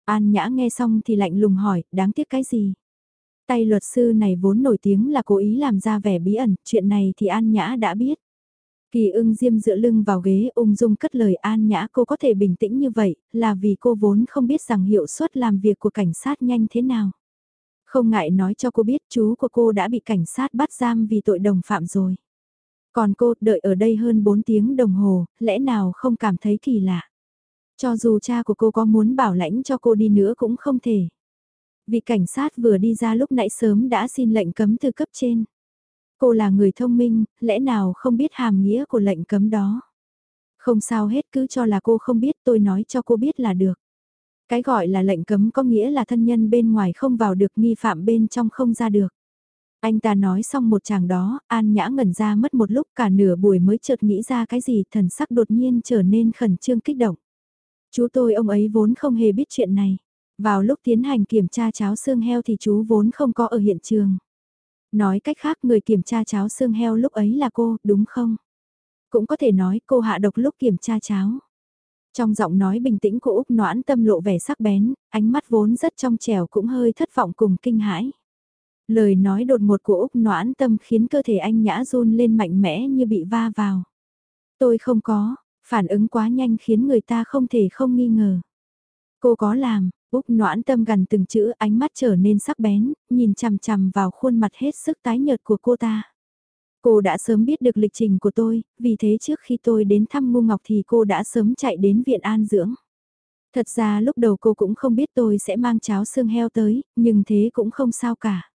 An Nhã nghe xong thì lạnh lùng hỏi, đáng tiếc cái gì? Tay luật sư này vốn nổi tiếng là cố ý làm ra vẻ bí ẩn, chuyện này thì An Nhã đã biết. Kỳ ưng diêm dựa lưng vào ghế ung dung cất lời an nhã cô có thể bình tĩnh như vậy, là vì cô vốn không biết rằng hiệu suất làm việc của cảnh sát nhanh thế nào. Không ngại nói cho cô biết chú của cô đã bị cảnh sát bắt giam vì tội đồng phạm rồi. Còn cô đợi ở đây hơn 4 tiếng đồng hồ, lẽ nào không cảm thấy kỳ lạ. Cho dù cha của cô có muốn bảo lãnh cho cô đi nữa cũng không thể. Vị cảnh sát vừa đi ra lúc nãy sớm đã xin lệnh cấm từ cấp trên. Cô là người thông minh, lẽ nào không biết hàm nghĩa của lệnh cấm đó. Không sao hết cứ cho là cô không biết tôi nói cho cô biết là được. Cái gọi là lệnh cấm có nghĩa là thân nhân bên ngoài không vào được nghi phạm bên trong không ra được. Anh ta nói xong một chàng đó, An Nhã ngẩn ra mất một lúc cả nửa buổi mới chợt nghĩ ra cái gì thần sắc đột nhiên trở nên khẩn trương kích động. Chú tôi ông ấy vốn không hề biết chuyện này. Vào lúc tiến hành kiểm tra cháo xương heo thì chú vốn không có ở hiện trường. Nói cách khác người kiểm tra cháo xương heo lúc ấy là cô, đúng không? Cũng có thể nói cô hạ độc lúc kiểm tra cháo. Trong giọng nói bình tĩnh của Úc noãn tâm lộ vẻ sắc bén, ánh mắt vốn rất trong trẻo cũng hơi thất vọng cùng kinh hãi. Lời nói đột ngột của Úc noãn tâm khiến cơ thể anh nhã run lên mạnh mẽ như bị va vào. Tôi không có, phản ứng quá nhanh khiến người ta không thể không nghi ngờ. Cô có làm, Úc noãn tâm gần từng chữ ánh mắt trở nên sắc bén, nhìn chằm chằm vào khuôn mặt hết sức tái nhợt của cô ta. Cô đã sớm biết được lịch trình của tôi, vì thế trước khi tôi đến thăm Ngu Ngọc thì cô đã sớm chạy đến viện an dưỡng. Thật ra lúc đầu cô cũng không biết tôi sẽ mang cháo xương heo tới, nhưng thế cũng không sao cả.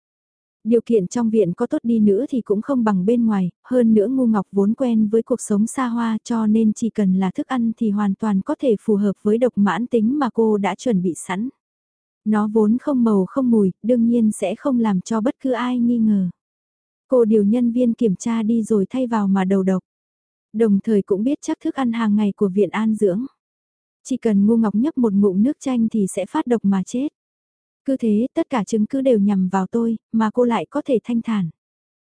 Điều kiện trong viện có tốt đi nữa thì cũng không bằng bên ngoài, hơn nữa Ngu Ngọc vốn quen với cuộc sống xa hoa cho nên chỉ cần là thức ăn thì hoàn toàn có thể phù hợp với độc mãn tính mà cô đã chuẩn bị sẵn. Nó vốn không màu không mùi, đương nhiên sẽ không làm cho bất cứ ai nghi ngờ. Cô điều nhân viên kiểm tra đi rồi thay vào mà đầu độc. Đồng thời cũng biết chắc thức ăn hàng ngày của viện an dưỡng. Chỉ cần ngu ngọc nhấp một ngụm nước chanh thì sẽ phát độc mà chết. Cứ thế tất cả chứng cứ đều nhằm vào tôi, mà cô lại có thể thanh thản.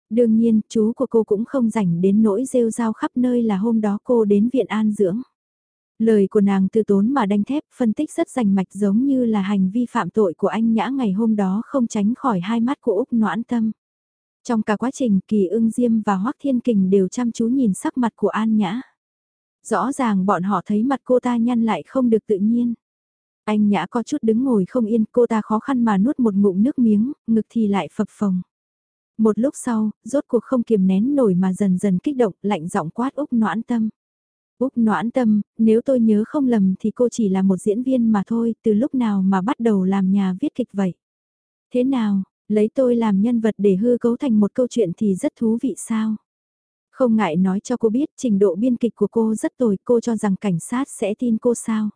Đương nhiên, chú của cô cũng không rảnh đến nỗi rêu rao khắp nơi là hôm đó cô đến viện an dưỡng. Lời của nàng từ tốn mà đanh thép, phân tích rất rành mạch giống như là hành vi phạm tội của anh Nhã ngày hôm đó không tránh khỏi hai mắt của Úc noãn tâm. Trong cả quá trình Kỳ ưng Diêm và hoắc Thiên Kình đều chăm chú nhìn sắc mặt của An Nhã. Rõ ràng bọn họ thấy mặt cô ta nhăn lại không được tự nhiên. Anh Nhã có chút đứng ngồi không yên, cô ta khó khăn mà nuốt một ngụm nước miếng, ngực thì lại phập phồng. Một lúc sau, rốt cuộc không kiềm nén nổi mà dần dần kích động, lạnh giọng quát Úc noãn tâm. Úc noãn tâm, nếu tôi nhớ không lầm thì cô chỉ là một diễn viên mà thôi, từ lúc nào mà bắt đầu làm nhà viết kịch vậy? Thế nào, lấy tôi làm nhân vật để hư cấu thành một câu chuyện thì rất thú vị sao? Không ngại nói cho cô biết trình độ biên kịch của cô rất tồi, cô cho rằng cảnh sát sẽ tin cô sao?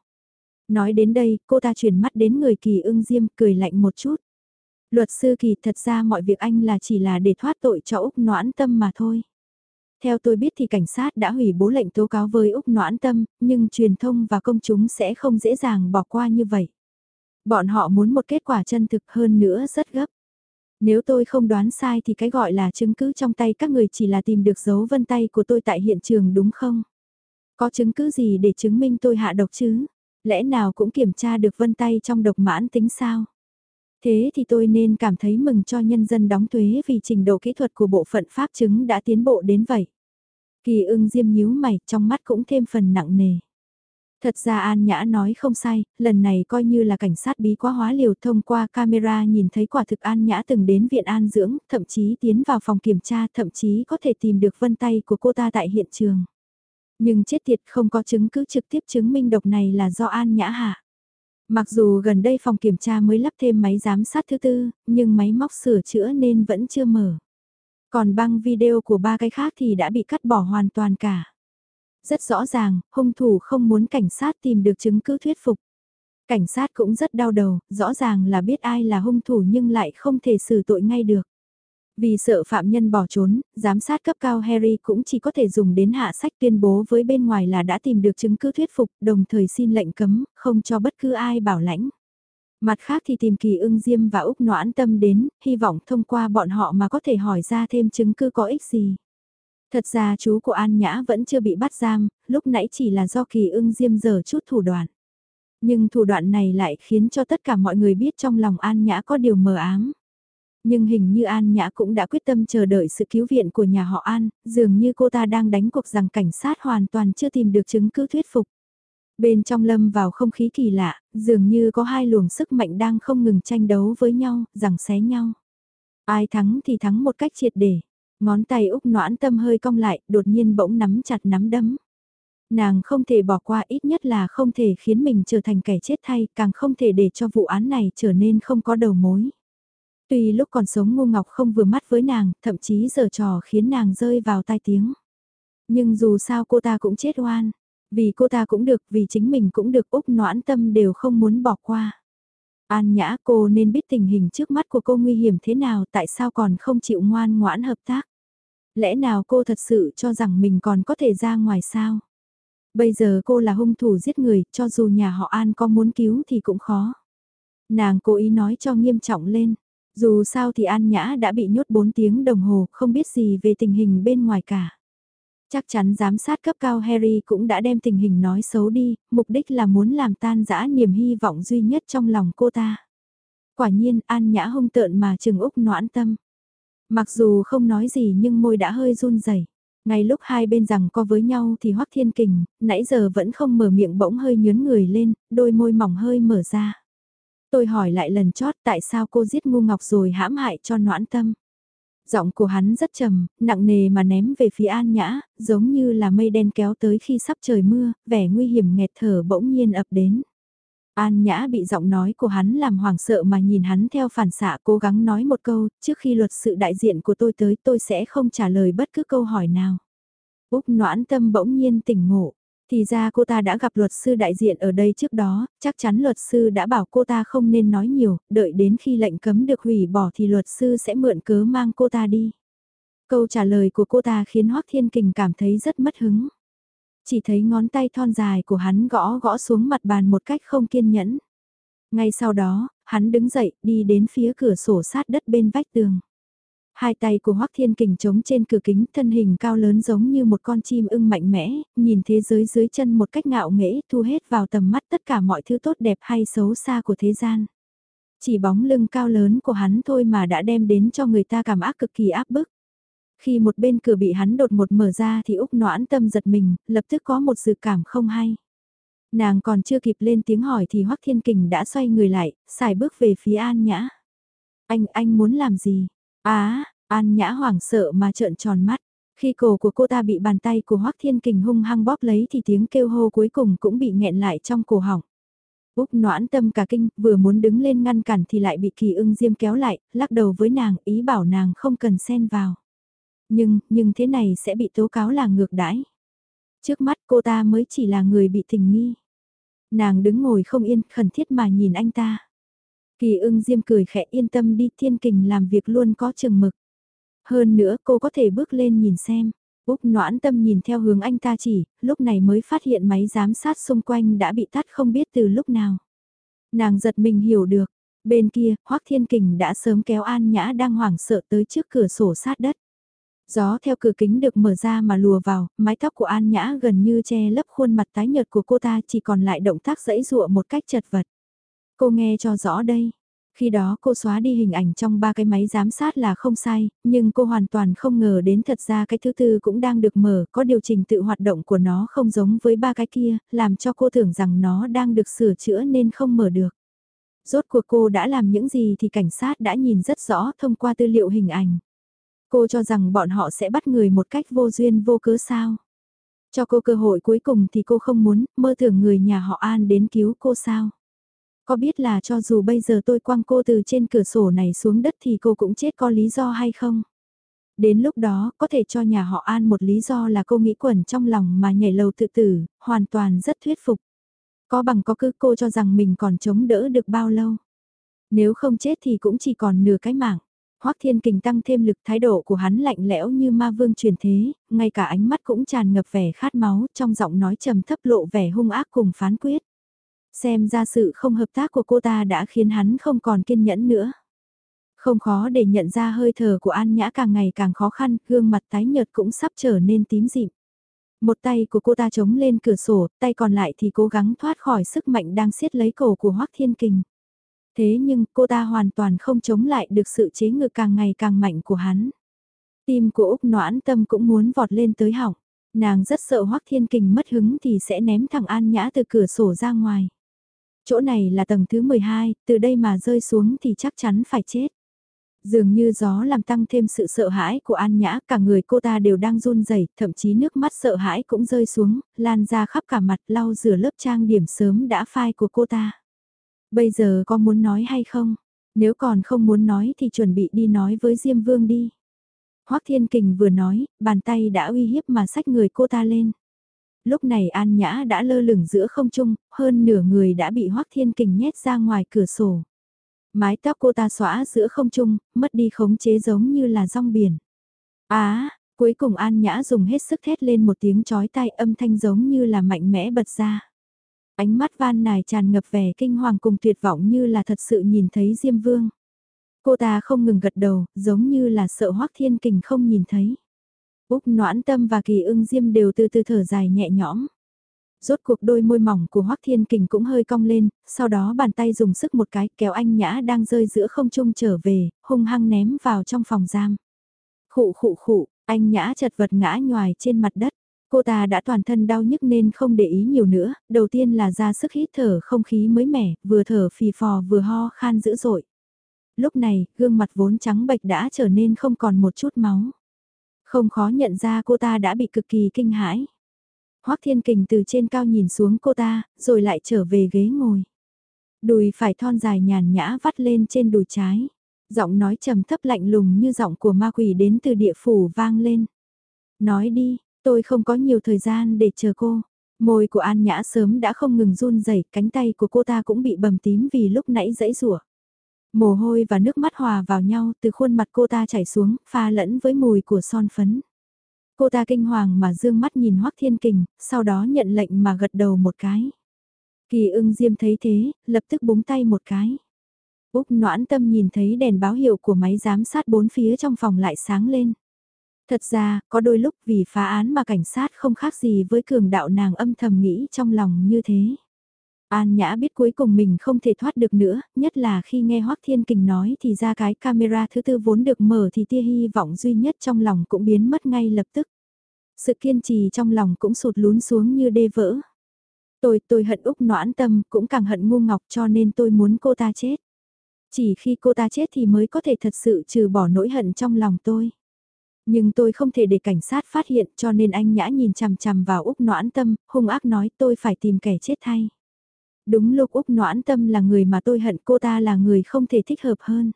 Nói đến đây, cô ta chuyển mắt đến người kỳ ưng diêm cười lạnh một chút. Luật sư kỳ thật ra mọi việc anh là chỉ là để thoát tội cho Úc noãn tâm mà thôi. Theo tôi biết thì cảnh sát đã hủy bố lệnh tố cáo với Úc noãn tâm, nhưng truyền thông và công chúng sẽ không dễ dàng bỏ qua như vậy. Bọn họ muốn một kết quả chân thực hơn nữa rất gấp. Nếu tôi không đoán sai thì cái gọi là chứng cứ trong tay các người chỉ là tìm được dấu vân tay của tôi tại hiện trường đúng không? Có chứng cứ gì để chứng minh tôi hạ độc chứ? Lẽ nào cũng kiểm tra được vân tay trong độc mãn tính sao? Thế thì tôi nên cảm thấy mừng cho nhân dân đóng thuế vì trình độ kỹ thuật của bộ phận pháp chứng đã tiến bộ đến vậy. Kỳ ưng diêm nhíu mày, trong mắt cũng thêm phần nặng nề. Thật ra An Nhã nói không sai, lần này coi như là cảnh sát bí quá hóa liều thông qua camera nhìn thấy quả thực An Nhã từng đến viện an dưỡng, thậm chí tiến vào phòng kiểm tra, thậm chí có thể tìm được vân tay của cô ta tại hiện trường. Nhưng chết tiệt không có chứng cứ trực tiếp chứng minh độc này là do An Nhã hạ. Mặc dù gần đây phòng kiểm tra mới lắp thêm máy giám sát thứ tư, nhưng máy móc sửa chữa nên vẫn chưa mở. Còn băng video của ba cái khác thì đã bị cắt bỏ hoàn toàn cả. Rất rõ ràng, hung thủ không muốn cảnh sát tìm được chứng cứ thuyết phục. Cảnh sát cũng rất đau đầu, rõ ràng là biết ai là hung thủ nhưng lại không thể xử tội ngay được. Vì sợ phạm nhân bỏ trốn, giám sát cấp cao Harry cũng chỉ có thể dùng đến hạ sách tuyên bố với bên ngoài là đã tìm được chứng cứ thuyết phục, đồng thời xin lệnh cấm, không cho bất cứ ai bảo lãnh. Mặt khác thì tìm kỳ ưng diêm và Úc noãn tâm đến, hy vọng thông qua bọn họ mà có thể hỏi ra thêm chứng cứ có ích gì. Thật ra chú của An Nhã vẫn chưa bị bắt giam, lúc nãy chỉ là do kỳ ưng diêm dở chút thủ đoạn. Nhưng thủ đoạn này lại khiến cho tất cả mọi người biết trong lòng An Nhã có điều mờ ám. Nhưng hình như An Nhã cũng đã quyết tâm chờ đợi sự cứu viện của nhà họ An, dường như cô ta đang đánh cuộc rằng cảnh sát hoàn toàn chưa tìm được chứng cứ thuyết phục. Bên trong lâm vào không khí kỳ lạ, dường như có hai luồng sức mạnh đang không ngừng tranh đấu với nhau, rằng xé nhau. Ai thắng thì thắng một cách triệt để. Ngón tay Úc noãn tâm hơi cong lại, đột nhiên bỗng nắm chặt nắm đấm. Nàng không thể bỏ qua ít nhất là không thể khiến mình trở thành kẻ chết thay, càng không thể để cho vụ án này trở nên không có đầu mối. Tuy lúc còn sống ngu ngọc không vừa mắt với nàng, thậm chí giờ trò khiến nàng rơi vào tai tiếng. Nhưng dù sao cô ta cũng chết oan. Vì cô ta cũng được, vì chính mình cũng được Úc noãn tâm đều không muốn bỏ qua. An nhã cô nên biết tình hình trước mắt của cô nguy hiểm thế nào tại sao còn không chịu ngoan ngoãn hợp tác. Lẽ nào cô thật sự cho rằng mình còn có thể ra ngoài sao? Bây giờ cô là hung thủ giết người, cho dù nhà họ An có muốn cứu thì cũng khó. Nàng cố ý nói cho nghiêm trọng lên. Dù sao thì An Nhã đã bị nhốt 4 tiếng đồng hồ, không biết gì về tình hình bên ngoài cả. Chắc chắn giám sát cấp cao Harry cũng đã đem tình hình nói xấu đi, mục đích là muốn làm tan dã niềm hy vọng duy nhất trong lòng cô ta. Quả nhiên An Nhã hung tợn mà trừng Úc noãn tâm. Mặc dù không nói gì nhưng môi đã hơi run rẩy. Ngay lúc hai bên rằng co với nhau thì Hoắc Thiên Kình, nãy giờ vẫn không mở miệng bỗng hơi nhớn người lên, đôi môi mỏng hơi mở ra. Tôi hỏi lại lần chót tại sao cô giết ngu ngọc rồi hãm hại cho noãn tâm. Giọng của hắn rất trầm, nặng nề mà ném về phía An Nhã, giống như là mây đen kéo tới khi sắp trời mưa, vẻ nguy hiểm nghẹt thở bỗng nhiên ập đến. An Nhã bị giọng nói của hắn làm hoảng sợ mà nhìn hắn theo phản xạ cố gắng nói một câu, trước khi luật sự đại diện của tôi tới tôi sẽ không trả lời bất cứ câu hỏi nào. Úc noãn tâm bỗng nhiên tỉnh ngộ, thì ra cô ta đã gặp luật sư đại diện ở đây trước đó, chắc chắn luật sư đã bảo cô ta không nên nói nhiều, đợi đến khi lệnh cấm được hủy bỏ thì luật sư sẽ mượn cớ mang cô ta đi. Câu trả lời của cô ta khiến Hoác Thiên Kình cảm thấy rất mất hứng. Chỉ thấy ngón tay thon dài của hắn gõ gõ xuống mặt bàn một cách không kiên nhẫn. Ngay sau đó, hắn đứng dậy đi đến phía cửa sổ sát đất bên vách tường. Hai tay của Hoắc Thiên Kình trống trên cửa kính, thân hình cao lớn giống như một con chim ưng mạnh mẽ, nhìn thế giới dưới chân một cách ngạo nghễ, thu hết vào tầm mắt tất cả mọi thứ tốt đẹp hay xấu xa của thế gian. Chỉ bóng lưng cao lớn của hắn thôi mà đã đem đến cho người ta cảm ác cực kỳ áp bức. Khi một bên cửa bị hắn đột một mở ra thì Úc noãn tâm giật mình, lập tức có một dự cảm không hay. Nàng còn chưa kịp lên tiếng hỏi thì Hoắc Thiên Kình đã xoay người lại, xài bước về phía An Nhã. Anh, anh muốn làm gì? Á, An Nhã hoảng sợ mà trợn tròn mắt. Khi cổ của cô ta bị bàn tay của Hoắc Thiên Kình hung hăng bóp lấy thì tiếng kêu hô cuối cùng cũng bị nghẹn lại trong cổ họng. Úc noãn tâm cả kinh, vừa muốn đứng lên ngăn cản thì lại bị kỳ ưng diêm kéo lại, lắc đầu với nàng, ý bảo nàng không cần xen vào. Nhưng, nhưng thế này sẽ bị tố cáo là ngược đãi. Trước mắt cô ta mới chỉ là người bị tình nghi. Nàng đứng ngồi không yên, khẩn thiết mà nhìn anh ta. Kỳ ưng diêm cười khẽ yên tâm đi thiên kình làm việc luôn có chừng mực. Hơn nữa cô có thể bước lên nhìn xem. Úc noãn tâm nhìn theo hướng anh ta chỉ, lúc này mới phát hiện máy giám sát xung quanh đã bị tắt không biết từ lúc nào. Nàng giật mình hiểu được, bên kia, Hoác Thiên Kình đã sớm kéo An Nhã đang hoảng sợ tới trước cửa sổ sát đất. Gió theo cửa kính được mở ra mà lùa vào, mái tóc của An Nhã gần như che lấp khuôn mặt tái nhợt của cô ta chỉ còn lại động tác dẫy dụa một cách chật vật. Cô nghe cho rõ đây. Khi đó cô xóa đi hình ảnh trong ba cái máy giám sát là không sai, nhưng cô hoàn toàn không ngờ đến thật ra cái thứ tư cũng đang được mở, có điều chỉnh tự hoạt động của nó không giống với ba cái kia, làm cho cô tưởng rằng nó đang được sửa chữa nên không mở được. Rốt cuộc cô đã làm những gì thì cảnh sát đã nhìn rất rõ thông qua tư liệu hình ảnh. Cô cho rằng bọn họ sẽ bắt người một cách vô duyên vô cớ sao. Cho cô cơ hội cuối cùng thì cô không muốn, mơ tưởng người nhà họ An đến cứu cô sao. Có biết là cho dù bây giờ tôi quăng cô từ trên cửa sổ này xuống đất thì cô cũng chết có lý do hay không? Đến lúc đó, có thể cho nhà họ An một lý do là cô nghĩ quẩn trong lòng mà nhảy lầu tự tử, hoàn toàn rất thuyết phục. Có bằng có cứ cô cho rằng mình còn chống đỡ được bao lâu. Nếu không chết thì cũng chỉ còn nửa cái mạng. Hoắc Thiên Kình tăng thêm lực thái độ của hắn lạnh lẽo như ma vương truyền thế, ngay cả ánh mắt cũng tràn ngập vẻ khát máu, trong giọng nói trầm thấp lộ vẻ hung ác cùng phán quyết. Xem ra sự không hợp tác của cô ta đã khiến hắn không còn kiên nhẫn nữa. Không khó để nhận ra hơi thở của An Nhã càng ngày càng khó khăn, gương mặt tái nhợt cũng sắp trở nên tím dịm. Một tay của cô ta chống lên cửa sổ, tay còn lại thì cố gắng thoát khỏi sức mạnh đang siết lấy cổ của Hoắc Thiên Kình. Thế nhưng cô ta hoàn toàn không chống lại được sự chế ngự càng ngày càng mạnh của hắn. Tim của Úc noãn tâm cũng muốn vọt lên tới họng. Nàng rất sợ Hoắc Thiên Kình mất hứng thì sẽ ném thằng An Nhã từ cửa sổ ra ngoài. Chỗ này là tầng thứ 12, từ đây mà rơi xuống thì chắc chắn phải chết. Dường như gió làm tăng thêm sự sợ hãi của An Nhã, cả người cô ta đều đang run rẩy, thậm chí nước mắt sợ hãi cũng rơi xuống, lan ra khắp cả mặt lau rửa lớp trang điểm sớm đã phai của cô ta. Bây giờ có muốn nói hay không? Nếu còn không muốn nói thì chuẩn bị đi nói với Diêm Vương đi. Hoắc Thiên Kình vừa nói, bàn tay đã uy hiếp mà sách người cô ta lên. Lúc này An Nhã đã lơ lửng giữa không trung, hơn nửa người đã bị Hoắc Thiên Kình nhét ra ngoài cửa sổ. Mái tóc cô ta xõa giữa không trung, mất đi khống chế giống như là rong biển. Á, cuối cùng An Nhã dùng hết sức thét lên một tiếng chói tai âm thanh giống như là mạnh mẽ bật ra. Ánh mắt van nài tràn ngập vẻ kinh hoàng cùng tuyệt vọng như là thật sự nhìn thấy Diêm Vương. Cô ta không ngừng gật đầu, giống như là sợ Hoắc Thiên Kình không nhìn thấy. Úc noãn tâm và kỳ ưng Diêm đều từ từ thở dài nhẹ nhõm. Rốt cuộc đôi môi mỏng của Hoắc Thiên Kình cũng hơi cong lên, sau đó bàn tay dùng sức một cái kéo anh Nhã đang rơi giữa không trung trở về, hung hăng ném vào trong phòng giam. Khụ khụ khụ, anh Nhã chật vật ngã nhoài trên mặt đất. Cô ta đã toàn thân đau nhức nên không để ý nhiều nữa, đầu tiên là ra sức hít thở không khí mới mẻ, vừa thở phì phò vừa ho khan dữ dội. Lúc này, gương mặt vốn trắng bệch đã trở nên không còn một chút máu. Không khó nhận ra cô ta đã bị cực kỳ kinh hãi. Hoắc Thiên Kình từ trên cao nhìn xuống cô ta, rồi lại trở về ghế ngồi. Đùi phải thon dài nhàn nhã vắt lên trên đùi trái. Giọng nói trầm thấp lạnh lùng như giọng của ma quỷ đến từ địa phủ vang lên. Nói đi, tôi không có nhiều thời gian để chờ cô. Môi của An Nhã sớm đã không ngừng run rẩy, cánh tay của cô ta cũng bị bầm tím vì lúc nãy dãy rủa. Mồ hôi và nước mắt hòa vào nhau từ khuôn mặt cô ta chảy xuống, pha lẫn với mùi của son phấn. Cô ta kinh hoàng mà dương mắt nhìn Hoắc Thiên Kình, sau đó nhận lệnh mà gật đầu một cái. Kỳ ưng diêm thấy thế, lập tức búng tay một cái. Úc noãn tâm nhìn thấy đèn báo hiệu của máy giám sát bốn phía trong phòng lại sáng lên. Thật ra, có đôi lúc vì phá án mà cảnh sát không khác gì với cường đạo nàng âm thầm nghĩ trong lòng như thế. An Nhã biết cuối cùng mình không thể thoát được nữa, nhất là khi nghe Hoắc Thiên Kình nói thì ra cái camera thứ tư vốn được mở thì tia hy vọng duy nhất trong lòng cũng biến mất ngay lập tức. Sự kiên trì trong lòng cũng sụt lún xuống như đê vỡ. Tôi, tôi hận Úc noãn tâm, cũng càng hận ngu ngọc cho nên tôi muốn cô ta chết. Chỉ khi cô ta chết thì mới có thể thật sự trừ bỏ nỗi hận trong lòng tôi. Nhưng tôi không thể để cảnh sát phát hiện cho nên anh nhã nhìn chằm chằm vào Úc noãn tâm, hung ác nói tôi phải tìm kẻ chết thay. Đúng lúc Úc noãn tâm là người mà tôi hận cô ta là người không thể thích hợp hơn.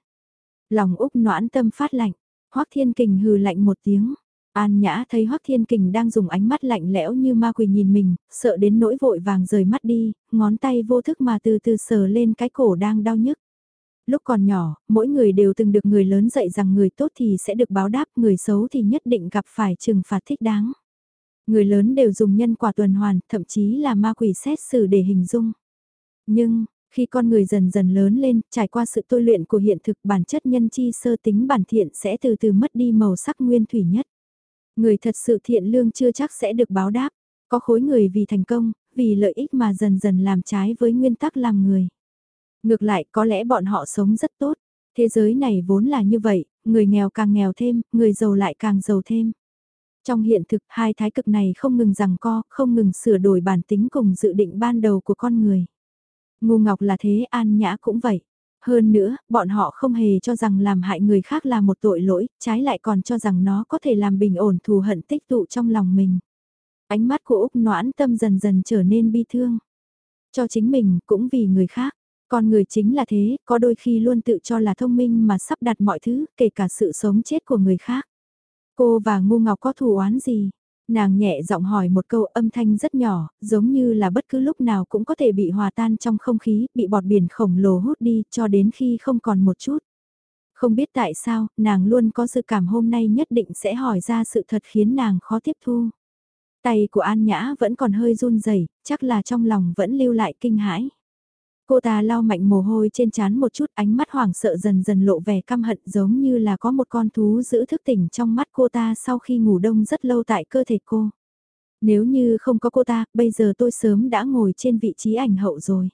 Lòng Úc noãn tâm phát lạnh, Hoắc Thiên Kình hừ lạnh một tiếng. An Nhã thấy Hoắc Thiên Kình đang dùng ánh mắt lạnh lẽo như ma quỷ nhìn mình, sợ đến nỗi vội vàng rời mắt đi, ngón tay vô thức mà từ từ sờ lên cái cổ đang đau nhức. Lúc còn nhỏ, mỗi người đều từng được người lớn dạy rằng người tốt thì sẽ được báo đáp, người xấu thì nhất định gặp phải trừng phạt thích đáng. Người lớn đều dùng nhân quả tuần hoàn, thậm chí là ma quỷ xét xử để hình dung. Nhưng, khi con người dần dần lớn lên, trải qua sự tôi luyện của hiện thực bản chất nhân chi sơ tính bản thiện sẽ từ từ mất đi màu sắc nguyên thủy nhất. Người thật sự thiện lương chưa chắc sẽ được báo đáp, có khối người vì thành công, vì lợi ích mà dần dần làm trái với nguyên tắc làm người. Ngược lại có lẽ bọn họ sống rất tốt, thế giới này vốn là như vậy, người nghèo càng nghèo thêm, người giàu lại càng giàu thêm. Trong hiện thực hai thái cực này không ngừng rằng co, không ngừng sửa đổi bản tính cùng dự định ban đầu của con người. Ngu ngọc là thế an nhã cũng vậy. Hơn nữa, bọn họ không hề cho rằng làm hại người khác là một tội lỗi, trái lại còn cho rằng nó có thể làm bình ổn thù hận tích tụ trong lòng mình. Ánh mắt của Úc noãn tâm dần dần trở nên bi thương. Cho chính mình, cũng vì người khác. Con người chính là thế, có đôi khi luôn tự cho là thông minh mà sắp đặt mọi thứ, kể cả sự sống chết của người khác. Cô và ngu ngọc có thù oán gì? Nàng nhẹ giọng hỏi một câu âm thanh rất nhỏ, giống như là bất cứ lúc nào cũng có thể bị hòa tan trong không khí, bị bọt biển khổng lồ hút đi cho đến khi không còn một chút. Không biết tại sao, nàng luôn có dự cảm hôm nay nhất định sẽ hỏi ra sự thật khiến nàng khó tiếp thu. Tay của An Nhã vẫn còn hơi run rẩy, chắc là trong lòng vẫn lưu lại kinh hãi. Cô ta lau mạnh mồ hôi trên trán một chút ánh mắt hoảng sợ dần dần lộ vẻ căm hận giống như là có một con thú giữ thức tỉnh trong mắt cô ta sau khi ngủ đông rất lâu tại cơ thể cô. Nếu như không có cô ta, bây giờ tôi sớm đã ngồi trên vị trí ảnh hậu rồi.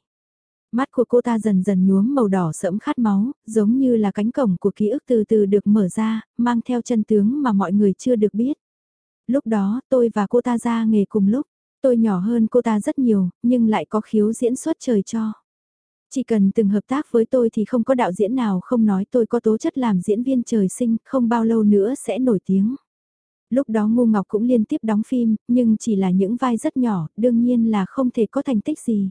Mắt của cô ta dần dần nhuốm màu đỏ sẫm khát máu, giống như là cánh cổng của ký ức từ từ được mở ra, mang theo chân tướng mà mọi người chưa được biết. Lúc đó, tôi và cô ta ra nghề cùng lúc. Tôi nhỏ hơn cô ta rất nhiều, nhưng lại có khiếu diễn xuất trời cho. Chỉ cần từng hợp tác với tôi thì không có đạo diễn nào không nói tôi có tố chất làm diễn viên trời sinh, không bao lâu nữa sẽ nổi tiếng. Lúc đó Ngu Ngọc cũng liên tiếp đóng phim, nhưng chỉ là những vai rất nhỏ, đương nhiên là không thể có thành tích gì.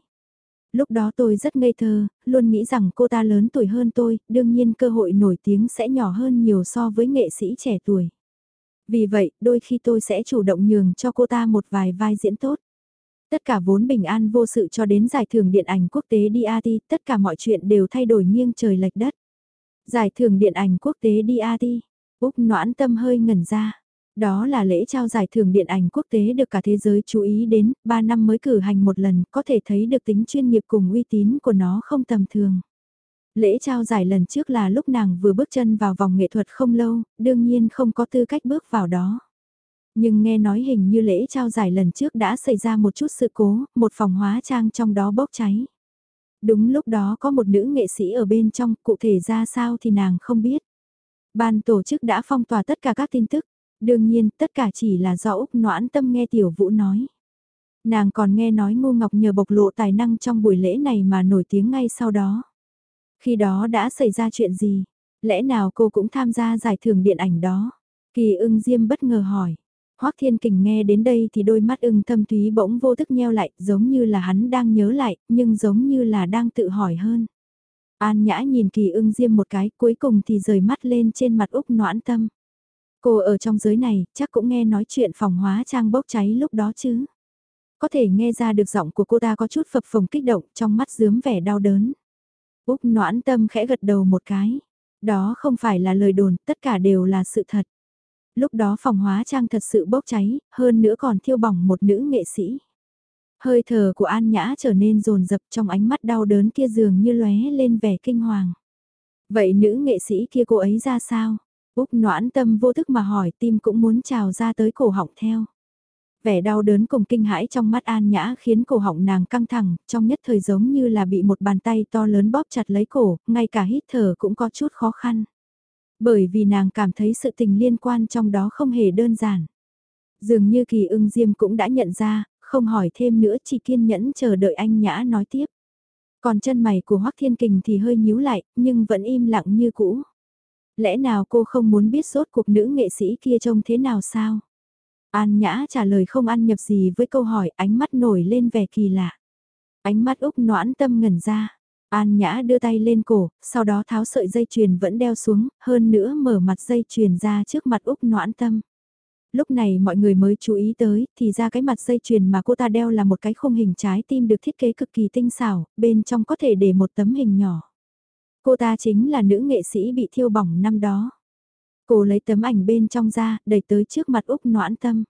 Lúc đó tôi rất ngây thơ, luôn nghĩ rằng cô ta lớn tuổi hơn tôi, đương nhiên cơ hội nổi tiếng sẽ nhỏ hơn nhiều so với nghệ sĩ trẻ tuổi. Vì vậy, đôi khi tôi sẽ chủ động nhường cho cô ta một vài vai diễn tốt. Tất cả vốn bình an vô sự cho đến giải thưởng điện ảnh quốc tế DAT, tất cả mọi chuyện đều thay đổi nghiêng trời lệch đất. Giải thưởng điện ảnh quốc tế DAT, Úc noãn tâm hơi ngẩn ra. Đó là lễ trao giải thưởng điện ảnh quốc tế được cả thế giới chú ý đến, 3 năm mới cử hành một lần, có thể thấy được tính chuyên nghiệp cùng uy tín của nó không tầm thường. Lễ trao giải lần trước là lúc nàng vừa bước chân vào vòng nghệ thuật không lâu, đương nhiên không có tư cách bước vào đó. Nhưng nghe nói hình như lễ trao giải lần trước đã xảy ra một chút sự cố, một phòng hóa trang trong đó bốc cháy. Đúng lúc đó có một nữ nghệ sĩ ở bên trong, cụ thể ra sao thì nàng không biết. Ban tổ chức đã phong tỏa tất cả các tin tức, đương nhiên tất cả chỉ là do Úc Noãn Tâm nghe Tiểu Vũ nói. Nàng còn nghe nói Ngô Ngọc nhờ bộc lộ tài năng trong buổi lễ này mà nổi tiếng ngay sau đó. Khi đó đã xảy ra chuyện gì? Lẽ nào cô cũng tham gia giải thưởng điện ảnh đó? Kỳ ưng Diêm bất ngờ hỏi. Hoắc Thiên Kình nghe đến đây thì đôi mắt ưng thâm thúy bỗng vô thức nheo lại, giống như là hắn đang nhớ lại, nhưng giống như là đang tự hỏi hơn. An Nhã nhìn Kỳ ưng Diêm một cái, cuối cùng thì rời mắt lên trên mặt Úc noãn tâm. Cô ở trong giới này, chắc cũng nghe nói chuyện phòng hóa trang bốc cháy lúc đó chứ. Có thể nghe ra được giọng của cô ta có chút phập phồng kích động trong mắt dướm vẻ đau đớn. Úc noãn tâm khẽ gật đầu một cái. Đó không phải là lời đồn, tất cả đều là sự thật. Lúc đó phòng hóa trang thật sự bốc cháy, hơn nữa còn thiêu bỏng một nữ nghệ sĩ. Hơi thở của An Nhã trở nên rồn rập trong ánh mắt đau đớn kia dường như lóe lên vẻ kinh hoàng. Vậy nữ nghệ sĩ kia cô ấy ra sao? Úc noãn tâm vô thức mà hỏi tim cũng muốn trào ra tới cổ họng theo. Vẻ đau đớn cùng kinh hãi trong mắt An Nhã khiến cổ họng nàng căng thẳng, trong nhất thời giống như là bị một bàn tay to lớn bóp chặt lấy cổ, ngay cả hít thở cũng có chút khó khăn. Bởi vì nàng cảm thấy sự tình liên quan trong đó không hề đơn giản. Dường như kỳ ưng diêm cũng đã nhận ra, không hỏi thêm nữa chỉ kiên nhẫn chờ đợi anh Nhã nói tiếp. Còn chân mày của Hoắc Thiên Kình thì hơi nhíu lại, nhưng vẫn im lặng như cũ. Lẽ nào cô không muốn biết sốt cuộc nữ nghệ sĩ kia trông thế nào sao? An Nhã trả lời không ăn nhập gì với câu hỏi ánh mắt nổi lên vẻ kỳ lạ. Ánh mắt Úc noãn tâm ngẩn ra. An Nhã đưa tay lên cổ, sau đó tháo sợi dây chuyền vẫn đeo xuống, hơn nữa mở mặt dây chuyền ra trước mặt Úc noãn tâm. Lúc này mọi người mới chú ý tới, thì ra cái mặt dây chuyền mà cô ta đeo là một cái khung hình trái tim được thiết kế cực kỳ tinh xảo, bên trong có thể để một tấm hình nhỏ. Cô ta chính là nữ nghệ sĩ bị thiêu bỏng năm đó. Cô lấy tấm ảnh bên trong ra, đẩy tới trước mặt Úc Noãn Tâm.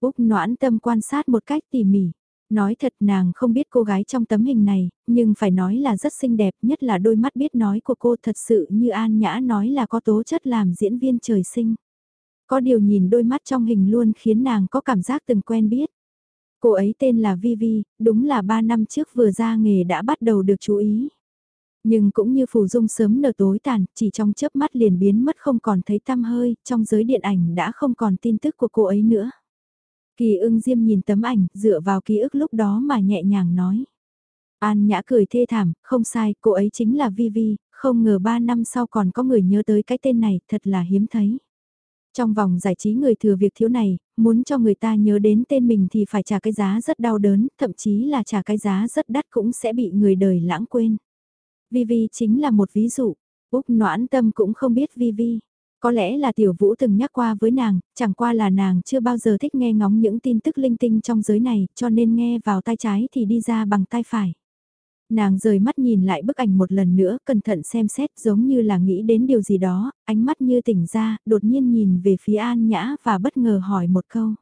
Úc Noãn Tâm quan sát một cách tỉ mỉ. Nói thật nàng không biết cô gái trong tấm hình này, nhưng phải nói là rất xinh đẹp, nhất là đôi mắt biết nói của cô thật sự như An Nhã nói là có tố chất làm diễn viên trời sinh. Có điều nhìn đôi mắt trong hình luôn khiến nàng có cảm giác từng quen biết. Cô ấy tên là Vivi, đúng là 3 năm trước vừa ra nghề đã bắt đầu được chú ý. Nhưng cũng như phù dung sớm nở tối tàn, chỉ trong chớp mắt liền biến mất không còn thấy tăm hơi, trong giới điện ảnh đã không còn tin tức của cô ấy nữa. Kỳ ưng diêm nhìn tấm ảnh, dựa vào ký ức lúc đó mà nhẹ nhàng nói. An nhã cười thê thảm, không sai, cô ấy chính là Vivi, không ngờ 3 năm sau còn có người nhớ tới cái tên này, thật là hiếm thấy. Trong vòng giải trí người thừa việc thiếu này, muốn cho người ta nhớ đến tên mình thì phải trả cái giá rất đau đớn, thậm chí là trả cái giá rất đắt cũng sẽ bị người đời lãng quên. Vivi chính là một ví dụ. Úc noãn tâm cũng không biết Vivi. Có lẽ là tiểu vũ từng nhắc qua với nàng, chẳng qua là nàng chưa bao giờ thích nghe ngóng những tin tức linh tinh trong giới này, cho nên nghe vào tai trái thì đi ra bằng tai phải. Nàng rời mắt nhìn lại bức ảnh một lần nữa, cẩn thận xem xét giống như là nghĩ đến điều gì đó, ánh mắt như tỉnh ra, đột nhiên nhìn về phía An Nhã và bất ngờ hỏi một câu.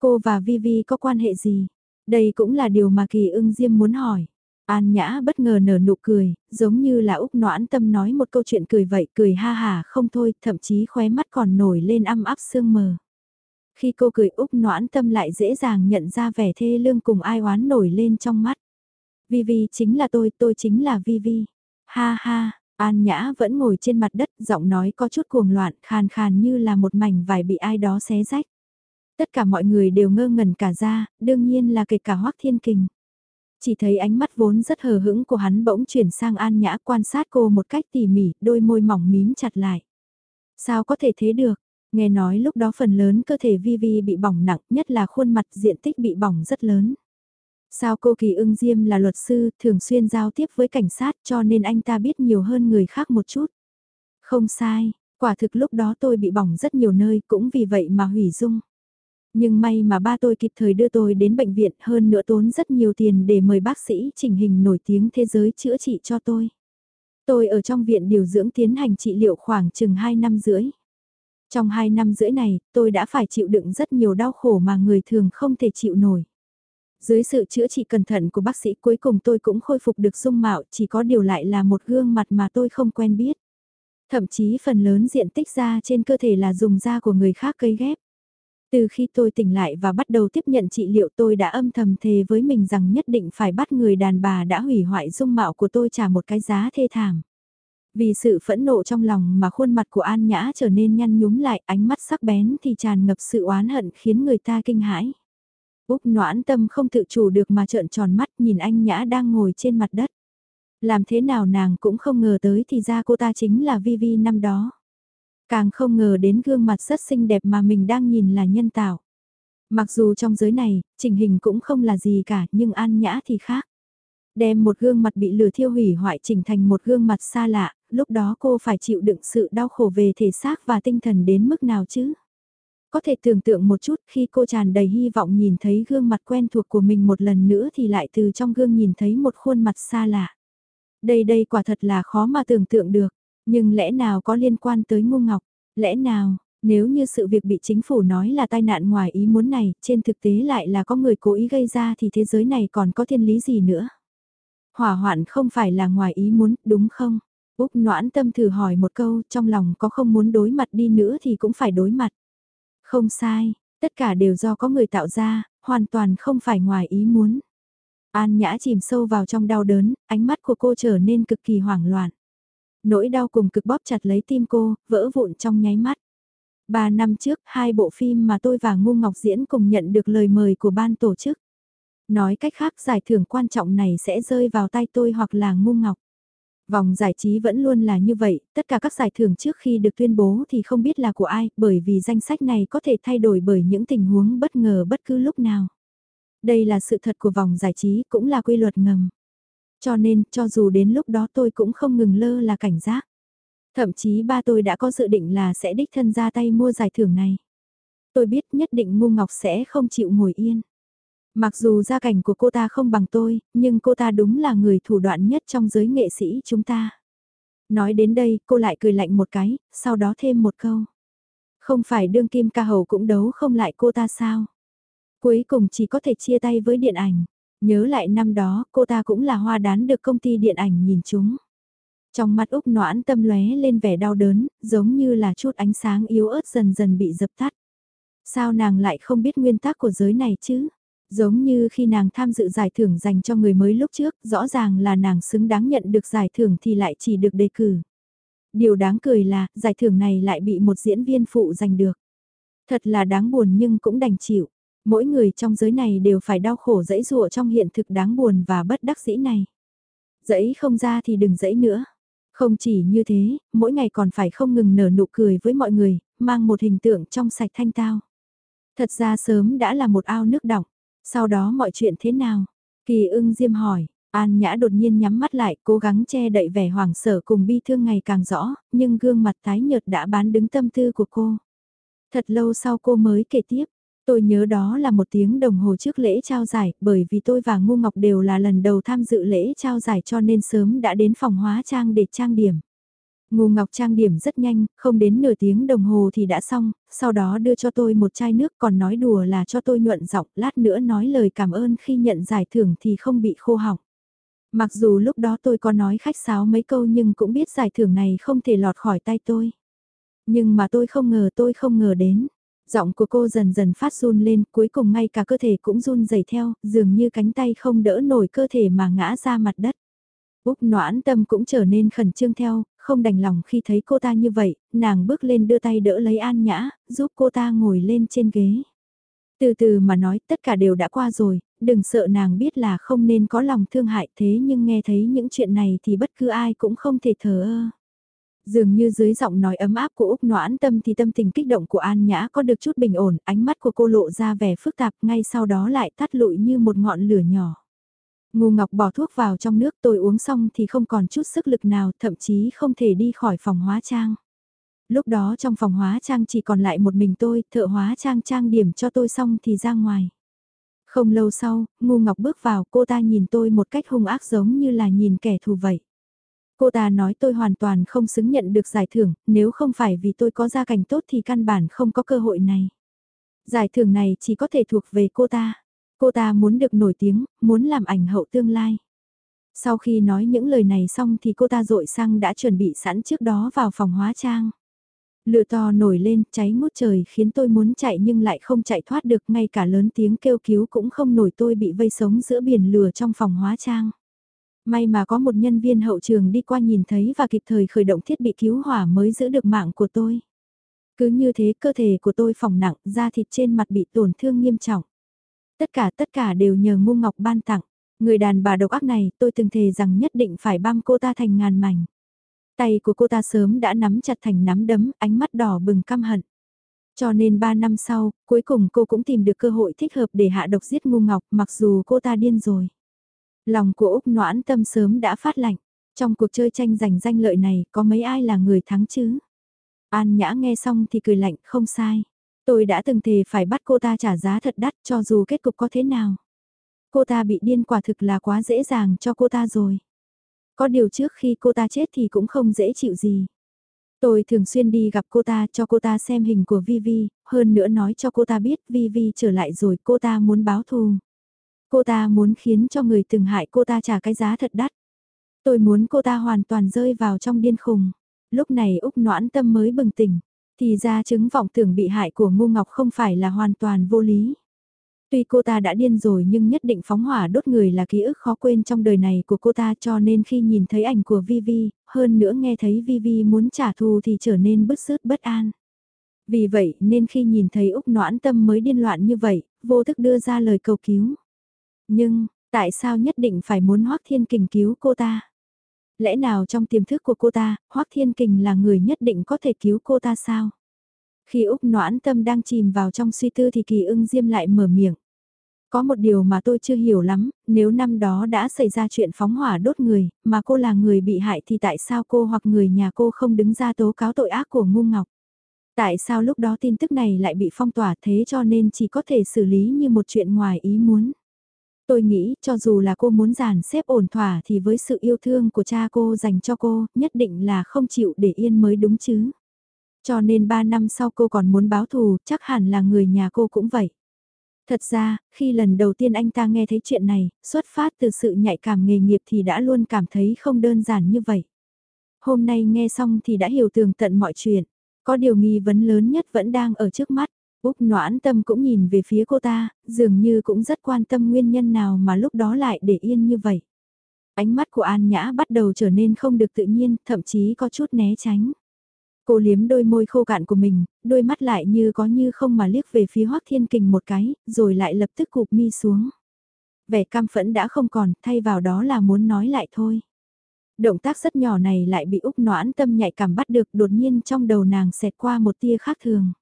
Cô và Vivi có quan hệ gì? Đây cũng là điều mà Kỳ ưng Diêm muốn hỏi. An Nhã bất ngờ nở nụ cười, giống như là Úc noãn tâm nói một câu chuyện cười vậy, cười ha hà không thôi, thậm chí khóe mắt còn nổi lên âm áp sương mờ. Khi cô cười Úc noãn tâm lại dễ dàng nhận ra vẻ thê lương cùng ai oán nổi lên trong mắt. Vivi chính là tôi, tôi chính là Vivi. Ha ha, An Nhã vẫn ngồi trên mặt đất, giọng nói có chút cuồng loạn, khàn khàn như là một mảnh vải bị ai đó xé rách. Tất cả mọi người đều ngơ ngẩn cả ra, đương nhiên là kể cả Hoắc Thiên Kình. Chỉ thấy ánh mắt vốn rất hờ hững của hắn bỗng chuyển sang An Nhã quan sát cô một cách tỉ mỉ, đôi môi mỏng mím chặt lại. Sao có thể thế được? Nghe nói lúc đó phần lớn cơ thể Vi Vi bị bỏng nặng, nhất là khuôn mặt diện tích bị bỏng rất lớn. Sao cô Kỳ ưng Diêm là luật sư, thường xuyên giao tiếp với cảnh sát cho nên anh ta biết nhiều hơn người khác một chút. Không sai, quả thực lúc đó tôi bị bỏng rất nhiều nơi cũng vì vậy mà hủy dung. Nhưng may mà ba tôi kịp thời đưa tôi đến bệnh viện hơn nữa tốn rất nhiều tiền để mời bác sĩ chỉnh hình nổi tiếng thế giới chữa trị cho tôi. Tôi ở trong viện điều dưỡng tiến hành trị liệu khoảng chừng 2 năm rưỡi. Trong 2 năm rưỡi này, tôi đã phải chịu đựng rất nhiều đau khổ mà người thường không thể chịu nổi. Dưới sự chữa trị cẩn thận của bác sĩ cuối cùng tôi cũng khôi phục được dung mạo chỉ có điều lại là một gương mặt mà tôi không quen biết. Thậm chí phần lớn diện tích da trên cơ thể là dùng da của người khác cấy ghép. Từ khi tôi tỉnh lại và bắt đầu tiếp nhận trị liệu tôi đã âm thầm thề với mình rằng nhất định phải bắt người đàn bà đã hủy hoại dung mạo của tôi trả một cái giá thê thảm. Vì sự phẫn nộ trong lòng mà khuôn mặt của An Nhã trở nên nhăn nhúm lại, ánh mắt sắc bén thì tràn ngập sự oán hận khiến người ta kinh hãi. Úc noãn tâm không tự chủ được mà trợn tròn mắt nhìn anh Nhã đang ngồi trên mặt đất. Làm thế nào nàng cũng không ngờ tới thì ra cô ta chính là Vivi năm đó. Càng không ngờ đến gương mặt rất xinh đẹp mà mình đang nhìn là nhân tạo. Mặc dù trong giới này, trình hình cũng không là gì cả nhưng an nhã thì khác. Đem một gương mặt bị lửa thiêu hủy hoại chỉnh thành một gương mặt xa lạ, lúc đó cô phải chịu đựng sự đau khổ về thể xác và tinh thần đến mức nào chứ? Có thể tưởng tượng một chút khi cô tràn đầy hy vọng nhìn thấy gương mặt quen thuộc của mình một lần nữa thì lại từ trong gương nhìn thấy một khuôn mặt xa lạ. Đây đây quả thật là khó mà tưởng tượng được. Nhưng lẽ nào có liên quan tới ngô ngọc? Lẽ nào, nếu như sự việc bị chính phủ nói là tai nạn ngoài ý muốn này, trên thực tế lại là có người cố ý gây ra thì thế giới này còn có thiên lý gì nữa? Hỏa hoạn không phải là ngoài ý muốn, đúng không? Úc noãn tâm thử hỏi một câu, trong lòng có không muốn đối mặt đi nữa thì cũng phải đối mặt. Không sai, tất cả đều do có người tạo ra, hoàn toàn không phải ngoài ý muốn. An Nhã chìm sâu vào trong đau đớn, ánh mắt của cô trở nên cực kỳ hoảng loạn. Nỗi đau cùng cực bóp chặt lấy tim cô, vỡ vụn trong nháy mắt. Ba năm trước, hai bộ phim mà tôi và Ngu Ngọc diễn cùng nhận được lời mời của ban tổ chức. Nói cách khác giải thưởng quan trọng này sẽ rơi vào tay tôi hoặc là Ngu Ngọc. Vòng giải trí vẫn luôn là như vậy, tất cả các giải thưởng trước khi được tuyên bố thì không biết là của ai, bởi vì danh sách này có thể thay đổi bởi những tình huống bất ngờ bất cứ lúc nào. Đây là sự thật của vòng giải trí, cũng là quy luật ngầm. Cho nên, cho dù đến lúc đó tôi cũng không ngừng lơ là cảnh giác. Thậm chí ba tôi đã có dự định là sẽ đích thân ra tay mua giải thưởng này. Tôi biết nhất định ngu ngọc sẽ không chịu ngồi yên. Mặc dù gia cảnh của cô ta không bằng tôi, nhưng cô ta đúng là người thủ đoạn nhất trong giới nghệ sĩ chúng ta. Nói đến đây, cô lại cười lạnh một cái, sau đó thêm một câu. Không phải đương kim ca hầu cũng đấu không lại cô ta sao? Cuối cùng chỉ có thể chia tay với điện ảnh. Nhớ lại năm đó, cô ta cũng là hoa đán được công ty điện ảnh nhìn chúng. Trong mắt Úc noãn tâm lóe lên vẻ đau đớn, giống như là chút ánh sáng yếu ớt dần dần bị dập tắt. Sao nàng lại không biết nguyên tắc của giới này chứ? Giống như khi nàng tham dự giải thưởng dành cho người mới lúc trước, rõ ràng là nàng xứng đáng nhận được giải thưởng thì lại chỉ được đề cử. Điều đáng cười là, giải thưởng này lại bị một diễn viên phụ giành được. Thật là đáng buồn nhưng cũng đành chịu. Mỗi người trong giới này đều phải đau khổ dẫy dụa trong hiện thực đáng buồn và bất đắc dĩ này. Dẫy không ra thì đừng dẫy nữa. Không chỉ như thế, mỗi ngày còn phải không ngừng nở nụ cười với mọi người, mang một hình tượng trong sạch thanh tao. Thật ra sớm đã là một ao nước đọng. Sau đó mọi chuyện thế nào? Kỳ ưng diêm hỏi, An Nhã đột nhiên nhắm mắt lại, cố gắng che đậy vẻ hoảng sợ cùng bi thương ngày càng rõ, nhưng gương mặt tái nhợt đã bán đứng tâm tư của cô. Thật lâu sau cô mới kể tiếp, tôi nhớ đó là một tiếng đồng hồ trước lễ trao giải, bởi vì tôi và Ngu Ngọc đều là lần đầu tham dự lễ trao giải cho nên sớm đã đến phòng hóa trang để trang điểm. Ngô Ngọc trang điểm rất nhanh, không đến nửa tiếng đồng hồ thì đã xong, sau đó đưa cho tôi một chai nước còn nói đùa là cho tôi nhuận giọng, lát nữa nói lời cảm ơn khi nhận giải thưởng thì không bị khô họng Mặc dù lúc đó tôi có nói khách sáo mấy câu nhưng cũng biết giải thưởng này không thể lọt khỏi tay tôi. Nhưng mà tôi không ngờ tôi không ngờ đến. Giọng của cô dần dần phát run lên, cuối cùng ngay cả cơ thể cũng run rẩy theo, dường như cánh tay không đỡ nổi cơ thể mà ngã ra mặt đất. Úc noãn tâm cũng trở nên khẩn trương theo, không đành lòng khi thấy cô ta như vậy, nàng bước lên đưa tay đỡ lấy An Nhã, giúp cô ta ngồi lên trên ghế. Từ từ mà nói tất cả đều đã qua rồi, đừng sợ nàng biết là không nên có lòng thương hại thế nhưng nghe thấy những chuyện này thì bất cứ ai cũng không thể thờ ơ. Dường như dưới giọng nói ấm áp của Úc Noãn Tâm thì tâm tình kích động của An Nhã có được chút bình ổn, ánh mắt của cô lộ ra vẻ phức tạp ngay sau đó lại tắt lụi như một ngọn lửa nhỏ. Ngu Ngọc bỏ thuốc vào trong nước tôi uống xong thì không còn chút sức lực nào, thậm chí không thể đi khỏi phòng hóa trang. Lúc đó trong phòng hóa trang chỉ còn lại một mình tôi, thợ hóa trang trang điểm cho tôi xong thì ra ngoài. Không lâu sau, Ngu Ngọc bước vào, cô ta nhìn tôi một cách hung ác giống như là nhìn kẻ thù vậy. Cô ta nói tôi hoàn toàn không xứng nhận được giải thưởng, nếu không phải vì tôi có gia cảnh tốt thì căn bản không có cơ hội này. Giải thưởng này chỉ có thể thuộc về cô ta. Cô ta muốn được nổi tiếng, muốn làm ảnh hậu tương lai. Sau khi nói những lời này xong thì cô ta dội xăng đã chuẩn bị sẵn trước đó vào phòng hóa trang. Lửa to nổi lên, cháy ngút trời khiến tôi muốn chạy nhưng lại không chạy thoát được ngay cả lớn tiếng kêu cứu cũng không nổi tôi bị vây sống giữa biển lửa trong phòng hóa trang. May mà có một nhân viên hậu trường đi qua nhìn thấy và kịp thời khởi động thiết bị cứu hỏa mới giữ được mạng của tôi. Cứ như thế cơ thể của tôi phỏng nặng, da thịt trên mặt bị tổn thương nghiêm trọng. Tất cả tất cả đều nhờ ngu ngọc ban tặng. Người đàn bà độc ác này tôi từng thề rằng nhất định phải băm cô ta thành ngàn mảnh. Tay của cô ta sớm đã nắm chặt thành nắm đấm, ánh mắt đỏ bừng căm hận. Cho nên 3 năm sau, cuối cùng cô cũng tìm được cơ hội thích hợp để hạ độc giết ngu ngọc mặc dù cô ta điên rồi. Lòng của Úc noãn tâm sớm đã phát lạnh. Trong cuộc chơi tranh giành danh lợi này có mấy ai là người thắng chứ? An Nhã nghe xong thì cười lạnh không sai. Tôi đã từng thề phải bắt cô ta trả giá thật đắt cho dù kết cục có thế nào. Cô ta bị điên quả thực là quá dễ dàng cho cô ta rồi. Có điều trước khi cô ta chết thì cũng không dễ chịu gì. Tôi thường xuyên đi gặp cô ta cho cô ta xem hình của Vivi, hơn nữa nói cho cô ta biết Vivi trở lại rồi cô ta muốn báo thù. Cô ta muốn khiến cho người từng hại cô ta trả cái giá thật đắt. Tôi muốn cô ta hoàn toàn rơi vào trong điên khùng. Lúc này Úc noãn tâm mới bừng tỉnh. Thì ra chứng vọng tưởng bị hại của Ngô Ngọc không phải là hoàn toàn vô lý. Tuy cô ta đã điên rồi nhưng nhất định phóng hỏa đốt người là ký ức khó quên trong đời này của cô ta cho nên khi nhìn thấy ảnh của Vivi, hơn nữa nghe thấy Vivi muốn trả thù thì trở nên bức rứt bất an. Vì vậy nên khi nhìn thấy Úc noãn tâm mới điên loạn như vậy, vô thức đưa ra lời cầu cứu. Nhưng, tại sao nhất định phải muốn Hoác Thiên Kình cứu cô ta? Lẽ nào trong tiềm thức của cô ta, Hoác Thiên Kình là người nhất định có thể cứu cô ta sao? Khi Úc noãn tâm đang chìm vào trong suy tư thì kỳ ưng diêm lại mở miệng. Có một điều mà tôi chưa hiểu lắm, nếu năm đó đã xảy ra chuyện phóng hỏa đốt người, mà cô là người bị hại thì tại sao cô hoặc người nhà cô không đứng ra tố cáo tội ác của Ngu Ngọc? Tại sao lúc đó tin tức này lại bị phong tỏa thế cho nên chỉ có thể xử lý như một chuyện ngoài ý muốn? Tôi nghĩ cho dù là cô muốn giàn xếp ổn thỏa thì với sự yêu thương của cha cô dành cho cô, nhất định là không chịu để yên mới đúng chứ. Cho nên 3 năm sau cô còn muốn báo thù, chắc hẳn là người nhà cô cũng vậy. Thật ra, khi lần đầu tiên anh ta nghe thấy chuyện này, xuất phát từ sự nhạy cảm nghề nghiệp thì đã luôn cảm thấy không đơn giản như vậy. Hôm nay nghe xong thì đã hiểu tường tận mọi chuyện. Có điều nghi vấn lớn nhất vẫn đang ở trước mắt. Úc noãn tâm cũng nhìn về phía cô ta, dường như cũng rất quan tâm nguyên nhân nào mà lúc đó lại để yên như vậy. Ánh mắt của An Nhã bắt đầu trở nên không được tự nhiên, thậm chí có chút né tránh. Cô liếm đôi môi khô cạn của mình, đôi mắt lại như có như không mà liếc về phía Hoác Thiên Kình một cái, rồi lại lập tức cụp mi xuống. Vẻ cam phẫn đã không còn, thay vào đó là muốn nói lại thôi. Động tác rất nhỏ này lại bị Úc noãn tâm nhạy cảm bắt được đột nhiên trong đầu nàng xẹt qua một tia khác thường.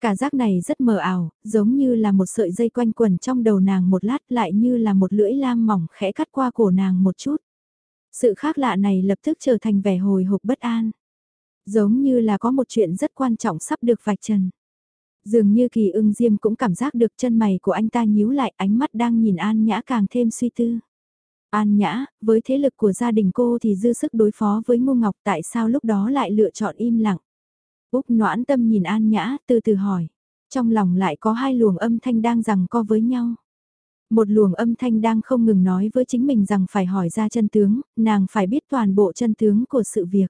Cả giác này rất mờ ảo, giống như là một sợi dây quanh quần trong đầu nàng một lát lại như là một lưỡi lam mỏng khẽ cắt qua cổ nàng một chút. Sự khác lạ này lập tức trở thành vẻ hồi hộp bất an. Giống như là có một chuyện rất quan trọng sắp được vạch trần. Dường như kỳ ưng diêm cũng cảm giác được chân mày của anh ta nhíu lại ánh mắt đang nhìn An Nhã càng thêm suy tư. An Nhã, với thế lực của gia đình cô thì dư sức đối phó với Ngô Ngọc tại sao lúc đó lại lựa chọn im lặng. Úc noãn tâm nhìn An Nhã từ từ hỏi. Trong lòng lại có hai luồng âm thanh đang rằng co với nhau. Một luồng âm thanh đang không ngừng nói với chính mình rằng phải hỏi ra chân tướng, nàng phải biết toàn bộ chân tướng của sự việc.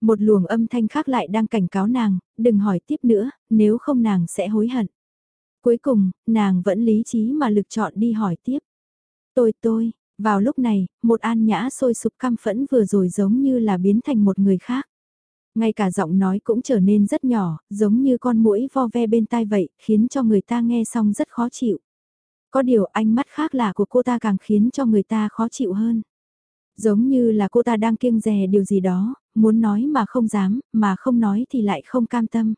Một luồng âm thanh khác lại đang cảnh cáo nàng, đừng hỏi tiếp nữa, nếu không nàng sẽ hối hận. Cuối cùng, nàng vẫn lý trí mà lực chọn đi hỏi tiếp. Tôi tôi, vào lúc này, một an nhã sôi sục căm phẫn vừa rồi giống như là biến thành một người khác. Ngay cả giọng nói cũng trở nên rất nhỏ, giống như con mũi vo ve bên tai vậy, khiến cho người ta nghe xong rất khó chịu. Có điều ánh mắt khác lạ của cô ta càng khiến cho người ta khó chịu hơn. Giống như là cô ta đang kiêng dè điều gì đó, muốn nói mà không dám, mà không nói thì lại không cam tâm.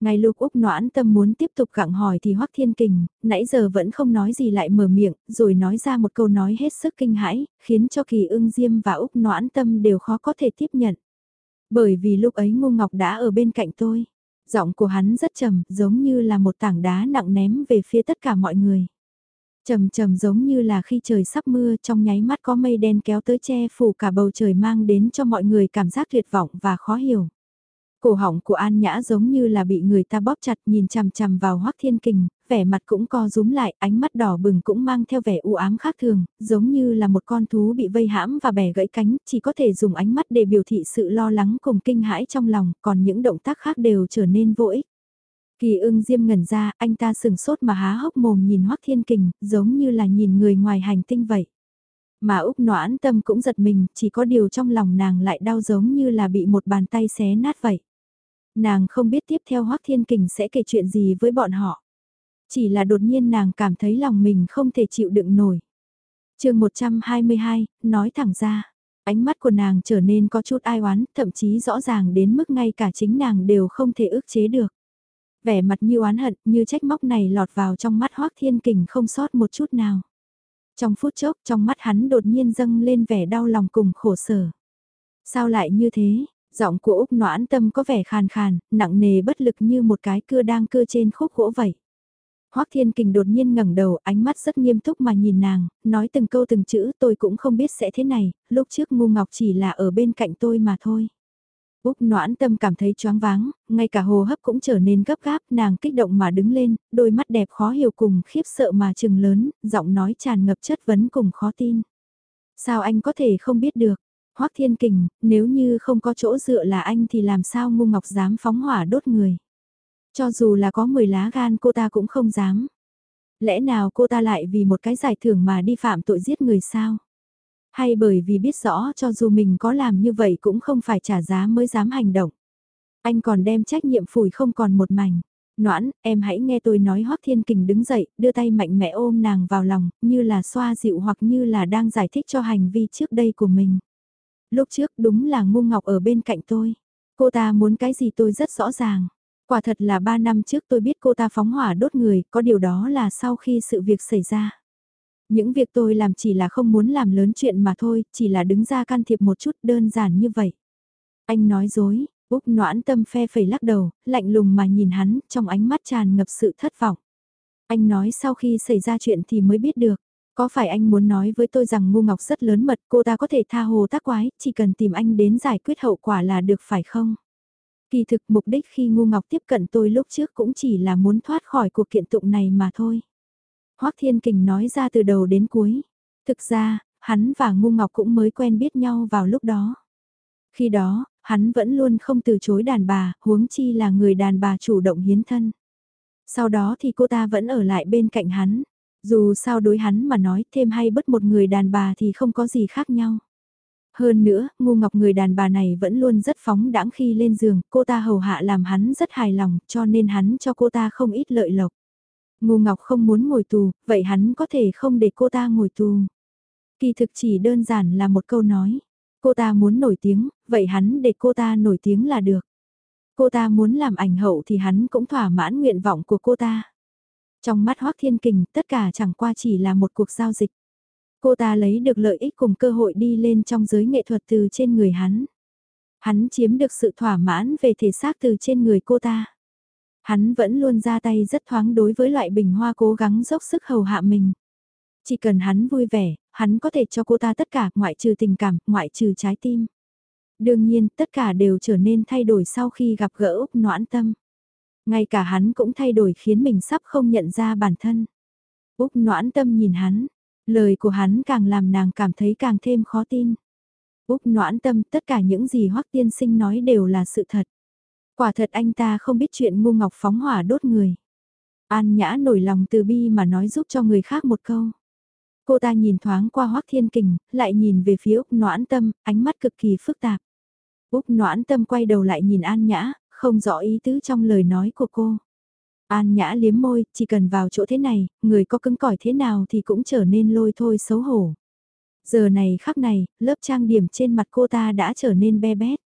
Ngay lúc Úc noãn tâm muốn tiếp tục gặng hỏi thì Hoắc Thiên Kình, nãy giờ vẫn không nói gì lại mở miệng, rồi nói ra một câu nói hết sức kinh hãi, khiến cho Kỳ ưng Diêm và Úc noãn tâm đều khó có thể tiếp nhận. Bởi vì lúc ấy Ngô Ngọc đã ở bên cạnh tôi. Giọng của hắn rất trầm, giống như là một tảng đá nặng ném về phía tất cả mọi người. Trầm trầm giống như là khi trời sắp mưa trong nháy mắt có mây đen kéo tới che phủ cả bầu trời mang đến cho mọi người cảm giác tuyệt vọng và khó hiểu. Cổ họng của An Nhã giống như là bị người ta bóp chặt nhìn chằm chằm vào Hoắc Thiên Kình, vẻ mặt cũng co rúm lại, ánh mắt đỏ bừng cũng mang theo vẻ u ám khác thường, giống như là một con thú bị vây hãm và bẻ gãy cánh, chỉ có thể dùng ánh mắt để biểu thị sự lo lắng cùng kinh hãi trong lòng, còn những động tác khác đều trở nên vô ích. Kỳ ưng diêm ngẩn ra, anh ta sừng sốt mà há hốc mồm nhìn Hoắc Thiên Kình, giống như là nhìn người ngoài hành tinh vậy. Mà Úc noãn tâm cũng giật mình, chỉ có điều trong lòng nàng lại đau giống như là bị một bàn tay xé nát vậy. Nàng không biết tiếp theo Hoắc Thiên Kình sẽ kể chuyện gì với bọn họ. Chỉ là đột nhiên nàng cảm thấy lòng mình không thể chịu đựng nổi. chương 122, nói thẳng ra. Ánh mắt của nàng trở nên có chút ai oán, thậm chí rõ ràng đến mức ngay cả chính nàng đều không thể ức chế được. Vẻ mặt như oán hận, như trách móc này lọt vào trong mắt Hoác Thiên Kình không sót một chút nào. Trong phút chốc, trong mắt hắn đột nhiên dâng lên vẻ đau lòng cùng khổ sở. Sao lại như thế? Giọng của Úc noãn tâm có vẻ khàn khàn, nặng nề bất lực như một cái cưa đang cưa trên khúc gỗ vậy. Hoắc Thiên Kình đột nhiên ngẩng đầu, ánh mắt rất nghiêm túc mà nhìn nàng, nói từng câu từng chữ tôi cũng không biết sẽ thế này, lúc trước ngu ngọc chỉ là ở bên cạnh tôi mà thôi. Úc noãn tâm cảm thấy choáng váng, ngay cả hồ hấp cũng trở nên gấp gáp, nàng kích động mà đứng lên, đôi mắt đẹp khó hiểu cùng khiếp sợ mà trừng lớn, giọng nói tràn ngập chất vấn cùng khó tin. Sao anh có thể không biết được? Hoắc Thiên Kình, nếu như không có chỗ dựa là anh thì làm sao ngu ngọc dám phóng hỏa đốt người? Cho dù là có 10 lá gan cô ta cũng không dám. Lẽ nào cô ta lại vì một cái giải thưởng mà đi phạm tội giết người sao? Hay bởi vì biết rõ cho dù mình có làm như vậy cũng không phải trả giá mới dám hành động. Anh còn đem trách nhiệm phủi không còn một mảnh. Noãn, em hãy nghe tôi nói Hoắc Thiên Kình đứng dậy, đưa tay mạnh mẽ ôm nàng vào lòng, như là xoa dịu hoặc như là đang giải thích cho hành vi trước đây của mình. Lúc trước đúng là ngu ngọc ở bên cạnh tôi. Cô ta muốn cái gì tôi rất rõ ràng. Quả thật là ba năm trước tôi biết cô ta phóng hỏa đốt người, có điều đó là sau khi sự việc xảy ra. Những việc tôi làm chỉ là không muốn làm lớn chuyện mà thôi, chỉ là đứng ra can thiệp một chút đơn giản như vậy. Anh nói dối, Úc noãn tâm phe phẩy lắc đầu, lạnh lùng mà nhìn hắn, trong ánh mắt tràn ngập sự thất vọng. Anh nói sau khi xảy ra chuyện thì mới biết được. Có phải anh muốn nói với tôi rằng ngu ngọc rất lớn mật cô ta có thể tha hồ tác quái, chỉ cần tìm anh đến giải quyết hậu quả là được phải không? Kỳ thực mục đích khi ngu ngọc tiếp cận tôi lúc trước cũng chỉ là muốn thoát khỏi cuộc kiện tụng này mà thôi. Hoác Thiên Kình nói ra từ đầu đến cuối. Thực ra, hắn và ngu ngọc cũng mới quen biết nhau vào lúc đó. Khi đó, hắn vẫn luôn không từ chối đàn bà, huống chi là người đàn bà chủ động hiến thân. Sau đó thì cô ta vẫn ở lại bên cạnh hắn. Dù sao đối hắn mà nói thêm hay bất một người đàn bà thì không có gì khác nhau. Hơn nữa, ngu ngọc người đàn bà này vẫn luôn rất phóng đãng khi lên giường, cô ta hầu hạ làm hắn rất hài lòng, cho nên hắn cho cô ta không ít lợi lộc. Ngu ngọc không muốn ngồi tù, vậy hắn có thể không để cô ta ngồi tù. Kỳ thực chỉ đơn giản là một câu nói. Cô ta muốn nổi tiếng, vậy hắn để cô ta nổi tiếng là được. Cô ta muốn làm ảnh hậu thì hắn cũng thỏa mãn nguyện vọng của cô ta. Trong mắt Hoác Thiên Kình, tất cả chẳng qua chỉ là một cuộc giao dịch. Cô ta lấy được lợi ích cùng cơ hội đi lên trong giới nghệ thuật từ trên người hắn. Hắn chiếm được sự thỏa mãn về thể xác từ trên người cô ta. Hắn vẫn luôn ra tay rất thoáng đối với loại bình hoa cố gắng dốc sức hầu hạ mình. Chỉ cần hắn vui vẻ, hắn có thể cho cô ta tất cả ngoại trừ tình cảm, ngoại trừ trái tim. Đương nhiên, tất cả đều trở nên thay đổi sau khi gặp gỡ Úc noãn tâm. Ngay cả hắn cũng thay đổi khiến mình sắp không nhận ra bản thân. Úc noãn tâm nhìn hắn, lời của hắn càng làm nàng cảm thấy càng thêm khó tin. Úc noãn tâm tất cả những gì Hoắc tiên sinh nói đều là sự thật. Quả thật anh ta không biết chuyện ngu ngọc phóng hỏa đốt người. An nhã nổi lòng từ bi mà nói giúp cho người khác một câu. Cô ta nhìn thoáng qua Hoắc Thiên Kình, lại nhìn về phía Úc Noãn Tâm, ánh mắt cực kỳ phức tạp. Úc Noãn Tâm quay đầu lại nhìn An Nhã, không rõ ý tứ trong lời nói của cô. An Nhã liếm môi, chỉ cần vào chỗ thế này, người có cứng cỏi thế nào thì cũng trở nên lôi thôi xấu hổ. Giờ này khắc này, lớp trang điểm trên mặt cô ta đã trở nên be bét.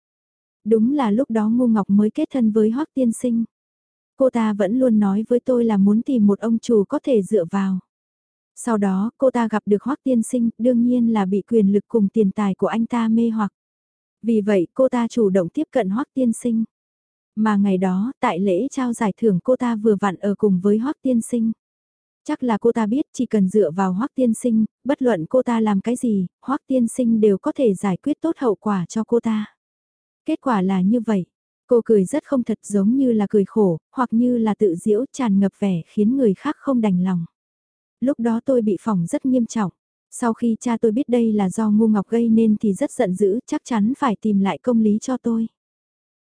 Đúng là lúc đó Ngô Ngọc mới kết thân với Hoắc Tiên Sinh. Cô ta vẫn luôn nói với tôi là muốn tìm một ông chủ có thể dựa vào. Sau đó, cô ta gặp được Hoắc Tiên Sinh, đương nhiên là bị quyền lực cùng tiền tài của anh ta mê hoặc. Vì vậy, cô ta chủ động tiếp cận Hoắc Tiên Sinh. Mà ngày đó, tại lễ trao giải thưởng cô ta vừa vặn ở cùng với Hoắc Tiên Sinh. Chắc là cô ta biết chỉ cần dựa vào Hoắc Tiên Sinh, bất luận cô ta làm cái gì, Hoắc Tiên Sinh đều có thể giải quyết tốt hậu quả cho cô ta. Kết quả là như vậy. Cô cười rất không thật giống như là cười khổ, hoặc như là tự diễu tràn ngập vẻ khiến người khác không đành lòng. Lúc đó tôi bị phỏng rất nghiêm trọng. Sau khi cha tôi biết đây là do ngu ngọc gây nên thì rất giận dữ, chắc chắn phải tìm lại công lý cho tôi.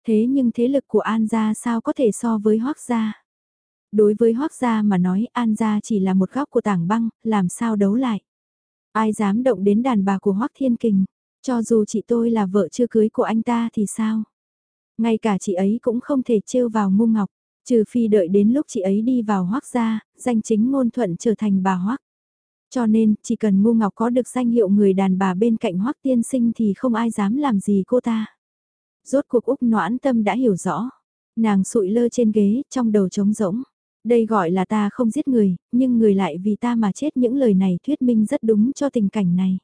Thế nhưng thế lực của An gia sao có thể so với Hoác gia? Đối với Hoác gia mà nói An gia chỉ là một góc của tảng băng, làm sao đấu lại? Ai dám động đến đàn bà của Hoác Thiên Kình? Cho dù chị tôi là vợ chưa cưới của anh ta thì sao? Ngay cả chị ấy cũng không thể trêu vào ngu ngọc. Trừ phi đợi đến lúc chị ấy đi vào hoác gia, danh chính ngôn thuận trở thành bà hoác. Cho nên, chỉ cần ngu ngọc có được danh hiệu người đàn bà bên cạnh hoác tiên sinh thì không ai dám làm gì cô ta. Rốt cuộc Úc noãn tâm đã hiểu rõ. Nàng sụi lơ trên ghế, trong đầu trống rỗng. Đây gọi là ta không giết người, nhưng người lại vì ta mà chết những lời này thuyết minh rất đúng cho tình cảnh này.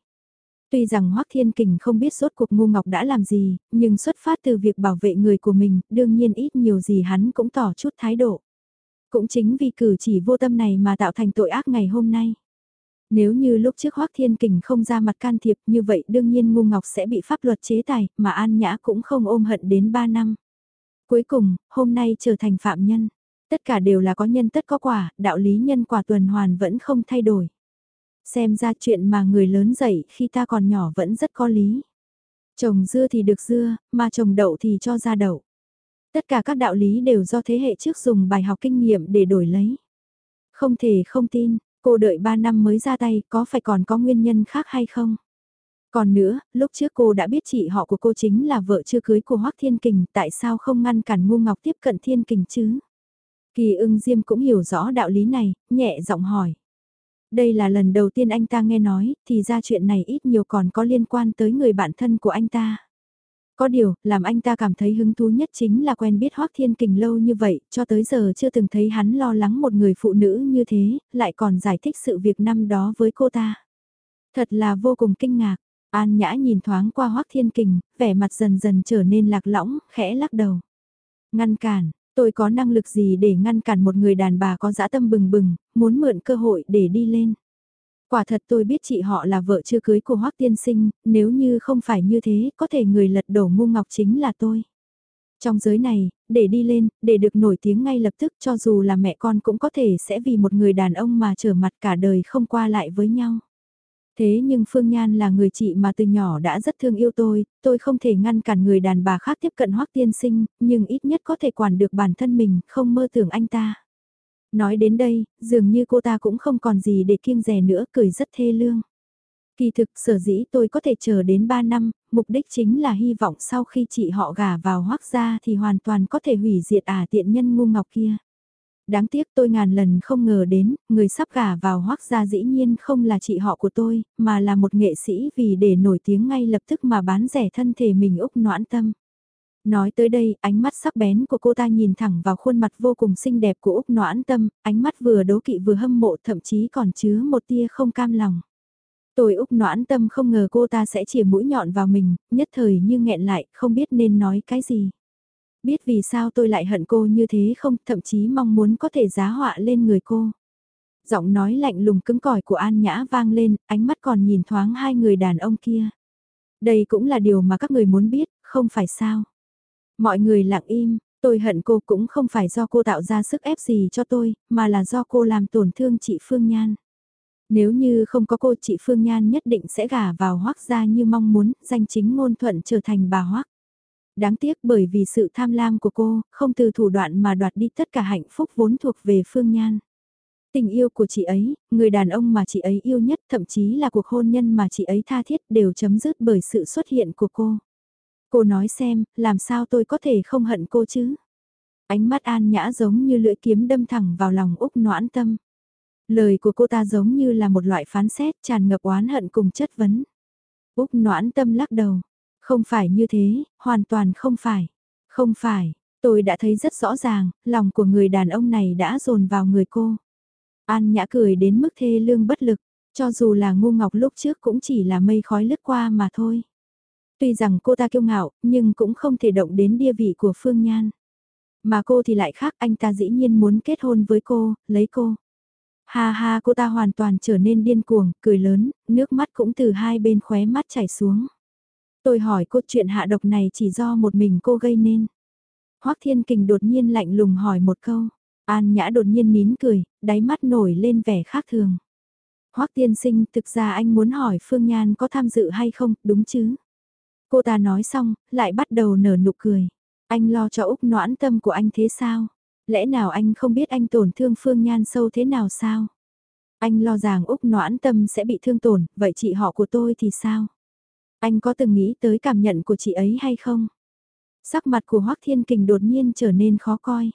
Tuy rằng Hoắc Thiên Kình không biết rốt cuộc ngu ngọc đã làm gì, nhưng xuất phát từ việc bảo vệ người của mình, đương nhiên ít nhiều gì hắn cũng tỏ chút thái độ. Cũng chính vì cử chỉ vô tâm này mà tạo thành tội ác ngày hôm nay. Nếu như lúc trước Hoắc Thiên Kình không ra mặt can thiệp như vậy đương nhiên ngu ngọc sẽ bị pháp luật chế tài, mà An Nhã cũng không ôm hận đến 3 năm. Cuối cùng, hôm nay trở thành phạm nhân. Tất cả đều là có nhân tất có quả, đạo lý nhân quả tuần hoàn vẫn không thay đổi. Xem ra chuyện mà người lớn dạy khi ta còn nhỏ vẫn rất có lý. Trồng dưa thì được dưa, mà trồng đậu thì cho ra đậu. Tất cả các đạo lý đều do thế hệ trước dùng bài học kinh nghiệm để đổi lấy. Không thể không tin, cô đợi 3 năm mới ra tay có phải còn có nguyên nhân khác hay không? Còn nữa, lúc trước cô đã biết chị họ của cô chính là vợ chưa cưới của Hoác Thiên Kình, tại sao không ngăn cản ngu ngọc tiếp cận Thiên Kình chứ? Kỳ ưng Diêm cũng hiểu rõ đạo lý này, nhẹ giọng hỏi. Đây là lần đầu tiên anh ta nghe nói, thì ra chuyện này ít nhiều còn có liên quan tới người bạn thân của anh ta. Có điều, làm anh ta cảm thấy hứng thú nhất chính là quen biết Hoác Thiên Kình lâu như vậy, cho tới giờ chưa từng thấy hắn lo lắng một người phụ nữ như thế, lại còn giải thích sự việc năm đó với cô ta. Thật là vô cùng kinh ngạc, An Nhã nhìn thoáng qua Hoác Thiên Kình, vẻ mặt dần dần trở nên lạc lõng, khẽ lắc đầu. Ngăn cản, Tôi có năng lực gì để ngăn cản một người đàn bà có dã tâm bừng bừng, muốn mượn cơ hội để đi lên. Quả thật tôi biết chị họ là vợ chưa cưới của Hoác Tiên Sinh, nếu như không phải như thế, có thể người lật đổ ngu ngọc chính là tôi. Trong giới này, để đi lên, để được nổi tiếng ngay lập tức cho dù là mẹ con cũng có thể sẽ vì một người đàn ông mà trở mặt cả đời không qua lại với nhau. Thế nhưng Phương Nhan là người chị mà từ nhỏ đã rất thương yêu tôi, tôi không thể ngăn cản người đàn bà khác tiếp cận Hoắc tiên sinh, nhưng ít nhất có thể quản được bản thân mình, không mơ tưởng anh ta. Nói đến đây, dường như cô ta cũng không còn gì để kiêng rè nữa, cười rất thê lương. Kỳ thực sở dĩ tôi có thể chờ đến 3 năm, mục đích chính là hy vọng sau khi chị họ gả vào hoác gia thì hoàn toàn có thể hủy diệt ả tiện nhân ngu ngọc kia. Đáng tiếc tôi ngàn lần không ngờ đến, người sắp gả vào hoác gia dĩ nhiên không là chị họ của tôi, mà là một nghệ sĩ vì để nổi tiếng ngay lập tức mà bán rẻ thân thể mình Úc noãn tâm. Nói tới đây, ánh mắt sắc bén của cô ta nhìn thẳng vào khuôn mặt vô cùng xinh đẹp của Úc noãn tâm, ánh mắt vừa đố kỵ vừa hâm mộ thậm chí còn chứa một tia không cam lòng. Tôi Úc noãn tâm không ngờ cô ta sẽ chìa mũi nhọn vào mình, nhất thời như nghẹn lại, không biết nên nói cái gì. Biết vì sao tôi lại hận cô như thế không, thậm chí mong muốn có thể giá họa lên người cô. Giọng nói lạnh lùng cứng cỏi của An Nhã vang lên, ánh mắt còn nhìn thoáng hai người đàn ông kia. Đây cũng là điều mà các người muốn biết, không phải sao. Mọi người lặng im, tôi hận cô cũng không phải do cô tạo ra sức ép gì cho tôi, mà là do cô làm tổn thương chị Phương Nhan. Nếu như không có cô chị Phương Nhan nhất định sẽ gả vào hoác gia như mong muốn, danh chính ngôn thuận trở thành bà hoác. Đáng tiếc bởi vì sự tham lam của cô, không từ thủ đoạn mà đoạt đi tất cả hạnh phúc vốn thuộc về Phương Nhan. Tình yêu của chị ấy, người đàn ông mà chị ấy yêu nhất, thậm chí là cuộc hôn nhân mà chị ấy tha thiết đều chấm dứt bởi sự xuất hiện của cô. Cô nói xem, làm sao tôi có thể không hận cô chứ? Ánh mắt an nhã giống như lưỡi kiếm đâm thẳng vào lòng Úc noãn tâm. Lời của cô ta giống như là một loại phán xét tràn ngập oán hận cùng chất vấn. Úc noãn tâm lắc đầu. Không phải như thế, hoàn toàn không phải. Không phải, tôi đã thấy rất rõ ràng, lòng của người đàn ông này đã dồn vào người cô. An Nhã cười đến mức thê lương bất lực, cho dù là ngu ngọc lúc trước cũng chỉ là mây khói lướt qua mà thôi. Tuy rằng cô ta kiêu ngạo, nhưng cũng không thể động đến địa vị của Phương Nhan. Mà cô thì lại khác, anh ta dĩ nhiên muốn kết hôn với cô, lấy cô. Ha ha cô ta hoàn toàn trở nên điên cuồng, cười lớn, nước mắt cũng từ hai bên khóe mắt chảy xuống. Tôi hỏi cô chuyện hạ độc này chỉ do một mình cô gây nên. Hoác Thiên Kình đột nhiên lạnh lùng hỏi một câu. An Nhã đột nhiên nín cười, đáy mắt nổi lên vẻ khác thường. Hoắc tiên sinh, thực ra anh muốn hỏi Phương Nhan có tham dự hay không, đúng chứ? Cô ta nói xong, lại bắt đầu nở nụ cười. Anh lo cho Úc noãn tâm của anh thế sao? Lẽ nào anh không biết anh tổn thương Phương Nhan sâu thế nào sao? Anh lo rằng Úc noãn tâm sẽ bị thương tổn, vậy chị họ của tôi thì sao? Anh có từng nghĩ tới cảm nhận của chị ấy hay không? Sắc mặt của Hoắc Thiên Kình đột nhiên trở nên khó coi.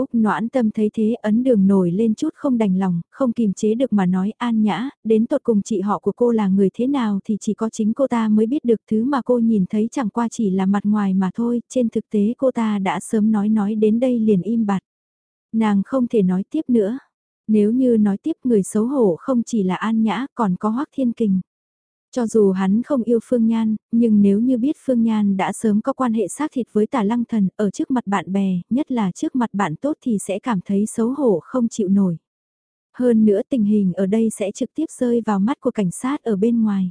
Úc noãn tâm thấy thế ấn đường nổi lên chút không đành lòng, không kìm chế được mà nói an nhã, đến tột cùng chị họ của cô là người thế nào thì chỉ có chính cô ta mới biết được thứ mà cô nhìn thấy chẳng qua chỉ là mặt ngoài mà thôi, trên thực tế cô ta đã sớm nói nói đến đây liền im bặt. Nàng không thể nói tiếp nữa, nếu như nói tiếp người xấu hổ không chỉ là an nhã còn có hoắc thiên kình. Cho dù hắn không yêu Phương Nhan, nhưng nếu như biết Phương Nhan đã sớm có quan hệ xác thịt với tà lăng thần ở trước mặt bạn bè, nhất là trước mặt bạn tốt thì sẽ cảm thấy xấu hổ không chịu nổi. Hơn nữa tình hình ở đây sẽ trực tiếp rơi vào mắt của cảnh sát ở bên ngoài.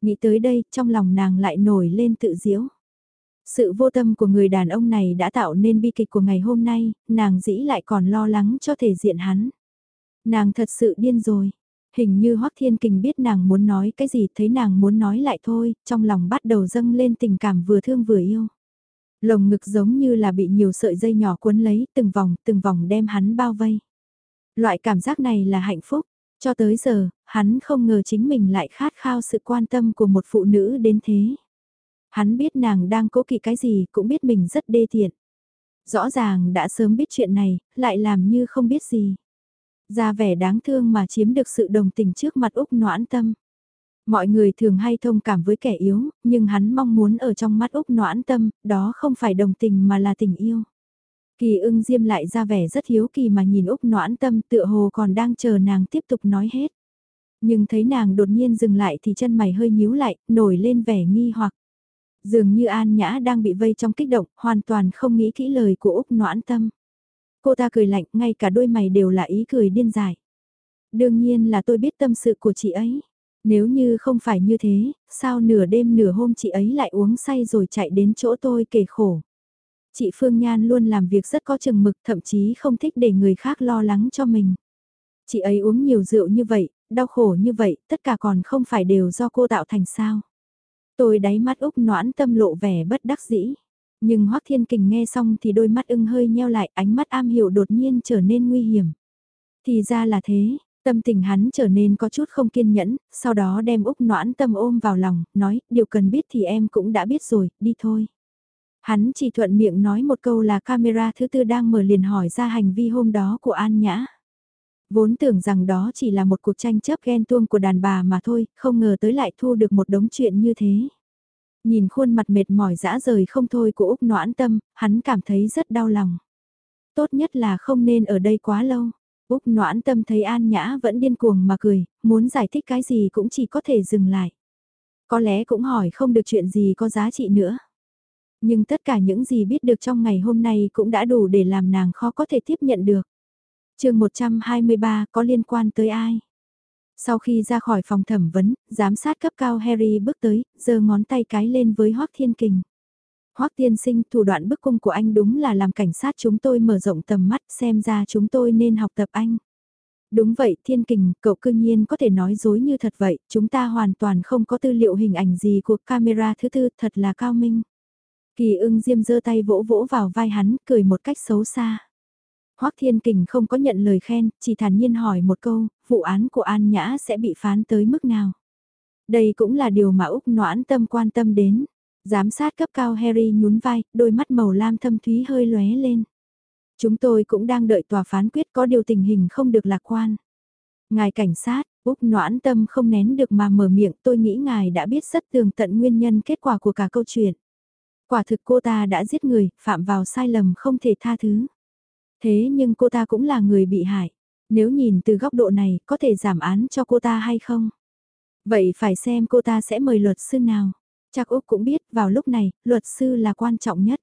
Nghĩ tới đây, trong lòng nàng lại nổi lên tự diễu. Sự vô tâm của người đàn ông này đã tạo nên bi kịch của ngày hôm nay, nàng dĩ lại còn lo lắng cho thể diện hắn. Nàng thật sự điên rồi, Hình như Hoắc Thiên Kình biết nàng muốn nói cái gì thấy nàng muốn nói lại thôi, trong lòng bắt đầu dâng lên tình cảm vừa thương vừa yêu. Lồng ngực giống như là bị nhiều sợi dây nhỏ cuốn lấy từng vòng từng vòng đem hắn bao vây. Loại cảm giác này là hạnh phúc, cho tới giờ, hắn không ngờ chính mình lại khát khao sự quan tâm của một phụ nữ đến thế. Hắn biết nàng đang cố kỵ cái gì cũng biết mình rất đê tiện. Rõ ràng đã sớm biết chuyện này, lại làm như không biết gì ra vẻ đáng thương mà chiếm được sự đồng tình trước mặt Úc noãn tâm. Mọi người thường hay thông cảm với kẻ yếu, nhưng hắn mong muốn ở trong mắt Úc noãn tâm, đó không phải đồng tình mà là tình yêu. Kỳ ưng diêm lại ra vẻ rất hiếu kỳ mà nhìn Úc noãn tâm tựa hồ còn đang chờ nàng tiếp tục nói hết. Nhưng thấy nàng đột nhiên dừng lại thì chân mày hơi nhíu lại, nổi lên vẻ nghi hoặc. Dường như An Nhã đang bị vây trong kích động, hoàn toàn không nghĩ kỹ lời của Úc noãn tâm. Cô ta cười lạnh, ngay cả đôi mày đều là ý cười điên dại. Đương nhiên là tôi biết tâm sự của chị ấy. Nếu như không phải như thế, sao nửa đêm nửa hôm chị ấy lại uống say rồi chạy đến chỗ tôi kể khổ. Chị Phương Nhan luôn làm việc rất có chừng mực thậm chí không thích để người khác lo lắng cho mình. Chị ấy uống nhiều rượu như vậy, đau khổ như vậy, tất cả còn không phải đều do cô tạo thành sao. Tôi đáy mắt Úc noãn tâm lộ vẻ bất đắc dĩ. Nhưng Hoắc Thiên Kình nghe xong thì đôi mắt ưng hơi nheo lại, ánh mắt am hiểu đột nhiên trở nên nguy hiểm. Thì ra là thế, tâm tình hắn trở nên có chút không kiên nhẫn, sau đó đem Úc noãn tâm ôm vào lòng, nói, điều cần biết thì em cũng đã biết rồi, đi thôi. Hắn chỉ thuận miệng nói một câu là camera thứ tư đang mở liền hỏi ra hành vi hôm đó của An Nhã. Vốn tưởng rằng đó chỉ là một cuộc tranh chấp ghen tuông của đàn bà mà thôi, không ngờ tới lại thu được một đống chuyện như thế. Nhìn khuôn mặt mệt mỏi dã rời không thôi của Úc noãn tâm, hắn cảm thấy rất đau lòng. Tốt nhất là không nên ở đây quá lâu. Úc noãn tâm thấy An Nhã vẫn điên cuồng mà cười, muốn giải thích cái gì cũng chỉ có thể dừng lại. Có lẽ cũng hỏi không được chuyện gì có giá trị nữa. Nhưng tất cả những gì biết được trong ngày hôm nay cũng đã đủ để làm nàng khó có thể tiếp nhận được. chương 123 có liên quan tới ai? Sau khi ra khỏi phòng thẩm vấn, giám sát cấp cao Harry bước tới, giơ ngón tay cái lên với Hoác Thiên Kình. Hoác Thiên sinh thủ đoạn bức cung của anh đúng là làm cảnh sát chúng tôi mở rộng tầm mắt xem ra chúng tôi nên học tập anh. Đúng vậy, Thiên Kình, cậu cư nhiên có thể nói dối như thật vậy, chúng ta hoàn toàn không có tư liệu hình ảnh gì của camera thứ tư, thật là cao minh. Kỳ ưng diêm giơ tay vỗ vỗ vào vai hắn, cười một cách xấu xa. Hoắc Thiên Kình không có nhận lời khen, chỉ thản nhiên hỏi một câu, vụ án của An Nhã sẽ bị phán tới mức nào? Đây cũng là điều mà Úc Noãn Tâm quan tâm đến. Giám sát cấp cao Harry nhún vai, đôi mắt màu lam thâm thúy hơi lóe lên. Chúng tôi cũng đang đợi tòa phán quyết có điều tình hình không được lạc quan. Ngài cảnh sát, Úc noãn tâm không nén được mà mở miệng tôi nghĩ ngài đã biết rất tường tận nguyên nhân kết quả của cả câu chuyện. Quả thực cô ta đã giết người, phạm vào sai lầm không thể tha thứ. Thế nhưng cô ta cũng là người bị hại. Nếu nhìn từ góc độ này có thể giảm án cho cô ta hay không? Vậy phải xem cô ta sẽ mời luật sư nào. Chắc Úc cũng biết vào lúc này, luật sư là quan trọng nhất.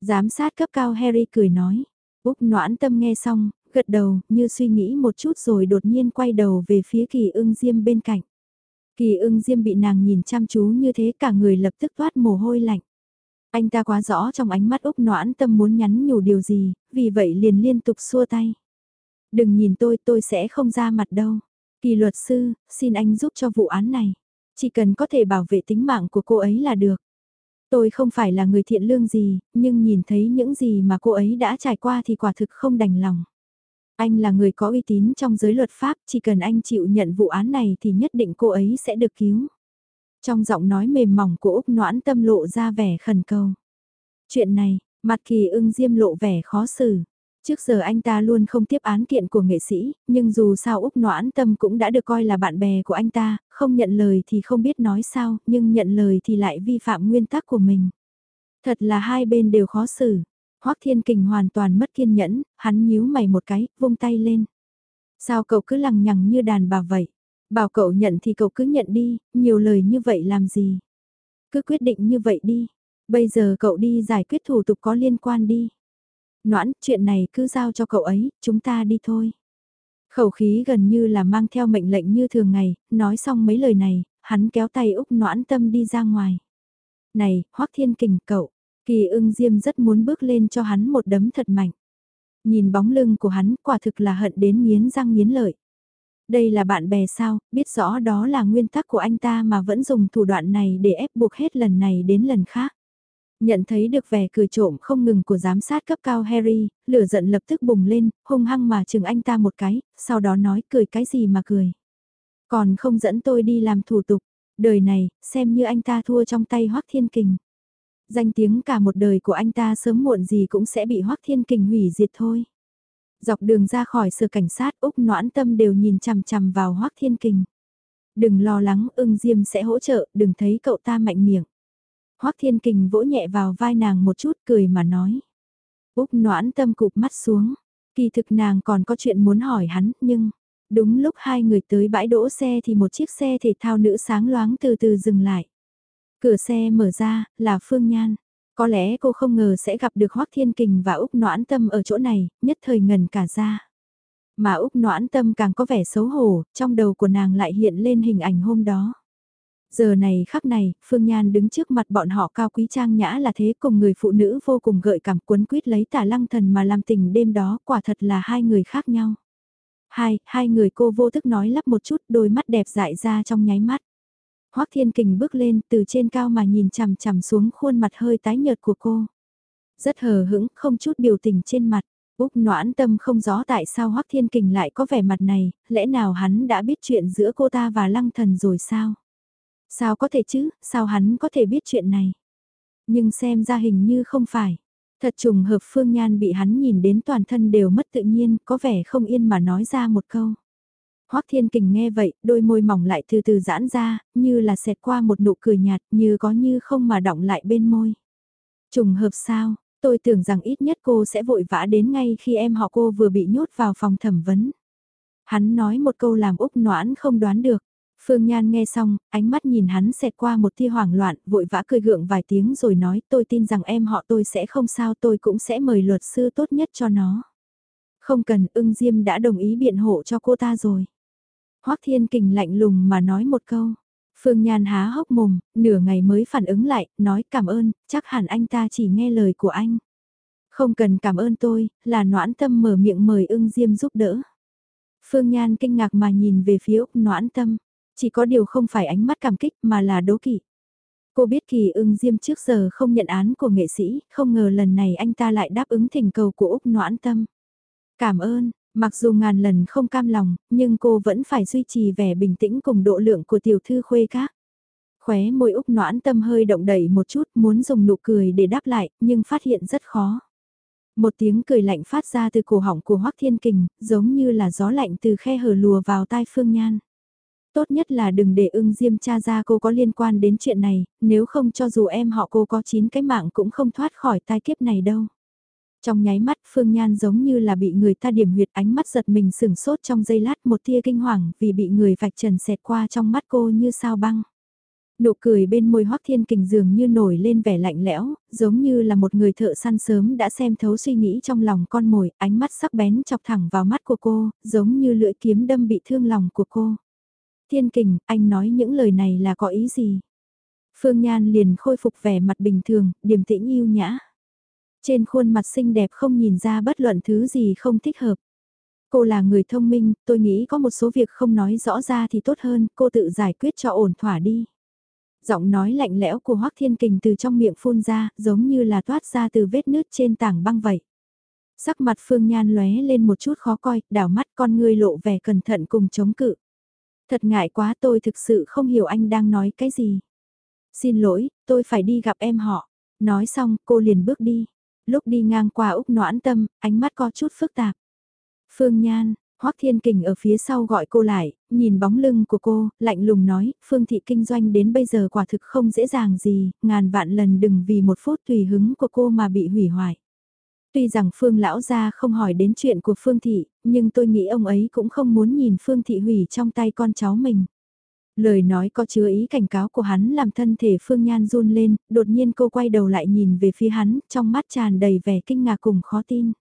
Giám sát cấp cao Harry cười nói. Úc noãn tâm nghe xong, gật đầu, như suy nghĩ một chút rồi đột nhiên quay đầu về phía kỳ ưng diêm bên cạnh. Kỳ ưng diêm bị nàng nhìn chăm chú như thế cả người lập tức toát mồ hôi lạnh. Anh ta quá rõ trong ánh mắt Úc noãn tâm muốn nhắn nhủ điều gì, vì vậy liền liên tục xua tay. Đừng nhìn tôi, tôi sẽ không ra mặt đâu. Kỳ luật sư, xin anh giúp cho vụ án này. Chỉ cần có thể bảo vệ tính mạng của cô ấy là được. Tôi không phải là người thiện lương gì, nhưng nhìn thấy những gì mà cô ấy đã trải qua thì quả thực không đành lòng. Anh là người có uy tín trong giới luật pháp, chỉ cần anh chịu nhận vụ án này thì nhất định cô ấy sẽ được cứu. Trong giọng nói mềm mỏng của Úc Noãn tâm lộ ra vẻ khẩn cầu. Chuyện này, mặt kỳ ưng diêm lộ vẻ khó xử. Trước giờ anh ta luôn không tiếp án kiện của nghệ sĩ, nhưng dù sao Úc Noãn Tâm cũng đã được coi là bạn bè của anh ta, không nhận lời thì không biết nói sao, nhưng nhận lời thì lại vi phạm nguyên tắc của mình. Thật là hai bên đều khó xử. Hoắc Thiên Kình hoàn toàn mất kiên nhẫn, hắn nhíu mày một cái, vung tay lên. Sao cậu cứ lằng nhằng như đàn bà vậy? Bảo cậu nhận thì cậu cứ nhận đi, nhiều lời như vậy làm gì? Cứ quyết định như vậy đi. Bây giờ cậu đi giải quyết thủ tục có liên quan đi. Noãn, chuyện này cứ giao cho cậu ấy, chúng ta đi thôi. Khẩu khí gần như là mang theo mệnh lệnh như thường ngày, nói xong mấy lời này, hắn kéo tay Úc Noãn Tâm đi ra ngoài. Này, Hoắc Thiên Kình cậu, kỳ ưng diêm rất muốn bước lên cho hắn một đấm thật mạnh. Nhìn bóng lưng của hắn quả thực là hận đến miến răng miến lợi. Đây là bạn bè sao, biết rõ đó là nguyên tắc của anh ta mà vẫn dùng thủ đoạn này để ép buộc hết lần này đến lần khác. Nhận thấy được vẻ cười trộm không ngừng của giám sát cấp cao Harry, lửa giận lập tức bùng lên, hung hăng mà chừng anh ta một cái, sau đó nói cười cái gì mà cười. Còn không dẫn tôi đi làm thủ tục, đời này, xem như anh ta thua trong tay Hoác Thiên Kình. Danh tiếng cả một đời của anh ta sớm muộn gì cũng sẽ bị Hoác Thiên Kình hủy diệt thôi. Dọc đường ra khỏi sở cảnh sát Úc noãn tâm đều nhìn chằm chằm vào Hoác Thiên Kình. Đừng lo lắng ưng diêm sẽ hỗ trợ, đừng thấy cậu ta mạnh miệng. Hoắc Thiên Kình vỗ nhẹ vào vai nàng một chút cười mà nói. Úc noãn tâm cụp mắt xuống. Kỳ thực nàng còn có chuyện muốn hỏi hắn, nhưng... Đúng lúc hai người tới bãi đỗ xe thì một chiếc xe thể thao nữ sáng loáng từ từ dừng lại. Cửa xe mở ra, là Phương Nhan. Có lẽ cô không ngờ sẽ gặp được Hoắc Thiên Kình và Úc Noãn Tâm ở chỗ này, nhất thời ngần cả ra. Mà Úc Noãn Tâm càng có vẻ xấu hổ, trong đầu của nàng lại hiện lên hình ảnh hôm đó. Giờ này khắc này, Phương Nhan đứng trước mặt bọn họ cao quý trang nhã là thế cùng người phụ nữ vô cùng gợi cảm cuốn quýt lấy tả lăng thần mà làm tình đêm đó quả thật là hai người khác nhau. Hai, hai người cô vô thức nói lắp một chút đôi mắt đẹp dại ra trong nháy mắt. Hoác Thiên Kình bước lên từ trên cao mà nhìn chằm chằm xuống khuôn mặt hơi tái nhợt của cô. Rất hờ hững, không chút biểu tình trên mặt. Úc noãn tâm không rõ tại sao Hoác Thiên Kình lại có vẻ mặt này, lẽ nào hắn đã biết chuyện giữa cô ta và lăng thần rồi sao? Sao có thể chứ, sao hắn có thể biết chuyện này? Nhưng xem ra hình như không phải. Thật trùng hợp Phương Nhan bị hắn nhìn đến toàn thân đều mất tự nhiên, có vẻ không yên mà nói ra một câu. Hoắc Thiên Kình nghe vậy, đôi môi mỏng lại từ từ giãn ra, như là xẹt qua một nụ cười nhạt, như có như không mà động lại bên môi. Trùng hợp sao, tôi tưởng rằng ít nhất cô sẽ vội vã đến ngay khi em họ cô vừa bị nhốt vào phòng thẩm vấn. Hắn nói một câu làm Úc Noãn không đoán được. Phương Nhan nghe xong, ánh mắt nhìn hắn xẹt qua một tia hoảng loạn, vội vã cười gượng vài tiếng rồi nói tôi tin rằng em họ tôi sẽ không sao tôi cũng sẽ mời luật sư tốt nhất cho nó. Không cần ưng diêm đã đồng ý biện hộ cho cô ta rồi. Hoắc Thiên Kình lạnh lùng mà nói một câu. Phương Nhan há hốc mồm, nửa ngày mới phản ứng lại, nói cảm ơn, chắc hẳn anh ta chỉ nghe lời của anh. Không cần cảm ơn tôi, là noãn tâm mở miệng mời ưng diêm giúp đỡ. Phương Nhan kinh ngạc mà nhìn về phía Úc noãn tâm. Chỉ có điều không phải ánh mắt cảm kích mà là đố kỵ. Cô biết kỳ ưng diêm trước giờ không nhận án của nghệ sĩ, không ngờ lần này anh ta lại đáp ứng thỉnh cầu của Úc noãn tâm. Cảm ơn, mặc dù ngàn lần không cam lòng, nhưng cô vẫn phải duy trì vẻ bình tĩnh cùng độ lượng của tiểu thư khuê các. Khóe môi Úc noãn tâm hơi động đẩy một chút muốn dùng nụ cười để đáp lại, nhưng phát hiện rất khó. Một tiếng cười lạnh phát ra từ cổ họng của Hoắc Thiên Kình, giống như là gió lạnh từ khe hở lùa vào tai Phương Nhan. Tốt nhất là đừng để ưng diêm cha ra cô có liên quan đến chuyện này, nếu không cho dù em họ cô có chín cái mạng cũng không thoát khỏi tai kiếp này đâu. Trong nháy mắt Phương Nhan giống như là bị người ta điểm huyệt ánh mắt giật mình sửng sốt trong giây lát một tia kinh hoàng vì bị người vạch trần xẹt qua trong mắt cô như sao băng. Nụ cười bên môi Hoắc Thiên Kình dường như nổi lên vẻ lạnh lẽo, giống như là một người thợ săn sớm đã xem thấu suy nghĩ trong lòng con mồi, ánh mắt sắc bén chọc thẳng vào mắt của cô, giống như lưỡi kiếm đâm bị thương lòng của cô. Thiên Kình, anh nói những lời này là có ý gì? Phương Nhan liền khôi phục vẻ mặt bình thường, điềm tĩnh yêu nhã. Trên khuôn mặt xinh đẹp không nhìn ra bất luận thứ gì không thích hợp. Cô là người thông minh, tôi nghĩ có một số việc không nói rõ ra thì tốt hơn, cô tự giải quyết cho ổn thỏa đi. Giọng nói lạnh lẽo của Hoắc Thiên Kình từ trong miệng phun ra, giống như là toát ra từ vết nứt trên tảng băng vậy. Sắc mặt Phương Nhan lóe lên một chút khó coi, đảo mắt con ngươi lộ vẻ cẩn thận cùng chống cự. Thật ngại quá tôi thực sự không hiểu anh đang nói cái gì. Xin lỗi, tôi phải đi gặp em họ. Nói xong, cô liền bước đi. Lúc đi ngang qua Úc noãn tâm, ánh mắt có chút phức tạp. Phương Nhan, Hoắc Thiên Kình ở phía sau gọi cô lại, nhìn bóng lưng của cô, lạnh lùng nói, Phương Thị kinh doanh đến bây giờ quả thực không dễ dàng gì, ngàn vạn lần đừng vì một phút tùy hứng của cô mà bị hủy hoại. Tuy rằng Phương Lão Gia không hỏi đến chuyện của Phương Thị, nhưng tôi nghĩ ông ấy cũng không muốn nhìn Phương Thị hủy trong tay con cháu mình. Lời nói có chứa ý cảnh cáo của hắn làm thân thể Phương Nhan run lên, đột nhiên cô quay đầu lại nhìn về phía hắn, trong mắt tràn đầy vẻ kinh ngạc cùng khó tin.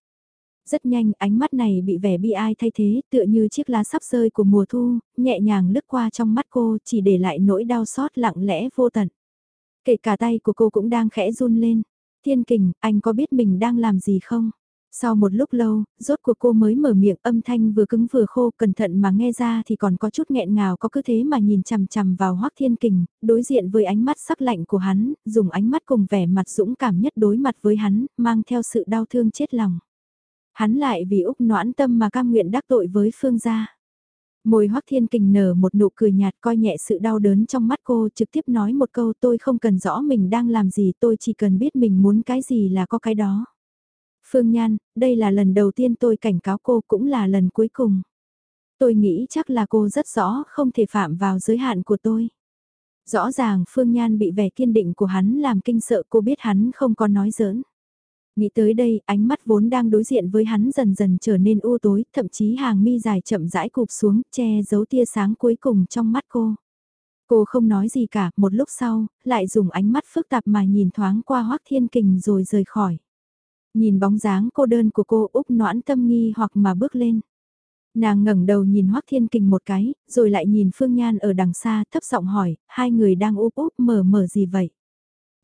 Rất nhanh ánh mắt này bị vẻ bi ai thay thế tựa như chiếc lá sắp rơi của mùa thu, nhẹ nhàng lướt qua trong mắt cô chỉ để lại nỗi đau xót lặng lẽ vô tận. Kể cả tay của cô cũng đang khẽ run lên. Thiên kình, anh có biết mình đang làm gì không? Sau một lúc lâu, rốt cuộc cô mới mở miệng âm thanh vừa cứng vừa khô cẩn thận mà nghe ra thì còn có chút nghẹn ngào có cứ thế mà nhìn chằm chằm vào hoắc thiên kình, đối diện với ánh mắt sắc lạnh của hắn, dùng ánh mắt cùng vẻ mặt dũng cảm nhất đối mặt với hắn, mang theo sự đau thương chết lòng. Hắn lại vì Úc noãn tâm mà cam nguyện đắc tội với Phương gia. Môi Hoắc Thiên Kình nở một nụ cười nhạt coi nhẹ sự đau đớn trong mắt cô trực tiếp nói một câu tôi không cần rõ mình đang làm gì tôi chỉ cần biết mình muốn cái gì là có cái đó. Phương Nhan, đây là lần đầu tiên tôi cảnh cáo cô cũng là lần cuối cùng. Tôi nghĩ chắc là cô rất rõ không thể phạm vào giới hạn của tôi. Rõ ràng Phương Nhan bị vẻ kiên định của hắn làm kinh sợ cô biết hắn không có nói giỡn. Nghĩ tới đây, ánh mắt vốn đang đối diện với hắn dần dần trở nên u tối, thậm chí hàng mi dài chậm rãi cụp xuống, che giấu tia sáng cuối cùng trong mắt cô. Cô không nói gì cả, một lúc sau, lại dùng ánh mắt phức tạp mà nhìn thoáng qua Hoác Thiên Kình rồi rời khỏi. Nhìn bóng dáng cô đơn của cô Úc noãn tâm nghi hoặc mà bước lên. Nàng ngẩng đầu nhìn Hoác Thiên Kình một cái, rồi lại nhìn Phương Nhan ở đằng xa thấp giọng hỏi, hai người đang úp úp mở mở gì vậy?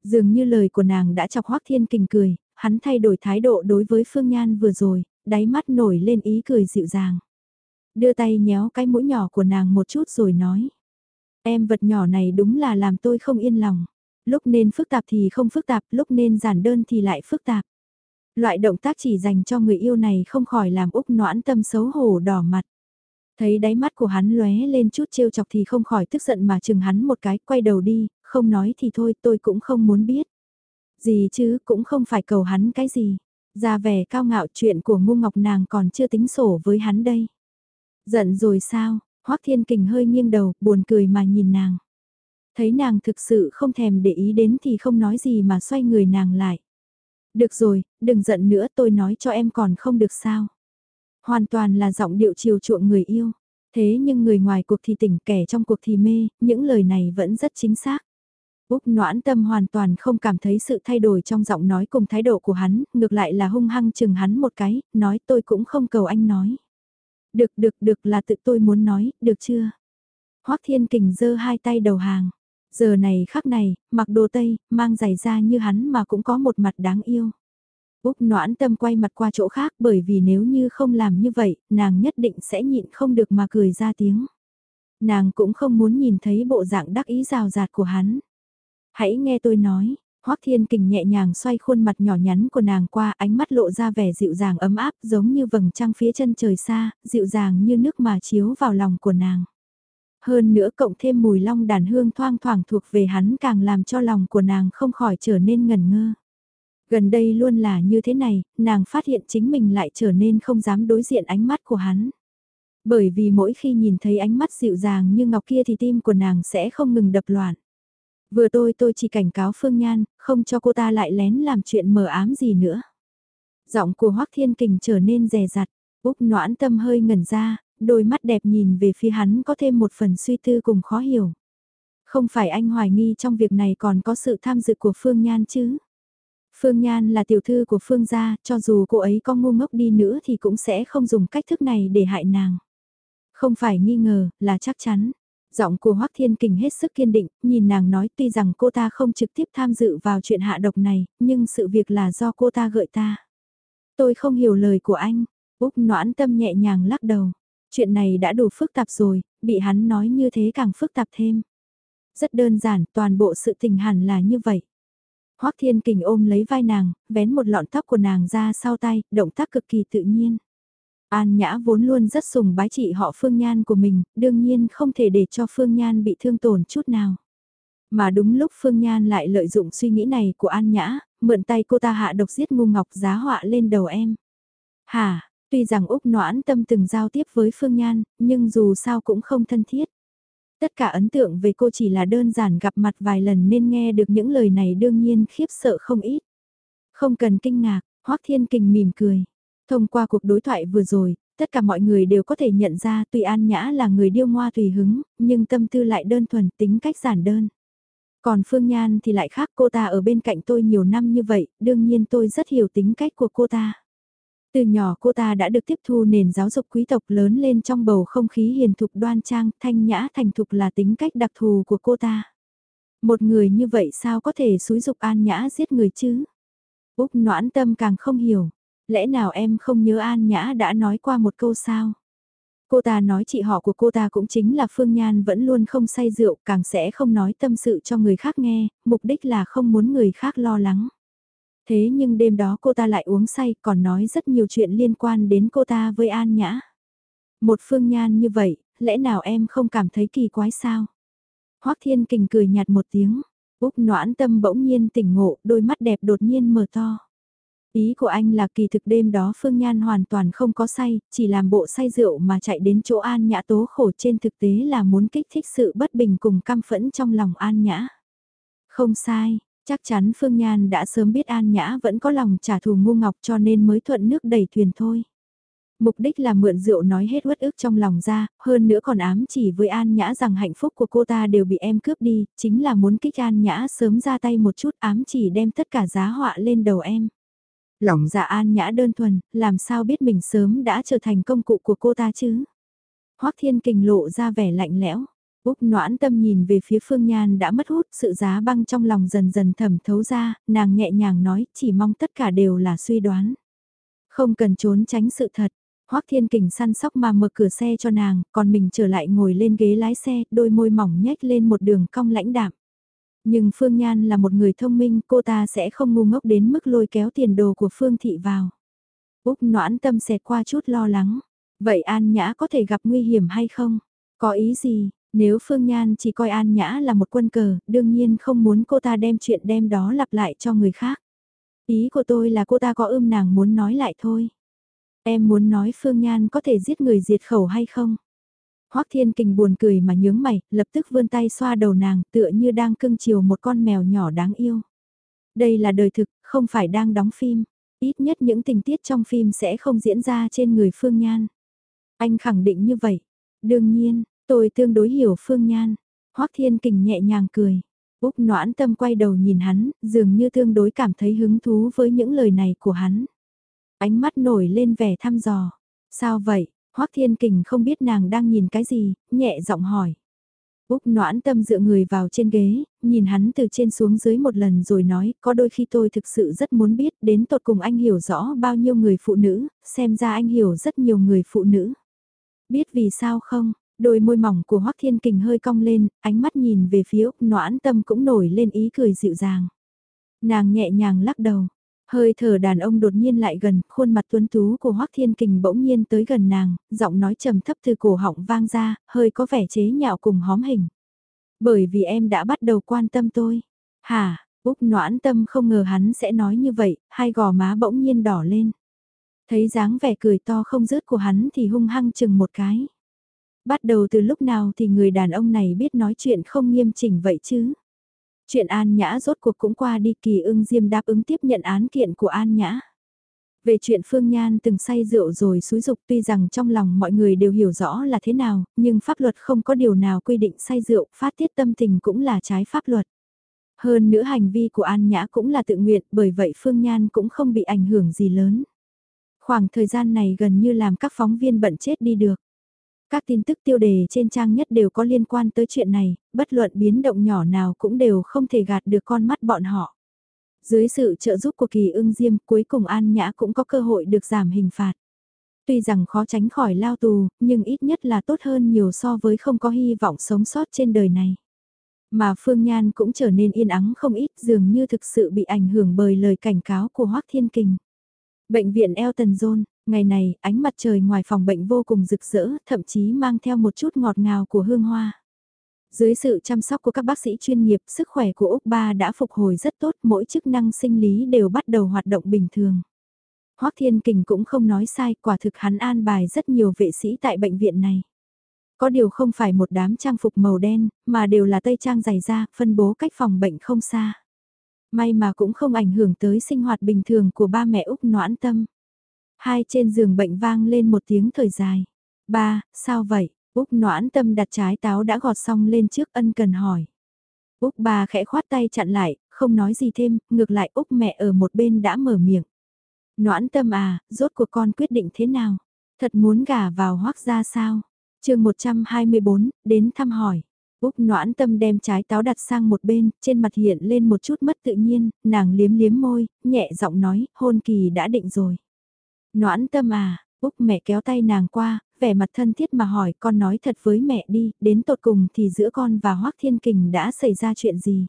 Dường như lời của nàng đã chọc Hoác Thiên Kình cười, hắn thay đổi thái độ đối với Phương Nhan vừa rồi, đáy mắt nổi lên ý cười dịu dàng. Đưa tay nhéo cái mũi nhỏ của nàng một chút rồi nói. Em vật nhỏ này đúng là làm tôi không yên lòng. Lúc nên phức tạp thì không phức tạp, lúc nên giản đơn thì lại phức tạp. Loại động tác chỉ dành cho người yêu này không khỏi làm Úc noãn tâm xấu hổ đỏ mặt. Thấy đáy mắt của hắn lóe lên chút trêu chọc thì không khỏi tức giận mà chừng hắn một cái, quay đầu đi, không nói thì thôi tôi cũng không muốn biết. Gì chứ cũng không phải cầu hắn cái gì. Ra vẻ cao ngạo chuyện của ngu ngọc nàng còn chưa tính sổ với hắn đây. Giận rồi sao, Hoắc Thiên Kình hơi nghiêng đầu, buồn cười mà nhìn nàng. Thấy nàng thực sự không thèm để ý đến thì không nói gì mà xoay người nàng lại. Được rồi, đừng giận nữa tôi nói cho em còn không được sao. Hoàn toàn là giọng điệu chiều chuộng người yêu. Thế nhưng người ngoài cuộc thì tỉnh kẻ trong cuộc thì mê, những lời này vẫn rất chính xác. Úc noãn tâm hoàn toàn không cảm thấy sự thay đổi trong giọng nói cùng thái độ của hắn, ngược lại là hung hăng chừng hắn một cái, nói tôi cũng không cầu anh nói. Được được được là tự tôi muốn nói, được chưa? Hoác Thiên Kình giơ hai tay đầu hàng. Giờ này khắc này, mặc đồ tây, mang giày da như hắn mà cũng có một mặt đáng yêu. Úc noãn tâm quay mặt qua chỗ khác bởi vì nếu như không làm như vậy, nàng nhất định sẽ nhịn không được mà cười ra tiếng. Nàng cũng không muốn nhìn thấy bộ dạng đắc ý rào rạt của hắn. Hãy nghe tôi nói, Hoắc Thiên Kình nhẹ nhàng xoay khuôn mặt nhỏ nhắn của nàng qua ánh mắt lộ ra vẻ dịu dàng ấm áp giống như vầng trăng phía chân trời xa, dịu dàng như nước mà chiếu vào lòng của nàng. Hơn nữa cộng thêm mùi long đàn hương thoang thoảng thuộc về hắn càng làm cho lòng của nàng không khỏi trở nên ngần ngơ. Gần đây luôn là như thế này, nàng phát hiện chính mình lại trở nên không dám đối diện ánh mắt của hắn. Bởi vì mỗi khi nhìn thấy ánh mắt dịu dàng như ngọc kia thì tim của nàng sẽ không ngừng đập loạn. Vừa tôi tôi chỉ cảnh cáo Phương Nhan, không cho cô ta lại lén làm chuyện mờ ám gì nữa. Giọng của Hoắc Thiên Kình trở nên rè rặt, Úc noãn tâm hơi ngẩn ra, đôi mắt đẹp nhìn về phía hắn có thêm một phần suy tư cùng khó hiểu. Không phải anh hoài nghi trong việc này còn có sự tham dự của Phương Nhan chứ? Phương Nhan là tiểu thư của Phương gia, cho dù cô ấy có ngu ngốc đi nữa thì cũng sẽ không dùng cách thức này để hại nàng. Không phải nghi ngờ, là chắc chắn. Giọng của Hoắc Thiên Kình hết sức kiên định, nhìn nàng nói tuy rằng cô ta không trực tiếp tham dự vào chuyện hạ độc này, nhưng sự việc là do cô ta gợi ta. Tôi không hiểu lời của anh, Úc noãn tâm nhẹ nhàng lắc đầu. Chuyện này đã đủ phức tạp rồi, bị hắn nói như thế càng phức tạp thêm. Rất đơn giản, toàn bộ sự tình hẳn là như vậy. Hoắc Thiên Kình ôm lấy vai nàng, vén một lọn tóc của nàng ra sau tay, động tác cực kỳ tự nhiên. An Nhã vốn luôn rất sùng bái chị họ Phương Nhan của mình, đương nhiên không thể để cho Phương Nhan bị thương tổn chút nào. Mà đúng lúc Phương Nhan lại lợi dụng suy nghĩ này của An Nhã, mượn tay cô ta hạ độc giết ngu ngọc giá họa lên đầu em. Hả, tuy rằng Úc Noãn tâm từng giao tiếp với Phương Nhan, nhưng dù sao cũng không thân thiết. Tất cả ấn tượng về cô chỉ là đơn giản gặp mặt vài lần nên nghe được những lời này đương nhiên khiếp sợ không ít. Không cần kinh ngạc, Hoác Thiên Kình mỉm cười. Thông qua cuộc đối thoại vừa rồi, tất cả mọi người đều có thể nhận ra tuy An Nhã là người điêu ngoa tùy hứng, nhưng tâm tư lại đơn thuần tính cách giản đơn. Còn Phương Nhan thì lại khác cô ta ở bên cạnh tôi nhiều năm như vậy, đương nhiên tôi rất hiểu tính cách của cô ta. Từ nhỏ cô ta đã được tiếp thu nền giáo dục quý tộc lớn lên trong bầu không khí hiền thục đoan trang, thanh nhã thành thục là tính cách đặc thù của cô ta. Một người như vậy sao có thể xúi dục an nhã giết người chứ? Úc noãn tâm càng không hiểu. Lẽ nào em không nhớ an nhã đã nói qua một câu sao? Cô ta nói chị họ của cô ta cũng chính là Phương Nhan vẫn luôn không say rượu, càng sẽ không nói tâm sự cho người khác nghe, mục đích là không muốn người khác lo lắng. Thế nhưng đêm đó cô ta lại uống say còn nói rất nhiều chuyện liên quan đến cô ta với An Nhã. Một phương nhan như vậy, lẽ nào em không cảm thấy kỳ quái sao? Hoác Thiên Kình cười nhạt một tiếng, Úc noãn tâm bỗng nhiên tỉnh ngộ, đôi mắt đẹp đột nhiên mở to. Ý của anh là kỳ thực đêm đó Phương Nhan hoàn toàn không có say, chỉ làm bộ say rượu mà chạy đến chỗ An Nhã tố khổ trên thực tế là muốn kích thích sự bất bình cùng căm phẫn trong lòng An Nhã. Không sai, Chắc chắn Phương Nhan đã sớm biết An Nhã vẫn có lòng trả thù ngu ngọc cho nên mới thuận nước đẩy thuyền thôi. Mục đích là mượn rượu nói hết uất ức trong lòng ra, hơn nữa còn ám chỉ với An Nhã rằng hạnh phúc của cô ta đều bị em cướp đi, chính là muốn kích An Nhã sớm ra tay một chút ám chỉ đem tất cả giá họa lên đầu em. Lòng dạ An Nhã đơn thuần, làm sao biết mình sớm đã trở thành công cụ của cô ta chứ? Hoắc Thiên Kình lộ ra vẻ lạnh lẽo. Úc noãn tâm nhìn về phía Phương Nhan đã mất hút, sự giá băng trong lòng dần dần thẩm thấu ra, nàng nhẹ nhàng nói, chỉ mong tất cả đều là suy đoán. Không cần trốn tránh sự thật, Hoắc Thiên Kình săn sóc mà mở cửa xe cho nàng, còn mình trở lại ngồi lên ghế lái xe, đôi môi mỏng nhếch lên một đường cong lãnh đạm. Nhưng Phương Nhan là một người thông minh, cô ta sẽ không ngu ngốc đến mức lôi kéo tiền đồ của Phương Thị vào. Úc noãn tâm xẹt qua chút lo lắng. Vậy An Nhã có thể gặp nguy hiểm hay không? Có ý gì? Nếu Phương Nhan chỉ coi An Nhã là một quân cờ, đương nhiên không muốn cô ta đem chuyện đem đó lặp lại cho người khác. Ý của tôi là cô ta có ưm nàng muốn nói lại thôi. Em muốn nói Phương Nhan có thể giết người diệt khẩu hay không? Hoắc Thiên Kình buồn cười mà nhướng mày, lập tức vươn tay xoa đầu nàng tựa như đang cưng chiều một con mèo nhỏ đáng yêu. Đây là đời thực, không phải đang đóng phim. Ít nhất những tình tiết trong phim sẽ không diễn ra trên người Phương Nhan. Anh khẳng định như vậy. Đương nhiên, Tôi tương đối hiểu Phương Nhan. Hoắc Thiên Kình nhẹ nhàng cười. Úc noãn tâm quay đầu nhìn hắn, dường như tương đối cảm thấy hứng thú với những lời này của hắn. Ánh mắt nổi lên vẻ thăm dò. Sao vậy? Hoắc Thiên Kình không biết nàng đang nhìn cái gì, nhẹ giọng hỏi. Úc noãn tâm dựa người vào trên ghế, nhìn hắn từ trên xuống dưới một lần rồi nói, có đôi khi tôi thực sự rất muốn biết đến tột cùng anh hiểu rõ bao nhiêu người phụ nữ, xem ra anh hiểu rất nhiều người phụ nữ. Biết vì sao không, đôi môi mỏng của Hoắc Thiên Kình hơi cong lên, ánh mắt nhìn về phía Úc noãn tâm cũng nổi lên ý cười dịu dàng. Nàng nhẹ nhàng lắc đầu, hơi thở đàn ông đột nhiên lại gần, khuôn mặt tuấn tú của Hoắc Thiên Kình bỗng nhiên tới gần nàng, giọng nói trầm thấp từ cổ họng vang ra, hơi có vẻ chế nhạo cùng hóm hình. Bởi vì em đã bắt đầu quan tâm tôi. Hả, Úc noãn tâm không ngờ hắn sẽ nói như vậy, hai gò má bỗng nhiên đỏ lên. Thấy dáng vẻ cười to không dứt của hắn thì hung hăng chừng một cái. Bắt đầu từ lúc nào thì người đàn ông này biết nói chuyện không nghiêm chỉnh vậy chứ? Chuyện An Nhã rốt cuộc cũng qua đi kỳ ưng diêm đáp ứng tiếp nhận án kiện của An Nhã. Về chuyện Phương Nhan từng say rượu rồi xúi dục tuy rằng trong lòng mọi người đều hiểu rõ là thế nào, nhưng pháp luật không có điều nào quy định say rượu, phát tiết tâm tình cũng là trái pháp luật. Hơn nữa hành vi của An Nhã cũng là tự nguyện, bởi vậy Phương Nhan cũng không bị ảnh hưởng gì lớn. Khoảng thời gian này gần như làm các phóng viên bận chết đi được. Các tin tức tiêu đề trên trang nhất đều có liên quan tới chuyện này, bất luận biến động nhỏ nào cũng đều không thể gạt được con mắt bọn họ. Dưới sự trợ giúp của kỳ ưng diêm cuối cùng An Nhã cũng có cơ hội được giảm hình phạt. Tuy rằng khó tránh khỏi lao tù, nhưng ít nhất là tốt hơn nhiều so với không có hy vọng sống sót trên đời này. Mà Phương Nhan cũng trở nên yên ắng không ít dường như thực sự bị ảnh hưởng bởi lời cảnh cáo của Hoác Thiên Kình. Bệnh viện Elton John, ngày này ánh mặt trời ngoài phòng bệnh vô cùng rực rỡ, thậm chí mang theo một chút ngọt ngào của hương hoa. Dưới sự chăm sóc của các bác sĩ chuyên nghiệp, sức khỏe của Úc Ba đã phục hồi rất tốt, mỗi chức năng sinh lý đều bắt đầu hoạt động bình thường. Hoắc Thiên Kình cũng không nói sai, quả thực hắn an bài rất nhiều vệ sĩ tại bệnh viện này. Có điều không phải một đám trang phục màu đen, mà đều là tây trang dày da, phân bố cách phòng bệnh không xa. May mà cũng không ảnh hưởng tới sinh hoạt bình thường của ba mẹ Úc noãn tâm. Hai trên giường bệnh vang lên một tiếng thời dài. Ba, sao vậy? Úc noãn tâm đặt trái táo đã gọt xong lên trước ân cần hỏi. Úc bà khẽ khoát tay chặn lại, không nói gì thêm, ngược lại Úc mẹ ở một bên đã mở miệng. Noãn tâm à, rốt cuộc con quyết định thế nào? Thật muốn gả vào hoác ra sao? chương 124, đến thăm hỏi. Úc noãn tâm đem trái táo đặt sang một bên, trên mặt hiện lên một chút mất tự nhiên, nàng liếm liếm môi, nhẹ giọng nói, hôn kỳ đã định rồi. Noãn tâm à, Úc mẹ kéo tay nàng qua, vẻ mặt thân thiết mà hỏi con nói thật với mẹ đi, đến tột cùng thì giữa con và Hoác Thiên Kình đã xảy ra chuyện gì?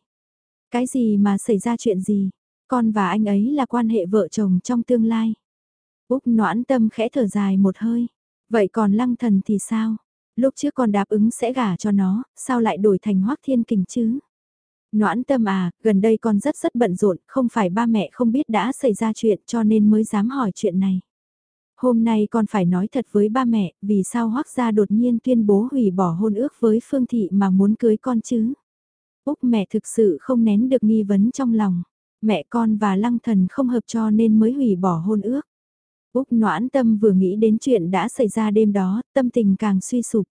Cái gì mà xảy ra chuyện gì? Con và anh ấy là quan hệ vợ chồng trong tương lai. Úc noãn tâm khẽ thở dài một hơi. Vậy còn lăng thần thì sao? Lúc trước con đáp ứng sẽ gả cho nó, sao lại đổi thành Hoác Thiên Kình chứ? Noãn tâm à, gần đây con rất rất bận rộn, không phải ba mẹ không biết đã xảy ra chuyện cho nên mới dám hỏi chuyện này. Hôm nay con phải nói thật với ba mẹ, vì sao hoắc gia đột nhiên tuyên bố hủy bỏ hôn ước với Phương Thị mà muốn cưới con chứ? Úc mẹ thực sự không nén được nghi vấn trong lòng. Mẹ con và lăng thần không hợp cho nên mới hủy bỏ hôn ước. Úc noãn tâm vừa nghĩ đến chuyện đã xảy ra đêm đó, tâm tình càng suy sụp.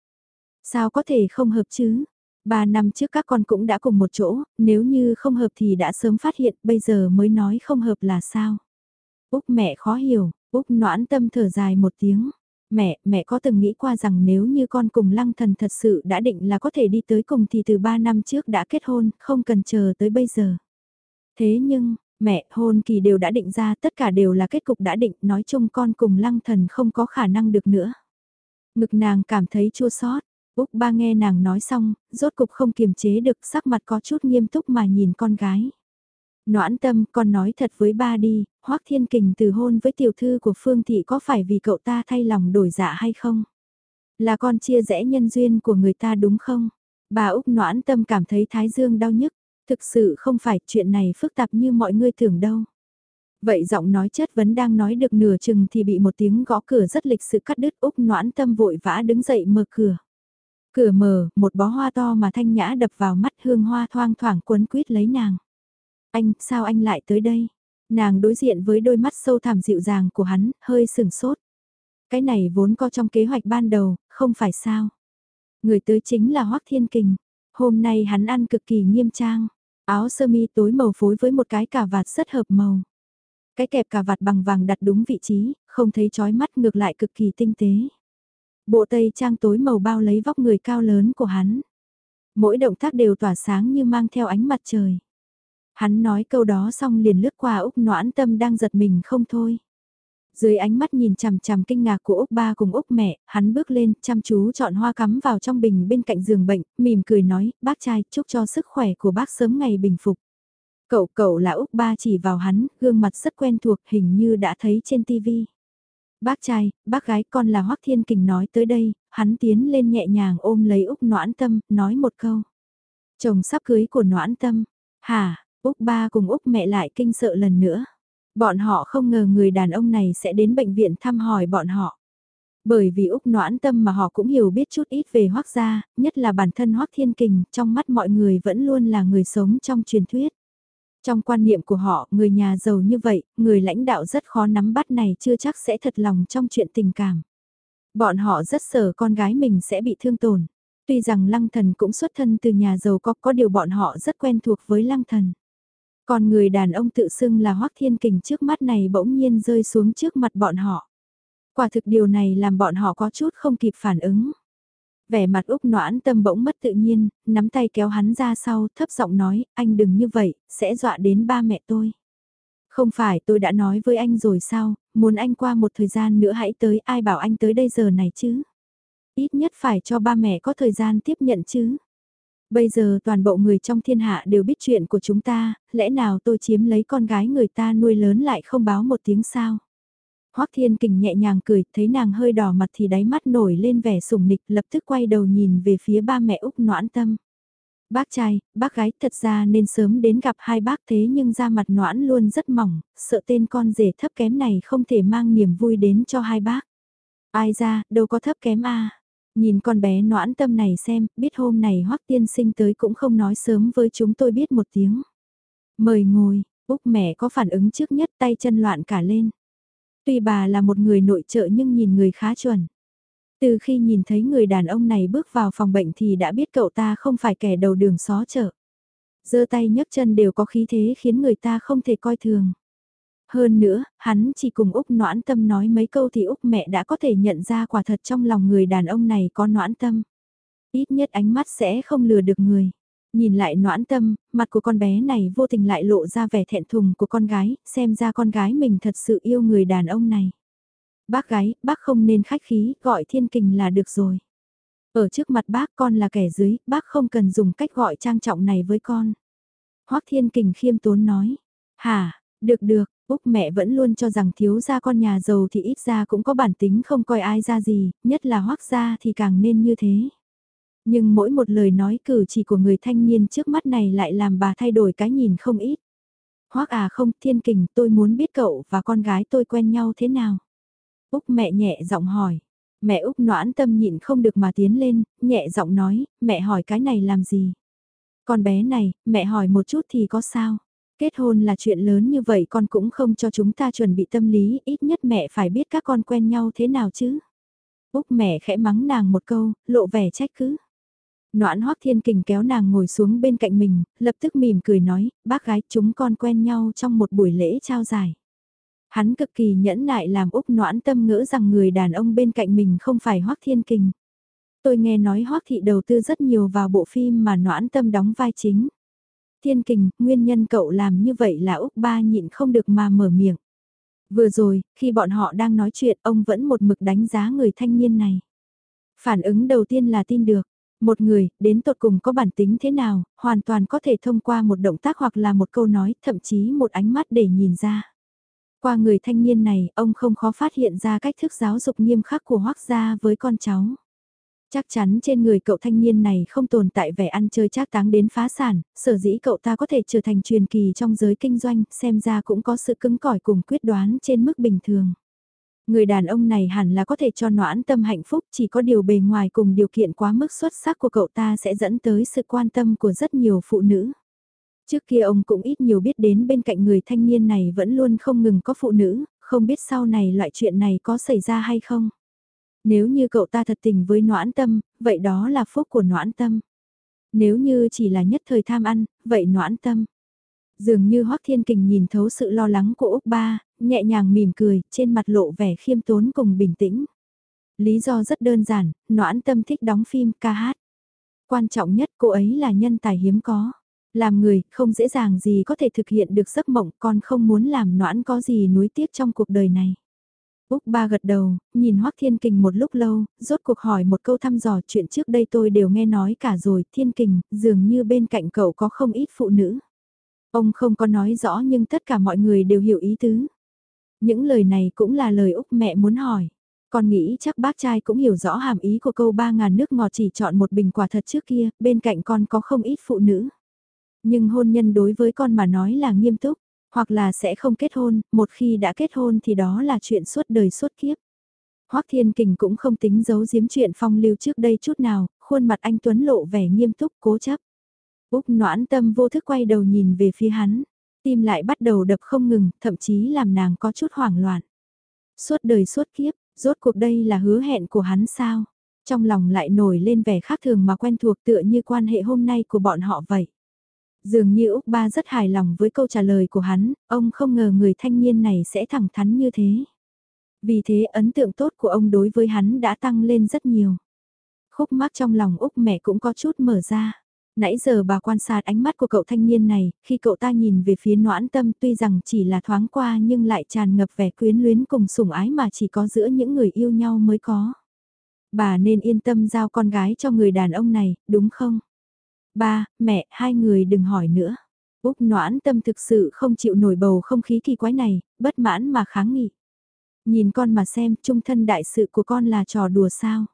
Sao có thể không hợp chứ? Ba năm trước các con cũng đã cùng một chỗ, nếu như không hợp thì đã sớm phát hiện, bây giờ mới nói không hợp là sao? Úc mẹ khó hiểu, Úc noãn tâm thở dài một tiếng. Mẹ, mẹ có từng nghĩ qua rằng nếu như con cùng lăng thần thật sự đã định là có thể đi tới cùng thì từ 3 năm trước đã kết hôn, không cần chờ tới bây giờ. Thế nhưng, mẹ, hôn kỳ đều đã định ra, tất cả đều là kết cục đã định, nói chung con cùng lăng thần không có khả năng được nữa. Ngực nàng cảm thấy chua xót Úc ba nghe nàng nói xong, rốt cục không kiềm chế được sắc mặt có chút nghiêm túc mà nhìn con gái. Noãn tâm, con nói thật với ba đi, Hoác Thiên Kình từ hôn với tiểu thư của Phương Thị có phải vì cậu ta thay lòng đổi dạ hay không? Là con chia rẽ nhân duyên của người ta đúng không? Bà Úc noãn tâm cảm thấy thái dương đau nhức, thực sự không phải chuyện này phức tạp như mọi người tưởng đâu. Vậy giọng nói chất vấn đang nói được nửa chừng thì bị một tiếng gõ cửa rất lịch sự cắt đứt Úc noãn tâm vội vã đứng dậy mở cửa. Cửa mở, một bó hoa to mà thanh nhã đập vào mắt hương hoa thoang thoảng quấn quýt lấy nàng. Anh, sao anh lại tới đây? Nàng đối diện với đôi mắt sâu thẳm dịu dàng của hắn, hơi sừng sốt. Cái này vốn có trong kế hoạch ban đầu, không phải sao? Người tới chính là Hoắc Thiên Kình. Hôm nay hắn ăn cực kỳ nghiêm trang. Áo sơ mi tối màu phối với một cái cà vạt rất hợp màu. Cái kẹp cà vạt bằng vàng đặt đúng vị trí, không thấy chói mắt ngược lại cực kỳ tinh tế. Bộ tây trang tối màu bao lấy vóc người cao lớn của hắn. Mỗi động tác đều tỏa sáng như mang theo ánh mặt trời. Hắn nói câu đó xong liền lướt qua Úc noãn tâm đang giật mình không thôi. Dưới ánh mắt nhìn chằm chằm kinh ngạc của Úc ba cùng Úc mẹ, hắn bước lên, chăm chú chọn hoa cắm vào trong bình bên cạnh giường bệnh, mỉm cười nói, bác trai, chúc cho sức khỏe của bác sớm ngày bình phục. Cậu cậu là Úc ba chỉ vào hắn, gương mặt rất quen thuộc hình như đã thấy trên tivi. Bác trai, bác gái con là Hoắc Thiên Kình nói tới đây, hắn tiến lên nhẹ nhàng ôm lấy Úc Noãn Tâm, nói một câu. Chồng sắp cưới của Noãn Tâm. Hả, Úc ba cùng Úc mẹ lại kinh sợ lần nữa. Bọn họ không ngờ người đàn ông này sẽ đến bệnh viện thăm hỏi bọn họ. Bởi vì Úc noãn tâm mà họ cũng hiểu biết chút ít về Hoắc gia, nhất là bản thân Hoắc Thiên Kình, trong mắt mọi người vẫn luôn là người sống trong truyền thuyết. Trong quan niệm của họ, người nhà giàu như vậy, người lãnh đạo rất khó nắm bắt này chưa chắc sẽ thật lòng trong chuyện tình cảm. Bọn họ rất sợ con gái mình sẽ bị thương tổn. Tuy rằng lăng thần cũng xuất thân từ nhà giàu có, có điều bọn họ rất quen thuộc với lăng thần. Còn người đàn ông tự xưng là Hoắc Thiên Kình trước mắt này bỗng nhiên rơi xuống trước mặt bọn họ. Quả thực điều này làm bọn họ có chút không kịp phản ứng. Vẻ mặt Úc noãn tâm bỗng mất tự nhiên, nắm tay kéo hắn ra sau, thấp giọng nói, anh đừng như vậy, sẽ dọa đến ba mẹ tôi. Không phải tôi đã nói với anh rồi sao, muốn anh qua một thời gian nữa hãy tới, ai bảo anh tới đây giờ này chứ? Ít nhất phải cho ba mẹ có thời gian tiếp nhận chứ. Bây giờ toàn bộ người trong thiên hạ đều biết chuyện của chúng ta, lẽ nào tôi chiếm lấy con gái người ta nuôi lớn lại không báo một tiếng sao? Hoắc Thiên Kình nhẹ nhàng cười, thấy nàng hơi đỏ mặt thì đáy mắt nổi lên vẻ sủng nịch, lập tức quay đầu nhìn về phía ba mẹ Úc Noãn Tâm. Bác trai, bác gái thật ra nên sớm đến gặp hai bác thế nhưng da mặt Noãn luôn rất mỏng, sợ tên con rể thấp kém này không thể mang niềm vui đến cho hai bác. Ai ra, đâu có thấp kém a Nhìn con bé noãn tâm này xem, biết hôm này hoắc tiên sinh tới cũng không nói sớm với chúng tôi biết một tiếng. Mời ngồi, Úc mẹ có phản ứng trước nhất tay chân loạn cả lên. Tuy bà là một người nội trợ nhưng nhìn người khá chuẩn. Từ khi nhìn thấy người đàn ông này bước vào phòng bệnh thì đã biết cậu ta không phải kẻ đầu đường xó chợ. giơ tay nhấc chân đều có khí thế khiến người ta không thể coi thường. Hơn nữa, hắn chỉ cùng Úc noãn tâm nói mấy câu thì Úc mẹ đã có thể nhận ra quả thật trong lòng người đàn ông này có noãn tâm. Ít nhất ánh mắt sẽ không lừa được người. Nhìn lại noãn tâm, mặt của con bé này vô tình lại lộ ra vẻ thẹn thùng của con gái, xem ra con gái mình thật sự yêu người đàn ông này. Bác gái, bác không nên khách khí, gọi thiên kình là được rồi. Ở trước mặt bác con là kẻ dưới, bác không cần dùng cách gọi trang trọng này với con. Hoắc thiên kình khiêm tốn nói. Hả, được được, Úc mẹ vẫn luôn cho rằng thiếu gia con nhà giàu thì ít ra cũng có bản tính không coi ai ra gì, nhất là hoắc gia thì càng nên như thế. Nhưng mỗi một lời nói cử chỉ của người thanh niên trước mắt này lại làm bà thay đổi cái nhìn không ít. Hoắc à không, thiên kình, tôi muốn biết cậu và con gái tôi quen nhau thế nào. Úc mẹ nhẹ giọng hỏi. Mẹ Úc noãn tâm nhịn không được mà tiến lên, nhẹ giọng nói, mẹ hỏi cái này làm gì? Con bé này, mẹ hỏi một chút thì có sao? Kết hôn là chuyện lớn như vậy con cũng không cho chúng ta chuẩn bị tâm lý, ít nhất mẹ phải biết các con quen nhau thế nào chứ. Úc mẹ khẽ mắng nàng một câu, lộ vẻ trách cứ. Noãn hoắc thiên kình kéo nàng ngồi xuống bên cạnh mình, lập tức mỉm cười nói, bác gái chúng con quen nhau trong một buổi lễ trao giải. Hắn cực kỳ nhẫn nại làm Úc noãn tâm ngỡ rằng người đàn ông bên cạnh mình không phải hoắc thiên kình. Tôi nghe nói hoắc thị đầu tư rất nhiều vào bộ phim mà noãn tâm đóng vai chính. Thiên kình, nguyên nhân cậu làm như vậy là Úc Ba nhịn không được mà mở miệng. Vừa rồi, khi bọn họ đang nói chuyện ông vẫn một mực đánh giá người thanh niên này. Phản ứng đầu tiên là tin được. Một người, đến tột cùng có bản tính thế nào, hoàn toàn có thể thông qua một động tác hoặc là một câu nói, thậm chí một ánh mắt để nhìn ra. Qua người thanh niên này, ông không khó phát hiện ra cách thức giáo dục nghiêm khắc của hoác gia với con cháu. Chắc chắn trên người cậu thanh niên này không tồn tại vẻ ăn chơi trác táng đến phá sản, sở dĩ cậu ta có thể trở thành truyền kỳ trong giới kinh doanh, xem ra cũng có sự cứng cỏi cùng quyết đoán trên mức bình thường. Người đàn ông này hẳn là có thể cho noãn tâm hạnh phúc, chỉ có điều bề ngoài cùng điều kiện quá mức xuất sắc của cậu ta sẽ dẫn tới sự quan tâm của rất nhiều phụ nữ. Trước kia ông cũng ít nhiều biết đến bên cạnh người thanh niên này vẫn luôn không ngừng có phụ nữ, không biết sau này loại chuyện này có xảy ra hay không. Nếu như cậu ta thật tình với noãn tâm, vậy đó là phúc của noãn tâm. Nếu như chỉ là nhất thời tham ăn, vậy noãn tâm. Dường như Hoắc Thiên Kình nhìn thấu sự lo lắng của Úc Ba, nhẹ nhàng mỉm cười, trên mặt lộ vẻ khiêm tốn cùng bình tĩnh. Lý do rất đơn giản, noãn tâm thích đóng phim ca hát. Quan trọng nhất cô ấy là nhân tài hiếm có. Làm người, không dễ dàng gì có thể thực hiện được giấc mộng, con không muốn làm noãn có gì nuối tiếc trong cuộc đời này. Úc ba gật đầu, nhìn Hoắc Thiên Kình một lúc lâu, rốt cuộc hỏi một câu thăm dò chuyện trước đây tôi đều nghe nói cả rồi, Thiên Kình, dường như bên cạnh cậu có không ít phụ nữ. Ông không có nói rõ nhưng tất cả mọi người đều hiểu ý tứ. Những lời này cũng là lời Úc mẹ muốn hỏi. Con nghĩ chắc bác trai cũng hiểu rõ hàm ý của câu ba ngàn nước ngọt chỉ chọn một bình quả thật trước kia, bên cạnh con có không ít phụ nữ. Nhưng hôn nhân đối với con mà nói là nghiêm túc, hoặc là sẽ không kết hôn, một khi đã kết hôn thì đó là chuyện suốt đời suốt kiếp. Hoắc Thiên Kình cũng không tính giấu giếm chuyện phong lưu trước đây chút nào, khuôn mặt anh Tuấn lộ vẻ nghiêm túc cố chấp. Úc noãn tâm vô thức quay đầu nhìn về phía hắn, tim lại bắt đầu đập không ngừng, thậm chí làm nàng có chút hoảng loạn. Suốt đời suốt kiếp, rốt cuộc đây là hứa hẹn của hắn sao? Trong lòng lại nổi lên vẻ khác thường mà quen thuộc tựa như quan hệ hôm nay của bọn họ vậy. Dường như Úc Ba rất hài lòng với câu trả lời của hắn, ông không ngờ người thanh niên này sẽ thẳng thắn như thế. Vì thế ấn tượng tốt của ông đối với hắn đã tăng lên rất nhiều. Khúc mắc trong lòng Úc mẹ cũng có chút mở ra. Nãy giờ bà quan sát ánh mắt của cậu thanh niên này, khi cậu ta nhìn về phía noãn tâm tuy rằng chỉ là thoáng qua nhưng lại tràn ngập vẻ quyến luyến cùng sủng ái mà chỉ có giữa những người yêu nhau mới có. Bà nên yên tâm giao con gái cho người đàn ông này, đúng không? Ba, mẹ, hai người đừng hỏi nữa. Úc noãn tâm thực sự không chịu nổi bầu không khí kỳ quái này, bất mãn mà kháng nghị. Nhìn con mà xem, trung thân đại sự của con là trò đùa sao.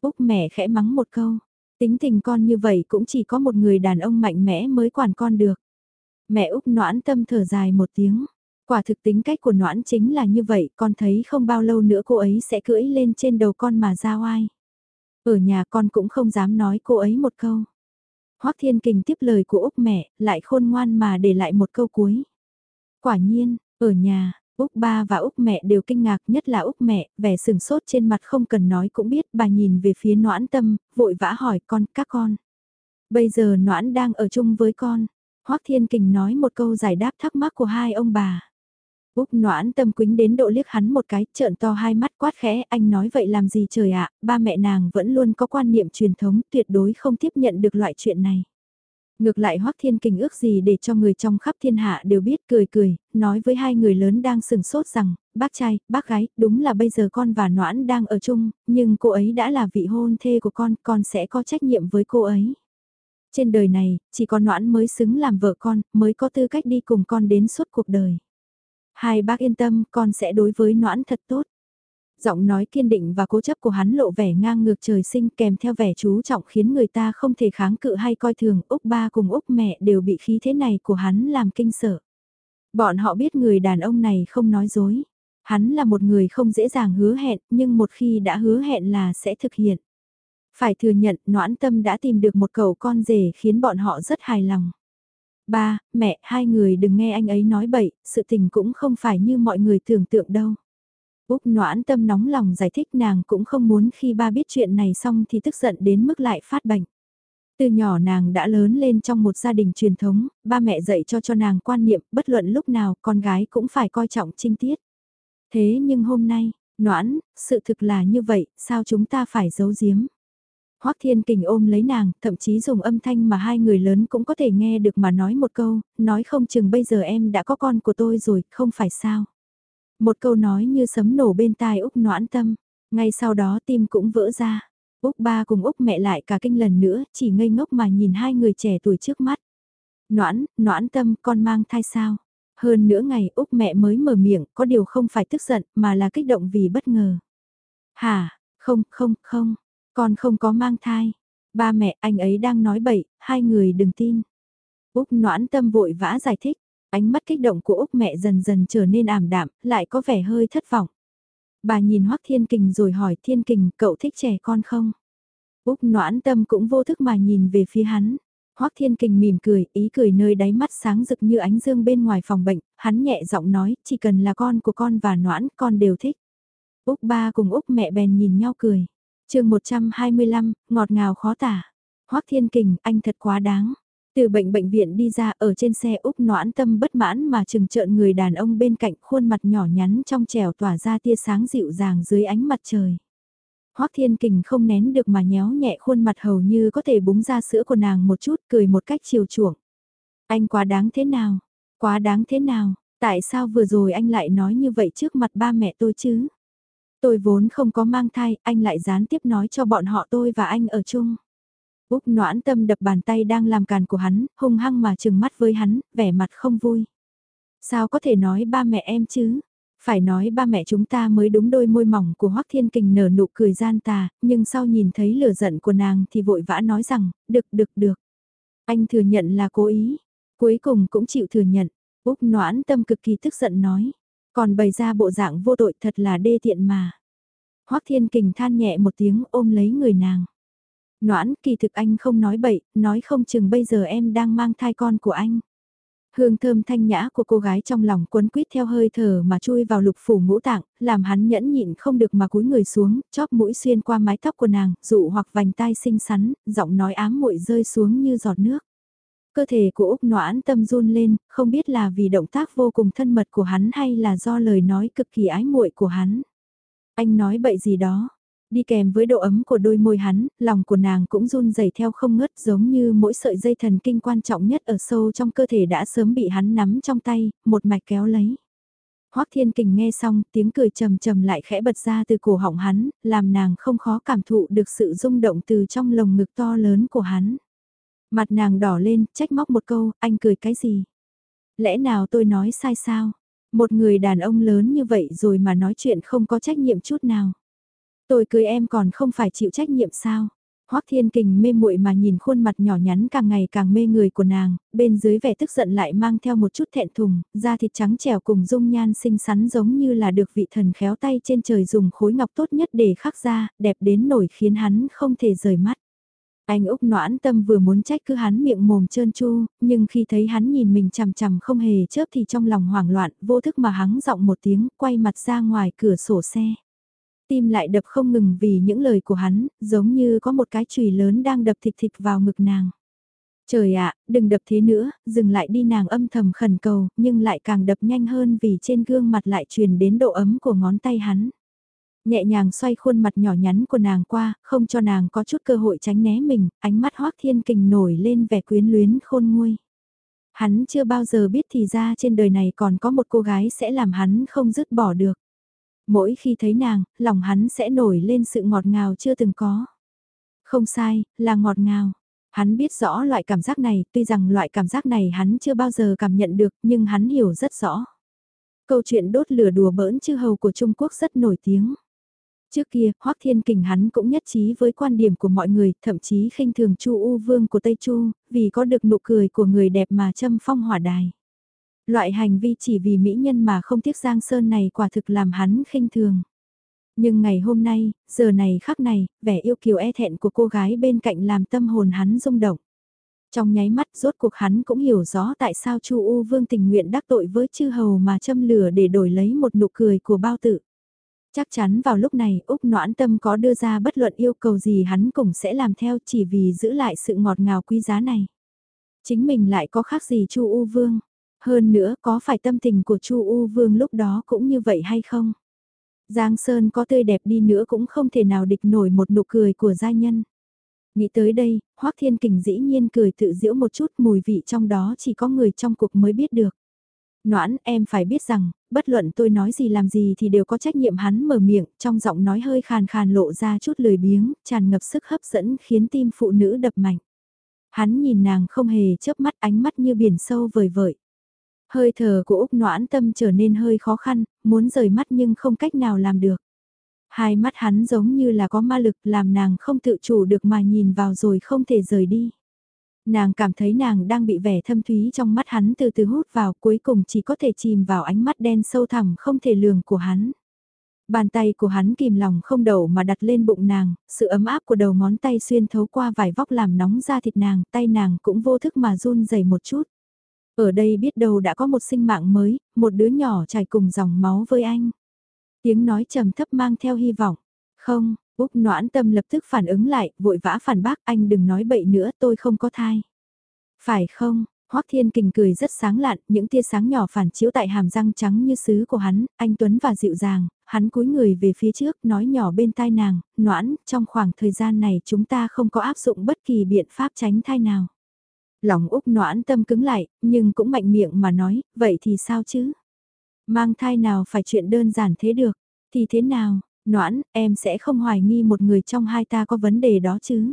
Úc mẹ khẽ mắng một câu, tính tình con như vậy cũng chỉ có một người đàn ông mạnh mẽ mới quản con được. Mẹ Úc noãn tâm thở dài một tiếng. Quả thực tính cách của noãn chính là như vậy, con thấy không bao lâu nữa cô ấy sẽ cưỡi lên trên đầu con mà ra oai. Ở nhà con cũng không dám nói cô ấy một câu. Hoắc Thiên Kình tiếp lời của Úc mẹ, lại khôn ngoan mà để lại một câu cuối. Quả nhiên, ở nhà, Úc ba và Úc mẹ đều kinh ngạc nhất là Úc mẹ, vẻ sừng sốt trên mặt không cần nói cũng biết bà nhìn về phía noãn tâm, vội vã hỏi con, các con. Bây giờ noãn đang ở chung với con. Hoắc Thiên Kình nói một câu giải đáp thắc mắc của hai ông bà. Úc noãn tâm quính đến độ liếc hắn một cái, trợn to hai mắt quát khẽ, anh nói vậy làm gì trời ạ, ba mẹ nàng vẫn luôn có quan niệm truyền thống, tuyệt đối không tiếp nhận được loại chuyện này. Ngược lại Hoắc Thiên Kình ước gì để cho người trong khắp thiên hạ đều biết cười cười, nói với hai người lớn đang sừng sốt rằng, bác trai, bác gái, đúng là bây giờ con và Noãn đang ở chung, nhưng cô ấy đã là vị hôn thê của con, con sẽ có trách nhiệm với cô ấy. Trên đời này, chỉ có Noãn mới xứng làm vợ con, mới có tư cách đi cùng con đến suốt cuộc đời. Hai bác yên tâm, con sẽ đối với noãn thật tốt. Giọng nói kiên định và cố chấp của hắn lộ vẻ ngang ngược trời sinh kèm theo vẻ chú trọng khiến người ta không thể kháng cự hay coi thường. Úc ba cùng Úc mẹ đều bị khí thế này của hắn làm kinh sợ. Bọn họ biết người đàn ông này không nói dối. Hắn là một người không dễ dàng hứa hẹn, nhưng một khi đã hứa hẹn là sẽ thực hiện. Phải thừa nhận, noãn tâm đã tìm được một cậu con rể khiến bọn họ rất hài lòng. Ba, mẹ, hai người đừng nghe anh ấy nói bậy, sự tình cũng không phải như mọi người tưởng tượng đâu. Úc noãn tâm nóng lòng giải thích nàng cũng không muốn khi ba biết chuyện này xong thì tức giận đến mức lại phát bệnh. Từ nhỏ nàng đã lớn lên trong một gia đình truyền thống, ba mẹ dạy cho cho nàng quan niệm bất luận lúc nào con gái cũng phải coi trọng trinh tiết. Thế nhưng hôm nay, noãn, sự thực là như vậy, sao chúng ta phải giấu giếm? Hoắc Thiên Kình ôm lấy nàng, thậm chí dùng âm thanh mà hai người lớn cũng có thể nghe được mà nói một câu, nói không chừng bây giờ em đã có con của tôi rồi, không phải sao. Một câu nói như sấm nổ bên tai Úc noãn tâm, ngay sau đó tim cũng vỡ ra. Úc ba cùng Úc mẹ lại cả kinh lần nữa, chỉ ngây ngốc mà nhìn hai người trẻ tuổi trước mắt. Noãn, noãn tâm, con mang thai sao? Hơn nữa ngày Úc mẹ mới mở miệng, có điều không phải tức giận, mà là kích động vì bất ngờ. Hả, không, không, không, con không có mang thai. Ba mẹ anh ấy đang nói bậy, hai người đừng tin. Úc noãn tâm vội vã giải thích, ánh mắt kích động của Úc mẹ dần dần trở nên ảm đạm, lại có vẻ hơi thất vọng. Bà nhìn Hoắc Thiên Kình rồi hỏi Thiên Kình cậu thích trẻ con không? Úc noãn tâm cũng vô thức mà nhìn về phía hắn. Hoắc Thiên Kình mỉm cười, ý cười nơi đáy mắt sáng rực như ánh dương bên ngoài phòng bệnh, hắn nhẹ giọng nói, chỉ cần là con của con và noãn, con đều thích. Úc ba cùng Úc mẹ bèn nhìn nhau cười chương 125, ngọt ngào khó tả. Hoắc Thiên Kình, anh thật quá đáng. Từ bệnh bệnh viện đi ra ở trên xe Úc noãn tâm bất mãn mà chừng trợn người đàn ông bên cạnh khuôn mặt nhỏ nhắn trong trẻo tỏa ra tia sáng dịu dàng dưới ánh mặt trời. Hoắc Thiên Kình không nén được mà nhéo nhẹ khuôn mặt hầu như có thể búng ra sữa của nàng một chút cười một cách chiều chuộng. Anh quá đáng thế nào? Quá đáng thế nào? Tại sao vừa rồi anh lại nói như vậy trước mặt ba mẹ tôi chứ? Tôi vốn không có mang thai, anh lại gián tiếp nói cho bọn họ tôi và anh ở chung. Úc noãn tâm đập bàn tay đang làm càn của hắn, hung hăng mà trừng mắt với hắn, vẻ mặt không vui. Sao có thể nói ba mẹ em chứ? Phải nói ba mẹ chúng ta mới đúng đôi môi mỏng của Hoắc Thiên Kình nở nụ cười gian tà, nhưng sau nhìn thấy lửa giận của nàng thì vội vã nói rằng, được được được. Anh thừa nhận là cố ý, cuối cùng cũng chịu thừa nhận. Úc noãn tâm cực kỳ tức giận nói, còn bày ra bộ dạng vô tội thật là đê tiện mà. Hoắc Thiên Kình than nhẹ một tiếng ôm lấy người nàng. Noãn kỳ thực anh không nói bậy, nói không chừng bây giờ em đang mang thai con của anh. Hương thơm thanh nhã của cô gái trong lòng quấn quýt theo hơi thở mà chui vào lục phủ ngũ tạng, làm hắn nhẫn nhịn không được mà cúi người xuống, chóp mũi xuyên qua mái tóc của nàng, dụ hoặc vành tai xinh xắn, giọng nói ám muội rơi xuống như giọt nước. Cơ thể của Úc noãn tâm run lên, không biết là vì động tác vô cùng thân mật của hắn hay là do lời nói cực kỳ ái muội của hắn. Anh nói bậy gì đó, Đi kèm với độ ấm của đôi môi hắn, lòng của nàng cũng run rẩy theo không ngớt giống như mỗi sợi dây thần kinh quan trọng nhất ở sâu trong cơ thể đã sớm bị hắn nắm trong tay, một mạch kéo lấy. Hoắc Thiên Kình nghe xong, tiếng cười trầm trầm lại khẽ bật ra từ cổ họng hắn, làm nàng không khó cảm thụ được sự rung động từ trong lồng ngực to lớn của hắn. Mặt nàng đỏ lên, trách móc một câu, anh cười cái gì? Lẽ nào tôi nói sai sao? Một người đàn ông lớn như vậy rồi mà nói chuyện không có trách nhiệm chút nào. Tôi cưới em còn không phải chịu trách nhiệm sao? Hoắc Thiên Kình mê muội mà nhìn khuôn mặt nhỏ nhắn càng ngày càng mê người của nàng, bên dưới vẻ tức giận lại mang theo một chút thẹn thùng, da thịt trắng trẻo cùng dung nhan xinh xắn giống như là được vị thần khéo tay trên trời dùng khối ngọc tốt nhất để khắc ra, đẹp đến nổi khiến hắn không thể rời mắt. Anh Úc noãn tâm vừa muốn trách cứ hắn miệng mồm trơn chu, nhưng khi thấy hắn nhìn mình chằm chằm không hề chớp thì trong lòng hoảng loạn, vô thức mà hắng giọng một tiếng, quay mặt ra ngoài cửa sổ xe tim lại đập không ngừng vì những lời của hắn, giống như có một cái chùy lớn đang đập thịt thịt vào ngực nàng. Trời ạ, đừng đập thế nữa, dừng lại đi nàng âm thầm khẩn cầu, nhưng lại càng đập nhanh hơn vì trên gương mặt lại truyền đến độ ấm của ngón tay hắn. Nhẹ nhàng xoay khuôn mặt nhỏ nhắn của nàng qua, không cho nàng có chút cơ hội tránh né mình, ánh mắt hoác thiên kình nổi lên vẻ quyến luyến khôn nguôi. Hắn chưa bao giờ biết thì ra trên đời này còn có một cô gái sẽ làm hắn không dứt bỏ được. Mỗi khi thấy nàng, lòng hắn sẽ nổi lên sự ngọt ngào chưa từng có. Không sai, là ngọt ngào. Hắn biết rõ loại cảm giác này, tuy rằng loại cảm giác này hắn chưa bao giờ cảm nhận được, nhưng hắn hiểu rất rõ. Câu chuyện đốt lửa đùa bỡn chư hầu của Trung Quốc rất nổi tiếng. Trước kia, Hoắc Thiên Kình hắn cũng nhất trí với quan điểm của mọi người, thậm chí khinh thường Chu U Vương của Tây Chu, vì có được nụ cười của người đẹp mà châm phong hỏa đài. Loại hành vi chỉ vì mỹ nhân mà không tiếc Giang Sơn này quả thực làm hắn khinh thường. Nhưng ngày hôm nay, giờ này khắc này, vẻ yêu kiều e thẹn của cô gái bên cạnh làm tâm hồn hắn rung động. Trong nháy mắt rốt cuộc hắn cũng hiểu rõ tại sao Chu U Vương tình nguyện đắc tội với chư hầu mà châm lửa để đổi lấy một nụ cười của bao tử. Chắc chắn vào lúc này Úc Noãn Tâm có đưa ra bất luận yêu cầu gì hắn cũng sẽ làm theo chỉ vì giữ lại sự ngọt ngào quý giá này. Chính mình lại có khác gì Chu U Vương. Hơn nữa có phải tâm tình của Chu U Vương lúc đó cũng như vậy hay không? Giang Sơn có tươi đẹp đi nữa cũng không thể nào địch nổi một nụ cười của gia nhân. Nghĩ tới đây, Hoác Thiên Kình dĩ nhiên cười tự giễu một chút mùi vị trong đó chỉ có người trong cuộc mới biết được. Noãn, em phải biết rằng, bất luận tôi nói gì làm gì thì đều có trách nhiệm hắn mở miệng, trong giọng nói hơi khàn khàn lộ ra chút lười biếng, tràn ngập sức hấp dẫn khiến tim phụ nữ đập mạnh. Hắn nhìn nàng không hề chớp mắt ánh mắt như biển sâu vời vợi. Hơi thở của Úc noãn tâm trở nên hơi khó khăn, muốn rời mắt nhưng không cách nào làm được. Hai mắt hắn giống như là có ma lực làm nàng không tự chủ được mà nhìn vào rồi không thể rời đi. Nàng cảm thấy nàng đang bị vẻ thâm thúy trong mắt hắn từ từ hút vào cuối cùng chỉ có thể chìm vào ánh mắt đen sâu thẳm không thể lường của hắn. Bàn tay của hắn kìm lòng không đầu mà đặt lên bụng nàng, sự ấm áp của đầu ngón tay xuyên thấu qua vải vóc làm nóng da thịt nàng, tay nàng cũng vô thức mà run rẩy một chút. Ở đây biết đâu đã có một sinh mạng mới, một đứa nhỏ trải cùng dòng máu với anh. Tiếng nói trầm thấp mang theo hy vọng. Không, Úc noãn tâm lập tức phản ứng lại, vội vã phản bác anh đừng nói bậy nữa tôi không có thai. Phải không, Hoắc Thiên Kình cười rất sáng lạn, những tia sáng nhỏ phản chiếu tại hàm răng trắng như sứ của hắn, anh Tuấn và dịu dàng, hắn cúi người về phía trước nói nhỏ bên tai nàng, noãn, trong khoảng thời gian này chúng ta không có áp dụng bất kỳ biện pháp tránh thai nào. Lòng Úc noãn tâm cứng lại, nhưng cũng mạnh miệng mà nói, vậy thì sao chứ? Mang thai nào phải chuyện đơn giản thế được, thì thế nào, noãn, em sẽ không hoài nghi một người trong hai ta có vấn đề đó chứ?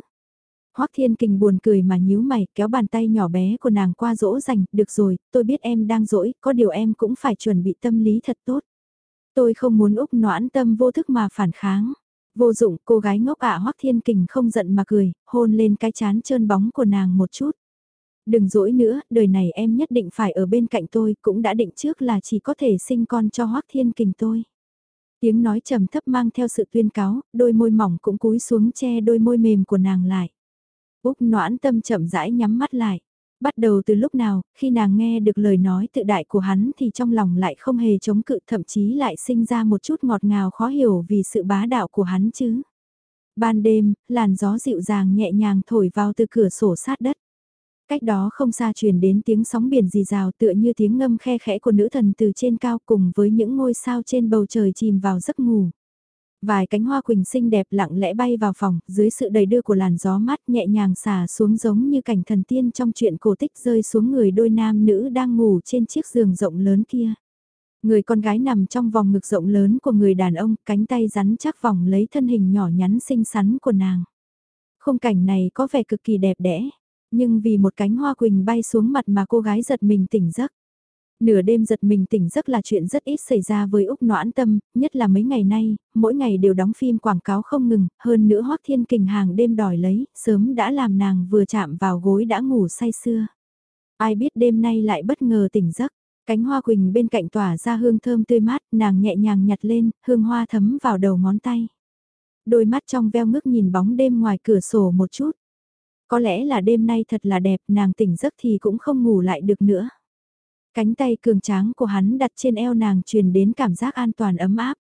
Hoắc Thiên Kình buồn cười mà nhíu mày, kéo bàn tay nhỏ bé của nàng qua dỗ dành, được rồi, tôi biết em đang dỗi, có điều em cũng phải chuẩn bị tâm lý thật tốt. Tôi không muốn Úc noãn tâm vô thức mà phản kháng. Vô dụng, cô gái ngốc ạ Hoắc Thiên Kình không giận mà cười, hôn lên cái chán trơn bóng của nàng một chút. Đừng dỗi nữa, đời này em nhất định phải ở bên cạnh tôi, cũng đã định trước là chỉ có thể sinh con cho Hoắc Thiên Kình tôi. Tiếng nói trầm thấp mang theo sự tuyên cáo, đôi môi mỏng cũng cúi xuống che đôi môi mềm của nàng lại. Úc noãn tâm chậm rãi nhắm mắt lại. Bắt đầu từ lúc nào, khi nàng nghe được lời nói tự đại của hắn thì trong lòng lại không hề chống cự thậm chí lại sinh ra một chút ngọt ngào khó hiểu vì sự bá đạo của hắn chứ. Ban đêm, làn gió dịu dàng nhẹ nhàng thổi vào từ cửa sổ sát đất. Cách đó không xa truyền đến tiếng sóng biển rì rào tựa như tiếng ngâm khe khẽ của nữ thần từ trên cao cùng với những ngôi sao trên bầu trời chìm vào giấc ngủ. Vài cánh hoa quỳnh xinh đẹp lặng lẽ bay vào phòng, dưới sự đầy đưa của làn gió mát nhẹ nhàng xả xuống giống như cảnh thần tiên trong chuyện cổ tích rơi xuống người đôi nam nữ đang ngủ trên chiếc giường rộng lớn kia. Người con gái nằm trong vòng ngực rộng lớn của người đàn ông, cánh tay rắn chắc vòng lấy thân hình nhỏ nhắn xinh xắn của nàng. Khung cảnh này có vẻ cực kỳ đẹp đẽ, nhưng vì một cánh hoa quỳnh bay xuống mặt mà cô gái giật mình tỉnh giấc. Nửa đêm giật mình tỉnh giấc là chuyện rất ít xảy ra với Úc Noãn Tâm, nhất là mấy ngày nay, mỗi ngày đều đóng phim quảng cáo không ngừng, hơn nữa Hoác Thiên Kình hàng đêm đòi lấy, sớm đã làm nàng vừa chạm vào gối đã ngủ say sưa. Ai biết đêm nay lại bất ngờ tỉnh giấc, cánh hoa quỳnh bên cạnh tỏa ra hương thơm tươi mát, nàng nhẹ nhàng nhặt lên, hương hoa thấm vào đầu ngón tay. Đôi mắt trong veo ngước nhìn bóng đêm ngoài cửa sổ một chút. Có lẽ là đêm nay thật là đẹp, nàng tỉnh giấc thì cũng không ngủ lại được nữa. Cánh tay cường tráng của hắn đặt trên eo nàng truyền đến cảm giác an toàn ấm áp.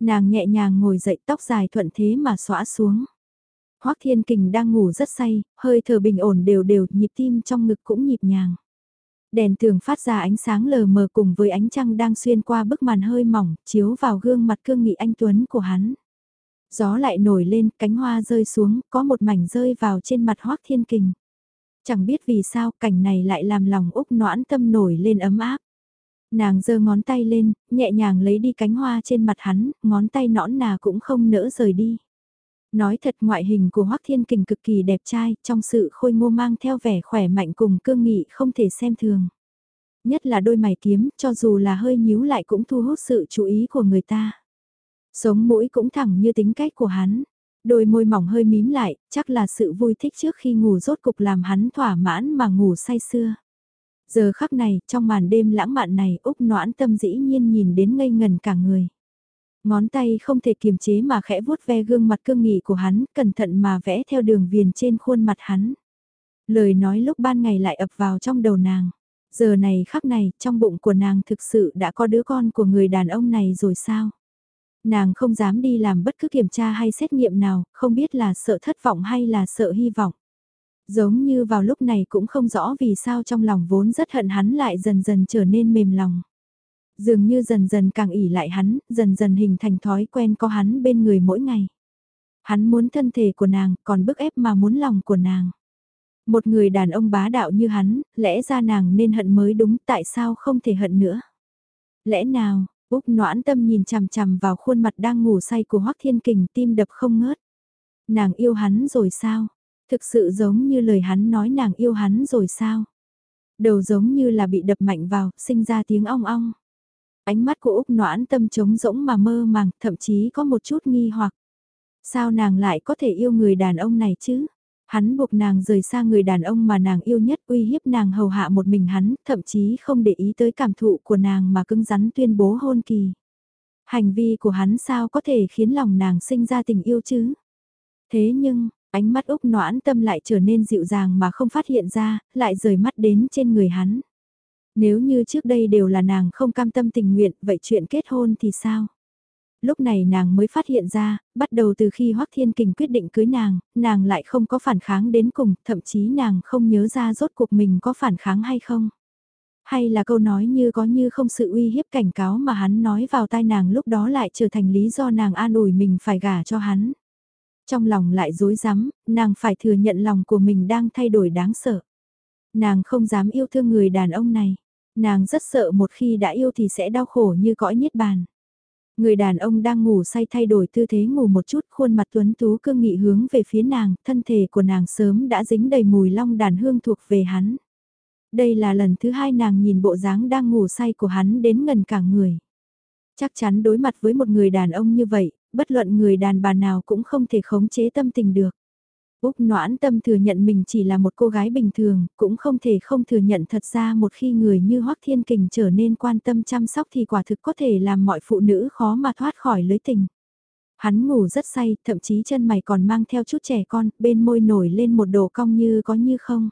Nàng nhẹ nhàng ngồi dậy tóc dài thuận thế mà xõa xuống. Hoắc Thiên Kình đang ngủ rất say, hơi thở bình ổn đều đều, nhịp tim trong ngực cũng nhịp nhàng. Đèn tường phát ra ánh sáng lờ mờ cùng với ánh trăng đang xuyên qua bức màn hơi mỏng, chiếu vào gương mặt cương nghị anh Tuấn của hắn. Gió lại nổi lên, cánh hoa rơi xuống, có một mảnh rơi vào trên mặt Hoác Thiên Kình. Chẳng biết vì sao cảnh này lại làm lòng Úc noãn tâm nổi lên ấm áp. Nàng giơ ngón tay lên, nhẹ nhàng lấy đi cánh hoa trên mặt hắn, ngón tay nõn nà cũng không nỡ rời đi. Nói thật ngoại hình của Hoác Thiên Kình cực kỳ đẹp trai, trong sự khôi ngô mang theo vẻ khỏe mạnh cùng cương nghị không thể xem thường. Nhất là đôi mày kiếm, cho dù là hơi nhíu lại cũng thu hút sự chú ý của người ta. Sống mũi cũng thẳng như tính cách của hắn. Đôi môi mỏng hơi mím lại, chắc là sự vui thích trước khi ngủ rốt cục làm hắn thỏa mãn mà ngủ say sưa. Giờ khắc này, trong màn đêm lãng mạn này, Úc noãn tâm dĩ nhiên nhìn đến ngây ngần cả người. Ngón tay không thể kiềm chế mà khẽ vuốt ve gương mặt cương nghị của hắn, cẩn thận mà vẽ theo đường viền trên khuôn mặt hắn. Lời nói lúc ban ngày lại ập vào trong đầu nàng. Giờ này khắc này, trong bụng của nàng thực sự đã có đứa con của người đàn ông này rồi sao? Nàng không dám đi làm bất cứ kiểm tra hay xét nghiệm nào, không biết là sợ thất vọng hay là sợ hy vọng. Giống như vào lúc này cũng không rõ vì sao trong lòng vốn rất hận hắn lại dần dần trở nên mềm lòng. Dường như dần dần càng ỉ lại hắn, dần dần hình thành thói quen có hắn bên người mỗi ngày. Hắn muốn thân thể của nàng, còn bức ép mà muốn lòng của nàng. Một người đàn ông bá đạo như hắn, lẽ ra nàng nên hận mới đúng, tại sao không thể hận nữa? Lẽ nào, Úc noãn tâm nhìn chằm chằm vào khuôn mặt đang ngủ say của Hoắc Thiên Kình tim đập không ngớt. Nàng yêu hắn rồi sao? Thực sự giống như lời hắn nói nàng yêu hắn rồi sao? Đầu giống như là bị đập mạnh vào, sinh ra tiếng ong ong. Ánh mắt của Úc noãn tâm trống rỗng mà mơ màng, thậm chí có một chút nghi hoặc. Sao nàng lại có thể yêu người đàn ông này chứ? Hắn buộc nàng rời xa người đàn ông mà nàng yêu nhất uy hiếp nàng hầu hạ một mình hắn, thậm chí không để ý tới cảm thụ của nàng mà cứng rắn tuyên bố hôn kỳ. Hành vi của hắn sao có thể khiến lòng nàng sinh ra tình yêu chứ? Thế nhưng, ánh mắt Úc noãn tâm lại trở nên dịu dàng mà không phát hiện ra, lại rời mắt đến trên người hắn. Nếu như trước đây đều là nàng không cam tâm tình nguyện, vậy chuyện kết hôn thì sao? Lúc này nàng mới phát hiện ra, bắt đầu từ khi Hoắc Thiên Kình quyết định cưới nàng, nàng lại không có phản kháng đến cùng, thậm chí nàng không nhớ ra rốt cuộc mình có phản kháng hay không. Hay là câu nói như có như không sự uy hiếp cảnh cáo mà hắn nói vào tai nàng lúc đó lại trở thành lý do nàng an ủi mình phải gả cho hắn. Trong lòng lại dối rắm nàng phải thừa nhận lòng của mình đang thay đổi đáng sợ. Nàng không dám yêu thương người đàn ông này. Nàng rất sợ một khi đã yêu thì sẽ đau khổ như cõi niết bàn. Người đàn ông đang ngủ say thay đổi tư thế ngủ một chút, khuôn mặt tuấn tú cương nghị hướng về phía nàng, thân thể của nàng sớm đã dính đầy mùi long đàn hương thuộc về hắn. Đây là lần thứ hai nàng nhìn bộ dáng đang ngủ say của hắn đến ngần cả người. Chắc chắn đối mặt với một người đàn ông như vậy, bất luận người đàn bà nào cũng không thể khống chế tâm tình được. Úc noãn tâm thừa nhận mình chỉ là một cô gái bình thường, cũng không thể không thừa nhận thật ra một khi người như Hoắc Thiên Kình trở nên quan tâm chăm sóc thì quả thực có thể làm mọi phụ nữ khó mà thoát khỏi lưới tình. Hắn ngủ rất say, thậm chí chân mày còn mang theo chút trẻ con, bên môi nổi lên một đồ cong như có như không.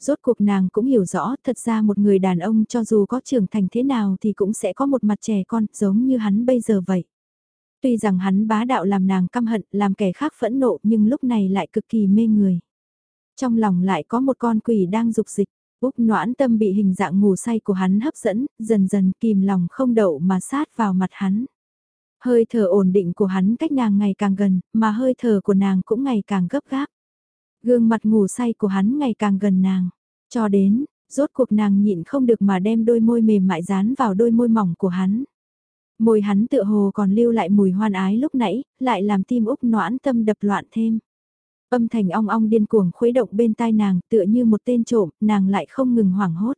Rốt cuộc nàng cũng hiểu rõ, thật ra một người đàn ông cho dù có trưởng thành thế nào thì cũng sẽ có một mặt trẻ con, giống như hắn bây giờ vậy. Tuy rằng hắn bá đạo làm nàng căm hận, làm kẻ khác phẫn nộ nhưng lúc này lại cực kỳ mê người. Trong lòng lại có một con quỷ đang dục dịch, Úc noãn tâm bị hình dạng ngủ say của hắn hấp dẫn, dần dần kìm lòng không đậu mà sát vào mặt hắn. Hơi thở ổn định của hắn cách nàng ngày càng gần, mà hơi thở của nàng cũng ngày càng gấp gáp. Gương mặt ngủ say của hắn ngày càng gần nàng, cho đến, rốt cuộc nàng nhịn không được mà đem đôi môi mềm mại dán vào đôi môi mỏng của hắn. Môi hắn tựa hồ còn lưu lại mùi hoan ái lúc nãy, lại làm tim Úc noãn tâm đập loạn thêm. Âm thanh ong ong điên cuồng khuấy động bên tai nàng tựa như một tên trộm, nàng lại không ngừng hoảng hốt.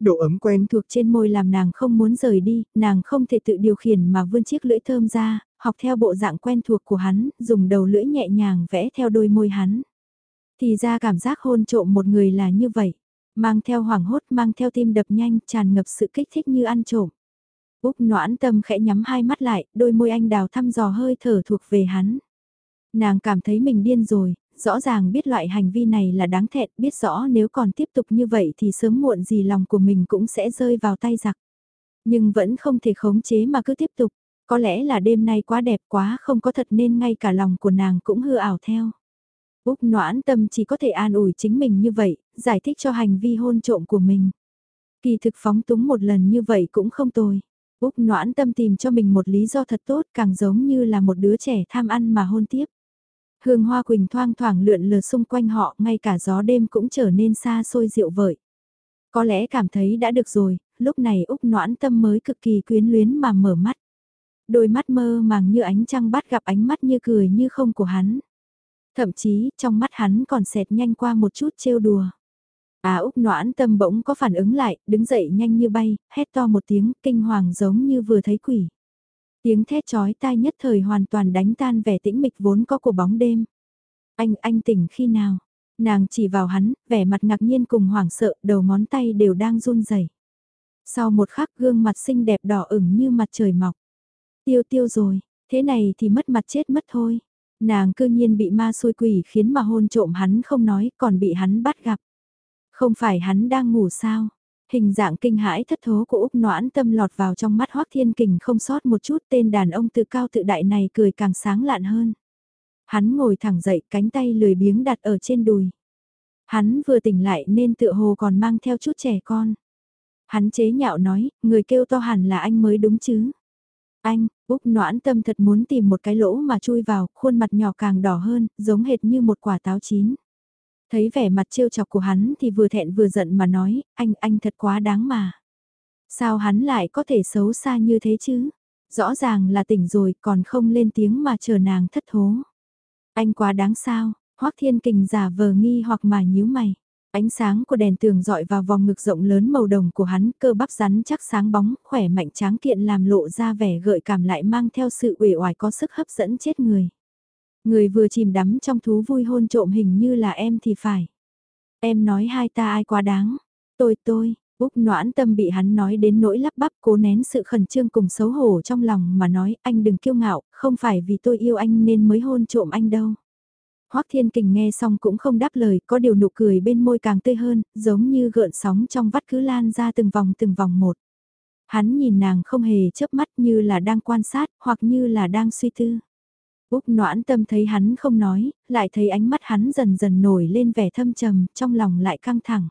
Độ ấm quen thuộc trên môi làm nàng không muốn rời đi, nàng không thể tự điều khiển mà vươn chiếc lưỡi thơm ra, học theo bộ dạng quen thuộc của hắn, dùng đầu lưỡi nhẹ nhàng vẽ theo đôi môi hắn. Thì ra cảm giác hôn trộm một người là như vậy, mang theo hoảng hốt, mang theo tim đập nhanh, tràn ngập sự kích thích như ăn trộm. Úc noãn tâm khẽ nhắm hai mắt lại, đôi môi anh đào thăm dò hơi thở thuộc về hắn. Nàng cảm thấy mình điên rồi, rõ ràng biết loại hành vi này là đáng thẹn, biết rõ nếu còn tiếp tục như vậy thì sớm muộn gì lòng của mình cũng sẽ rơi vào tay giặc. Nhưng vẫn không thể khống chế mà cứ tiếp tục, có lẽ là đêm nay quá đẹp quá không có thật nên ngay cả lòng của nàng cũng hư ảo theo. Úc noãn tâm chỉ có thể an ủi chính mình như vậy, giải thích cho hành vi hôn trộm của mình. Kỳ thực phóng túng một lần như vậy cũng không tồi. Úc noãn tâm tìm cho mình một lý do thật tốt càng giống như là một đứa trẻ tham ăn mà hôn tiếp. Hương hoa quỳnh thoang thoảng lượn lờ xung quanh họ ngay cả gió đêm cũng trở nên xa xôi dịu vợi. Có lẽ cảm thấy đã được rồi, lúc này Úc noãn tâm mới cực kỳ quyến luyến mà mở mắt. Đôi mắt mơ màng như ánh trăng bắt gặp ánh mắt như cười như không của hắn. Thậm chí trong mắt hắn còn xẹt nhanh qua một chút trêu đùa. À Úc noãn tâm bỗng có phản ứng lại, đứng dậy nhanh như bay, hét to một tiếng, kinh hoàng giống như vừa thấy quỷ. Tiếng thét chói tai nhất thời hoàn toàn đánh tan vẻ tĩnh mịch vốn có của bóng đêm. Anh, anh tỉnh khi nào? Nàng chỉ vào hắn, vẻ mặt ngạc nhiên cùng hoảng sợ, đầu ngón tay đều đang run rẩy. Sau một khắc gương mặt xinh đẹp đỏ ửng như mặt trời mọc. Tiêu tiêu rồi, thế này thì mất mặt chết mất thôi. Nàng cư nhiên bị ma xôi quỷ khiến mà hôn trộm hắn không nói, còn bị hắn bắt gặp. Không phải hắn đang ngủ sao? Hình dạng kinh hãi thất thố của Úc noãn tâm lọt vào trong mắt Hoác Thiên Kình không sót một chút tên đàn ông tự cao tự đại này cười càng sáng lạn hơn. Hắn ngồi thẳng dậy cánh tay lười biếng đặt ở trên đùi. Hắn vừa tỉnh lại nên tựa hồ còn mang theo chút trẻ con. Hắn chế nhạo nói, người kêu to hẳn là anh mới đúng chứ. Anh, Úc noãn tâm thật muốn tìm một cái lỗ mà chui vào, khuôn mặt nhỏ càng đỏ hơn, giống hệt như một quả táo chín. Thấy vẻ mặt trêu chọc của hắn thì vừa thẹn vừa giận mà nói, anh, anh thật quá đáng mà. Sao hắn lại có thể xấu xa như thế chứ? Rõ ràng là tỉnh rồi còn không lên tiếng mà chờ nàng thất thố. Anh quá đáng sao, Hoắc Thiên Kình giả vờ nghi hoặc mà nhíu mày. Ánh sáng của đèn tường dọi vào vòng ngực rộng lớn màu đồng của hắn, cơ bắp rắn chắc sáng bóng, khỏe mạnh tráng kiện làm lộ ra vẻ gợi cảm lại mang theo sự uể oải có sức hấp dẫn chết người. Người vừa chìm đắm trong thú vui hôn trộm hình như là em thì phải. Em nói hai ta ai quá đáng. Tôi tôi, Úc noãn tâm bị hắn nói đến nỗi lắp bắp cố nén sự khẩn trương cùng xấu hổ trong lòng mà nói anh đừng kiêu ngạo, không phải vì tôi yêu anh nên mới hôn trộm anh đâu. Hoắc Thiên Kình nghe xong cũng không đáp lời, có điều nụ cười bên môi càng tươi hơn, giống như gợn sóng trong vắt cứ lan ra từng vòng từng vòng một. Hắn nhìn nàng không hề chớp mắt như là đang quan sát, hoặc như là đang suy tư. Úc noãn tâm thấy hắn không nói, lại thấy ánh mắt hắn dần dần nổi lên vẻ thâm trầm, trong lòng lại căng thẳng.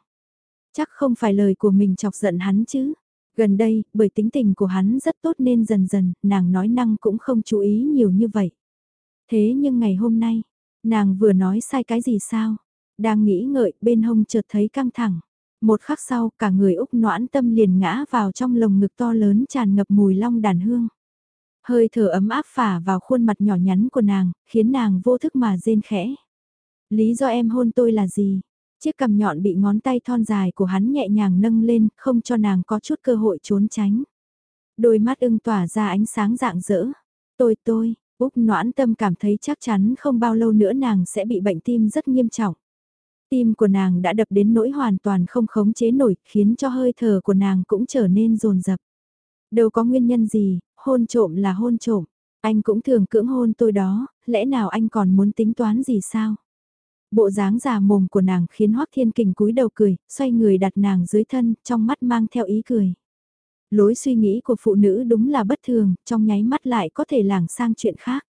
Chắc không phải lời của mình chọc giận hắn chứ. Gần đây, bởi tính tình của hắn rất tốt nên dần dần, nàng nói năng cũng không chú ý nhiều như vậy. Thế nhưng ngày hôm nay, nàng vừa nói sai cái gì sao? Đang nghĩ ngợi, bên hông chợt thấy căng thẳng. Một khắc sau, cả người Úc noãn tâm liền ngã vào trong lồng ngực to lớn tràn ngập mùi long đàn hương. Hơi thở ấm áp phả vào khuôn mặt nhỏ nhắn của nàng, khiến nàng vô thức mà rên khẽ. Lý do em hôn tôi là gì? Chiếc cằm nhọn bị ngón tay thon dài của hắn nhẹ nhàng nâng lên, không cho nàng có chút cơ hội trốn tránh. Đôi mắt ưng tỏa ra ánh sáng rạng rỡ. Tôi tôi, Úc noãn tâm cảm thấy chắc chắn không bao lâu nữa nàng sẽ bị bệnh tim rất nghiêm trọng. Tim của nàng đã đập đến nỗi hoàn toàn không khống chế nổi, khiến cho hơi thở của nàng cũng trở nên rồn rập. Đâu có nguyên nhân gì, hôn trộm là hôn trộm. Anh cũng thường cưỡng hôn tôi đó, lẽ nào anh còn muốn tính toán gì sao? Bộ dáng già mồm của nàng khiến Hoắc Thiên Kình cúi đầu cười, xoay người đặt nàng dưới thân, trong mắt mang theo ý cười. Lối suy nghĩ của phụ nữ đúng là bất thường, trong nháy mắt lại có thể lảng sang chuyện khác.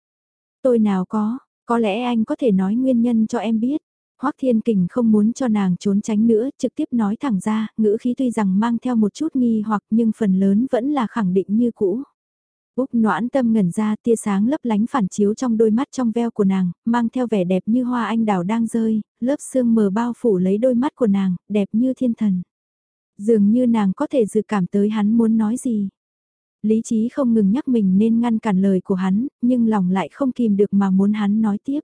Tôi nào có, có lẽ anh có thể nói nguyên nhân cho em biết. Hoắc Thiên Kình không muốn cho nàng trốn tránh nữa, trực tiếp nói thẳng ra, ngữ khí tuy rằng mang theo một chút nghi hoặc nhưng phần lớn vẫn là khẳng định như cũ. Úc noãn tâm ngẩn ra tia sáng lấp lánh phản chiếu trong đôi mắt trong veo của nàng, mang theo vẻ đẹp như hoa anh đào đang rơi, lớp sương mờ bao phủ lấy đôi mắt của nàng, đẹp như thiên thần. Dường như nàng có thể dự cảm tới hắn muốn nói gì. Lý trí không ngừng nhắc mình nên ngăn cản lời của hắn, nhưng lòng lại không kìm được mà muốn hắn nói tiếp.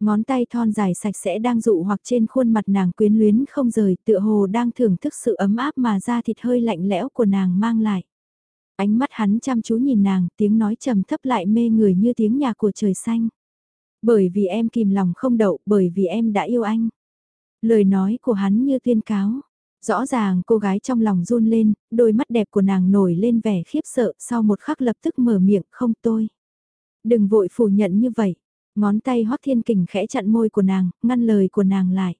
Ngón tay thon dài sạch sẽ đang dụ hoặc trên khuôn mặt nàng quyến luyến không rời tựa hồ đang thưởng thức sự ấm áp mà da thịt hơi lạnh lẽo của nàng mang lại. Ánh mắt hắn chăm chú nhìn nàng, tiếng nói trầm thấp lại mê người như tiếng nhạc của trời xanh. Bởi vì em kìm lòng không đậu, bởi vì em đã yêu anh. Lời nói của hắn như tuyên cáo. Rõ ràng cô gái trong lòng run lên, đôi mắt đẹp của nàng nổi lên vẻ khiếp sợ sau một khắc lập tức mở miệng không tôi. Đừng vội phủ nhận như vậy. Ngón tay hót Thiên Kình khẽ chặn môi của nàng, ngăn lời của nàng lại.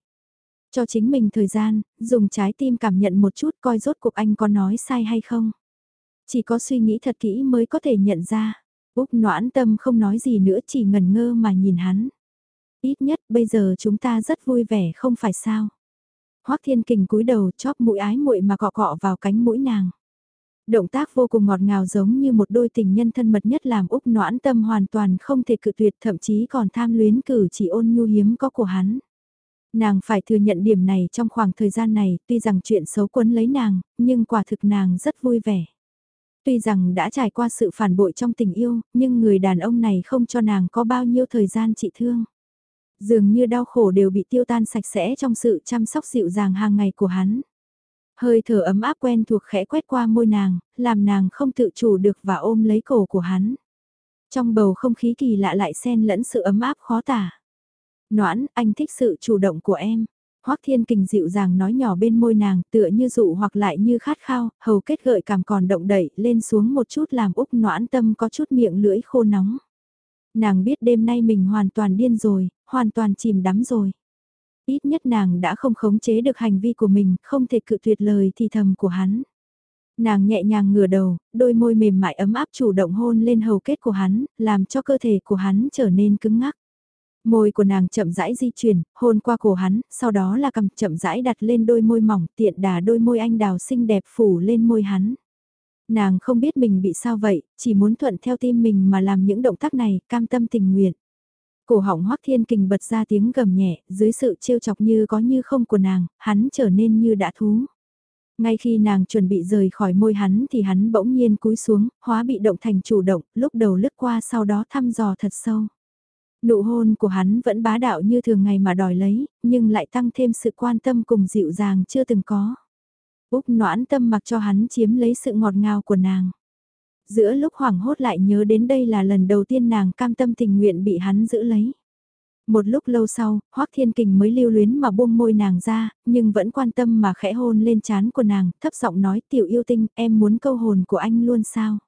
Cho chính mình thời gian, dùng trái tim cảm nhận một chút coi rốt cuộc anh có nói sai hay không. Chỉ có suy nghĩ thật kỹ mới có thể nhận ra. Úc noãn tâm không nói gì nữa chỉ ngần ngơ mà nhìn hắn. Ít nhất bây giờ chúng ta rất vui vẻ không phải sao. Hoắc Thiên Kình cúi đầu chóp mũi ái muội mà cọ cọ vào cánh mũi nàng. Động tác vô cùng ngọt ngào giống như một đôi tình nhân thân mật nhất làm Úc noãn tâm hoàn toàn không thể cự tuyệt thậm chí còn tham luyến cử chỉ ôn nhu hiếm có của hắn. Nàng phải thừa nhận điểm này trong khoảng thời gian này, tuy rằng chuyện xấu quấn lấy nàng, nhưng quả thực nàng rất vui vẻ. Tuy rằng đã trải qua sự phản bội trong tình yêu, nhưng người đàn ông này không cho nàng có bao nhiêu thời gian trị thương. Dường như đau khổ đều bị tiêu tan sạch sẽ trong sự chăm sóc dịu dàng hàng ngày của hắn. Hơi thở ấm áp quen thuộc khẽ quét qua môi nàng, làm nàng không tự chủ được và ôm lấy cổ của hắn. Trong bầu không khí kỳ lạ lại xen lẫn sự ấm áp khó tả. Noãn, anh thích sự chủ động của em. Hoắc Thiên Kình dịu dàng nói nhỏ bên môi nàng tựa như dụ hoặc lại như khát khao, hầu kết gợi cảm còn động đẩy lên xuống một chút làm Úc noãn tâm có chút miệng lưỡi khô nóng. Nàng biết đêm nay mình hoàn toàn điên rồi, hoàn toàn chìm đắm rồi. Ít nhất nàng đã không khống chế được hành vi của mình, không thể cự tuyệt lời thì thầm của hắn. Nàng nhẹ nhàng ngửa đầu, đôi môi mềm mại ấm áp chủ động hôn lên hầu kết của hắn, làm cho cơ thể của hắn trở nên cứng ngắc. Môi của nàng chậm rãi di chuyển, hôn qua cổ hắn, sau đó là cầm chậm rãi đặt lên đôi môi mỏng tiện đà đôi môi anh đào xinh đẹp phủ lên môi hắn. Nàng không biết mình bị sao vậy, chỉ muốn thuận theo tim mình mà làm những động tác này, cam tâm tình nguyện. Cổ họng hoắc thiên kình bật ra tiếng gầm nhẹ, dưới sự trêu chọc như có như không của nàng, hắn trở nên như đã thú. Ngay khi nàng chuẩn bị rời khỏi môi hắn thì hắn bỗng nhiên cúi xuống, hóa bị động thành chủ động, lúc đầu lướt qua sau đó thăm dò thật sâu. Nụ hôn của hắn vẫn bá đạo như thường ngày mà đòi lấy, nhưng lại tăng thêm sự quan tâm cùng dịu dàng chưa từng có. Úc noãn tâm mặc cho hắn chiếm lấy sự ngọt ngào của nàng. Giữa lúc hoảng hốt lại nhớ đến đây là lần đầu tiên nàng cam tâm tình nguyện bị hắn giữ lấy. Một lúc lâu sau, Hoắc Thiên Kình mới lưu luyến mà buông môi nàng ra, nhưng vẫn quan tâm mà khẽ hôn lên trán của nàng, thấp giọng nói tiểu yêu tinh, em muốn câu hồn của anh luôn sao?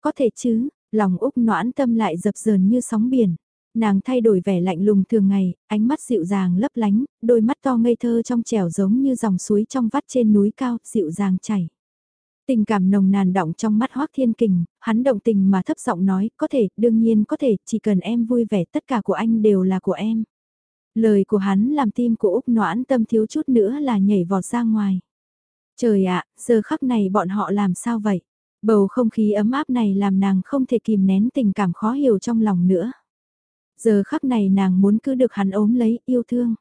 Có thể chứ, lòng Úc noãn tâm lại dập dờn như sóng biển. Nàng thay đổi vẻ lạnh lùng thường ngày, ánh mắt dịu dàng lấp lánh, đôi mắt to ngây thơ trong trẻo giống như dòng suối trong vắt trên núi cao, dịu dàng chảy. Tình cảm nồng nàn động trong mắt Hoác Thiên Kình, hắn động tình mà thấp giọng nói, có thể, đương nhiên có thể, chỉ cần em vui vẻ tất cả của anh đều là của em. Lời của hắn làm tim của Úc noãn tâm thiếu chút nữa là nhảy vọt ra ngoài. Trời ạ, giờ khắc này bọn họ làm sao vậy? Bầu không khí ấm áp này làm nàng không thể kìm nén tình cảm khó hiểu trong lòng nữa. Giờ khắc này nàng muốn cứ được hắn ốm lấy yêu thương.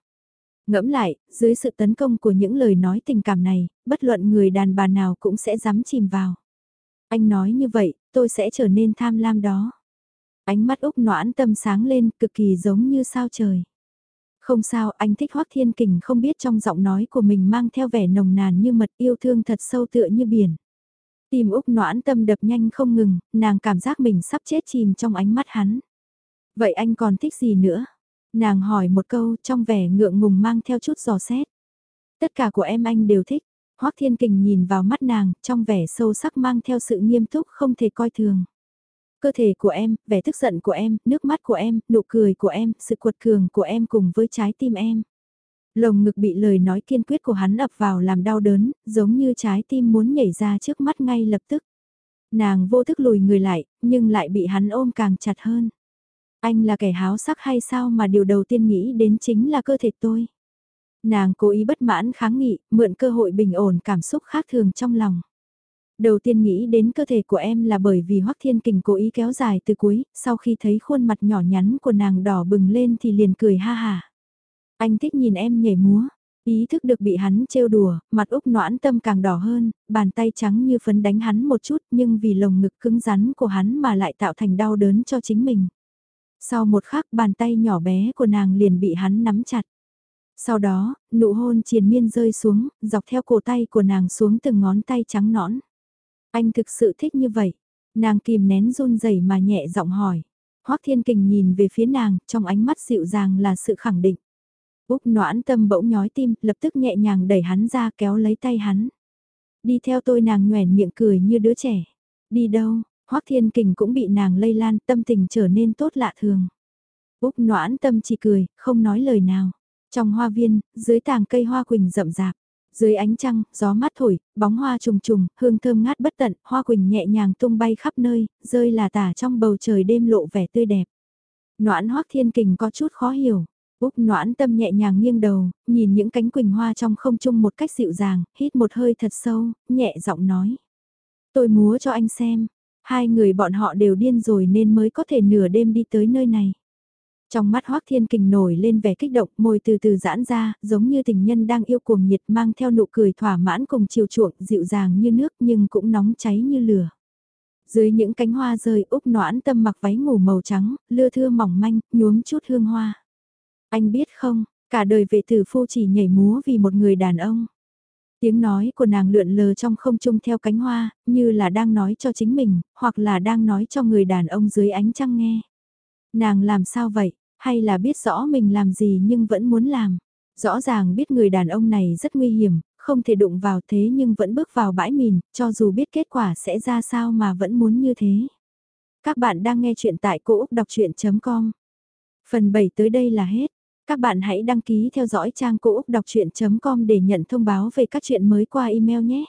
Ngẫm lại, dưới sự tấn công của những lời nói tình cảm này, bất luận người đàn bà nào cũng sẽ dám chìm vào. Anh nói như vậy, tôi sẽ trở nên tham lam đó. Ánh mắt Úc noãn tâm sáng lên, cực kỳ giống như sao trời. Không sao, anh thích Hoác Thiên Kình không biết trong giọng nói của mình mang theo vẻ nồng nàn như mật yêu thương thật sâu tựa như biển. Tim Úc noãn tâm đập nhanh không ngừng, nàng cảm giác mình sắp chết chìm trong ánh mắt hắn. Vậy anh còn thích gì nữa? Nàng hỏi một câu trong vẻ ngượng ngùng mang theo chút giò xét. Tất cả của em anh đều thích. Hoác Thiên Kình nhìn vào mắt nàng, trong vẻ sâu sắc mang theo sự nghiêm túc không thể coi thường. Cơ thể của em, vẻ tức giận của em, nước mắt của em, nụ cười của em, sự cuột cường của em cùng với trái tim em. Lồng ngực bị lời nói kiên quyết của hắn ập vào làm đau đớn, giống như trái tim muốn nhảy ra trước mắt ngay lập tức. Nàng vô thức lùi người lại, nhưng lại bị hắn ôm càng chặt hơn. Anh là kẻ háo sắc hay sao mà điều đầu tiên nghĩ đến chính là cơ thể tôi. Nàng cố ý bất mãn kháng nghị, mượn cơ hội bình ổn cảm xúc khác thường trong lòng. Đầu tiên nghĩ đến cơ thể của em là bởi vì Hoắc Thiên Kình cố ý kéo dài từ cuối, sau khi thấy khuôn mặt nhỏ nhắn của nàng đỏ bừng lên thì liền cười ha hà. Anh thích nhìn em nhảy múa, ý thức được bị hắn trêu đùa, mặt Úc noãn tâm càng đỏ hơn, bàn tay trắng như phấn đánh hắn một chút nhưng vì lồng ngực cứng rắn của hắn mà lại tạo thành đau đớn cho chính mình. Sau một khắc bàn tay nhỏ bé của nàng liền bị hắn nắm chặt. Sau đó, nụ hôn triền miên rơi xuống, dọc theo cổ tay của nàng xuống từng ngón tay trắng nõn. Anh thực sự thích như vậy. Nàng kìm nén run rẩy mà nhẹ giọng hỏi. Hoắc Thiên Kình nhìn về phía nàng, trong ánh mắt dịu dàng là sự khẳng định. Úc noãn tâm bỗng nhói tim, lập tức nhẹ nhàng đẩy hắn ra kéo lấy tay hắn. Đi theo tôi nàng nhoèn miệng cười như đứa trẻ. Đi đâu, Hoắc Thiên Kình cũng bị nàng lây lan, tâm tình trở nên tốt lạ thường. Úc noãn tâm chỉ cười, không nói lời nào. Trong hoa viên, dưới tàng cây hoa quỳnh rậm rạp, dưới ánh trăng, gió mát thổi, bóng hoa trùng trùng, hương thơm ngát bất tận, hoa quỳnh nhẹ nhàng tung bay khắp nơi, rơi là tả trong bầu trời đêm lộ vẻ tươi đẹp. Noãn Hoắc Thiên Kình có chút khó hiểu. Úc noãn tâm nhẹ nhàng nghiêng đầu, nhìn những cánh quỳnh hoa trong không trung một cách dịu dàng, hít một hơi thật sâu, nhẹ giọng nói. Tôi múa cho anh xem, hai người bọn họ đều điên rồi nên mới có thể nửa đêm đi tới nơi này. Trong mắt Hoác Thiên Kình nổi lên vẻ kích động, môi từ từ giãn ra, giống như tình nhân đang yêu cuồng nhiệt mang theo nụ cười thỏa mãn cùng chiều chuộng, dịu dàng như nước nhưng cũng nóng cháy như lửa. Dưới những cánh hoa rơi Úc noãn tâm mặc váy ngủ màu trắng, lưa thưa mỏng manh, nhuốm chút hương hoa. Anh biết không, cả đời vệ tử phu chỉ nhảy múa vì một người đàn ông. Tiếng nói của nàng lượn lờ trong không trung theo cánh hoa, như là đang nói cho chính mình, hoặc là đang nói cho người đàn ông dưới ánh trăng nghe. Nàng làm sao vậy, hay là biết rõ mình làm gì nhưng vẫn muốn làm. Rõ ràng biết người đàn ông này rất nguy hiểm, không thể đụng vào thế nhưng vẫn bước vào bãi mìn, cho dù biết kết quả sẽ ra sao mà vẫn muốn như thế. Các bạn đang nghe chuyện tại cỗ Đọc Chuyện.com Phần 7 tới đây là hết. Các bạn hãy đăng ký theo dõi trang cỗ Úc Đọc Chuyện.com để nhận thông báo về các chuyện mới qua email nhé.